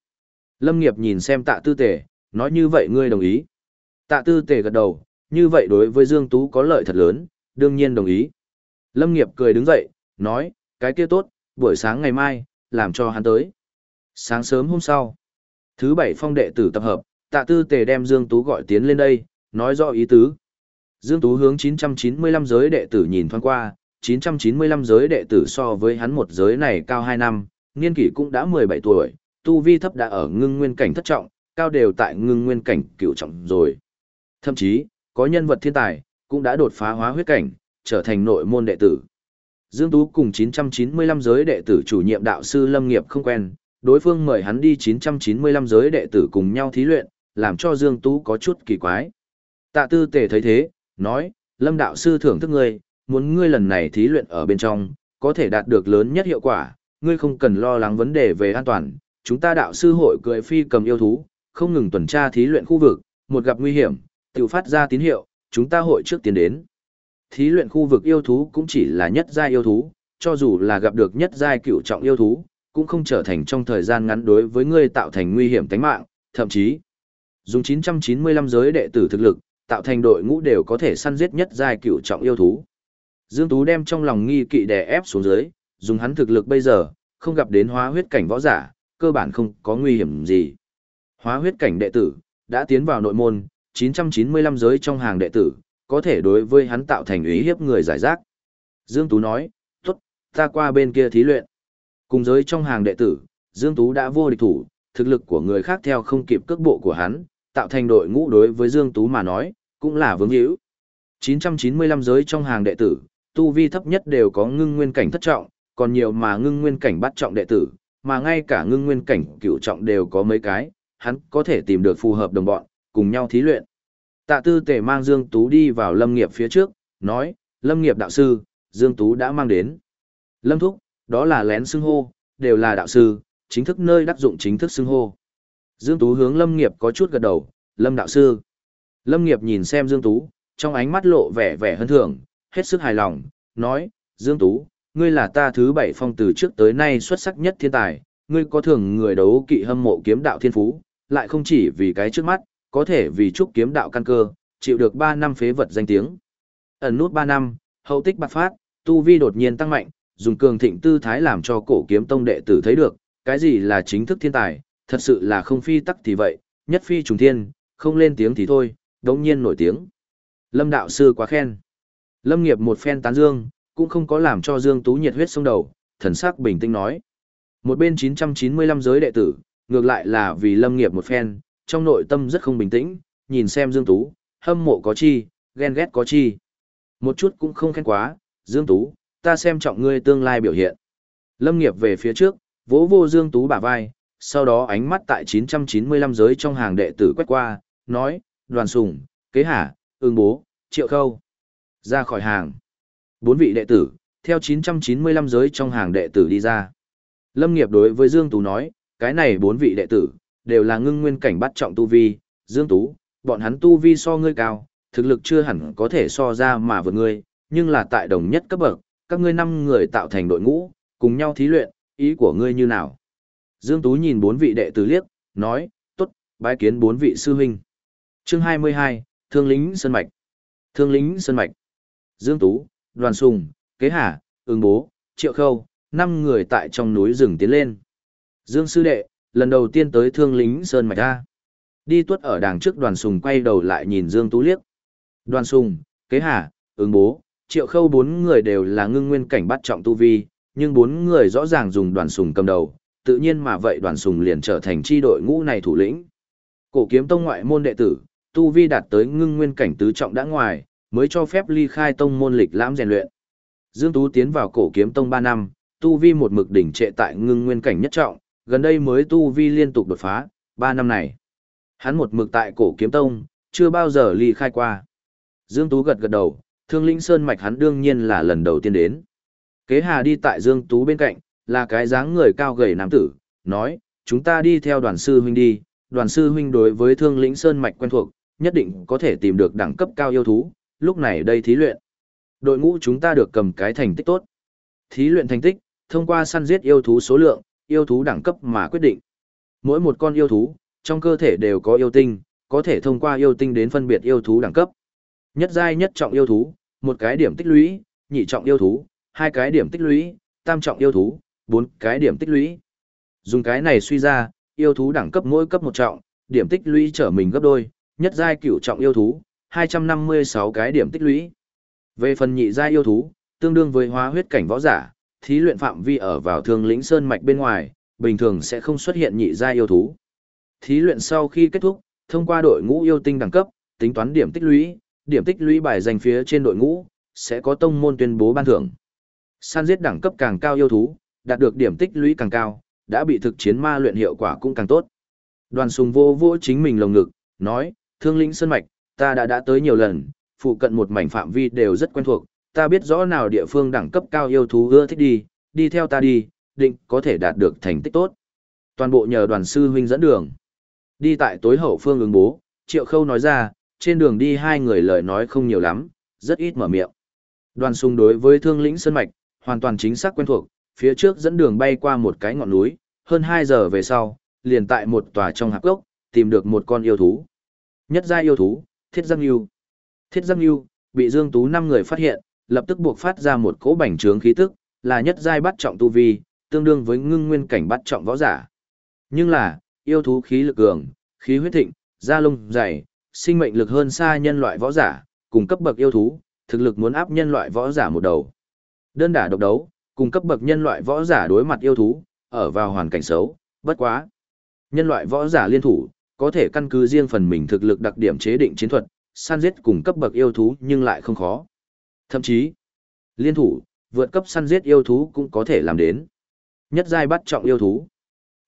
Lâm nghiệp nhìn xem tạ tư tề, nói như vậy ngươi đồng ý. Tạ tư tề gật đầu, như vậy đối với Dương Tú có lợi thật lớn, đương nhiên đồng ý. Lâm nghiệp cười đứng dậy, nói, cái kia tốt, buổi sáng ngày mai, làm cho hắn tới. Sáng sớm hôm sau, thứ bảy phong đệ tử tập hợp, tạ tư tề đem Dương Tú gọi tiến lên đây, nói rõ ý tứ. Dương Tú hướng 995 giới đệ tử nhìn thoáng qua, 995 giới đệ tử so với hắn một giới này cao 2 năm, niên kỷ cũng đã 17 tuổi, tu vi thấp đã ở ngưng nguyên cảnh thất trọng, cao đều tại ngưng nguyên cảnh cửu trọng rồi. Thậm chí, có nhân vật thiên tài, cũng đã đột phá hóa huyết cảnh, trở thành nội môn đệ tử. Dương Tú cùng 995 giới đệ tử chủ nhiệm đạo sư Lâm Nghiệp không quen, đối phương mời hắn đi 995 giới đệ tử cùng nhau thí luyện, làm cho Dương Tú có chút kỳ quái. Tạ tư tề thấy thế, nói, Lâm đạo sư thưởng thức ngươi, muốn ngươi lần này thí luyện ở bên trong, có thể đạt được lớn nhất hiệu quả, ngươi không cần lo lắng vấn đề về an toàn, chúng ta đạo sư hội cười phi cầm yêu thú, không ngừng tuần tra thí luyện khu vực, một gặp nguy hiểm, tự phát ra tín hiệu, chúng ta hội trước tiến đến. Thí luyện khu vực yêu thú cũng chỉ là nhất giai yêu thú, cho dù là gặp được nhất giai cựu trọng yêu thú, cũng không trở thành trong thời gian ngắn đối với ngươi tạo thành nguy hiểm tính mạng, thậm chí dùng 995 giới đệ tử thực lực, tạo thành đội ngũ đều có thể săn giết nhất giai cựu trọng yêu thú. Dương Tú đem trong lòng nghi kỵ đè ép xuống dưới, dùng hắn thực lực bây giờ, không gặp đến hóa huyết cảnh võ giả, cơ bản không có nguy hiểm gì. Hóa huyết cảnh đệ tử, đã tiến vào nội môn, 995 giới trong hàng đệ tử, có thể đối với hắn tạo thành ý hiếp người giải rác. Dương Tú nói, tốt, ta qua bên kia thí luyện. Cùng giới trong hàng đệ tử, Dương Tú đã vô địch thủ, thực lực của người khác theo không kịp cước bộ của hắn, tạo thành đội ngũ đối với Dương Tú mà nói, cũng là vướng hữu. 995 giới trong hàng đệ tử, tu vi thấp nhất đều có ngưng nguyên cảnh thất trọng, còn nhiều mà ngưng nguyên cảnh bắt trọng đệ tử, mà ngay cả ngưng nguyên cảnh cửu trọng đều có mấy cái, hắn có thể tìm được phù hợp đồng bọn, cùng nhau thí luyện. Tạ tư tể mang Dương Tú đi vào lâm nghiệp phía trước, nói, lâm nghiệp đạo sư, Dương Tú đã mang đến. Lâm thúc, đó là lén xưng hô, đều là đạo sư, chính thức nơi đắc dụng chính thức xưng hô. Dương Tú hướng lâm nghiệp có chút gật đầu, lâm đạo sư. Lâm nghiệp nhìn xem Dương Tú, trong ánh mắt lộ vẻ vẻ hân thưởng, hết sức hài lòng, nói, Dương Tú, ngươi là ta thứ bảy phong từ trước tới nay xuất sắc nhất thiên tài, ngươi có thường người đấu kỵ hâm mộ kiếm đạo thiên phú, lại không chỉ vì cái trước mắt, có thể vì chúc kiếm đạo căn cơ, chịu được 3 năm phế vật danh tiếng. Ẩn nút 3 năm, hậu tích bạc phát, tu vi đột nhiên tăng mạnh, dùng cường thịnh tư thái làm cho cổ kiếm tông đệ tử thấy được, cái gì là chính thức thiên tài, thật sự là không phi tắc thì vậy, nhất phi trùng thiên, không lên tiếng thì thôi, đống nhiên nổi tiếng. Lâm đạo sư quá khen. Lâm nghiệp một phen tán dương, cũng không có làm cho Dương Tú nhiệt huyết sông đầu, thần sắc bình tĩnh nói. Một bên 995 giới đệ tử, ngược lại là vì lâm nghiệp một phen, trong nội tâm rất không bình tĩnh, nhìn xem Dương Tú, hâm mộ có chi, ghen ghét có chi. Một chút cũng không khen quá, Dương Tú, ta xem trọng ngươi tương lai biểu hiện. Lâm nghiệp về phía trước, vỗ vô Dương Tú bả vai, sau đó ánh mắt tại 995 giới trong hàng đệ tử quét qua, nói, đoàn sùng, kế hả, ương bố, triệu khâu. Ra khỏi hàng. Bốn vị đệ tử, theo 995 giới trong hàng đệ tử đi ra. Lâm nghiệp đối với Dương Tú nói, cái này bốn vị đệ tử, đều là ngưng nguyên cảnh bắt trọng tu vi, Dương Tú, bọn hắn tu vi so ngươi cao, thực lực chưa hẳn có thể so ra mà vượt ngươi, nhưng là tại đồng nhất cấp bậc, các ngươi năm người tạo thành đội ngũ, cùng nhau thí luyện, ý của ngươi như nào? Dương Tú nhìn bốn vị đệ tử liếc, nói, tốt, bái kiến bốn vị sư huynh. Chương 22, Thương lính Sơn Mạch. Thương lính Sơn Mạch. Dương Tú, Đoàn Sùng, Kế Hà, Ứng Bố, Triệu Khâu, năm người tại trong núi rừng tiến lên. Dương Sư Đệ, lần đầu tiên tới Thương lính Sơn Mạch A. Đi tuất ở đằng trước Đoàn Sùng quay đầu lại nhìn Dương Tú liếc. Đoàn Sùng, Kế Hà, Ứng Bố, Triệu Khâu bốn người đều là ngưng nguyên cảnh bắt trọng tu vi, nhưng bốn người rõ ràng dùng Đoàn Sùng cầm đầu, tự nhiên mà vậy Đoàn Sùng liền trở thành chi đội ngũ này thủ lĩnh. Cổ kiếm tông ngoại môn đệ tử, tu vi đạt tới ngưng nguyên cảnh tứ trọng đã ngoài, mới cho phép ly khai tông môn lịch lãm rèn luyện. Dương Tú tiến vào cổ kiếm tông 3 năm, tu vi một mực đỉnh trệ tại ngưng nguyên cảnh nhất trọng, gần đây mới tu vi liên tục đột phá, 3 năm này. Hắn một mực tại cổ kiếm tông, chưa bao giờ ly khai qua. Dương Tú gật gật đầu, thương linh sơn mạch hắn đương nhiên là lần đầu tiên đến. Kế Hà đi tại Dương Tú bên cạnh, là cái dáng người cao gầy nam tử, nói, chúng ta đi theo đoàn sư huynh đi, đoàn sư huynh đối với thương lĩnh sơn mạch quen thuộc, nhất định có thể tìm được đẳng cấp cao yêu thú, lúc này đây thí luyện. Đội ngũ chúng ta được cầm cái thành tích tốt. Thí luyện thành tích, thông qua săn giết yêu thú số lượng, yêu thú đẳng cấp mà quyết định. Mỗi một con yêu thú, trong cơ thể đều có yêu tinh, có thể thông qua yêu tinh đến phân biệt yêu thú đẳng cấp. Nhất giai nhất trọng yêu thú, một cái điểm tích lũy, nhị trọng yêu thú, hai cái điểm tích lũy, tam trọng yêu thú, bốn cái điểm tích lũy. Dùng cái này suy ra, yêu thú đẳng cấp mỗi cấp một trọng, điểm tích lũy trở mình gấp đôi, nhất giai cửu trọng yêu thú, 256 cái điểm tích lũy. Về phần nhị giai yêu thú, tương đương với hóa huyết cảnh võ giả, thí luyện phạm vi ở vào thương lĩnh sơn mạch bên ngoài, bình thường sẽ không xuất hiện nhị giai yêu thú. Thí luyện sau khi kết thúc, thông qua đội ngũ yêu tinh đẳng cấp, tính toán điểm tích lũy, điểm tích lũy bài dành phía trên đội ngũ, sẽ có tông môn tuyên bố ban thưởng. San giết đẳng cấp càng cao yêu thú, đạt được điểm tích lũy càng cao, đã bị thực chiến ma luyện hiệu quả cũng càng tốt. Đoàn sùng vô vô chính mình lồng ngực, nói, thương lĩnh sơn mạch, ta đã đã tới nhiều lần, phụ cận một mảnh phạm vi đều rất quen thuộc, ta biết rõ nào địa phương đẳng cấp cao yêu thú ưa thích đi, đi theo ta đi, định có thể đạt được thành tích tốt. Toàn bộ nhờ đoàn sư huynh dẫn đường. Đi tại tối hậu phương ứng bố, Triệu Khâu nói ra, trên đường đi hai người lời nói không nhiều lắm, rất ít mở miệng. Đoàn sung đối với thương lĩnh sơn mạch, hoàn toàn chính xác quen thuộc, phía trước dẫn đường bay qua một cái ngọn núi, hơn 2 giờ về sau, liền tại một tòa trong hạp gốc, tìm được một con yêu thú. Nhất gia yêu thú, Thiết Giang Yêu. Thiết Giang Yêu, bị Dương Tú năm người phát hiện, lập tức buộc phát ra một cỗ bành trướng khí tức, là nhất giai bắt trọng tu vi, tương đương với ngưng nguyên cảnh bắt trọng võ giả. Nhưng là, yêu thú khí lực cường, khí huyết thịnh, da lông dày, sinh mệnh lực hơn xa nhân loại võ giả, cùng cấp bậc yêu thú, thực lực muốn áp nhân loại võ giả một đầu. Đơn đả độc đấu, cùng cấp bậc nhân loại võ giả đối mặt yêu thú, ở vào hoàn cảnh xấu, bất quá. Nhân loại võ giả liên thủ, có thể căn cứ riêng phần mình thực lực đặc điểm chế định chiến thuật, săn giết cùng cấp bậc yêu thú nhưng lại không khó. Thậm chí, liên thủ, vượt cấp săn giết yêu thú cũng có thể làm đến. Nhất giai bắt trọng yêu thú.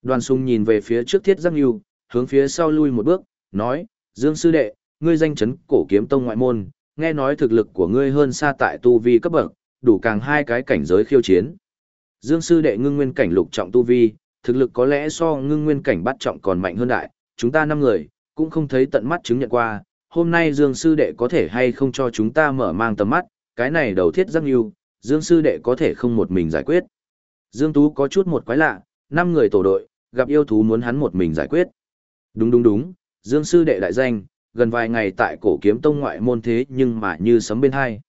Đoàn sung nhìn về phía trước thiết giác yêu, hướng phía sau lui một bước, nói, Dương Sư Đệ, ngươi danh chấn cổ kiếm tông ngoại môn, nghe nói thực lực của ngươi hơn xa tại tu vi cấp bậc, đủ càng hai cái cảnh giới khiêu chiến. Dương Sư Đệ ngưng nguyên cảnh lục trọng tu vi, thực lực có lẽ so ngưng nguyên cảnh bắt trọng còn mạnh hơn đại, chúng ta năm người, cũng không thấy tận mắt chứng nhận qua, hôm nay Dương Sư Đệ có thể hay không cho chúng ta mở mang tầm mắt, cái này đầu thiết giác yêu, Dương Sư Đệ có thể không một mình giải quyết. Dương Tú có chút một quái lạ, năm người tổ đội, gặp yêu thú muốn hắn một mình giải quyết. Đúng đúng đúng, Dương Sư Đệ đại danh, gần vài ngày tại cổ kiếm tông ngoại môn thế nhưng mà như sấm bên hai.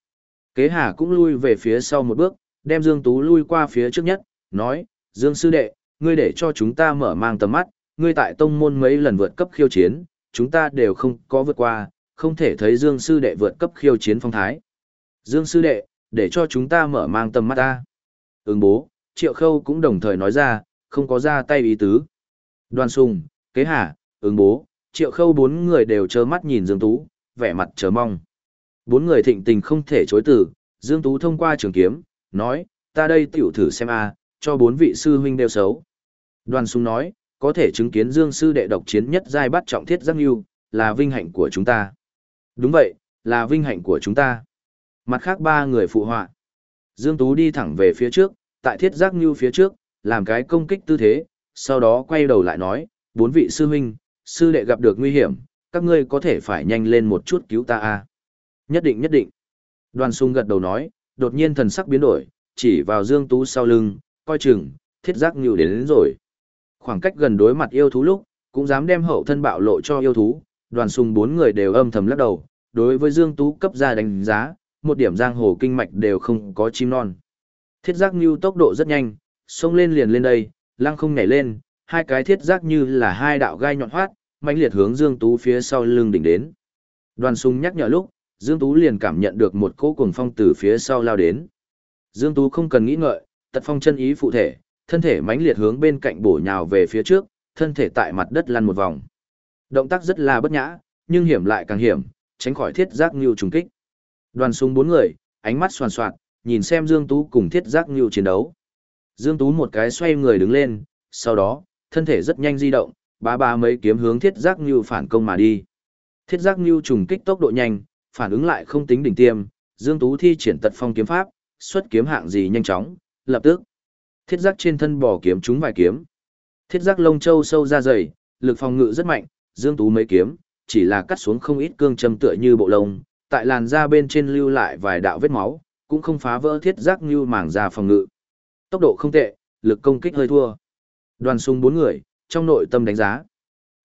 Kế Hà cũng lui về phía sau một bước, đem Dương Tú lui qua phía trước nhất, nói, Dương Sư Đệ, ngươi để cho chúng ta mở mang tầm mắt, ngươi tại tông môn mấy lần vượt cấp khiêu chiến, chúng ta đều không có vượt qua, không thể thấy Dương Sư Đệ vượt cấp khiêu chiến phong thái. Dương Sư Đệ, để cho chúng ta mở mang tầm mắt ta. Ứng bố, Triệu Khâu cũng đồng thời nói ra, không có ra tay ý tứ. Đoan Sùng, Kế Hà, ứng bố, Triệu Khâu bốn người đều trơ mắt nhìn Dương Tú, vẻ mặt chờ mong. Bốn người thịnh tình không thể chối từ, Dương Tú thông qua trường kiếm, nói, ta đây tiểu thử xem a cho bốn vị sư huynh đều xấu. Đoàn Sùng nói, có thể chứng kiến Dương sư đệ độc chiến nhất giai bắt trọng thiết giác yêu, là vinh hạnh của chúng ta. Đúng vậy, là vinh hạnh của chúng ta. Mặt khác ba người phụ họa. Dương Tú đi thẳng về phía trước, tại thiết giác như phía trước, làm cái công kích tư thế, sau đó quay đầu lại nói, bốn vị sư huynh, sư đệ gặp được nguy hiểm, các ngươi có thể phải nhanh lên một chút cứu ta a Nhất định nhất định. Đoàn sung gật đầu nói, đột nhiên thần sắc biến đổi, chỉ vào Dương Tú sau lưng, coi chừng, thiết giác như đến, đến rồi. Khoảng cách gần đối mặt yêu thú lúc, cũng dám đem hậu thân bạo lộ cho yêu thú, đoàn sung bốn người đều âm thầm lắc đầu, đối với Dương Tú cấp ra đánh giá, một điểm giang hồ kinh mạch đều không có chim non. Thiết giác như tốc độ rất nhanh, xông lên liền lên đây, lăng không nhảy lên, hai cái thiết giác như là hai đạo gai nhọn hoát, mãnh liệt hướng Dương Tú phía sau lưng đỉnh đến. Đoàn sung nhắc nhở lúc, Dương Tú liền cảm nhận được một cỗ cuồng phong từ phía sau lao đến. Dương Tú không cần nghĩ ngợi, tật phong chân ý phụ thể, thân thể mãnh liệt hướng bên cạnh bổ nhào về phía trước, thân thể tại mặt đất lăn một vòng. Động tác rất là bất nhã, nhưng hiểm lại càng hiểm, tránh khỏi thiết giác Ngưu trùng kích. Đoàn súng bốn người, ánh mắt soàn soạt, nhìn xem Dương Tú cùng thiết giác Ngưu chiến đấu. Dương Tú một cái xoay người đứng lên, sau đó, thân thể rất nhanh di động, ba ba mấy kiếm hướng thiết giác Ngưu phản công mà đi. Thiết giác Ngưu trùng kích tốc độ nhanh, phản ứng lại không tính đỉnh tiêm, Dương Tú thi triển tật phong kiếm pháp, xuất kiếm hạng gì nhanh chóng, lập tức. Thiết giác trên thân bỏ kiếm chúng vài kiếm. Thiết giác lông châu sâu ra dày, lực phòng ngự rất mạnh, Dương Tú mấy kiếm, chỉ là cắt xuống không ít cương châm tựa như bộ lông, tại làn da bên trên lưu lại vài đạo vết máu, cũng không phá vỡ thiết giác như mảng da phòng ngự. Tốc độ không tệ, lực công kích hơi thua. Đoàn sung bốn người, trong nội tâm đánh giá.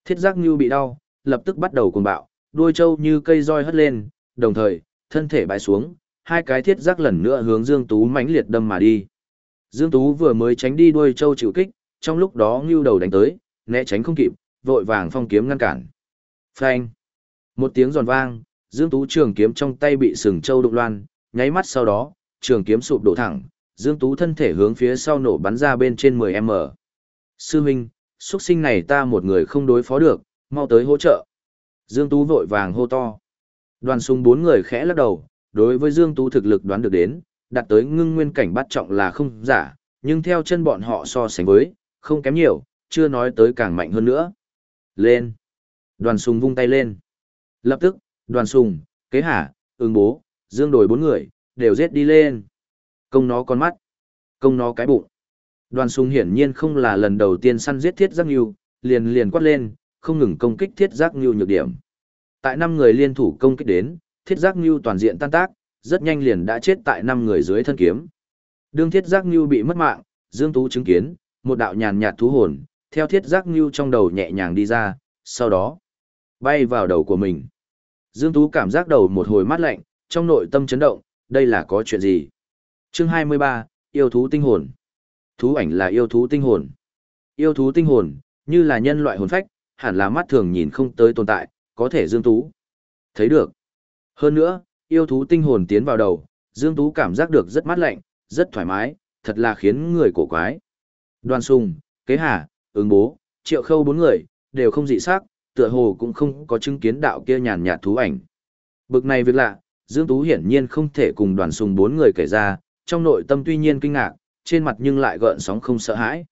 Thiết giác như bị đau, lập tức bắt đầu cuồng bạo, đuôi trâu như cây roi hất lên, đồng thời, thân thể bại xuống, hai cái thiết giác lần nữa hướng Dương Tú mãnh liệt đâm mà đi. Dương Tú vừa mới tránh đi đuôi trâu chịu kích, trong lúc đó ngưu đầu đánh tới, né tránh không kịp, vội vàng phong kiếm ngăn cản. Phanh! Một tiếng giòn vang, Dương Tú trường kiếm trong tay bị sừng trâu đụng loan, nháy mắt sau đó, trường kiếm sụp đổ thẳng, Dương Tú thân thể hướng phía sau nổ bắn ra bên trên 10m. Sư Minh, xuất sinh này ta một người không đối phó được, mau tới hỗ trợ. Dương Tú vội vàng hô to. Đoàn súng bốn người khẽ lắc đầu, đối với Dương Tú thực lực đoán được đến, đạt tới ngưng nguyên cảnh bắt trọng là không giả, nhưng theo chân bọn họ so sánh với, không kém nhiều, chưa nói tới càng mạnh hơn nữa. Lên! Đoàn sùng vung tay lên. Lập tức, đoàn sùng, kế hả, ứng bố, dương đổi bốn người, đều giết đi lên. Công nó con mắt, công nó cái bụng. Đoàn sùng hiển nhiên không là lần đầu tiên săn giết thiết giác nghiêu, liền liền quát lên, không ngừng công kích thiết giác nghiêu nhược điểm. Tại năm người liên thủ công kích đến, thiết giác nghiêu toàn diện tan tác, rất nhanh liền đã chết tại năm người dưới thân kiếm. Đương thiết giác nghiêu bị mất mạng, Dương Tú chứng kiến, một đạo nhàn nhạt thú hồn, theo thiết giác nghiêu trong đầu nhẹ nhàng đi ra, sau đó, bay vào đầu của mình. Dương Tú cảm giác đầu một hồi mát lạnh, trong nội tâm chấn động, đây là có chuyện gì? Chương 23, yêu thú tinh hồn. Thú ảnh là yêu thú tinh hồn. Yêu thú tinh hồn, như là nhân loại hồn phách, hẳn là mắt thường nhìn không tới tồn tại, có thể Dương Tú. Thấy được. Hơn nữa, yêu thú tinh hồn tiến vào đầu, Dương Tú cảm giác được rất mát lạnh, rất thoải mái, thật là khiến người cổ quái. Đoàn sùng, kế hà, ứng bố, triệu khâu bốn người, đều không dị sắc, tựa hồ cũng không có chứng kiến đạo kia nhàn nhạt thú ảnh. Bực này việc lạ, Dương Tú hiển nhiên không thể cùng đoàn sùng bốn người kể ra, trong nội tâm tuy nhiên kinh ngạc, trên mặt nhưng lại gợn sóng không sợ hãi.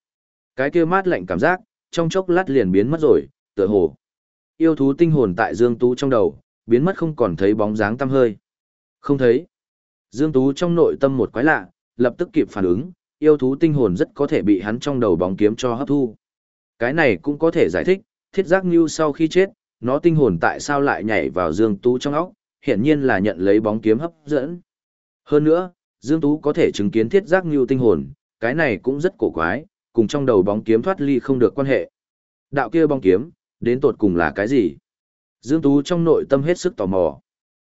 Cái kia mát lạnh cảm giác, trong chốc lát liền biến mất rồi, tựa hồ. Yêu thú tinh hồn tại Dương Tú trong đầu, biến mất không còn thấy bóng dáng tăm hơi. Không thấy. Dương Tú trong nội tâm một quái lạ, lập tức kịp phản ứng, yêu thú tinh hồn rất có thể bị hắn trong đầu bóng kiếm cho hấp thu. Cái này cũng có thể giải thích, thiết giác như sau khi chết, nó tinh hồn tại sao lại nhảy vào Dương Tú trong óc, hiển nhiên là nhận lấy bóng kiếm hấp dẫn. Hơn nữa, Dương Tú có thể chứng kiến thiết giác như tinh hồn, cái này cũng rất cổ quái, cùng trong đầu bóng kiếm thoát ly không được quan hệ. Đạo kia bóng kiếm, đến tột cùng là cái gì? Dương Tú trong nội tâm hết sức tò mò.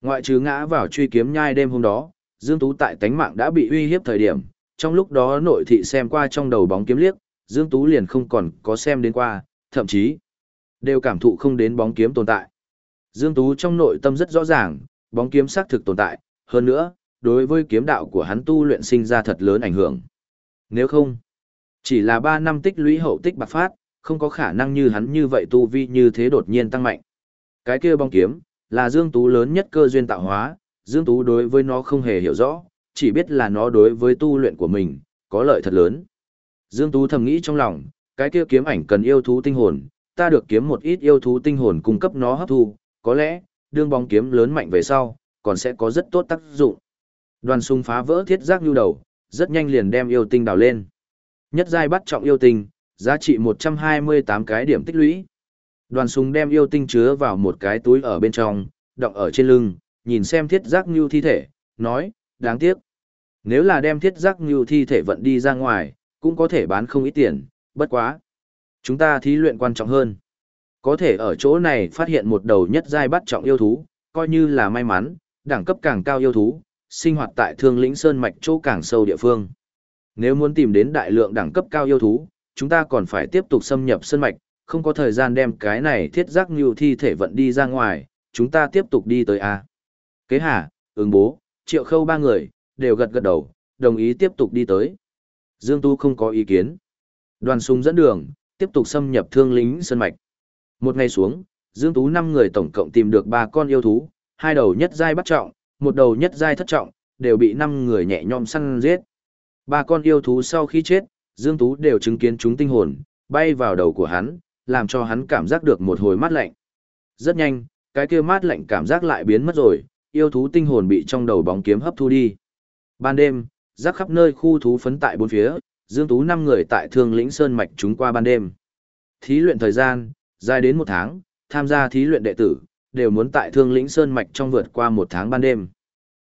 Ngoại trừ ngã vào truy kiếm nhai đêm hôm đó, Dương Tú tại tánh mạng đã bị uy hiếp thời điểm, trong lúc đó nội thị xem qua trong đầu bóng kiếm liếc, Dương Tú liền không còn có xem đến qua, thậm chí đều cảm thụ không đến bóng kiếm tồn tại. Dương Tú trong nội tâm rất rõ ràng, bóng kiếm xác thực tồn tại, hơn nữa, đối với kiếm đạo của hắn tu luyện sinh ra thật lớn ảnh hưởng. Nếu không, chỉ là 3 năm tích lũy hậu tích bạc phát, không có khả năng như hắn như vậy tu vi như thế đột nhiên tăng mạnh. Cái kia bong kiếm, là Dương Tú lớn nhất cơ duyên tạo hóa, Dương Tú đối với nó không hề hiểu rõ, chỉ biết là nó đối với tu luyện của mình, có lợi thật lớn. Dương Tú thầm nghĩ trong lòng, cái kia kiếm ảnh cần yêu thú tinh hồn, ta được kiếm một ít yêu thú tinh hồn cung cấp nó hấp thu, có lẽ, đương bóng kiếm lớn mạnh về sau, còn sẽ có rất tốt tác dụng. Đoàn sung phá vỡ thiết giác nhu đầu, rất nhanh liền đem yêu tinh đào lên. Nhất giai bắt trọng yêu tinh, giá trị 128 cái điểm tích lũy. Đoàn súng đem yêu tinh chứa vào một cái túi ở bên trong, đọng ở trên lưng, nhìn xem thiết giác như thi thể, nói, đáng tiếc. Nếu là đem thiết giác như thi thể vận đi ra ngoài, cũng có thể bán không ít tiền, bất quá. Chúng ta thí luyện quan trọng hơn. Có thể ở chỗ này phát hiện một đầu nhất giai bắt trọng yêu thú, coi như là may mắn, đẳng cấp càng cao yêu thú, sinh hoạt tại thương lĩnh sơn mạch chỗ càng sâu địa phương. Nếu muốn tìm đến đại lượng đẳng cấp cao yêu thú, chúng ta còn phải tiếp tục xâm nhập sơn mạch, không có thời gian đem cái này thiết giác như thi thể vận đi ra ngoài, chúng ta tiếp tục đi tới A. Kế hà, ứng bố, triệu khâu ba người, đều gật gật đầu, đồng ý tiếp tục đi tới. Dương Tu không có ý kiến. Đoàn súng dẫn đường, tiếp tục xâm nhập thương lính sân mạch. Một ngày xuống, Dương Tú năm người tổng cộng tìm được ba con yêu thú, hai đầu nhất giai bắt trọng, một đầu nhất giai thất trọng, đều bị năm người nhẹ nhõm săn giết. Ba con yêu thú sau khi chết, Dương Tú đều chứng kiến chúng tinh hồn, bay vào đầu của hắn, làm cho hắn cảm giác được một hồi mát lạnh. Rất nhanh, cái kia mát lạnh cảm giác lại biến mất rồi, yêu thú tinh hồn bị trong đầu bóng kiếm hấp thu đi. Ban đêm, rắc khắp nơi khu thú phấn tại bốn phía, Dương Tú 5 người tại Thương Lĩnh Sơn Mạch chúng qua ban đêm. Thí luyện thời gian, dài đến một tháng, tham gia thí luyện đệ tử, đều muốn tại Thương Lĩnh Sơn Mạch trong vượt qua một tháng ban đêm.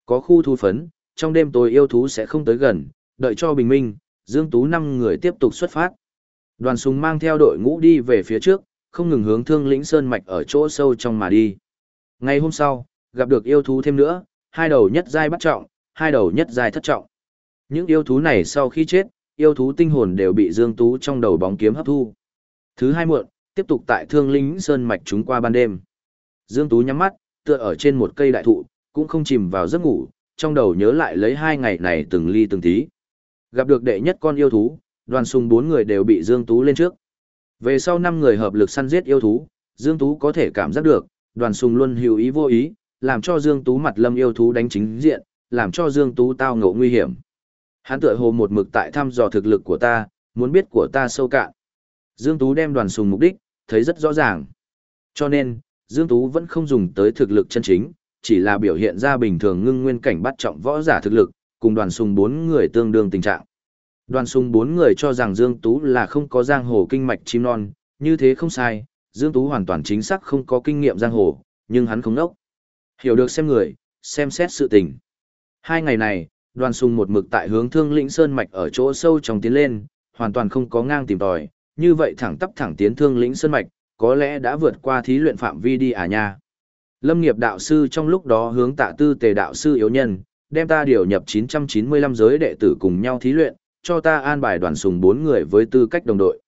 Có khu thú phấn, trong đêm tối yêu thú sẽ không tới gần, đợi cho bình minh, Dương Tú 5 người tiếp tục xuất phát. Đoàn súng mang theo đội ngũ đi về phía trước, không ngừng hướng Thương Lĩnh Sơn Mạch ở chỗ sâu trong mà đi. Ngày hôm sau, gặp được yêu thú thêm nữa, hai đầu nhất giai bắt trọng, hai đầu nhất giai thất trọng. Những yêu thú này sau khi chết, yêu thú tinh hồn đều bị Dương Tú trong đầu bóng kiếm hấp thu. Thứ hai muộn, tiếp tục tại Thương Lĩnh Sơn Mạch chúng qua ban đêm. Dương Tú nhắm mắt, tựa ở trên một cây đại thụ, cũng không chìm vào giấc ngủ, trong đầu nhớ lại lấy hai ngày này từng ly từng tí. Gặp được đệ nhất con yêu thú, đoàn sùng bốn người đều bị Dương Tú lên trước. Về sau năm người hợp lực săn giết yêu thú, Dương Tú có thể cảm giác được, đoàn sùng luôn hiểu ý vô ý, làm cho Dương Tú mặt lâm yêu thú đánh chính diện, làm cho Dương Tú tao ngộ nguy hiểm. Hắn tựa hồ một mực tại thăm dò thực lực của ta, muốn biết của ta sâu cạn. Dương Tú đem đoàn sùng mục đích, thấy rất rõ ràng. Cho nên, Dương Tú vẫn không dùng tới thực lực chân chính, chỉ là biểu hiện ra bình thường ngưng nguyên cảnh bắt trọng võ giả thực lực, cùng đoàn sùng bốn người tương đương tình trạng. Đoàn sùng bốn người cho rằng Dương Tú là không có giang hồ kinh mạch chim non, như thế không sai, Dương Tú hoàn toàn chính xác không có kinh nghiệm giang hồ, nhưng hắn không nốc. Hiểu được xem người, xem xét sự tình. Hai ngày này, đoàn sùng một mực tại hướng thương lĩnh sơn mạch ở chỗ sâu trong tiến lên, hoàn toàn không có ngang tìm tòi, như vậy thẳng tắp thẳng tiến thương lĩnh sơn mạch, có lẽ đã vượt qua thí luyện phạm vi đi à nha. Lâm nghiệp đạo sư trong lúc đó hướng tạ tư tề đạo sư yếu nhân, đem ta điều nhập 995 giới đệ tử cùng nhau thí luyện, cho ta an bài đoàn sùng bốn người với tư cách đồng đội.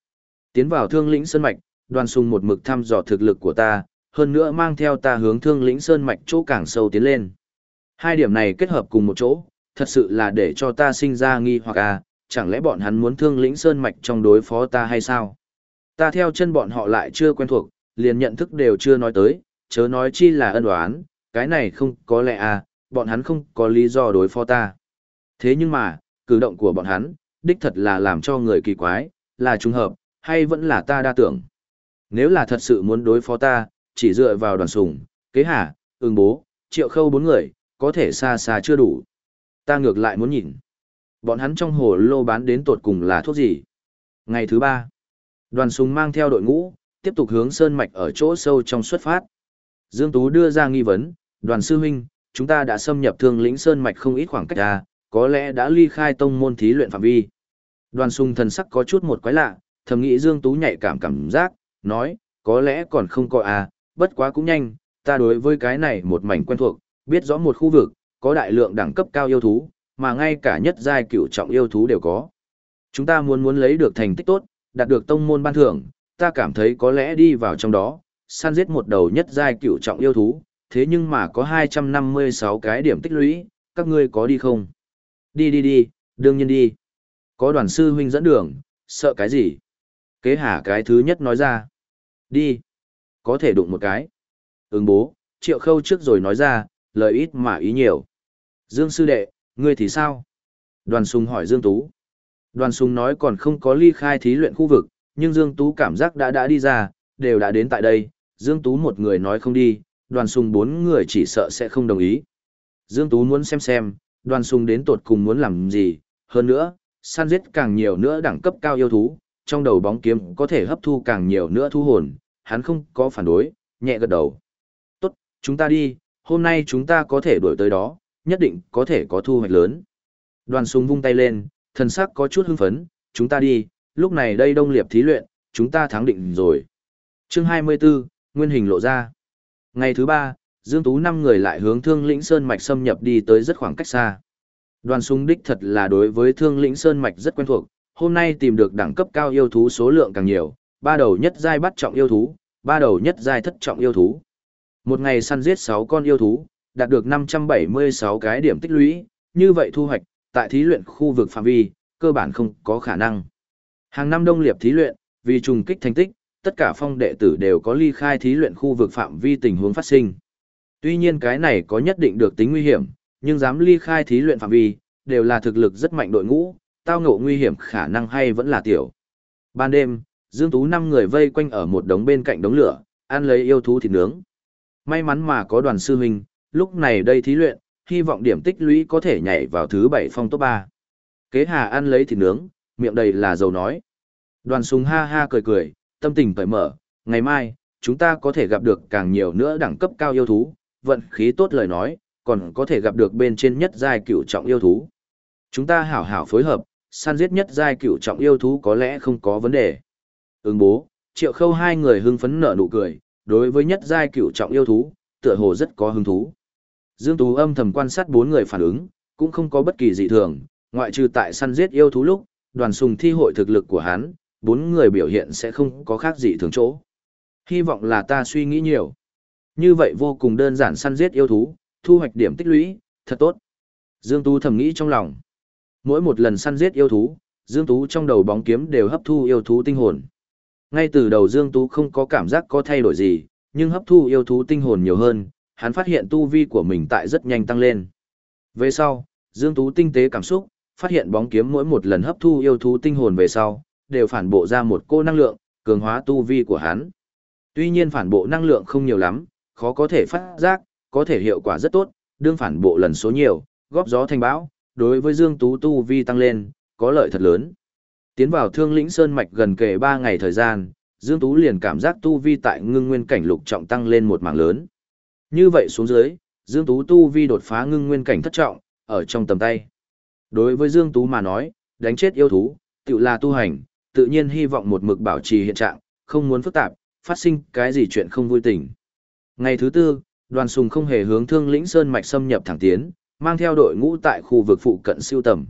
Tiến vào thương lĩnh sơn mạch, đoàn sùng một mực thăm dò thực lực của ta, hơn nữa mang theo ta hướng thương lĩnh sơn mạch chỗ càng sâu tiến lên. Hai điểm này kết hợp cùng một chỗ, thật sự là để cho ta sinh ra nghi hoặc à, chẳng lẽ bọn hắn muốn thương lĩnh sơn mạch trong đối phó ta hay sao? Ta theo chân bọn họ lại chưa quen thuộc, liền nhận thức đều chưa nói tới, chớ nói chi là ân oán, cái này không có lẽ à, bọn hắn không có lý do đối phó ta. Thế nhưng mà, cử động của bọn hắn, đích thật là làm cho người kỳ quái, là trùng hợp, hay vẫn là ta đa tưởng. Nếu là thật sự muốn đối phó ta, chỉ dựa vào đoàn sùng, kế hà, ương bố, triệu khâu bốn người, có thể xa xa chưa đủ. Ta ngược lại muốn nhìn. Bọn hắn trong hồ lô bán đến tột cùng là thuốc gì? Ngày thứ ba, đoàn sùng mang theo đội ngũ, tiếp tục hướng sơn mạch ở chỗ sâu trong xuất phát. Dương Tú đưa ra nghi vấn, đoàn sư huynh, chúng ta đã xâm nhập thương lĩnh sơn mạch không ít khoảng cách ra, có lẽ đã ly khai tông môn thí luyện phạm vi. Đoàn sung thần sắc có chút một quái lạ, thầm nghĩ Dương Tú nhạy cảm cảm giác, nói, có lẽ còn không có à, bất quá cũng nhanh, ta đối với cái này một mảnh quen thuộc, biết rõ một khu vực, có đại lượng đẳng cấp cao yêu thú, mà ngay cả nhất giai cửu trọng yêu thú đều có. Chúng ta muốn muốn lấy được thành tích tốt, đạt được tông môn ban thưởng, ta cảm thấy có lẽ đi vào trong đó, săn giết một đầu nhất giai cửu trọng yêu thú, thế nhưng mà có 256 cái điểm tích lũy, các ngươi có đi không? Đi đi đi, đương nhiên đi. Có đoàn sư huynh dẫn đường, sợ cái gì? Kế hà cái thứ nhất nói ra. Đi. Có thể đụng một cái. Ứng bố, triệu khâu trước rồi nói ra, lời ít mà ý nhiều. Dương sư đệ, ngươi thì sao? Đoàn sùng hỏi Dương Tú. Đoàn sùng nói còn không có ly khai thí luyện khu vực, nhưng Dương Tú cảm giác đã đã đi ra, đều đã đến tại đây. Dương Tú một người nói không đi, đoàn sùng bốn người chỉ sợ sẽ không đồng ý. Dương Tú muốn xem xem, đoàn sùng đến tột cùng muốn làm gì, hơn nữa, săn giết càng nhiều nữa đẳng cấp cao yêu thú, trong đầu bóng kiếm có thể hấp thu càng nhiều nữa thu hồn, hắn không có phản đối, nhẹ gật đầu. Tốt, chúng ta đi, hôm nay chúng ta có thể đuổi tới đó, nhất định có thể có thu hoạch lớn. Đoàn súng vung tay lên, thần sắc có chút hưng phấn, chúng ta đi, lúc này đây đông liệp thí luyện, chúng ta thắng định rồi. chương 24, nguyên hình lộ ra. Ngày thứ ba, Dương Tú năm người lại hướng Thương Lĩnh Sơn Mạch xâm nhập đi tới rất khoảng cách xa. Đoàn súng đích thật là đối với Thương Lĩnh Sơn Mạch rất quen thuộc, hôm nay tìm được đẳng cấp cao yêu thú số lượng càng nhiều, ba đầu nhất giai bắt trọng yêu thú, ba đầu nhất giai thất trọng yêu thú. Một ngày săn giết 6 con yêu thú, đạt được 576 cái điểm tích lũy, như vậy thu hoạch, tại thí luyện khu vực phạm vi, cơ bản không có khả năng. Hàng năm đông liệp thí luyện, vì trùng kích thành tích, tất cả phong đệ tử đều có ly khai thí luyện khu vực phạm vi tình huống phát sinh. Tuy nhiên cái này có nhất định được tính nguy hiểm, nhưng dám ly khai thí luyện phạm vi, đều là thực lực rất mạnh đội ngũ, tao ngộ nguy hiểm khả năng hay vẫn là tiểu. Ban đêm, Dương Tú năm người vây quanh ở một đống bên cạnh đống lửa, ăn lấy yêu thú thịt nướng. May mắn mà có đoàn sư huynh, lúc này đây thí luyện, hy vọng điểm tích lũy có thể nhảy vào thứ bảy phong top 3. Kế Hà ăn lấy thịt nướng, miệng đầy là dầu nói. Đoàn súng ha ha cười cười, tâm tình cởi mở, ngày mai, chúng ta có thể gặp được càng nhiều nữa đẳng cấp cao yêu thú, vận khí tốt lời nói, còn có thể gặp được bên trên nhất giai cựu trọng yêu thú. Chúng ta hảo hảo phối hợp, săn giết nhất giai cựu trọng yêu thú có lẽ không có vấn đề. Ứng bố, triệu khâu hai người hưng phấn nở nụ cười, đối với nhất giai cựu trọng yêu thú, tựa hồ rất có hứng thú. Dương Tú âm thầm quan sát bốn người phản ứng, cũng không có bất kỳ dị thường, ngoại trừ tại săn giết yêu thú lúc, đoàn sùng thi hội thực lực của hắn, bốn người biểu hiện sẽ không có khác gì thường chỗ. Hy vọng là ta suy nghĩ nhiều. Như vậy vô cùng đơn giản săn giết yêu thú, thu hoạch điểm tích lũy, thật tốt. Dương Tú thầm nghĩ trong lòng. Mỗi một lần săn giết yêu thú, Dương Tú trong đầu bóng kiếm đều hấp thu yêu thú tinh hồn. Ngay từ đầu Dương Tú không có cảm giác có thay đổi gì, nhưng hấp thu yêu thú tinh hồn nhiều hơn, hắn phát hiện tu vi của mình tại rất nhanh tăng lên. Về sau, Dương Tú tinh tế cảm xúc, phát hiện bóng kiếm mỗi một lần hấp thu yêu thú tinh hồn về sau, đều phản bộ ra một cô năng lượng, cường hóa tu vi của hắn. Tuy nhiên phản bộ năng lượng không nhiều lắm, khó có thể phát giác, có thể hiệu quả rất tốt, đương phản bộ lần số nhiều, góp gió thành bão, đối với Dương Tú tu vi tăng lên, có lợi thật lớn. Tiến vào Thương Lĩnh Sơn mạch gần kề 3 ngày thời gian, Dương Tú liền cảm giác tu vi tại ngưng nguyên cảnh lục trọng tăng lên một mảng lớn. Như vậy xuống dưới, Dương Tú tu vi đột phá ngưng nguyên cảnh thất trọng, ở trong tầm tay. Đối với Dương Tú mà nói, đánh chết yêu thú, tự là tu hành, tự nhiên hy vọng một mực bảo trì hiện trạng, không muốn phức tạp, phát sinh cái gì chuyện không vui tình. Ngày thứ tư, đoàn sùng không hề hướng thương lĩnh Sơn Mạch xâm nhập thẳng tiến, mang theo đội ngũ tại khu vực phụ cận siêu tầm.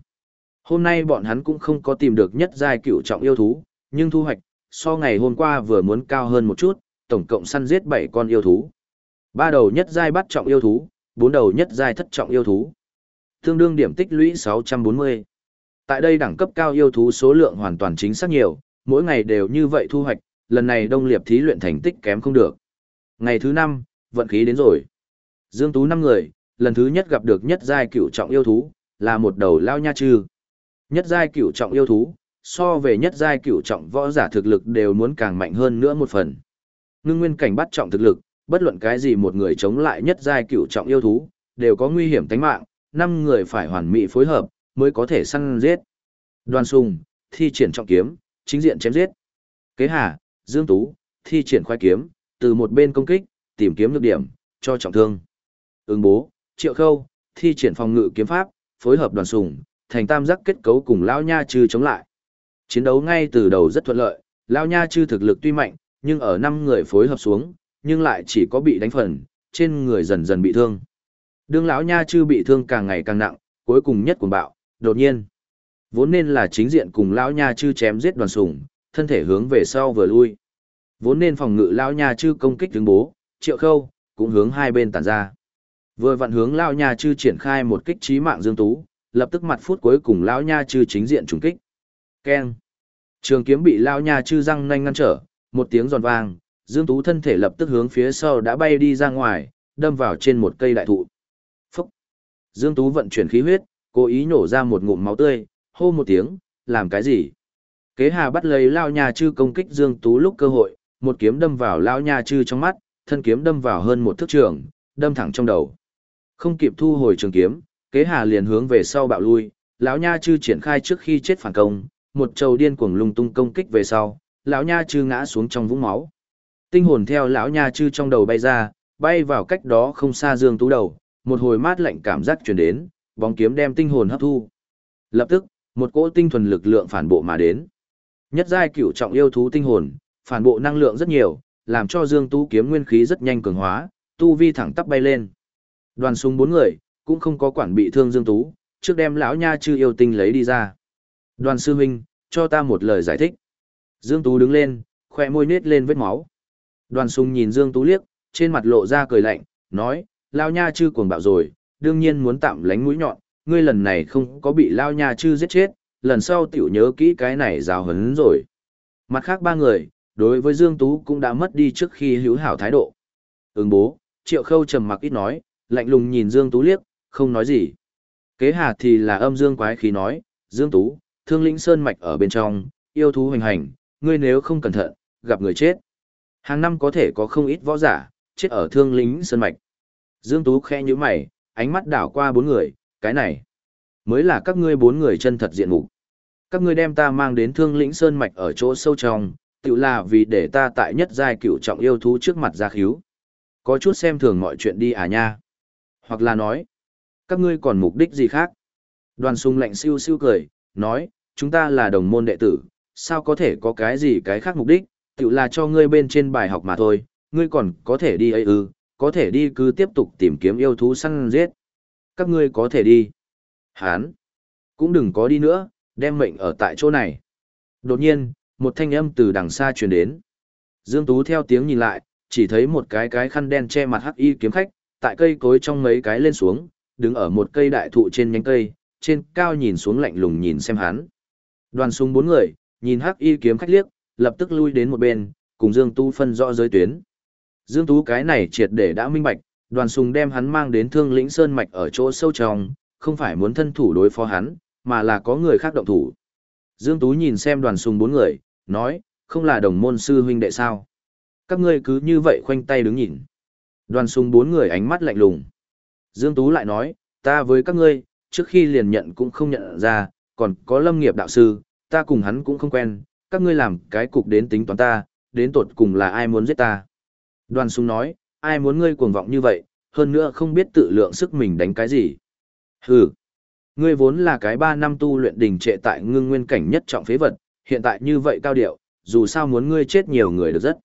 Hôm nay bọn hắn cũng không có tìm được nhất giai cựu trọng yêu thú, nhưng thu hoạch, so ngày hôm qua vừa muốn cao hơn một chút, tổng cộng săn giết 7 con yêu thú. Ba đầu nhất giai bắt trọng yêu thú, bốn đầu nhất giai thất trọng yêu thú. Tương đương điểm tích lũy 640. Tại đây đẳng cấp cao yêu thú số lượng hoàn toàn chính xác nhiều, mỗi ngày đều như vậy thu hoạch, lần này đông liệp thí luyện thành tích kém không được. Ngày thứ 5, vận khí đến rồi. Dương Tú 5 người, lần thứ nhất gặp được nhất giai cựu trọng yêu thú, là một đầu lao nha trư. Nhất giai cựu trọng yêu thú, so về nhất giai cựu trọng võ giả thực lực đều muốn càng mạnh hơn nữa một phần. Ngưng nguyên cảnh bắt trọng thực lực, bất luận cái gì một người chống lại nhất giai cựu trọng yêu thú, đều có nguy hiểm tính mạng, năm người phải hoàn mỹ phối hợp, mới có thể săn giết. Đoàn sùng, thi triển trọng kiếm, chính diện chém giết. Kế hà, dương tú, thi triển khoai kiếm, từ một bên công kích, tìm kiếm nhược điểm, cho trọng thương. Ứng bố, triệu khâu, thi triển phòng ngự kiếm pháp, phối hợp đoàn sùng, thành tam giác kết cấu cùng lão Nha Chư chống lại. Chiến đấu ngay từ đầu rất thuận lợi, lão Nha Chư thực lực tuy mạnh, nhưng ở năm người phối hợp xuống, nhưng lại chỉ có bị đánh phần, trên người dần dần bị thương. Đương lão Nha Chư bị thương càng ngày càng nặng, cuối cùng nhất cuồng bạo, đột nhiên. Vốn nên là chính diện cùng lão Nha Chư chém giết đoàn sùng, thân thể hướng về sau vừa lui. Vốn nên phòng ngự lão Nha Chư công kích đứng bố, triệu khâu, cũng hướng hai bên tản ra. Vừa vặn hướng lao Nha Chư triển khai một kích trí mạng dương tú, lập tức mặt phút cuối cùng lão nha chư chính diện trùng kích. Keng. Trường kiếm bị lão nha chư răng nanh ngăn trở, một tiếng giòn vang, Dương Tú thân thể lập tức hướng phía sau đã bay đi ra ngoài, đâm vào trên một cây đại thụ. Phúc. Dương Tú vận chuyển khí huyết, cố ý nổ ra một ngụm máu tươi, hô một tiếng, làm cái gì? Kế Hà bắt lấy lão nha chư công kích Dương Tú lúc cơ hội, một kiếm đâm vào lão nha chư trong mắt, thân kiếm đâm vào hơn một thước trường, đâm thẳng trong đầu. Không kịp thu hồi trường kiếm, kế hà liền hướng về sau bạo lui lão nha chư triển khai trước khi chết phản công một trầu điên cuồng lung tung công kích về sau lão nha chư ngã xuống trong vũng máu. Tinh hồn theo lão nha chư trong đầu bay ra bay vào cách đó không xa dương tú đầu một hồi mát lạnh cảm giác truyền đến bóng kiếm đem tinh hồn hấp thu. Lập tức một cỗ tinh thuần lực lượng phản bộ mà đến. Nhất giai cửu trọng yêu thú tinh hồn phản bộ năng lượng rất nhiều làm cho dương tú kiếm nguyên khí rất nhanh cường hóa tu vi thẳng tắp bay lên đoàn súng bốn người cũng không có quản bị thương Dương Tú, trước đem lão nha chư yêu tinh lấy đi ra. Đoàn sư huynh, cho ta một lời giải thích. Dương Tú đứng lên, khỏe môi nết lên vết máu. Đoàn súng nhìn Dương Tú liếc, trên mặt lộ ra cười lạnh, nói, lão nha chư cuồng bạo rồi, đương nhiên muốn tạm lánh mũi nhọn, ngươi lần này không có bị lão nha chư giết chết, lần sau tiểu nhớ kỹ cái này rào hấn rồi. Mặt khác ba người, đối với Dương Tú cũng đã mất đi trước khi hữu hảo thái độ. Ứng bố, triệu khâu trầm mặc ít nói, lạnh lùng nhìn Dương Tú liếc, không nói gì. Kế hà thì là âm dương quái khí nói, Dương Tú, thương lĩnh sơn mạch ở bên trong, yêu thú hoành hành, ngươi nếu không cẩn thận, gặp người chết. Hàng năm có thể có không ít võ giả, chết ở thương lĩnh sơn mạch. Dương Tú khẽ như mày, ánh mắt đảo qua bốn người, cái này, mới là các ngươi bốn người chân thật diện mục. Các ngươi đem ta mang đến thương lĩnh sơn mạch ở chỗ sâu trong, tự là vì để ta tại nhất giai cựu trọng yêu thú trước mặt ra khíu. Có chút xem thường mọi chuyện đi à nha. Hoặc là nói, các ngươi còn mục đích gì khác? Đoàn sung lạnh siêu siêu cười, nói, chúng ta là đồng môn đệ tử, sao có thể có cái gì cái khác mục đích, tự là cho ngươi bên trên bài học mà thôi, ngươi còn có thể đi ấy ư, có thể đi cứ tiếp tục tìm kiếm yêu thú săn giết. Các ngươi có thể đi. Hán, cũng đừng có đi nữa, đem mệnh ở tại chỗ này. Đột nhiên, một thanh âm từ đằng xa truyền đến. Dương Tú theo tiếng nhìn lại, chỉ thấy một cái cái khăn đen che mặt hắc y kiếm khách, tại cây cối trong mấy cái lên xuống, đứng ở một cây đại thụ trên nhánh cây, trên cao nhìn xuống lạnh lùng nhìn xem hắn. Đoàn súng bốn người, nhìn hắc y kiếm khách liếc, lập tức lui đến một bên, cùng Dương Tú phân rõ giới tuyến. Dương Tú cái này triệt để đã minh bạch, đoàn sùng đem hắn mang đến thương lĩnh sơn mạch ở chỗ sâu trong, không phải muốn thân thủ đối phó hắn, mà là có người khác động thủ. Dương Tú nhìn xem đoàn sùng bốn người, nói, không là đồng môn sư huynh đệ sao. Các ngươi cứ như vậy khoanh tay đứng nhìn. Đoàn sùng bốn người ánh mắt lạnh lùng. Dương Tú lại nói, ta với các ngươi, trước khi liền nhận cũng không nhận ra, còn có lâm nghiệp đạo sư, ta cùng hắn cũng không quen, các ngươi làm cái cục đến tính toán ta, đến tột cùng là ai muốn giết ta. Đoàn sùng nói, ai muốn ngươi cuồng vọng như vậy, hơn nữa không biết tự lượng sức mình đánh cái gì. Hừ, ngươi vốn là cái ba năm tu luyện đình trệ tại ngưng nguyên cảnh nhất trọng phế vật, hiện tại như vậy cao điệu, dù sao muốn ngươi chết nhiều người được rất.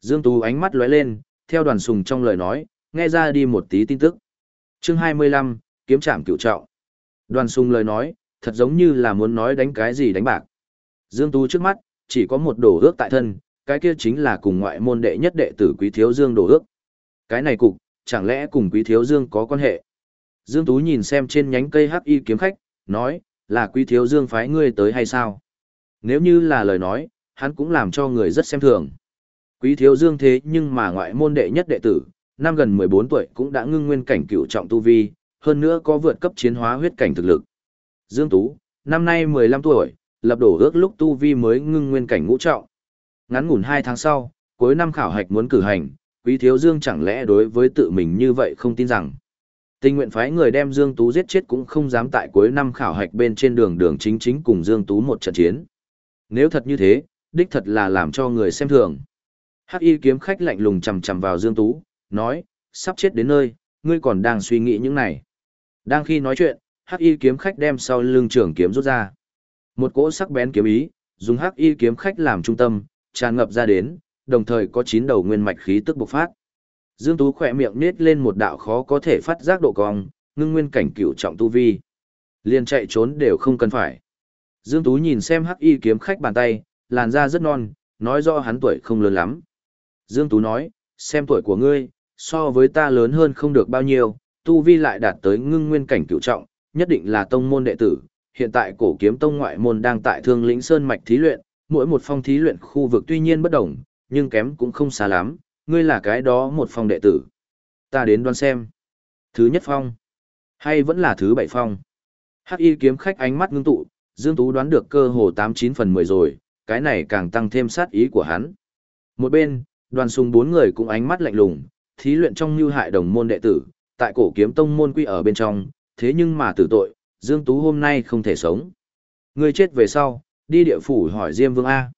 Dương Tú ánh mắt lóe lên, theo đoàn sùng trong lời nói, nghe ra đi một tí tin tức. chương 25, kiếm trạm cựu trọng. Đoàn sùng lời nói, thật giống như là muốn nói đánh cái gì đánh bạc. Dương Tú trước mắt, chỉ có một đổ ước tại thân, cái kia chính là cùng ngoại môn đệ nhất đệ tử Quý Thiếu Dương đổ ước. Cái này cục, chẳng lẽ cùng Quý Thiếu Dương có quan hệ? Dương Tú nhìn xem trên nhánh cây hắc y kiếm khách, nói, là Quý Thiếu Dương phái ngươi tới hay sao? Nếu như là lời nói, hắn cũng làm cho người rất xem thường. Quý Thiếu Dương thế nhưng mà ngoại môn đệ nhất đệ tử, năm gần 14 tuổi cũng đã ngưng nguyên cảnh cựu trọng tu vi, hơn nữa có vượt cấp chiến hóa huyết cảnh thực lực. Dương Tú, năm nay 15 tuổi, lập đổ ước lúc tu vi mới ngưng nguyên cảnh ngũ trọng. Ngắn ngủn 2 tháng sau, cuối năm khảo hạch muốn cử hành, Quý Thiếu Dương chẳng lẽ đối với tự mình như vậy không tin rằng. Tình nguyện phái người đem Dương Tú giết chết cũng không dám tại cuối năm khảo hạch bên trên đường đường chính chính cùng Dương Tú một trận chiến. Nếu thật như thế, đích thật là làm cho người xem thường. Hắc y kiếm khách lạnh lùng chầm chầm vào Dương Tú, nói, sắp chết đến nơi, ngươi còn đang suy nghĩ những này. Đang khi nói chuyện, Hắc y kiếm khách đem sau lưng trưởng kiếm rút ra. Một cỗ sắc bén kiếm ý, dùng Hắc y kiếm khách làm trung tâm, tràn ngập ra đến, đồng thời có chín đầu nguyên mạch khí tức bộc phát. Dương Tú khỏe miệng nết lên một đạo khó có thể phát giác độ cong, ngưng nguyên cảnh cửu trọng tu vi. liền chạy trốn đều không cần phải. Dương Tú nhìn xem hắc y kiếm khách bàn tay, làn da rất non, nói rõ hắn tuổi không lớn lắm. Dương Tú nói, xem tuổi của ngươi, so với ta lớn hơn không được bao nhiêu, tu vi lại đạt tới ngưng nguyên cảnh cửu trọng, nhất định là tông môn đệ tử. Hiện tại cổ kiếm tông ngoại môn đang tại thương lĩnh sơn mạch thí luyện, mỗi một phong thí luyện khu vực tuy nhiên bất đồng, nhưng kém cũng không xa lắm, ngươi là cái đó một phong đệ tử. Ta đến đoán xem. Thứ nhất phong, hay vẫn là thứ bảy phong. Hắc y kiếm khách ánh mắt ngưng tụ, Dương Tú đoán được cơ hồ 89 phần 10 rồi, cái này càng tăng thêm sát ý của hắn. Một bên, đoàn sùng bốn người cũng ánh mắt lạnh lùng, thí luyện trong như hại đồng môn đệ tử, tại cổ kiếm tông môn quy ở bên trong, thế nhưng mà tử tội, Dương Tú hôm nay không thể sống. Người chết về sau, đi địa phủ hỏi Diêm Vương A.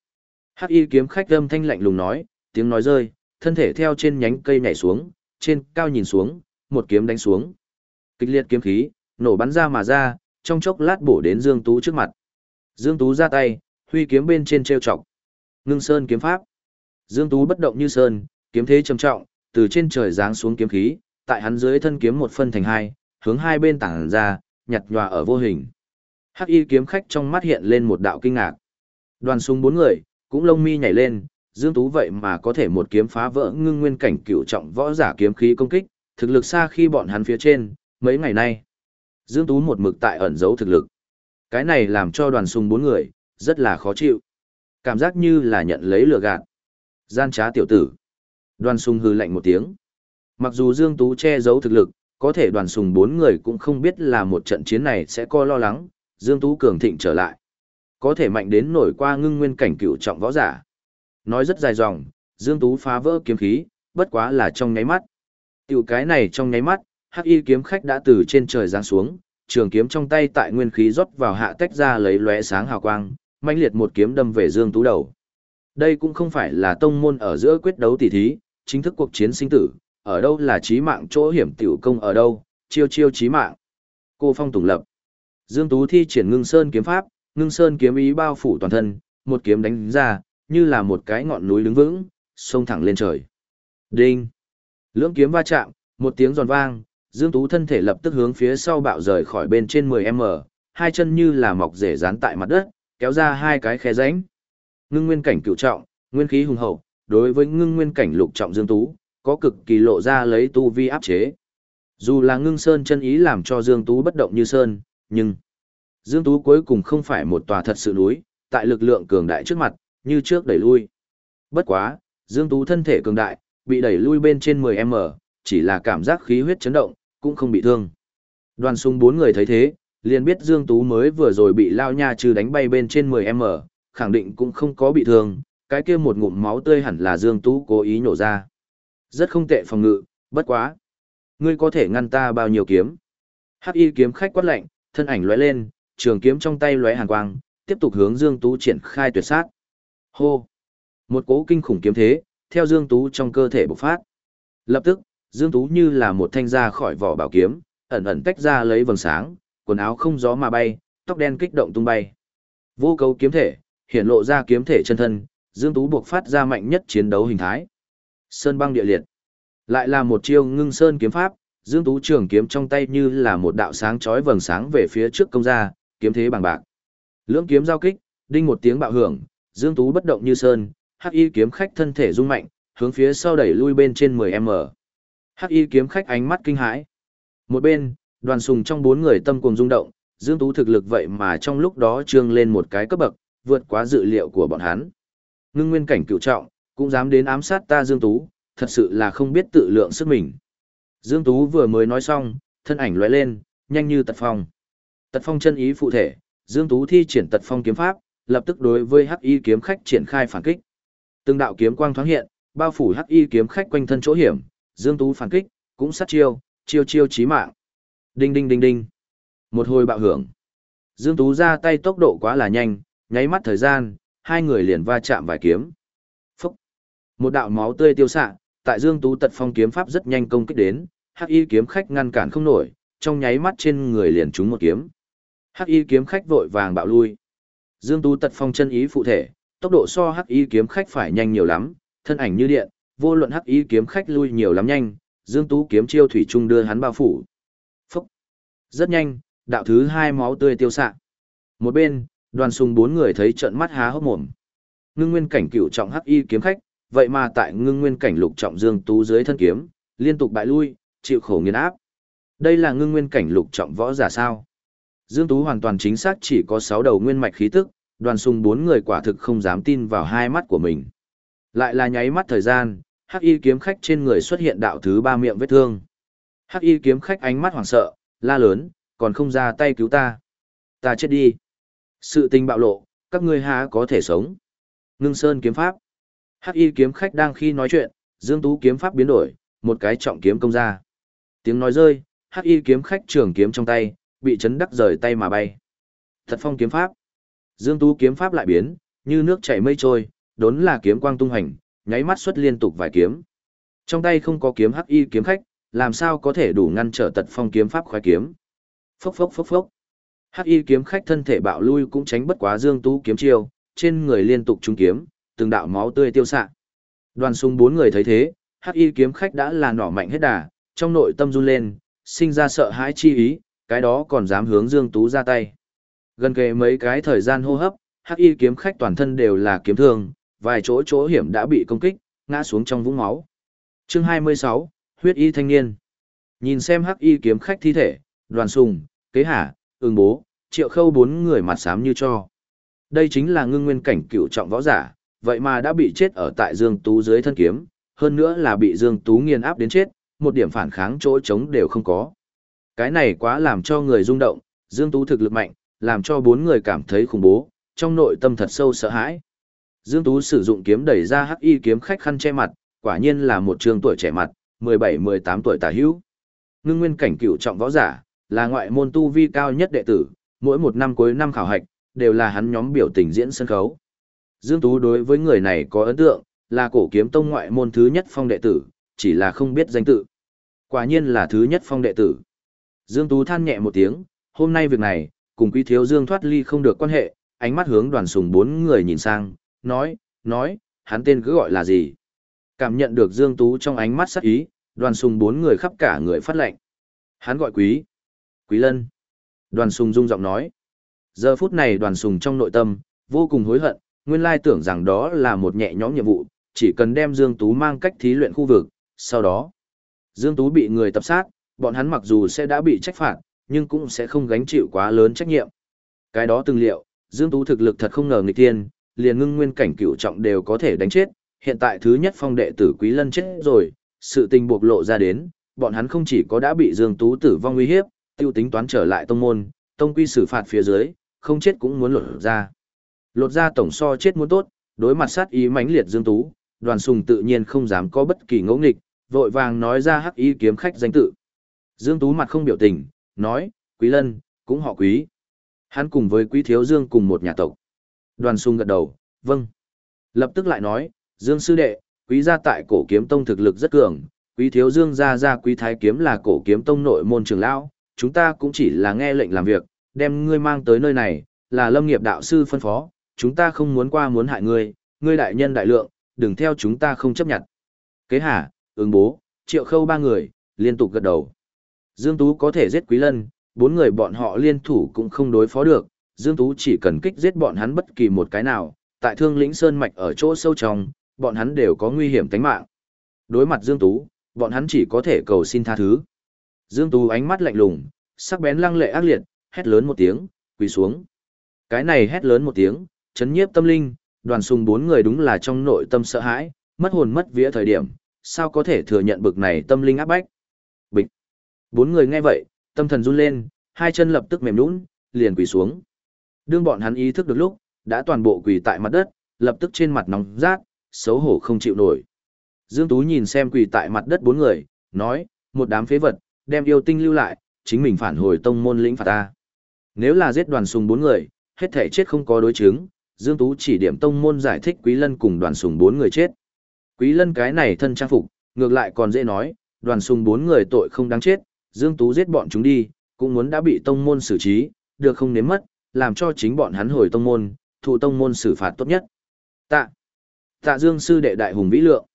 Hắc y kiếm khách âm thanh lạnh lùng nói, tiếng nói rơi, thân thể theo trên nhánh cây nhảy xuống, trên cao nhìn xuống, một kiếm đánh xuống. Kịch liệt kiếm khí, nổ bắn ra mà ra, trong chốc lát bổ đến Dương Tú trước mặt. Dương Tú ra tay, huy kiếm bên trên treo chọc. Ngưng sơn kiếm pháp. Dương Tú bất động như sơn, kiếm thế trầm trọng, từ trên trời giáng xuống kiếm khí, tại hắn dưới thân kiếm một phân thành hai, hướng hai bên tảng ra, nhặt nhòa ở vô hình. Hắc y kiếm khách trong mắt hiện lên một đạo kinh ngạc. Đoàn súng bốn người, cũng lông mi nhảy lên, Dương Tú vậy mà có thể một kiếm phá vỡ ngưng nguyên cảnh cựu trọng võ giả kiếm khí công kích, thực lực xa khi bọn hắn phía trên, mấy ngày nay. Dương Tú một mực tại ẩn giấu thực lực. Cái này làm cho đoàn sùng bốn người, rất là khó chịu. Cảm giác như là nhận lấy lừa gạt. Gian trá tiểu tử. Đoàn sùng hư lạnh một tiếng. Mặc dù Dương Tú che giấu thực lực, có thể đoàn sùng bốn người cũng không biết là một trận chiến này sẽ co lo lắng, Dương Tú cường thịnh trở lại. Có thể mạnh đến nổi qua ngưng nguyên cảnh cựu trọng võ giả. Nói rất dài dòng, Dương Tú phá vỡ kiếm khí, bất quá là trong nháy mắt. Tiểu cái này trong nháy mắt, hắc y kiếm khách đã từ trên trời giáng xuống, trường kiếm trong tay tại nguyên khí rót vào hạ tách ra lấy lóe sáng hào quang, mãnh liệt một kiếm đâm về Dương Tú đầu. Đây cũng không phải là tông môn ở giữa quyết đấu tỉ thí, chính thức cuộc chiến sinh tử, ở đâu là chí mạng chỗ hiểm tiểu công ở đâu, chiêu chiêu chí mạng. Cô Phong Tùng Lập. Dương Tú thi triển ngưng sơn kiếm pháp, ngưng sơn kiếm ý bao phủ toàn thân, một kiếm đánh ra, như là một cái ngọn núi đứng vững, xông thẳng lên trời. Đinh! Lưỡng kiếm va chạm, một tiếng giòn vang, Dương Tú thân thể lập tức hướng phía sau bạo rời khỏi bên trên 10m, hai chân như là mọc rể dán tại mặt đất, kéo ra hai cái khe rãnh. Ngưng nguyên cảnh cựu trọng, nguyên khí hùng hậu, đối với ngưng nguyên cảnh lục trọng Dương Tú, có cực kỳ lộ ra lấy tu vi áp chế. Dù là ngưng sơn chân ý làm cho Dương Tú bất động như sơn, nhưng Dương Tú cuối cùng không phải một tòa thật sự núi, tại lực lượng cường đại trước mặt, như trước đẩy lui. Bất quá, Dương Tú thân thể cường đại, bị đẩy lui bên trên 10m, chỉ là cảm giác khí huyết chấn động, cũng không bị thương. Đoàn sung bốn người thấy thế, liền biết Dương Tú mới vừa rồi bị lao nha trừ đánh bay bên trên 10m, khẳng định cũng không có bị thương, cái kia một ngụm máu tươi hẳn là Dương Tú cố ý nhổ ra. Rất không tệ phòng ngự, bất quá. Ngươi có thể ngăn ta bao nhiêu kiếm? Hắc y kiếm khách quát lạnh, thân ảnh lóe lên, trường kiếm trong tay lóe hàn quang, tiếp tục hướng Dương Tú triển khai tuyệt sát. Hô! Một cỗ kinh khủng kiếm thế, theo Dương Tú trong cơ thể bộc phát. Lập tức, Dương Tú như là một thanh ra khỏi vỏ bảo kiếm, ẩn ẩn tách ra lấy vầng sáng, quần áo không gió mà bay, tóc đen kích động tung bay. Vô cấu kiếm thể, hiện lộ ra kiếm thể chân thân, Dương Tú buộc phát ra mạnh nhất chiến đấu hình thái. Sơn băng địa liệt. Lại là một chiêu ngưng sơn kiếm pháp, Dương Tú trường kiếm trong tay như là một đạo sáng chói vầng sáng về phía trước công ra, kiếm thế bằng bạc. Lưỡng kiếm giao kích, đinh một tiếng bạo hưởng, Dương Tú bất động như sơn, hắc y kiếm khách thân thể rung mạnh, hướng phía sau đẩy lui bên trên 10m. Hắc y kiếm khách ánh mắt kinh hãi. Một bên, đoàn sùng trong bốn người tâm cùng rung động, Dương Tú thực lực vậy mà trong lúc đó trương lên một cái cấp bậc, vượt quá dự liệu của bọn hắn. Ngưng nguyên cảnh cựu trọng, cũng dám đến ám sát ta Dương Tú, thật sự là không biết tự lượng sức mình. Dương Tú vừa mới nói xong, thân ảnh lóe lên, nhanh như tật phong. Tật phong chân ý phụ thể, Dương Tú thi triển tật phong kiếm pháp, lập tức đối với Hắc Y kiếm khách triển khai phản kích. Từng đạo kiếm quang thoáng hiện, bao phủ Hắc Y kiếm khách quanh thân chỗ hiểm, Dương Tú phản kích, cũng sát chiêu, chiêu chiêu chí mạng. Đinh đinh đinh đinh. Một hồi bạo hưởng. Dương Tú ra tay tốc độ quá là nhanh, nháy mắt thời gian, hai người liền va chạm vài kiếm. Phúc. Một đạo máu tươi tiêu xạ, tại Dương Tú tật phong kiếm pháp rất nhanh công kích đến, Hắc Y kiếm khách ngăn cản không nổi, trong nháy mắt trên người liền trúng một kiếm. Hắc Y kiếm khách vội vàng bạo lui. Dương Tú tật phong chân ý phụ thể, tốc độ so Hắc Y kiếm khách phải nhanh nhiều lắm, thân ảnh như điện, vô luận Hắc Y kiếm khách lui nhiều lắm nhanh, Dương Tú kiếm chiêu thủy trung đưa hắn bao phủ. Phúc. Rất nhanh, đạo thứ hai máu tươi tiêu xạ. Một bên, đoàn sùng bốn người thấy trận mắt há hốc mồm. Ngưng nguyên cảnh cửu trọng Hắc Y kiếm khách, vậy mà tại ngưng nguyên cảnh lục trọng Dương Tú dưới thân kiếm, liên tục bại lui, chịu khổ nghiền áp. Đây là ngưng nguyên cảnh lục trọng võ giả sao? Dương Tú hoàn toàn chính xác chỉ có 6 đầu nguyên mạch khí tức, đoàn sung bốn người quả thực không dám tin vào hai mắt của mình. Lại là nháy mắt thời gian, hắc y kiếm khách trên người xuất hiện đạo thứ ba miệng vết thương. Hắc y kiếm khách ánh mắt hoảng sợ, la lớn, còn không ra tay cứu ta. Ta chết đi. Sự tình bạo lộ, các ngươi há có thể sống. Ngưng sơn kiếm pháp. Hắc y kiếm khách đang khi nói chuyện, Dương Tú kiếm pháp biến đổi, một cái trọng kiếm công ra. Tiếng nói rơi, Hắc y kiếm khách trường kiếm trong tay, bị chấn đắc rời tay mà bay. Thật phong kiếm pháp. Dương Tú kiếm pháp lại biến, như nước chảy mây trôi, đốn là kiếm quang tung hành, nháy mắt xuất liên tục vài kiếm. Trong tay không có kiếm hắc y kiếm khách, làm sao có thể đủ ngăn trở tật phong kiếm pháp khoái kiếm. Phốc phốc phốc phốc. Hắc y kiếm khách thân thể bạo lui cũng tránh bất quá Dương Tú kiếm chiêu, trên người liên tục trúng kiếm, từng đạo máu tươi tiêu xạ. Đoàn sung bốn người thấy thế, hắc y kiếm khách đã là nỏ mạnh hết đà, trong nội tâm run lên, sinh ra sợ hãi chi ý, cái đó còn dám hướng Dương Tú ra tay. Gần kề mấy cái thời gian hô hấp, hắc y kiếm khách toàn thân đều là kiếm thương, vài chỗ chỗ hiểm đã bị công kích, ngã xuống trong vũng máu. Chương 26, huyết y thanh niên. Nhìn xem hắc y kiếm khách thi thể, đoàn sùng, kế hả, ương bố, triệu khâu bốn người mặt xám như cho. Đây chính là ngưng nguyên cảnh cựu trọng võ giả, vậy mà đã bị chết ở tại Dương Tú dưới thân kiếm, hơn nữa là bị Dương Tú nghiền áp đến chết, một điểm phản kháng chỗ chống đều không có. Cái này quá làm cho người rung động, Dương Tú thực lực mạnh, làm cho bốn người cảm thấy khủng bố, trong nội tâm thật sâu sợ hãi. Dương Tú sử dụng kiếm đẩy ra hắc y kiếm khách khăn che mặt, quả nhiên là một trường tuổi trẻ mặt, 17-18 tuổi tả hữu. Ngưng nguyên cảnh cửu trọng võ giả, là ngoại môn tu vi cao nhất đệ tử, mỗi một năm cuối năm khảo hạch, đều là hắn nhóm biểu tình diễn sân khấu. Dương Tú đối với người này có ấn tượng, là cổ kiếm tông ngoại môn thứ nhất phong đệ tử, chỉ là không biết danh tự. Quả nhiên là thứ nhất phong đệ tử. Dương Tú than nhẹ một tiếng, hôm nay việc này, cùng quý thiếu Dương thoát ly không được quan hệ, ánh mắt hướng đoàn sùng bốn người nhìn sang, nói, nói, hắn tên cứ gọi là gì. Cảm nhận được Dương Tú trong ánh mắt sắc ý, đoàn sùng bốn người khắp cả người phát lệnh. Hắn gọi quý. Quý lân. Đoàn sùng rung giọng nói. Giờ phút này đoàn sùng trong nội tâm, vô cùng hối hận, nguyên lai tưởng rằng đó là một nhẹ nhõm nhiệm vụ, chỉ cần đem Dương Tú mang cách thí luyện khu vực, sau đó. Dương Tú bị người tập sát, bọn hắn mặc dù sẽ đã bị trách phạt, nhưng cũng sẽ không gánh chịu quá lớn trách nhiệm. Cái đó từng liệu, Dương Tú thực lực thật không ngờ nghịch tiên, liền ngưng nguyên cảnh cựu trọng đều có thể đánh chết, hiện tại thứ nhất phong đệ tử Quý Lân chết rồi, sự tình buộc lộ ra đến, bọn hắn không chỉ có đã bị Dương Tú tử vong uy hiếp, tiêu tính toán trở lại tông môn, tông quy xử phạt phía dưới, không chết cũng muốn lột ra. Lột ra tổng so chết muốn tốt, đối mặt sát ý mãnh liệt Dương Tú, đoàn sùng tự nhiên không dám có bất kỳ ngẫu nghịch, vội vàng nói ra hắc ý kiếm khách danh tự. Dương Tú mặt không biểu tình, nói, Quý Lân, cũng họ Quý. Hắn cùng với Quý Thiếu Dương cùng một nhà tộc. Đoàn sung gật đầu, vâng. Lập tức lại nói, Dương Sư Đệ, Quý gia tại cổ kiếm tông thực lực rất cường, Quý Thiếu Dương gia gia Quý Thái Kiếm là cổ kiếm tông nội môn trưởng lão, chúng ta cũng chỉ là nghe lệnh làm việc, đem ngươi mang tới nơi này, là lâm nghiệp đạo sư phân phó, chúng ta không muốn qua muốn hại ngươi, ngươi đại nhân đại lượng, đừng theo chúng ta không chấp nhận. Kế hà, ứng bố, triệu khâu ba người, liên tục gật đầu. Dương Tú có thể giết Quý Lân, bốn người bọn họ liên thủ cũng không đối phó được, Dương Tú chỉ cần kích giết bọn hắn bất kỳ một cái nào, tại thương lĩnh Sơn Mạch ở chỗ sâu trong, bọn hắn đều có nguy hiểm tính mạng. Đối mặt Dương Tú, bọn hắn chỉ có thể cầu xin tha thứ. Dương Tú ánh mắt lạnh lùng, sắc bén lăng lệ ác liệt, hét lớn một tiếng, quỳ xuống. Cái này hét lớn một tiếng, chấn nhiếp tâm linh, đoàn sùng bốn người đúng là trong nội tâm sợ hãi, mất hồn mất vía thời điểm, sao có thể thừa nhận bực này tâm linh áp bách. Bốn người nghe vậy, tâm thần run lên, hai chân lập tức mềm nhũn, liền quỳ xuống. Đương bọn hắn ý thức được lúc, đã toàn bộ quỳ tại mặt đất, lập tức trên mặt nóng rát, xấu hổ không chịu nổi. Dương Tú nhìn xem quỳ tại mặt đất bốn người, nói, một đám phế vật, đem yêu tinh lưu lại, chính mình phản hồi tông môn lĩnh phạt ta. Nếu là giết đoàn sùng bốn người, hết thể chết không có đối chứng, Dương Tú chỉ điểm tông môn giải thích Quý Lân cùng đoàn sùng bốn người chết. Quý Lân cái này thân trang phục, ngược lại còn dễ nói, đoàn sùng bốn người tội không đáng chết, Dương Tú giết bọn chúng đi, cũng muốn đã bị tông môn xử trí, được không nếm mất, làm cho chính bọn hắn hồi tông môn, thụ tông môn xử phạt tốt nhất. Tạ. Tạ Dương sư đệ đại hùng vĩ lượng.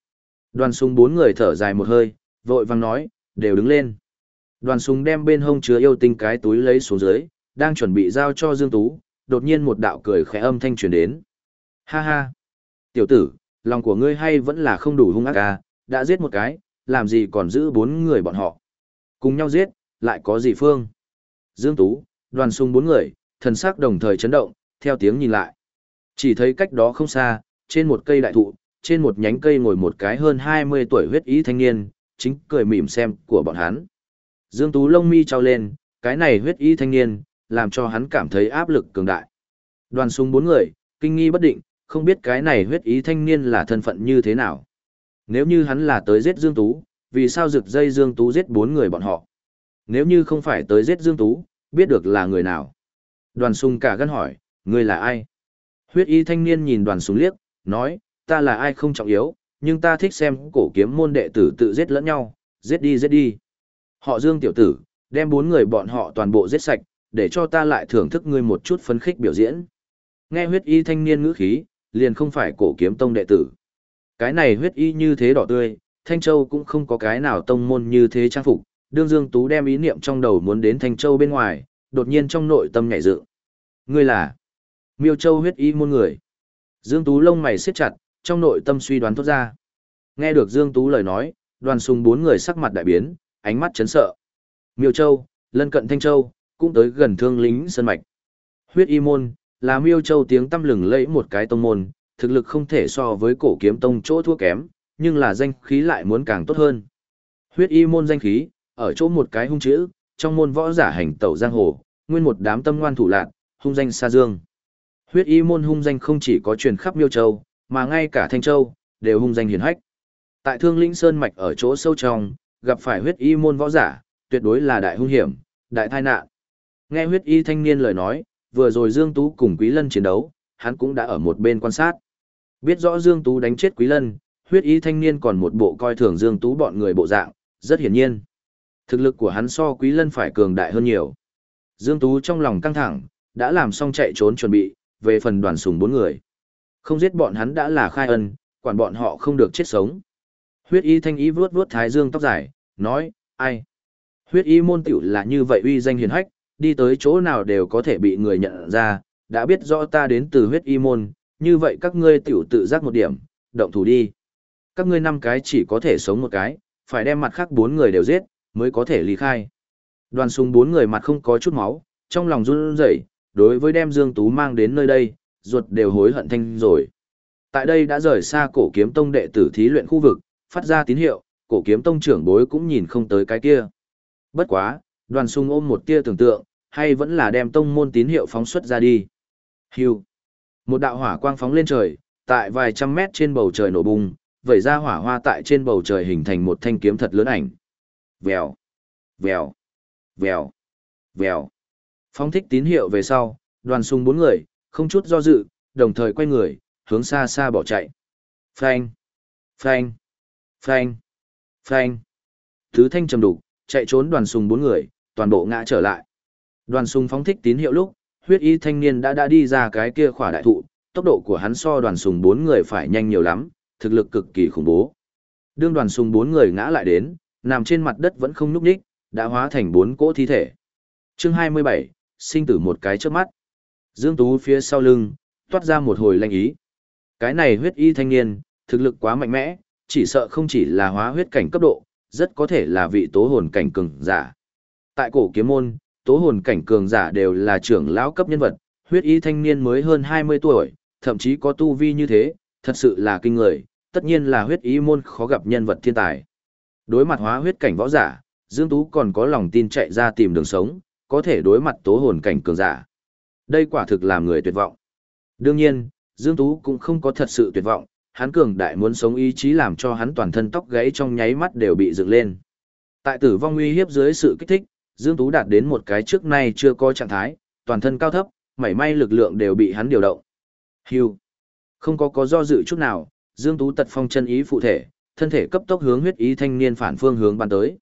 Đoàn sùng bốn người thở dài một hơi, vội vàng nói, đều đứng lên. Đoàn sùng đem bên hông chứa yêu tinh cái túi lấy xuống dưới, đang chuẩn bị giao cho Dương Tú, đột nhiên một đạo cười khẽ âm thanh truyền đến. Ha ha! Tiểu tử, lòng của ngươi hay vẫn là không đủ hung ác à, đã giết một cái, làm gì còn giữ bốn người bọn họ. Cùng nhau giết, lại có gì phương? Dương Tú, đoàn sung bốn người, thần sắc đồng thời chấn động, theo tiếng nhìn lại. Chỉ thấy cách đó không xa, trên một cây đại thụ, trên một nhánh cây ngồi một cái hơn 20 tuổi huyết ý thanh niên, chính cười mỉm xem của bọn hắn. Dương Tú lông mi trao lên, cái này huyết ý thanh niên, làm cho hắn cảm thấy áp lực cường đại. Đoàn súng bốn người, kinh nghi bất định, không biết cái này huyết ý thanh niên là thân phận như thế nào. Nếu như hắn là tới giết Dương Tú, vì sao rực dây Dương Tú giết bốn người bọn họ? Nếu như không phải tới giết Dương Tú, biết được là người nào? Đoàn sung cả gân hỏi, người là ai? Huyết Y thanh niên nhìn đoàn sung liếc, nói, ta là ai không trọng yếu, nhưng ta thích xem cổ kiếm môn đệ tử tự giết lẫn nhau, giết đi giết đi. Họ Dương tiểu tử, đem bốn người bọn họ toàn bộ giết sạch, để cho ta lại thưởng thức ngươi một chút phấn khích biểu diễn. Nghe huyết y thanh niên ngữ khí, liền không phải cổ kiếm tông đệ tử. Cái này huyết y như thế đỏ tươi, Thanh Châu cũng không có cái nào tông môn như thế trang phục. Đương Dương Tú đem ý niệm trong đầu muốn đến Thanh Châu bên ngoài, đột nhiên trong nội tâm nhảy dựng. Ngươi là Miêu Châu huyết y môn người. Dương Tú lông mày siết chặt, trong nội tâm suy đoán tốt ra. Nghe được Dương Tú lời nói, đoàn sùng bốn người sắc mặt đại biến, ánh mắt chấn sợ. Miêu Châu, lân cận Thanh Châu, cũng tới gần thương lính sân mạch. Huyết y môn, là miêu châu tiếng tăm lừng lẫy một cái tông môn, thực lực không thể so với cổ kiếm tông chỗ thua kém, nhưng là danh khí lại muốn càng tốt hơn. Huyết y môn danh khí, ở chỗ một cái hung chữ, trong môn võ giả hành tẩu giang hồ, nguyên một đám tâm ngoan thủ lạc, hung danh xa dương. Huyết y môn hung danh không chỉ có truyền khắp miêu châu, mà ngay cả thanh châu, đều hung danh hiển hách. Tại thương lĩnh sơn mạch ở chỗ sâu trong, gặp phải huyết y môn võ giả, tuyệt đối là đại hung hiểm, đại tai nạn. Nghe huyết y thanh niên lời nói, vừa rồi Dương Tú cùng Quý Lân chiến đấu, hắn cũng đã ở một bên quan sát. Biết rõ Dương Tú đánh chết Quý Lân, huyết y thanh niên còn một bộ coi thường Dương Tú bọn người bộ dạng, rất hiển nhiên. Thực lực của hắn so Quý Lân phải cường đại hơn nhiều. Dương Tú trong lòng căng thẳng, đã làm xong chạy trốn chuẩn bị, về phần đoàn sùng bốn người. Không giết bọn hắn đã là khai ân, quản bọn họ không được chết sống. Huyết y thanh ý vuốt vuốt thái dương tóc dài, nói, ai? Huyết y môn tiểu là như vậy uy danh hiền hách, đi tới chỗ nào đều có thể bị người nhận ra, đã biết rõ ta đến từ huyết y môn, như vậy các ngươi tiểu tự giác một điểm, động thủ đi. Các ngươi năm cái chỉ có thể sống một cái, phải đem mặt khác bốn người đều giết, mới có thể ly khai. Đoàn súng bốn người mặt không có chút máu, trong lòng run rẩy, đối với đem Dương Tú mang đến nơi đây, ruột đều hối hận thanh rồi. Tại đây đã rời xa cổ kiếm tông đệ tử thí luyện khu vực, phát ra tín hiệu, cổ kiếm tông trưởng bối cũng nhìn không tới cái kia. Bất quá, đoàn sung ôm một tia tưởng tượng, hay vẫn là đem tông môn tín hiệu phóng xuất ra đi. Hưu. Một đạo hỏa quang phóng lên trời, tại vài trăm mét trên bầu trời nổ bùng, vẩy ra hỏa hoa tại trên bầu trời hình thành một thanh kiếm thật lớn ảnh. Vèo, vèo, vèo, vèo. Phóng thích tín hiệu về sau, đoàn sung bốn người, không chút do dự, đồng thời quay người, hướng xa xa bỏ chạy. Phanh, phanh, phanh, phanh. Thứ thanh trầm đục, chạy trốn đoàn sùng bốn người, toàn bộ ngã trở lại. Đoàn sùng phóng thích tín hiệu lúc, huyết y thanh niên đã đã đi ra cái kia khỏa đại thụ, tốc độ của hắn so đoàn sùng bốn người phải nhanh nhiều lắm, thực lực cực kỳ khủng bố. Đương đoàn sùng bốn người ngã lại đến, nằm trên mặt đất vẫn không nhúc nhích, đã hóa thành bốn cỗ thi thể. Chương 27, sinh tử một cái trước mắt. Dương Tú phía sau lưng, toát ra một hồi lanh ý. Cái này huyết y thanh niên, thực lực quá mạnh mẽ, chỉ sợ không chỉ là hóa huyết cảnh cấp độ, rất có thể là vị tố hồn cảnh cường giả. Tại cổ kiếm môn, tố hồn cảnh cường giả đều là trưởng lão cấp nhân vật, huyết y thanh niên mới hơn 20 tuổi, thậm chí có tu vi như thế, thật sự là kinh người, tất nhiên là huyết ý môn khó gặp nhân vật thiên tài. Đối mặt hóa huyết cảnh võ giả, Dương Tú còn có lòng tin chạy ra tìm đường sống, có thể đối mặt tố hồn cảnh cường giả. Đây quả thực làm người tuyệt vọng. Đương nhiên, Dương Tú cũng không có thật sự tuyệt vọng, hắn cường đại muốn sống ý chí làm cho hắn toàn thân tóc gãy trong nháy mắt đều bị dựng lên. Tại tử vong uy hiếp dưới sự kích thích, Dương Tú đạt đến một cái trước nay chưa có trạng thái, toàn thân cao thấp, mảy may lực lượng đều bị hắn điều động. Hưu. Không có có do dự chút nào, Dương Tú tật phong chân ý phụ thể, thân thể cấp tốc hướng huyết ý thanh niên phản phương hướng ban tới.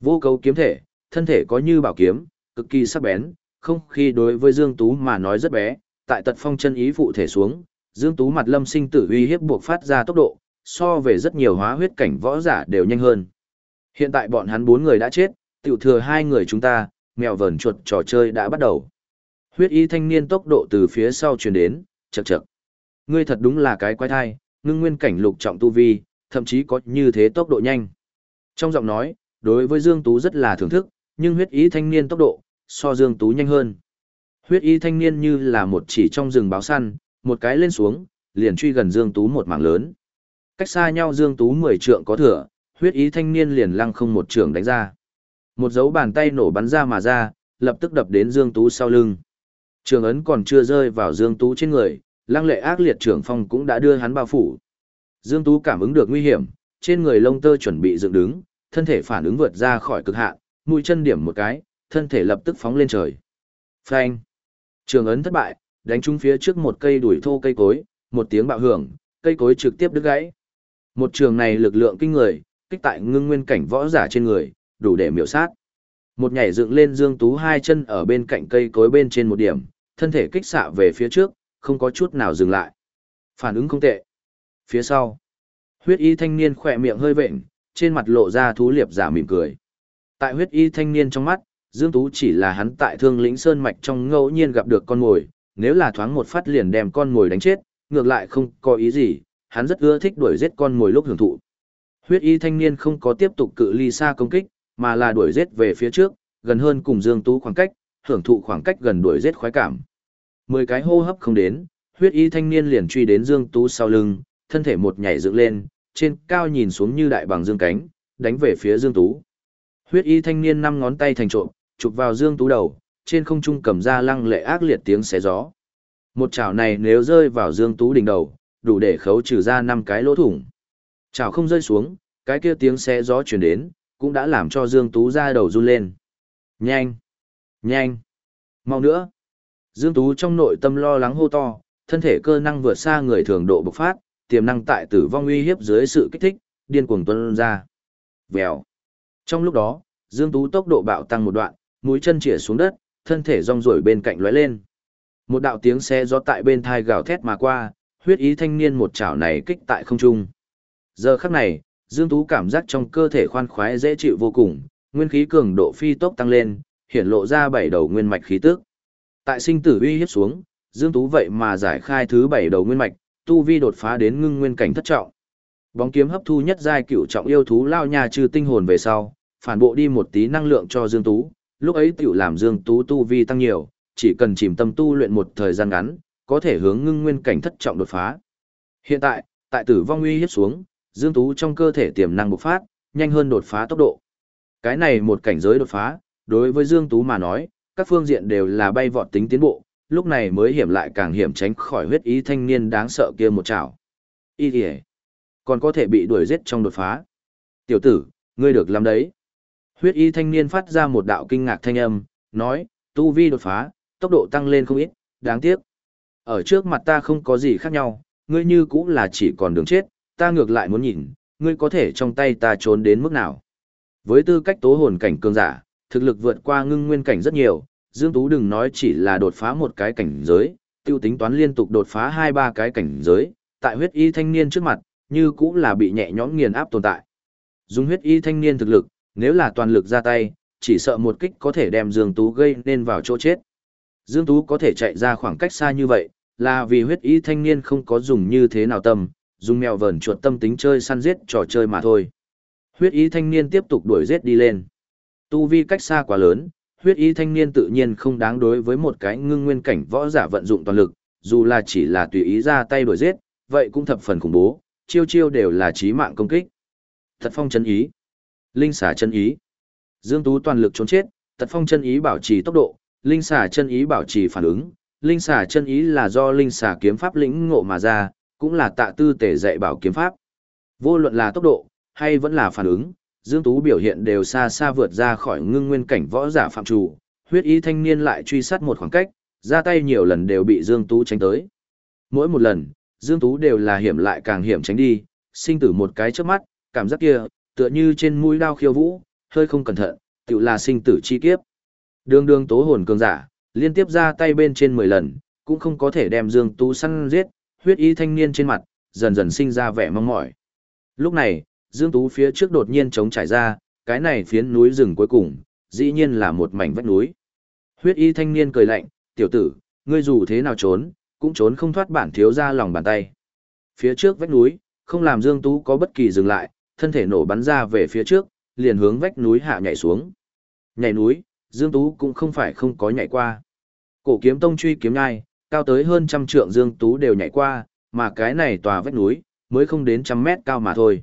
Vô cấu kiếm thể, thân thể có như bảo kiếm, cực kỳ sắc bén, không khi đối với Dương Tú mà nói rất bé, tại tật phong chân ý phụ thể xuống, Dương Tú mặt lâm sinh tử uy hiếp buộc phát ra tốc độ, so về rất nhiều hóa huyết cảnh võ giả đều nhanh hơn. Hiện tại bọn hắn bốn người đã chết, tiểu thừa hai người chúng ta, mèo vờn chuột trò chơi đã bắt đầu. Huyết y thanh niên tốc độ từ phía sau truyền đến, chậc chậc. Ngươi thật đúng là cái quái thai, ngưng nguyên cảnh lục trọng tu vi, thậm chí có như thế tốc độ nhanh. Trong giọng nói, đối với Dương Tú rất là thưởng thức, nhưng huyết y thanh niên tốc độ, so Dương Tú nhanh hơn. Huyết y thanh niên như là một chỉ trong rừng báo săn, một cái lên xuống, liền truy gần Dương Tú một mảng lớn. Cách xa nhau Dương Tú 10 trượng có thừa, huyết ý thanh niên liền lăng không một trường đánh ra. Một dấu bàn tay nổ bắn ra mà ra, lập tức đập đến Dương Tú sau lưng. Trường ấn còn chưa rơi vào Dương Tú trên người, lăng lệ ác liệt trưởng phong cũng đã đưa hắn bao phủ. Dương Tú cảm ứng được nguy hiểm, trên người lông tơ chuẩn bị dựng đứng, thân thể phản ứng vượt ra khỏi cực hạn, mũi chân điểm một cái, thân thể lập tức phóng lên trời. Phanh. Trường ấn thất bại, đánh trúng phía trước một cây đuổi thô cây cối, một tiếng bạo hưởng, cây cối trực tiếp đứt gãy. Một trường này lực lượng kinh người, kích tại ngưng nguyên cảnh võ giả trên người, đủ để miểu sát. Một nhảy dựng lên Dương Tú hai chân ở bên cạnh cây cối bên trên một điểm, thân thể kích xạ về phía trước, không có chút nào dừng lại. Phản ứng không tệ. Phía sau, huyết y thanh niên khỏe miệng hơi vệnh, trên mặt lộ ra thú liệp giả mỉm cười. Tại huyết y thanh niên trong mắt, Dương Tú chỉ là hắn tại thương lĩnh sơn mạch trong ngẫu nhiên gặp được con mồi, nếu là thoáng một phát liền đem con mồi đánh chết, ngược lại không có ý gì, hắn rất ưa thích đuổi giết con mồi lúc hưởng thụ. Huyết y thanh niên không có tiếp tục cự ly xa công kích, mà là đuổi giết về phía trước, gần hơn cùng Dương Tú khoảng cách, hưởng thụ khoảng cách gần đuổi giết khoái cảm. Mười cái hô hấp không đến, huyết y thanh niên liền truy đến Dương Tú sau lưng, thân thể một nhảy dựng lên, trên cao nhìn xuống như đại bằng dương cánh, đánh về phía Dương Tú. Huyết y thanh niên năm ngón tay thành trộm, chụp vào Dương Tú đầu, trên không trung cầm ra lăng lệ ác liệt tiếng xé gió. Một chảo này nếu rơi vào Dương Tú đỉnh đầu, đủ để khấu trừ ra năm cái lỗ thủng. Chảo không rơi xuống, cái kia tiếng xé gió truyền đến, cũng đã làm cho Dương Tú ra đầu run lên. Nhanh! Nhanh! Mau nữa! Dương Tú trong nội tâm lo lắng hô to, thân thể cơ năng vượt xa người thường độ bộc phát, tiềm năng tại tử vong uy hiếp dưới sự kích thích, điên cuồng tuôn ra. Vèo. Trong lúc đó, Dương Tú tốc độ bạo tăng một đoạn, mũi chân chĩa xuống đất, thân thể rong rổi bên cạnh lóe lên. Một đạo tiếng xe gió tại bên thai gào thét mà qua, huyết ý thanh niên một chảo này kích tại không trung. Giờ khắc này, Dương Tú cảm giác trong cơ thể khoan khoái dễ chịu vô cùng, nguyên khí cường độ phi tốc tăng lên, hiển lộ ra bảy đầu nguyên mạch khí tức. Tại sinh tử uy hiếp xuống, Dương Tú vậy mà giải khai thứ bảy đầu nguyên mạch, tu vi đột phá đến ngưng nguyên cảnh thất trọng. Bóng kiếm hấp thu nhất giai cựu trọng yêu thú lao nhà trừ tinh hồn về sau, phản bộ đi một tí năng lượng cho Dương Tú, lúc ấy tiểu làm Dương Tú tu vi tăng nhiều, chỉ cần chìm tâm tu luyện một thời gian ngắn, có thể hướng ngưng nguyên cảnh thất trọng đột phá. Hiện tại, tại tử vong uy hiếp xuống, Dương Tú trong cơ thể tiềm năng bộc phát, nhanh hơn đột phá tốc độ. Cái này một cảnh giới đột phá, đối với Dương Tú mà nói, các phương diện đều là bay vọt tính tiến bộ, lúc này mới hiểm lại càng hiểm tránh khỏi huyết ý thanh niên đáng sợ kia một chảo. Ý kìa, còn có thể bị đuổi giết trong đột phá. Tiểu tử, ngươi được làm đấy. Huyết y thanh niên phát ra một đạo kinh ngạc thanh âm, nói, tu vi đột phá, tốc độ tăng lên không ít, đáng tiếc. Ở trước mặt ta không có gì khác nhau, ngươi như cũng là chỉ còn đường chết, ta ngược lại muốn nhìn, ngươi có thể trong tay ta trốn đến mức nào. Với tư cách tố hồn cảnh cường giả, thực lực vượt qua ngưng nguyên cảnh rất nhiều, Dương Tú đừng nói chỉ là đột phá một cái cảnh giới, tiêu tính toán liên tục đột phá hai ba cái cảnh giới, tại huyết y thanh niên trước mặt, như cũng là bị nhẹ nhõm nghiền áp tồn tại. Dùng huyết y thanh niên thực lực, nếu là toàn lực ra tay, chỉ sợ một kích có thể đem Dương Tú gây nên vào chỗ chết. Dương Tú có thể chạy ra khoảng cách xa như vậy, là vì huyết y thanh niên không có dùng như thế nào tâm, dùng mèo vờn chuột tâm tính chơi săn giết trò chơi mà thôi. Huyết y thanh niên tiếp tục đuổi giết đi lên. Tu vi cách xa quá lớn, huyết y thanh niên tự nhiên không đáng đối với một cái ngưng nguyên cảnh võ giả vận dụng toàn lực, dù là chỉ là tùy ý ra tay đuổi giết, vậy cũng thập phần khủng bố, chiêu chiêu đều là chí mạng công kích. Thật phong chân ý, linh xả chân ý. Dương Tú toàn lực trốn chết, tật phong chân ý bảo trì tốc độ, linh xả chân ý bảo trì phản ứng, linh xả chân ý là do linh xả kiếm pháp lĩnh ngộ mà ra, cũng là tạ tư tể dạy bảo kiếm pháp. Vô luận là tốc độ, hay vẫn là phản ứng, Dương Tú biểu hiện đều xa xa vượt ra khỏi ngưng nguyên cảnh võ giả phạm chủ, huyết ý thanh niên lại truy sát một khoảng cách, ra tay nhiều lần đều bị Dương Tú tránh tới. Mỗi một lần, Dương Tú đều là hiểm lại càng hiểm tránh đi, sinh tử một cái trước mắt, cảm giác kia, tựa như trên mũi đao khiêu vũ, hơi không cẩn thận, tự là sinh tử chi kiếp. Đường đường tố hồn cường giả, liên tiếp ra tay bên trên 10 lần, cũng không có thể đem Dương Tú săn giết, huyết y thanh niên trên mặt, dần dần sinh ra vẻ mong mỏi. Lúc này, Dương Tú phía trước đột nhiên trống trải ra, cái này phiến núi rừng cuối cùng, dĩ nhiên là một mảnh vách núi. Huyết y thanh niên cười lạnh, tiểu tử, ngươi dù thế nào trốn, cũng trốn không thoát bản thiếu ra lòng bàn tay. Phía trước vách núi, không làm Dương Tú có bất kỳ dừng lại, thân thể nổ bắn ra về phía trước, liền hướng vách núi hạ nhảy xuống. Nhảy núi, Dương Tú cũng không phải không có nhảy qua. Cổ kiếm tông truy kiếm nhai, cao tới hơn trăm trượng Dương Tú đều nhảy qua, mà cái này tòa vách núi, mới không đến trăm mét cao mà thôi.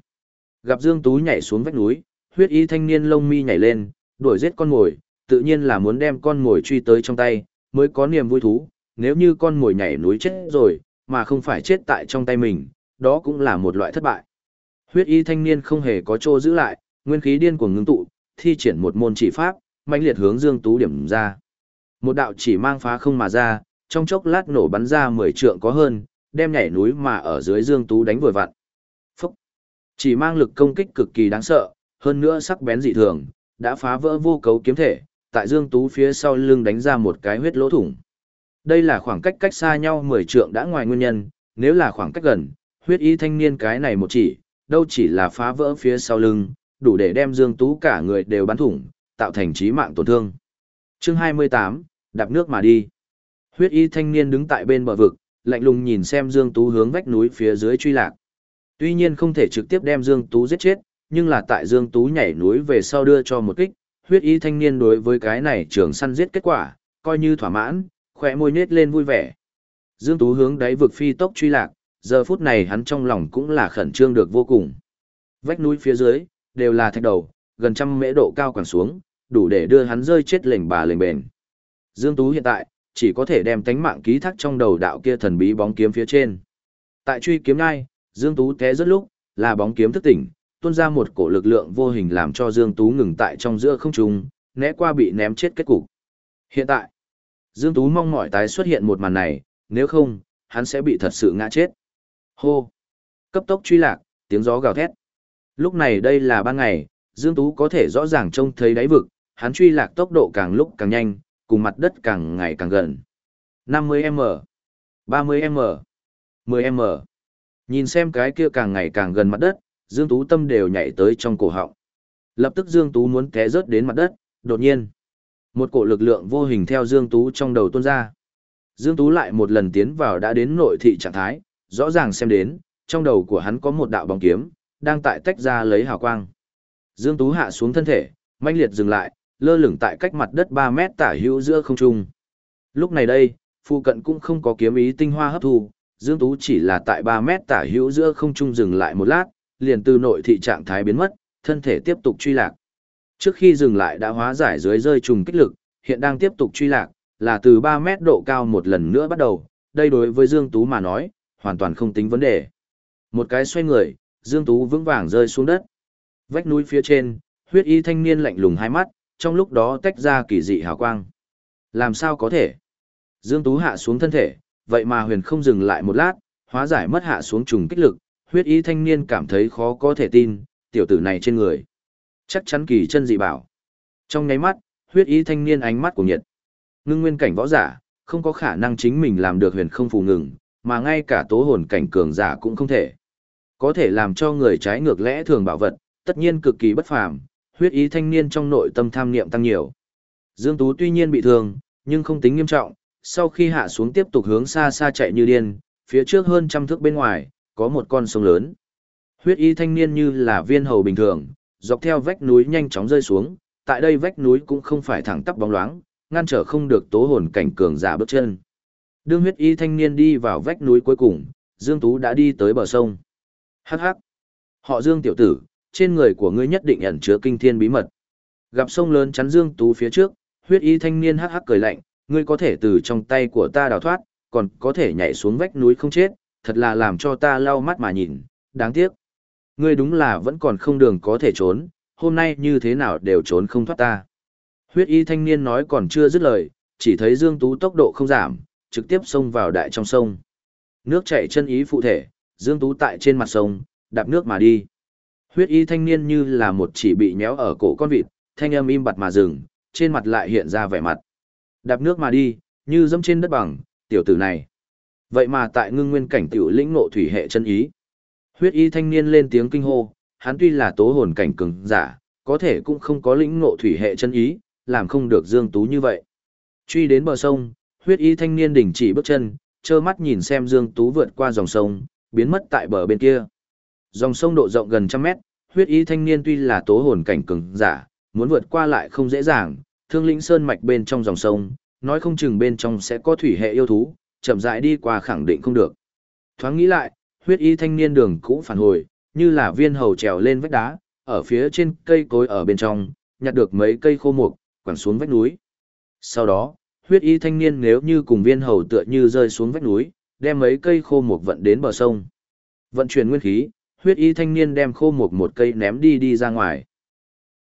Gặp Dương Tú nhảy xuống vách núi, huyết y thanh niên lông mi nhảy lên, đuổi giết con mồi, tự nhiên là muốn đem con mồi truy tới trong tay, mới có niềm vui thú. Nếu như con mồi nhảy núi chết rồi, mà không phải chết tại trong tay mình, đó cũng là một loại thất bại. Huyết y thanh niên không hề có chỗ giữ lại, nguyên khí điên cuồng ngưng tụ, thi triển một môn chỉ pháp, mạnh liệt hướng Dương Tú điểm ra. Một đạo chỉ mang phá không mà ra, trong chốc lát nổ bắn ra 10 trượng có hơn, đem nhảy núi mà ở dưới Dương Tú đánh vội vặn. Chỉ mang lực công kích cực kỳ đáng sợ, hơn nữa sắc bén dị thường, đã phá vỡ vô cấu kiếm thể, tại Dương Tú phía sau lưng đánh ra một cái huyết lỗ thủng. Đây là khoảng cách cách xa nhau 10 trượng đã ngoài nguyên nhân, nếu là khoảng cách gần, huyết y thanh niên cái này một chỉ, đâu chỉ là phá vỡ phía sau lưng, đủ để đem Dương Tú cả người đều bắn thủng, tạo thành chí mạng tổn thương. Chương 28, đạp nước mà đi. Huyết y thanh niên đứng tại bên bờ vực, lạnh lùng nhìn xem Dương Tú hướng vách núi phía dưới truy lạc. Tuy nhiên không thể trực tiếp đem Dương Tú giết chết, nhưng là tại Dương Tú nhảy núi về sau đưa cho một kích, huyết y thanh niên đối với cái này trường săn giết kết quả, coi như thỏa mãn, khỏe môi nết lên vui vẻ. Dương Tú hướng đáy vực phi tốc truy lạc, giờ phút này hắn trong lòng cũng là khẩn trương được vô cùng. Vách núi phía dưới, đều là thạch đầu, gần trăm mễ độ cao quẳng xuống, đủ để đưa hắn rơi chết lệnh bà lệnh bền. Dương Tú hiện tại, chỉ có thể đem tánh mạng ký thác trong đầu đạo kia thần bí bóng kiếm phía trên. Tại truy kiếm ngai, Dương Tú té rất lúc, là bóng kiếm thức tỉnh, tuôn ra một cổ lực lượng vô hình làm cho Dương Tú ngừng tại trong giữa không trung, né qua bị ném chết kết cục. Hiện tại, Dương Tú mong mỏi tái xuất hiện một màn này, nếu không, hắn sẽ bị thật sự ngã chết. Hô! Cấp tốc truy lạc, tiếng gió gào thét. Lúc này đây là ban ngày, Dương Tú có thể rõ ràng trông thấy đáy vực, hắn truy lạc tốc độ càng lúc càng nhanh, cùng mặt đất càng ngày càng gần. 50m, 30m, 10m. Nhìn xem cái kia càng ngày càng gần mặt đất, Dương Tú tâm đều nhảy tới trong cổ họng. Lập tức Dương Tú muốn té rớt đến mặt đất, đột nhiên. Một cổ lực lượng vô hình theo Dương Tú trong đầu tuôn ra. Dương Tú lại một lần tiến vào đã đến nội thị trạng thái, rõ ràng xem đến, trong đầu của hắn có một đạo bóng kiếm, đang tại tách ra lấy hào quang. Dương Tú hạ xuống thân thể, manh liệt dừng lại, lơ lửng tại cách mặt đất 3 mét tả hữu giữa không trung. Lúc này đây, phụ cận cũng không có kiếm ý tinh hoa hấp thu, Dương Tú chỉ là tại 3 mét tả hữu giữa không trung dừng lại một lát, liền từ nội thị trạng thái biến mất, thân thể tiếp tục truy lạc. Trước khi dừng lại đã hóa giải dưới rơi trùng kích lực, hiện đang tiếp tục truy lạc, là từ 3 mét độ cao một lần nữa bắt đầu, đây đối với Dương Tú mà nói, hoàn toàn không tính vấn đề. Một cái xoay người, Dương Tú vững vàng rơi xuống đất. Vách núi phía trên, huyết y thanh niên lạnh lùng hai mắt, trong lúc đó tách ra kỳ dị hào quang. Làm sao có thể? Dương Tú hạ xuống thân thể, vậy mà huyền không dừng lại một lát, hóa giải mất hạ xuống trùng kích lực, huyết ý thanh niên cảm thấy khó có thể tin, tiểu tử này trên người. Chắc chắn kỳ chân dị bảo. Trong nháy mắt, huyết ý thanh niên ánh mắt của nhiệt. Ngưng nguyên cảnh võ giả, không có khả năng chính mình làm được huyền không phù ngừng, mà ngay cả tố hồn cảnh cường giả cũng không thể. Có thể làm cho người trái ngược lẽ thường bảo vật, tất nhiên cực kỳ bất phàm, huyết ý thanh niên trong nội tâm tham niệm tăng nhiều. Dương Tú tuy nhiên bị thương, nhưng không tính nghiêm trọng, sau khi hạ xuống tiếp tục hướng xa xa chạy như điên, phía trước hơn trăm thước bên ngoài, có một con sông lớn. Huyết y thanh niên như là viên hầu bình thường, dọc theo vách núi nhanh chóng rơi xuống, tại đây vách núi cũng không phải thẳng tắp bóng loáng, ngăn trở không được tố hồn cảnh cường giả bước chân. Đương huyết y thanh niên đi vào vách núi cuối cùng, Dương Tú đã đi tới bờ sông. Hắc hắc. Họ Dương tiểu tử, trên người của ngươi nhất định ẩn chứa kinh thiên bí mật. Gặp sông lớn chắn Dương Tú phía trước, huyết y thanh niên hắc hắc cười lạnh, ngươi có thể từ trong tay của ta đào thoát, còn có thể nhảy xuống vách núi không chết, thật là làm cho ta lau mắt mà nhìn, đáng tiếc. Ngươi đúng là vẫn còn không đường có thể trốn, hôm nay như thế nào đều trốn không thoát ta. Huyết y thanh niên nói còn chưa dứt lời, chỉ thấy Dương Tú tốc độ không giảm, trực tiếp xông vào đại trong sông. Nước chảy chân ý phụ thể, Dương Tú tại trên mặt sông, đạp nước mà đi. Huyết y thanh niên như là một chỉ bị nhéo ở cổ con vịt, thanh âm im bặt mà dừng, trên mặt lại hiện ra vẻ mặt. Đạp nước mà đi, như dẫm trên đất bằng, tiểu tử này. Vậy mà tại ngưng nguyên cảnh tiểu lĩnh ngộ thủy hệ chân ý. Huyết y thanh niên lên tiếng kinh hô, hắn tuy là tố hồn cảnh cường giả, có thể cũng không có lĩnh ngộ thủy hệ chân ý, làm không được Dương Tú như vậy. Truy đến bờ sông, huyết y thanh niên đình chỉ bước chân, trơ mắt nhìn xem Dương Tú vượt qua dòng sông, biến mất tại bờ bên kia. Dòng sông độ rộng gần trăm mét, huyết y thanh niên tuy là tố hồn cảnh cường giả, muốn vượt qua lại không dễ dàng, thương lĩnh sơn mạch bên trong dòng sông, nói không chừng bên trong sẽ có thủy hệ yêu thú, chậm rãi đi qua khẳng định không được. Thoáng nghĩ lại, huyết y thanh niên đường cũ phản hồi, như là viên hầu trèo lên vách đá, ở phía trên cây cối ở bên trong, nhặt được mấy cây khô mục, quẳng xuống vách núi. Sau đó, huyết y thanh niên nếu như cùng viên hầu tựa như rơi xuống vách núi, đem mấy cây khô mục vận đến bờ sông. Vận chuyển nguyên khí, huyết y thanh niên đem khô mục một cây ném đi đi ra ngoài.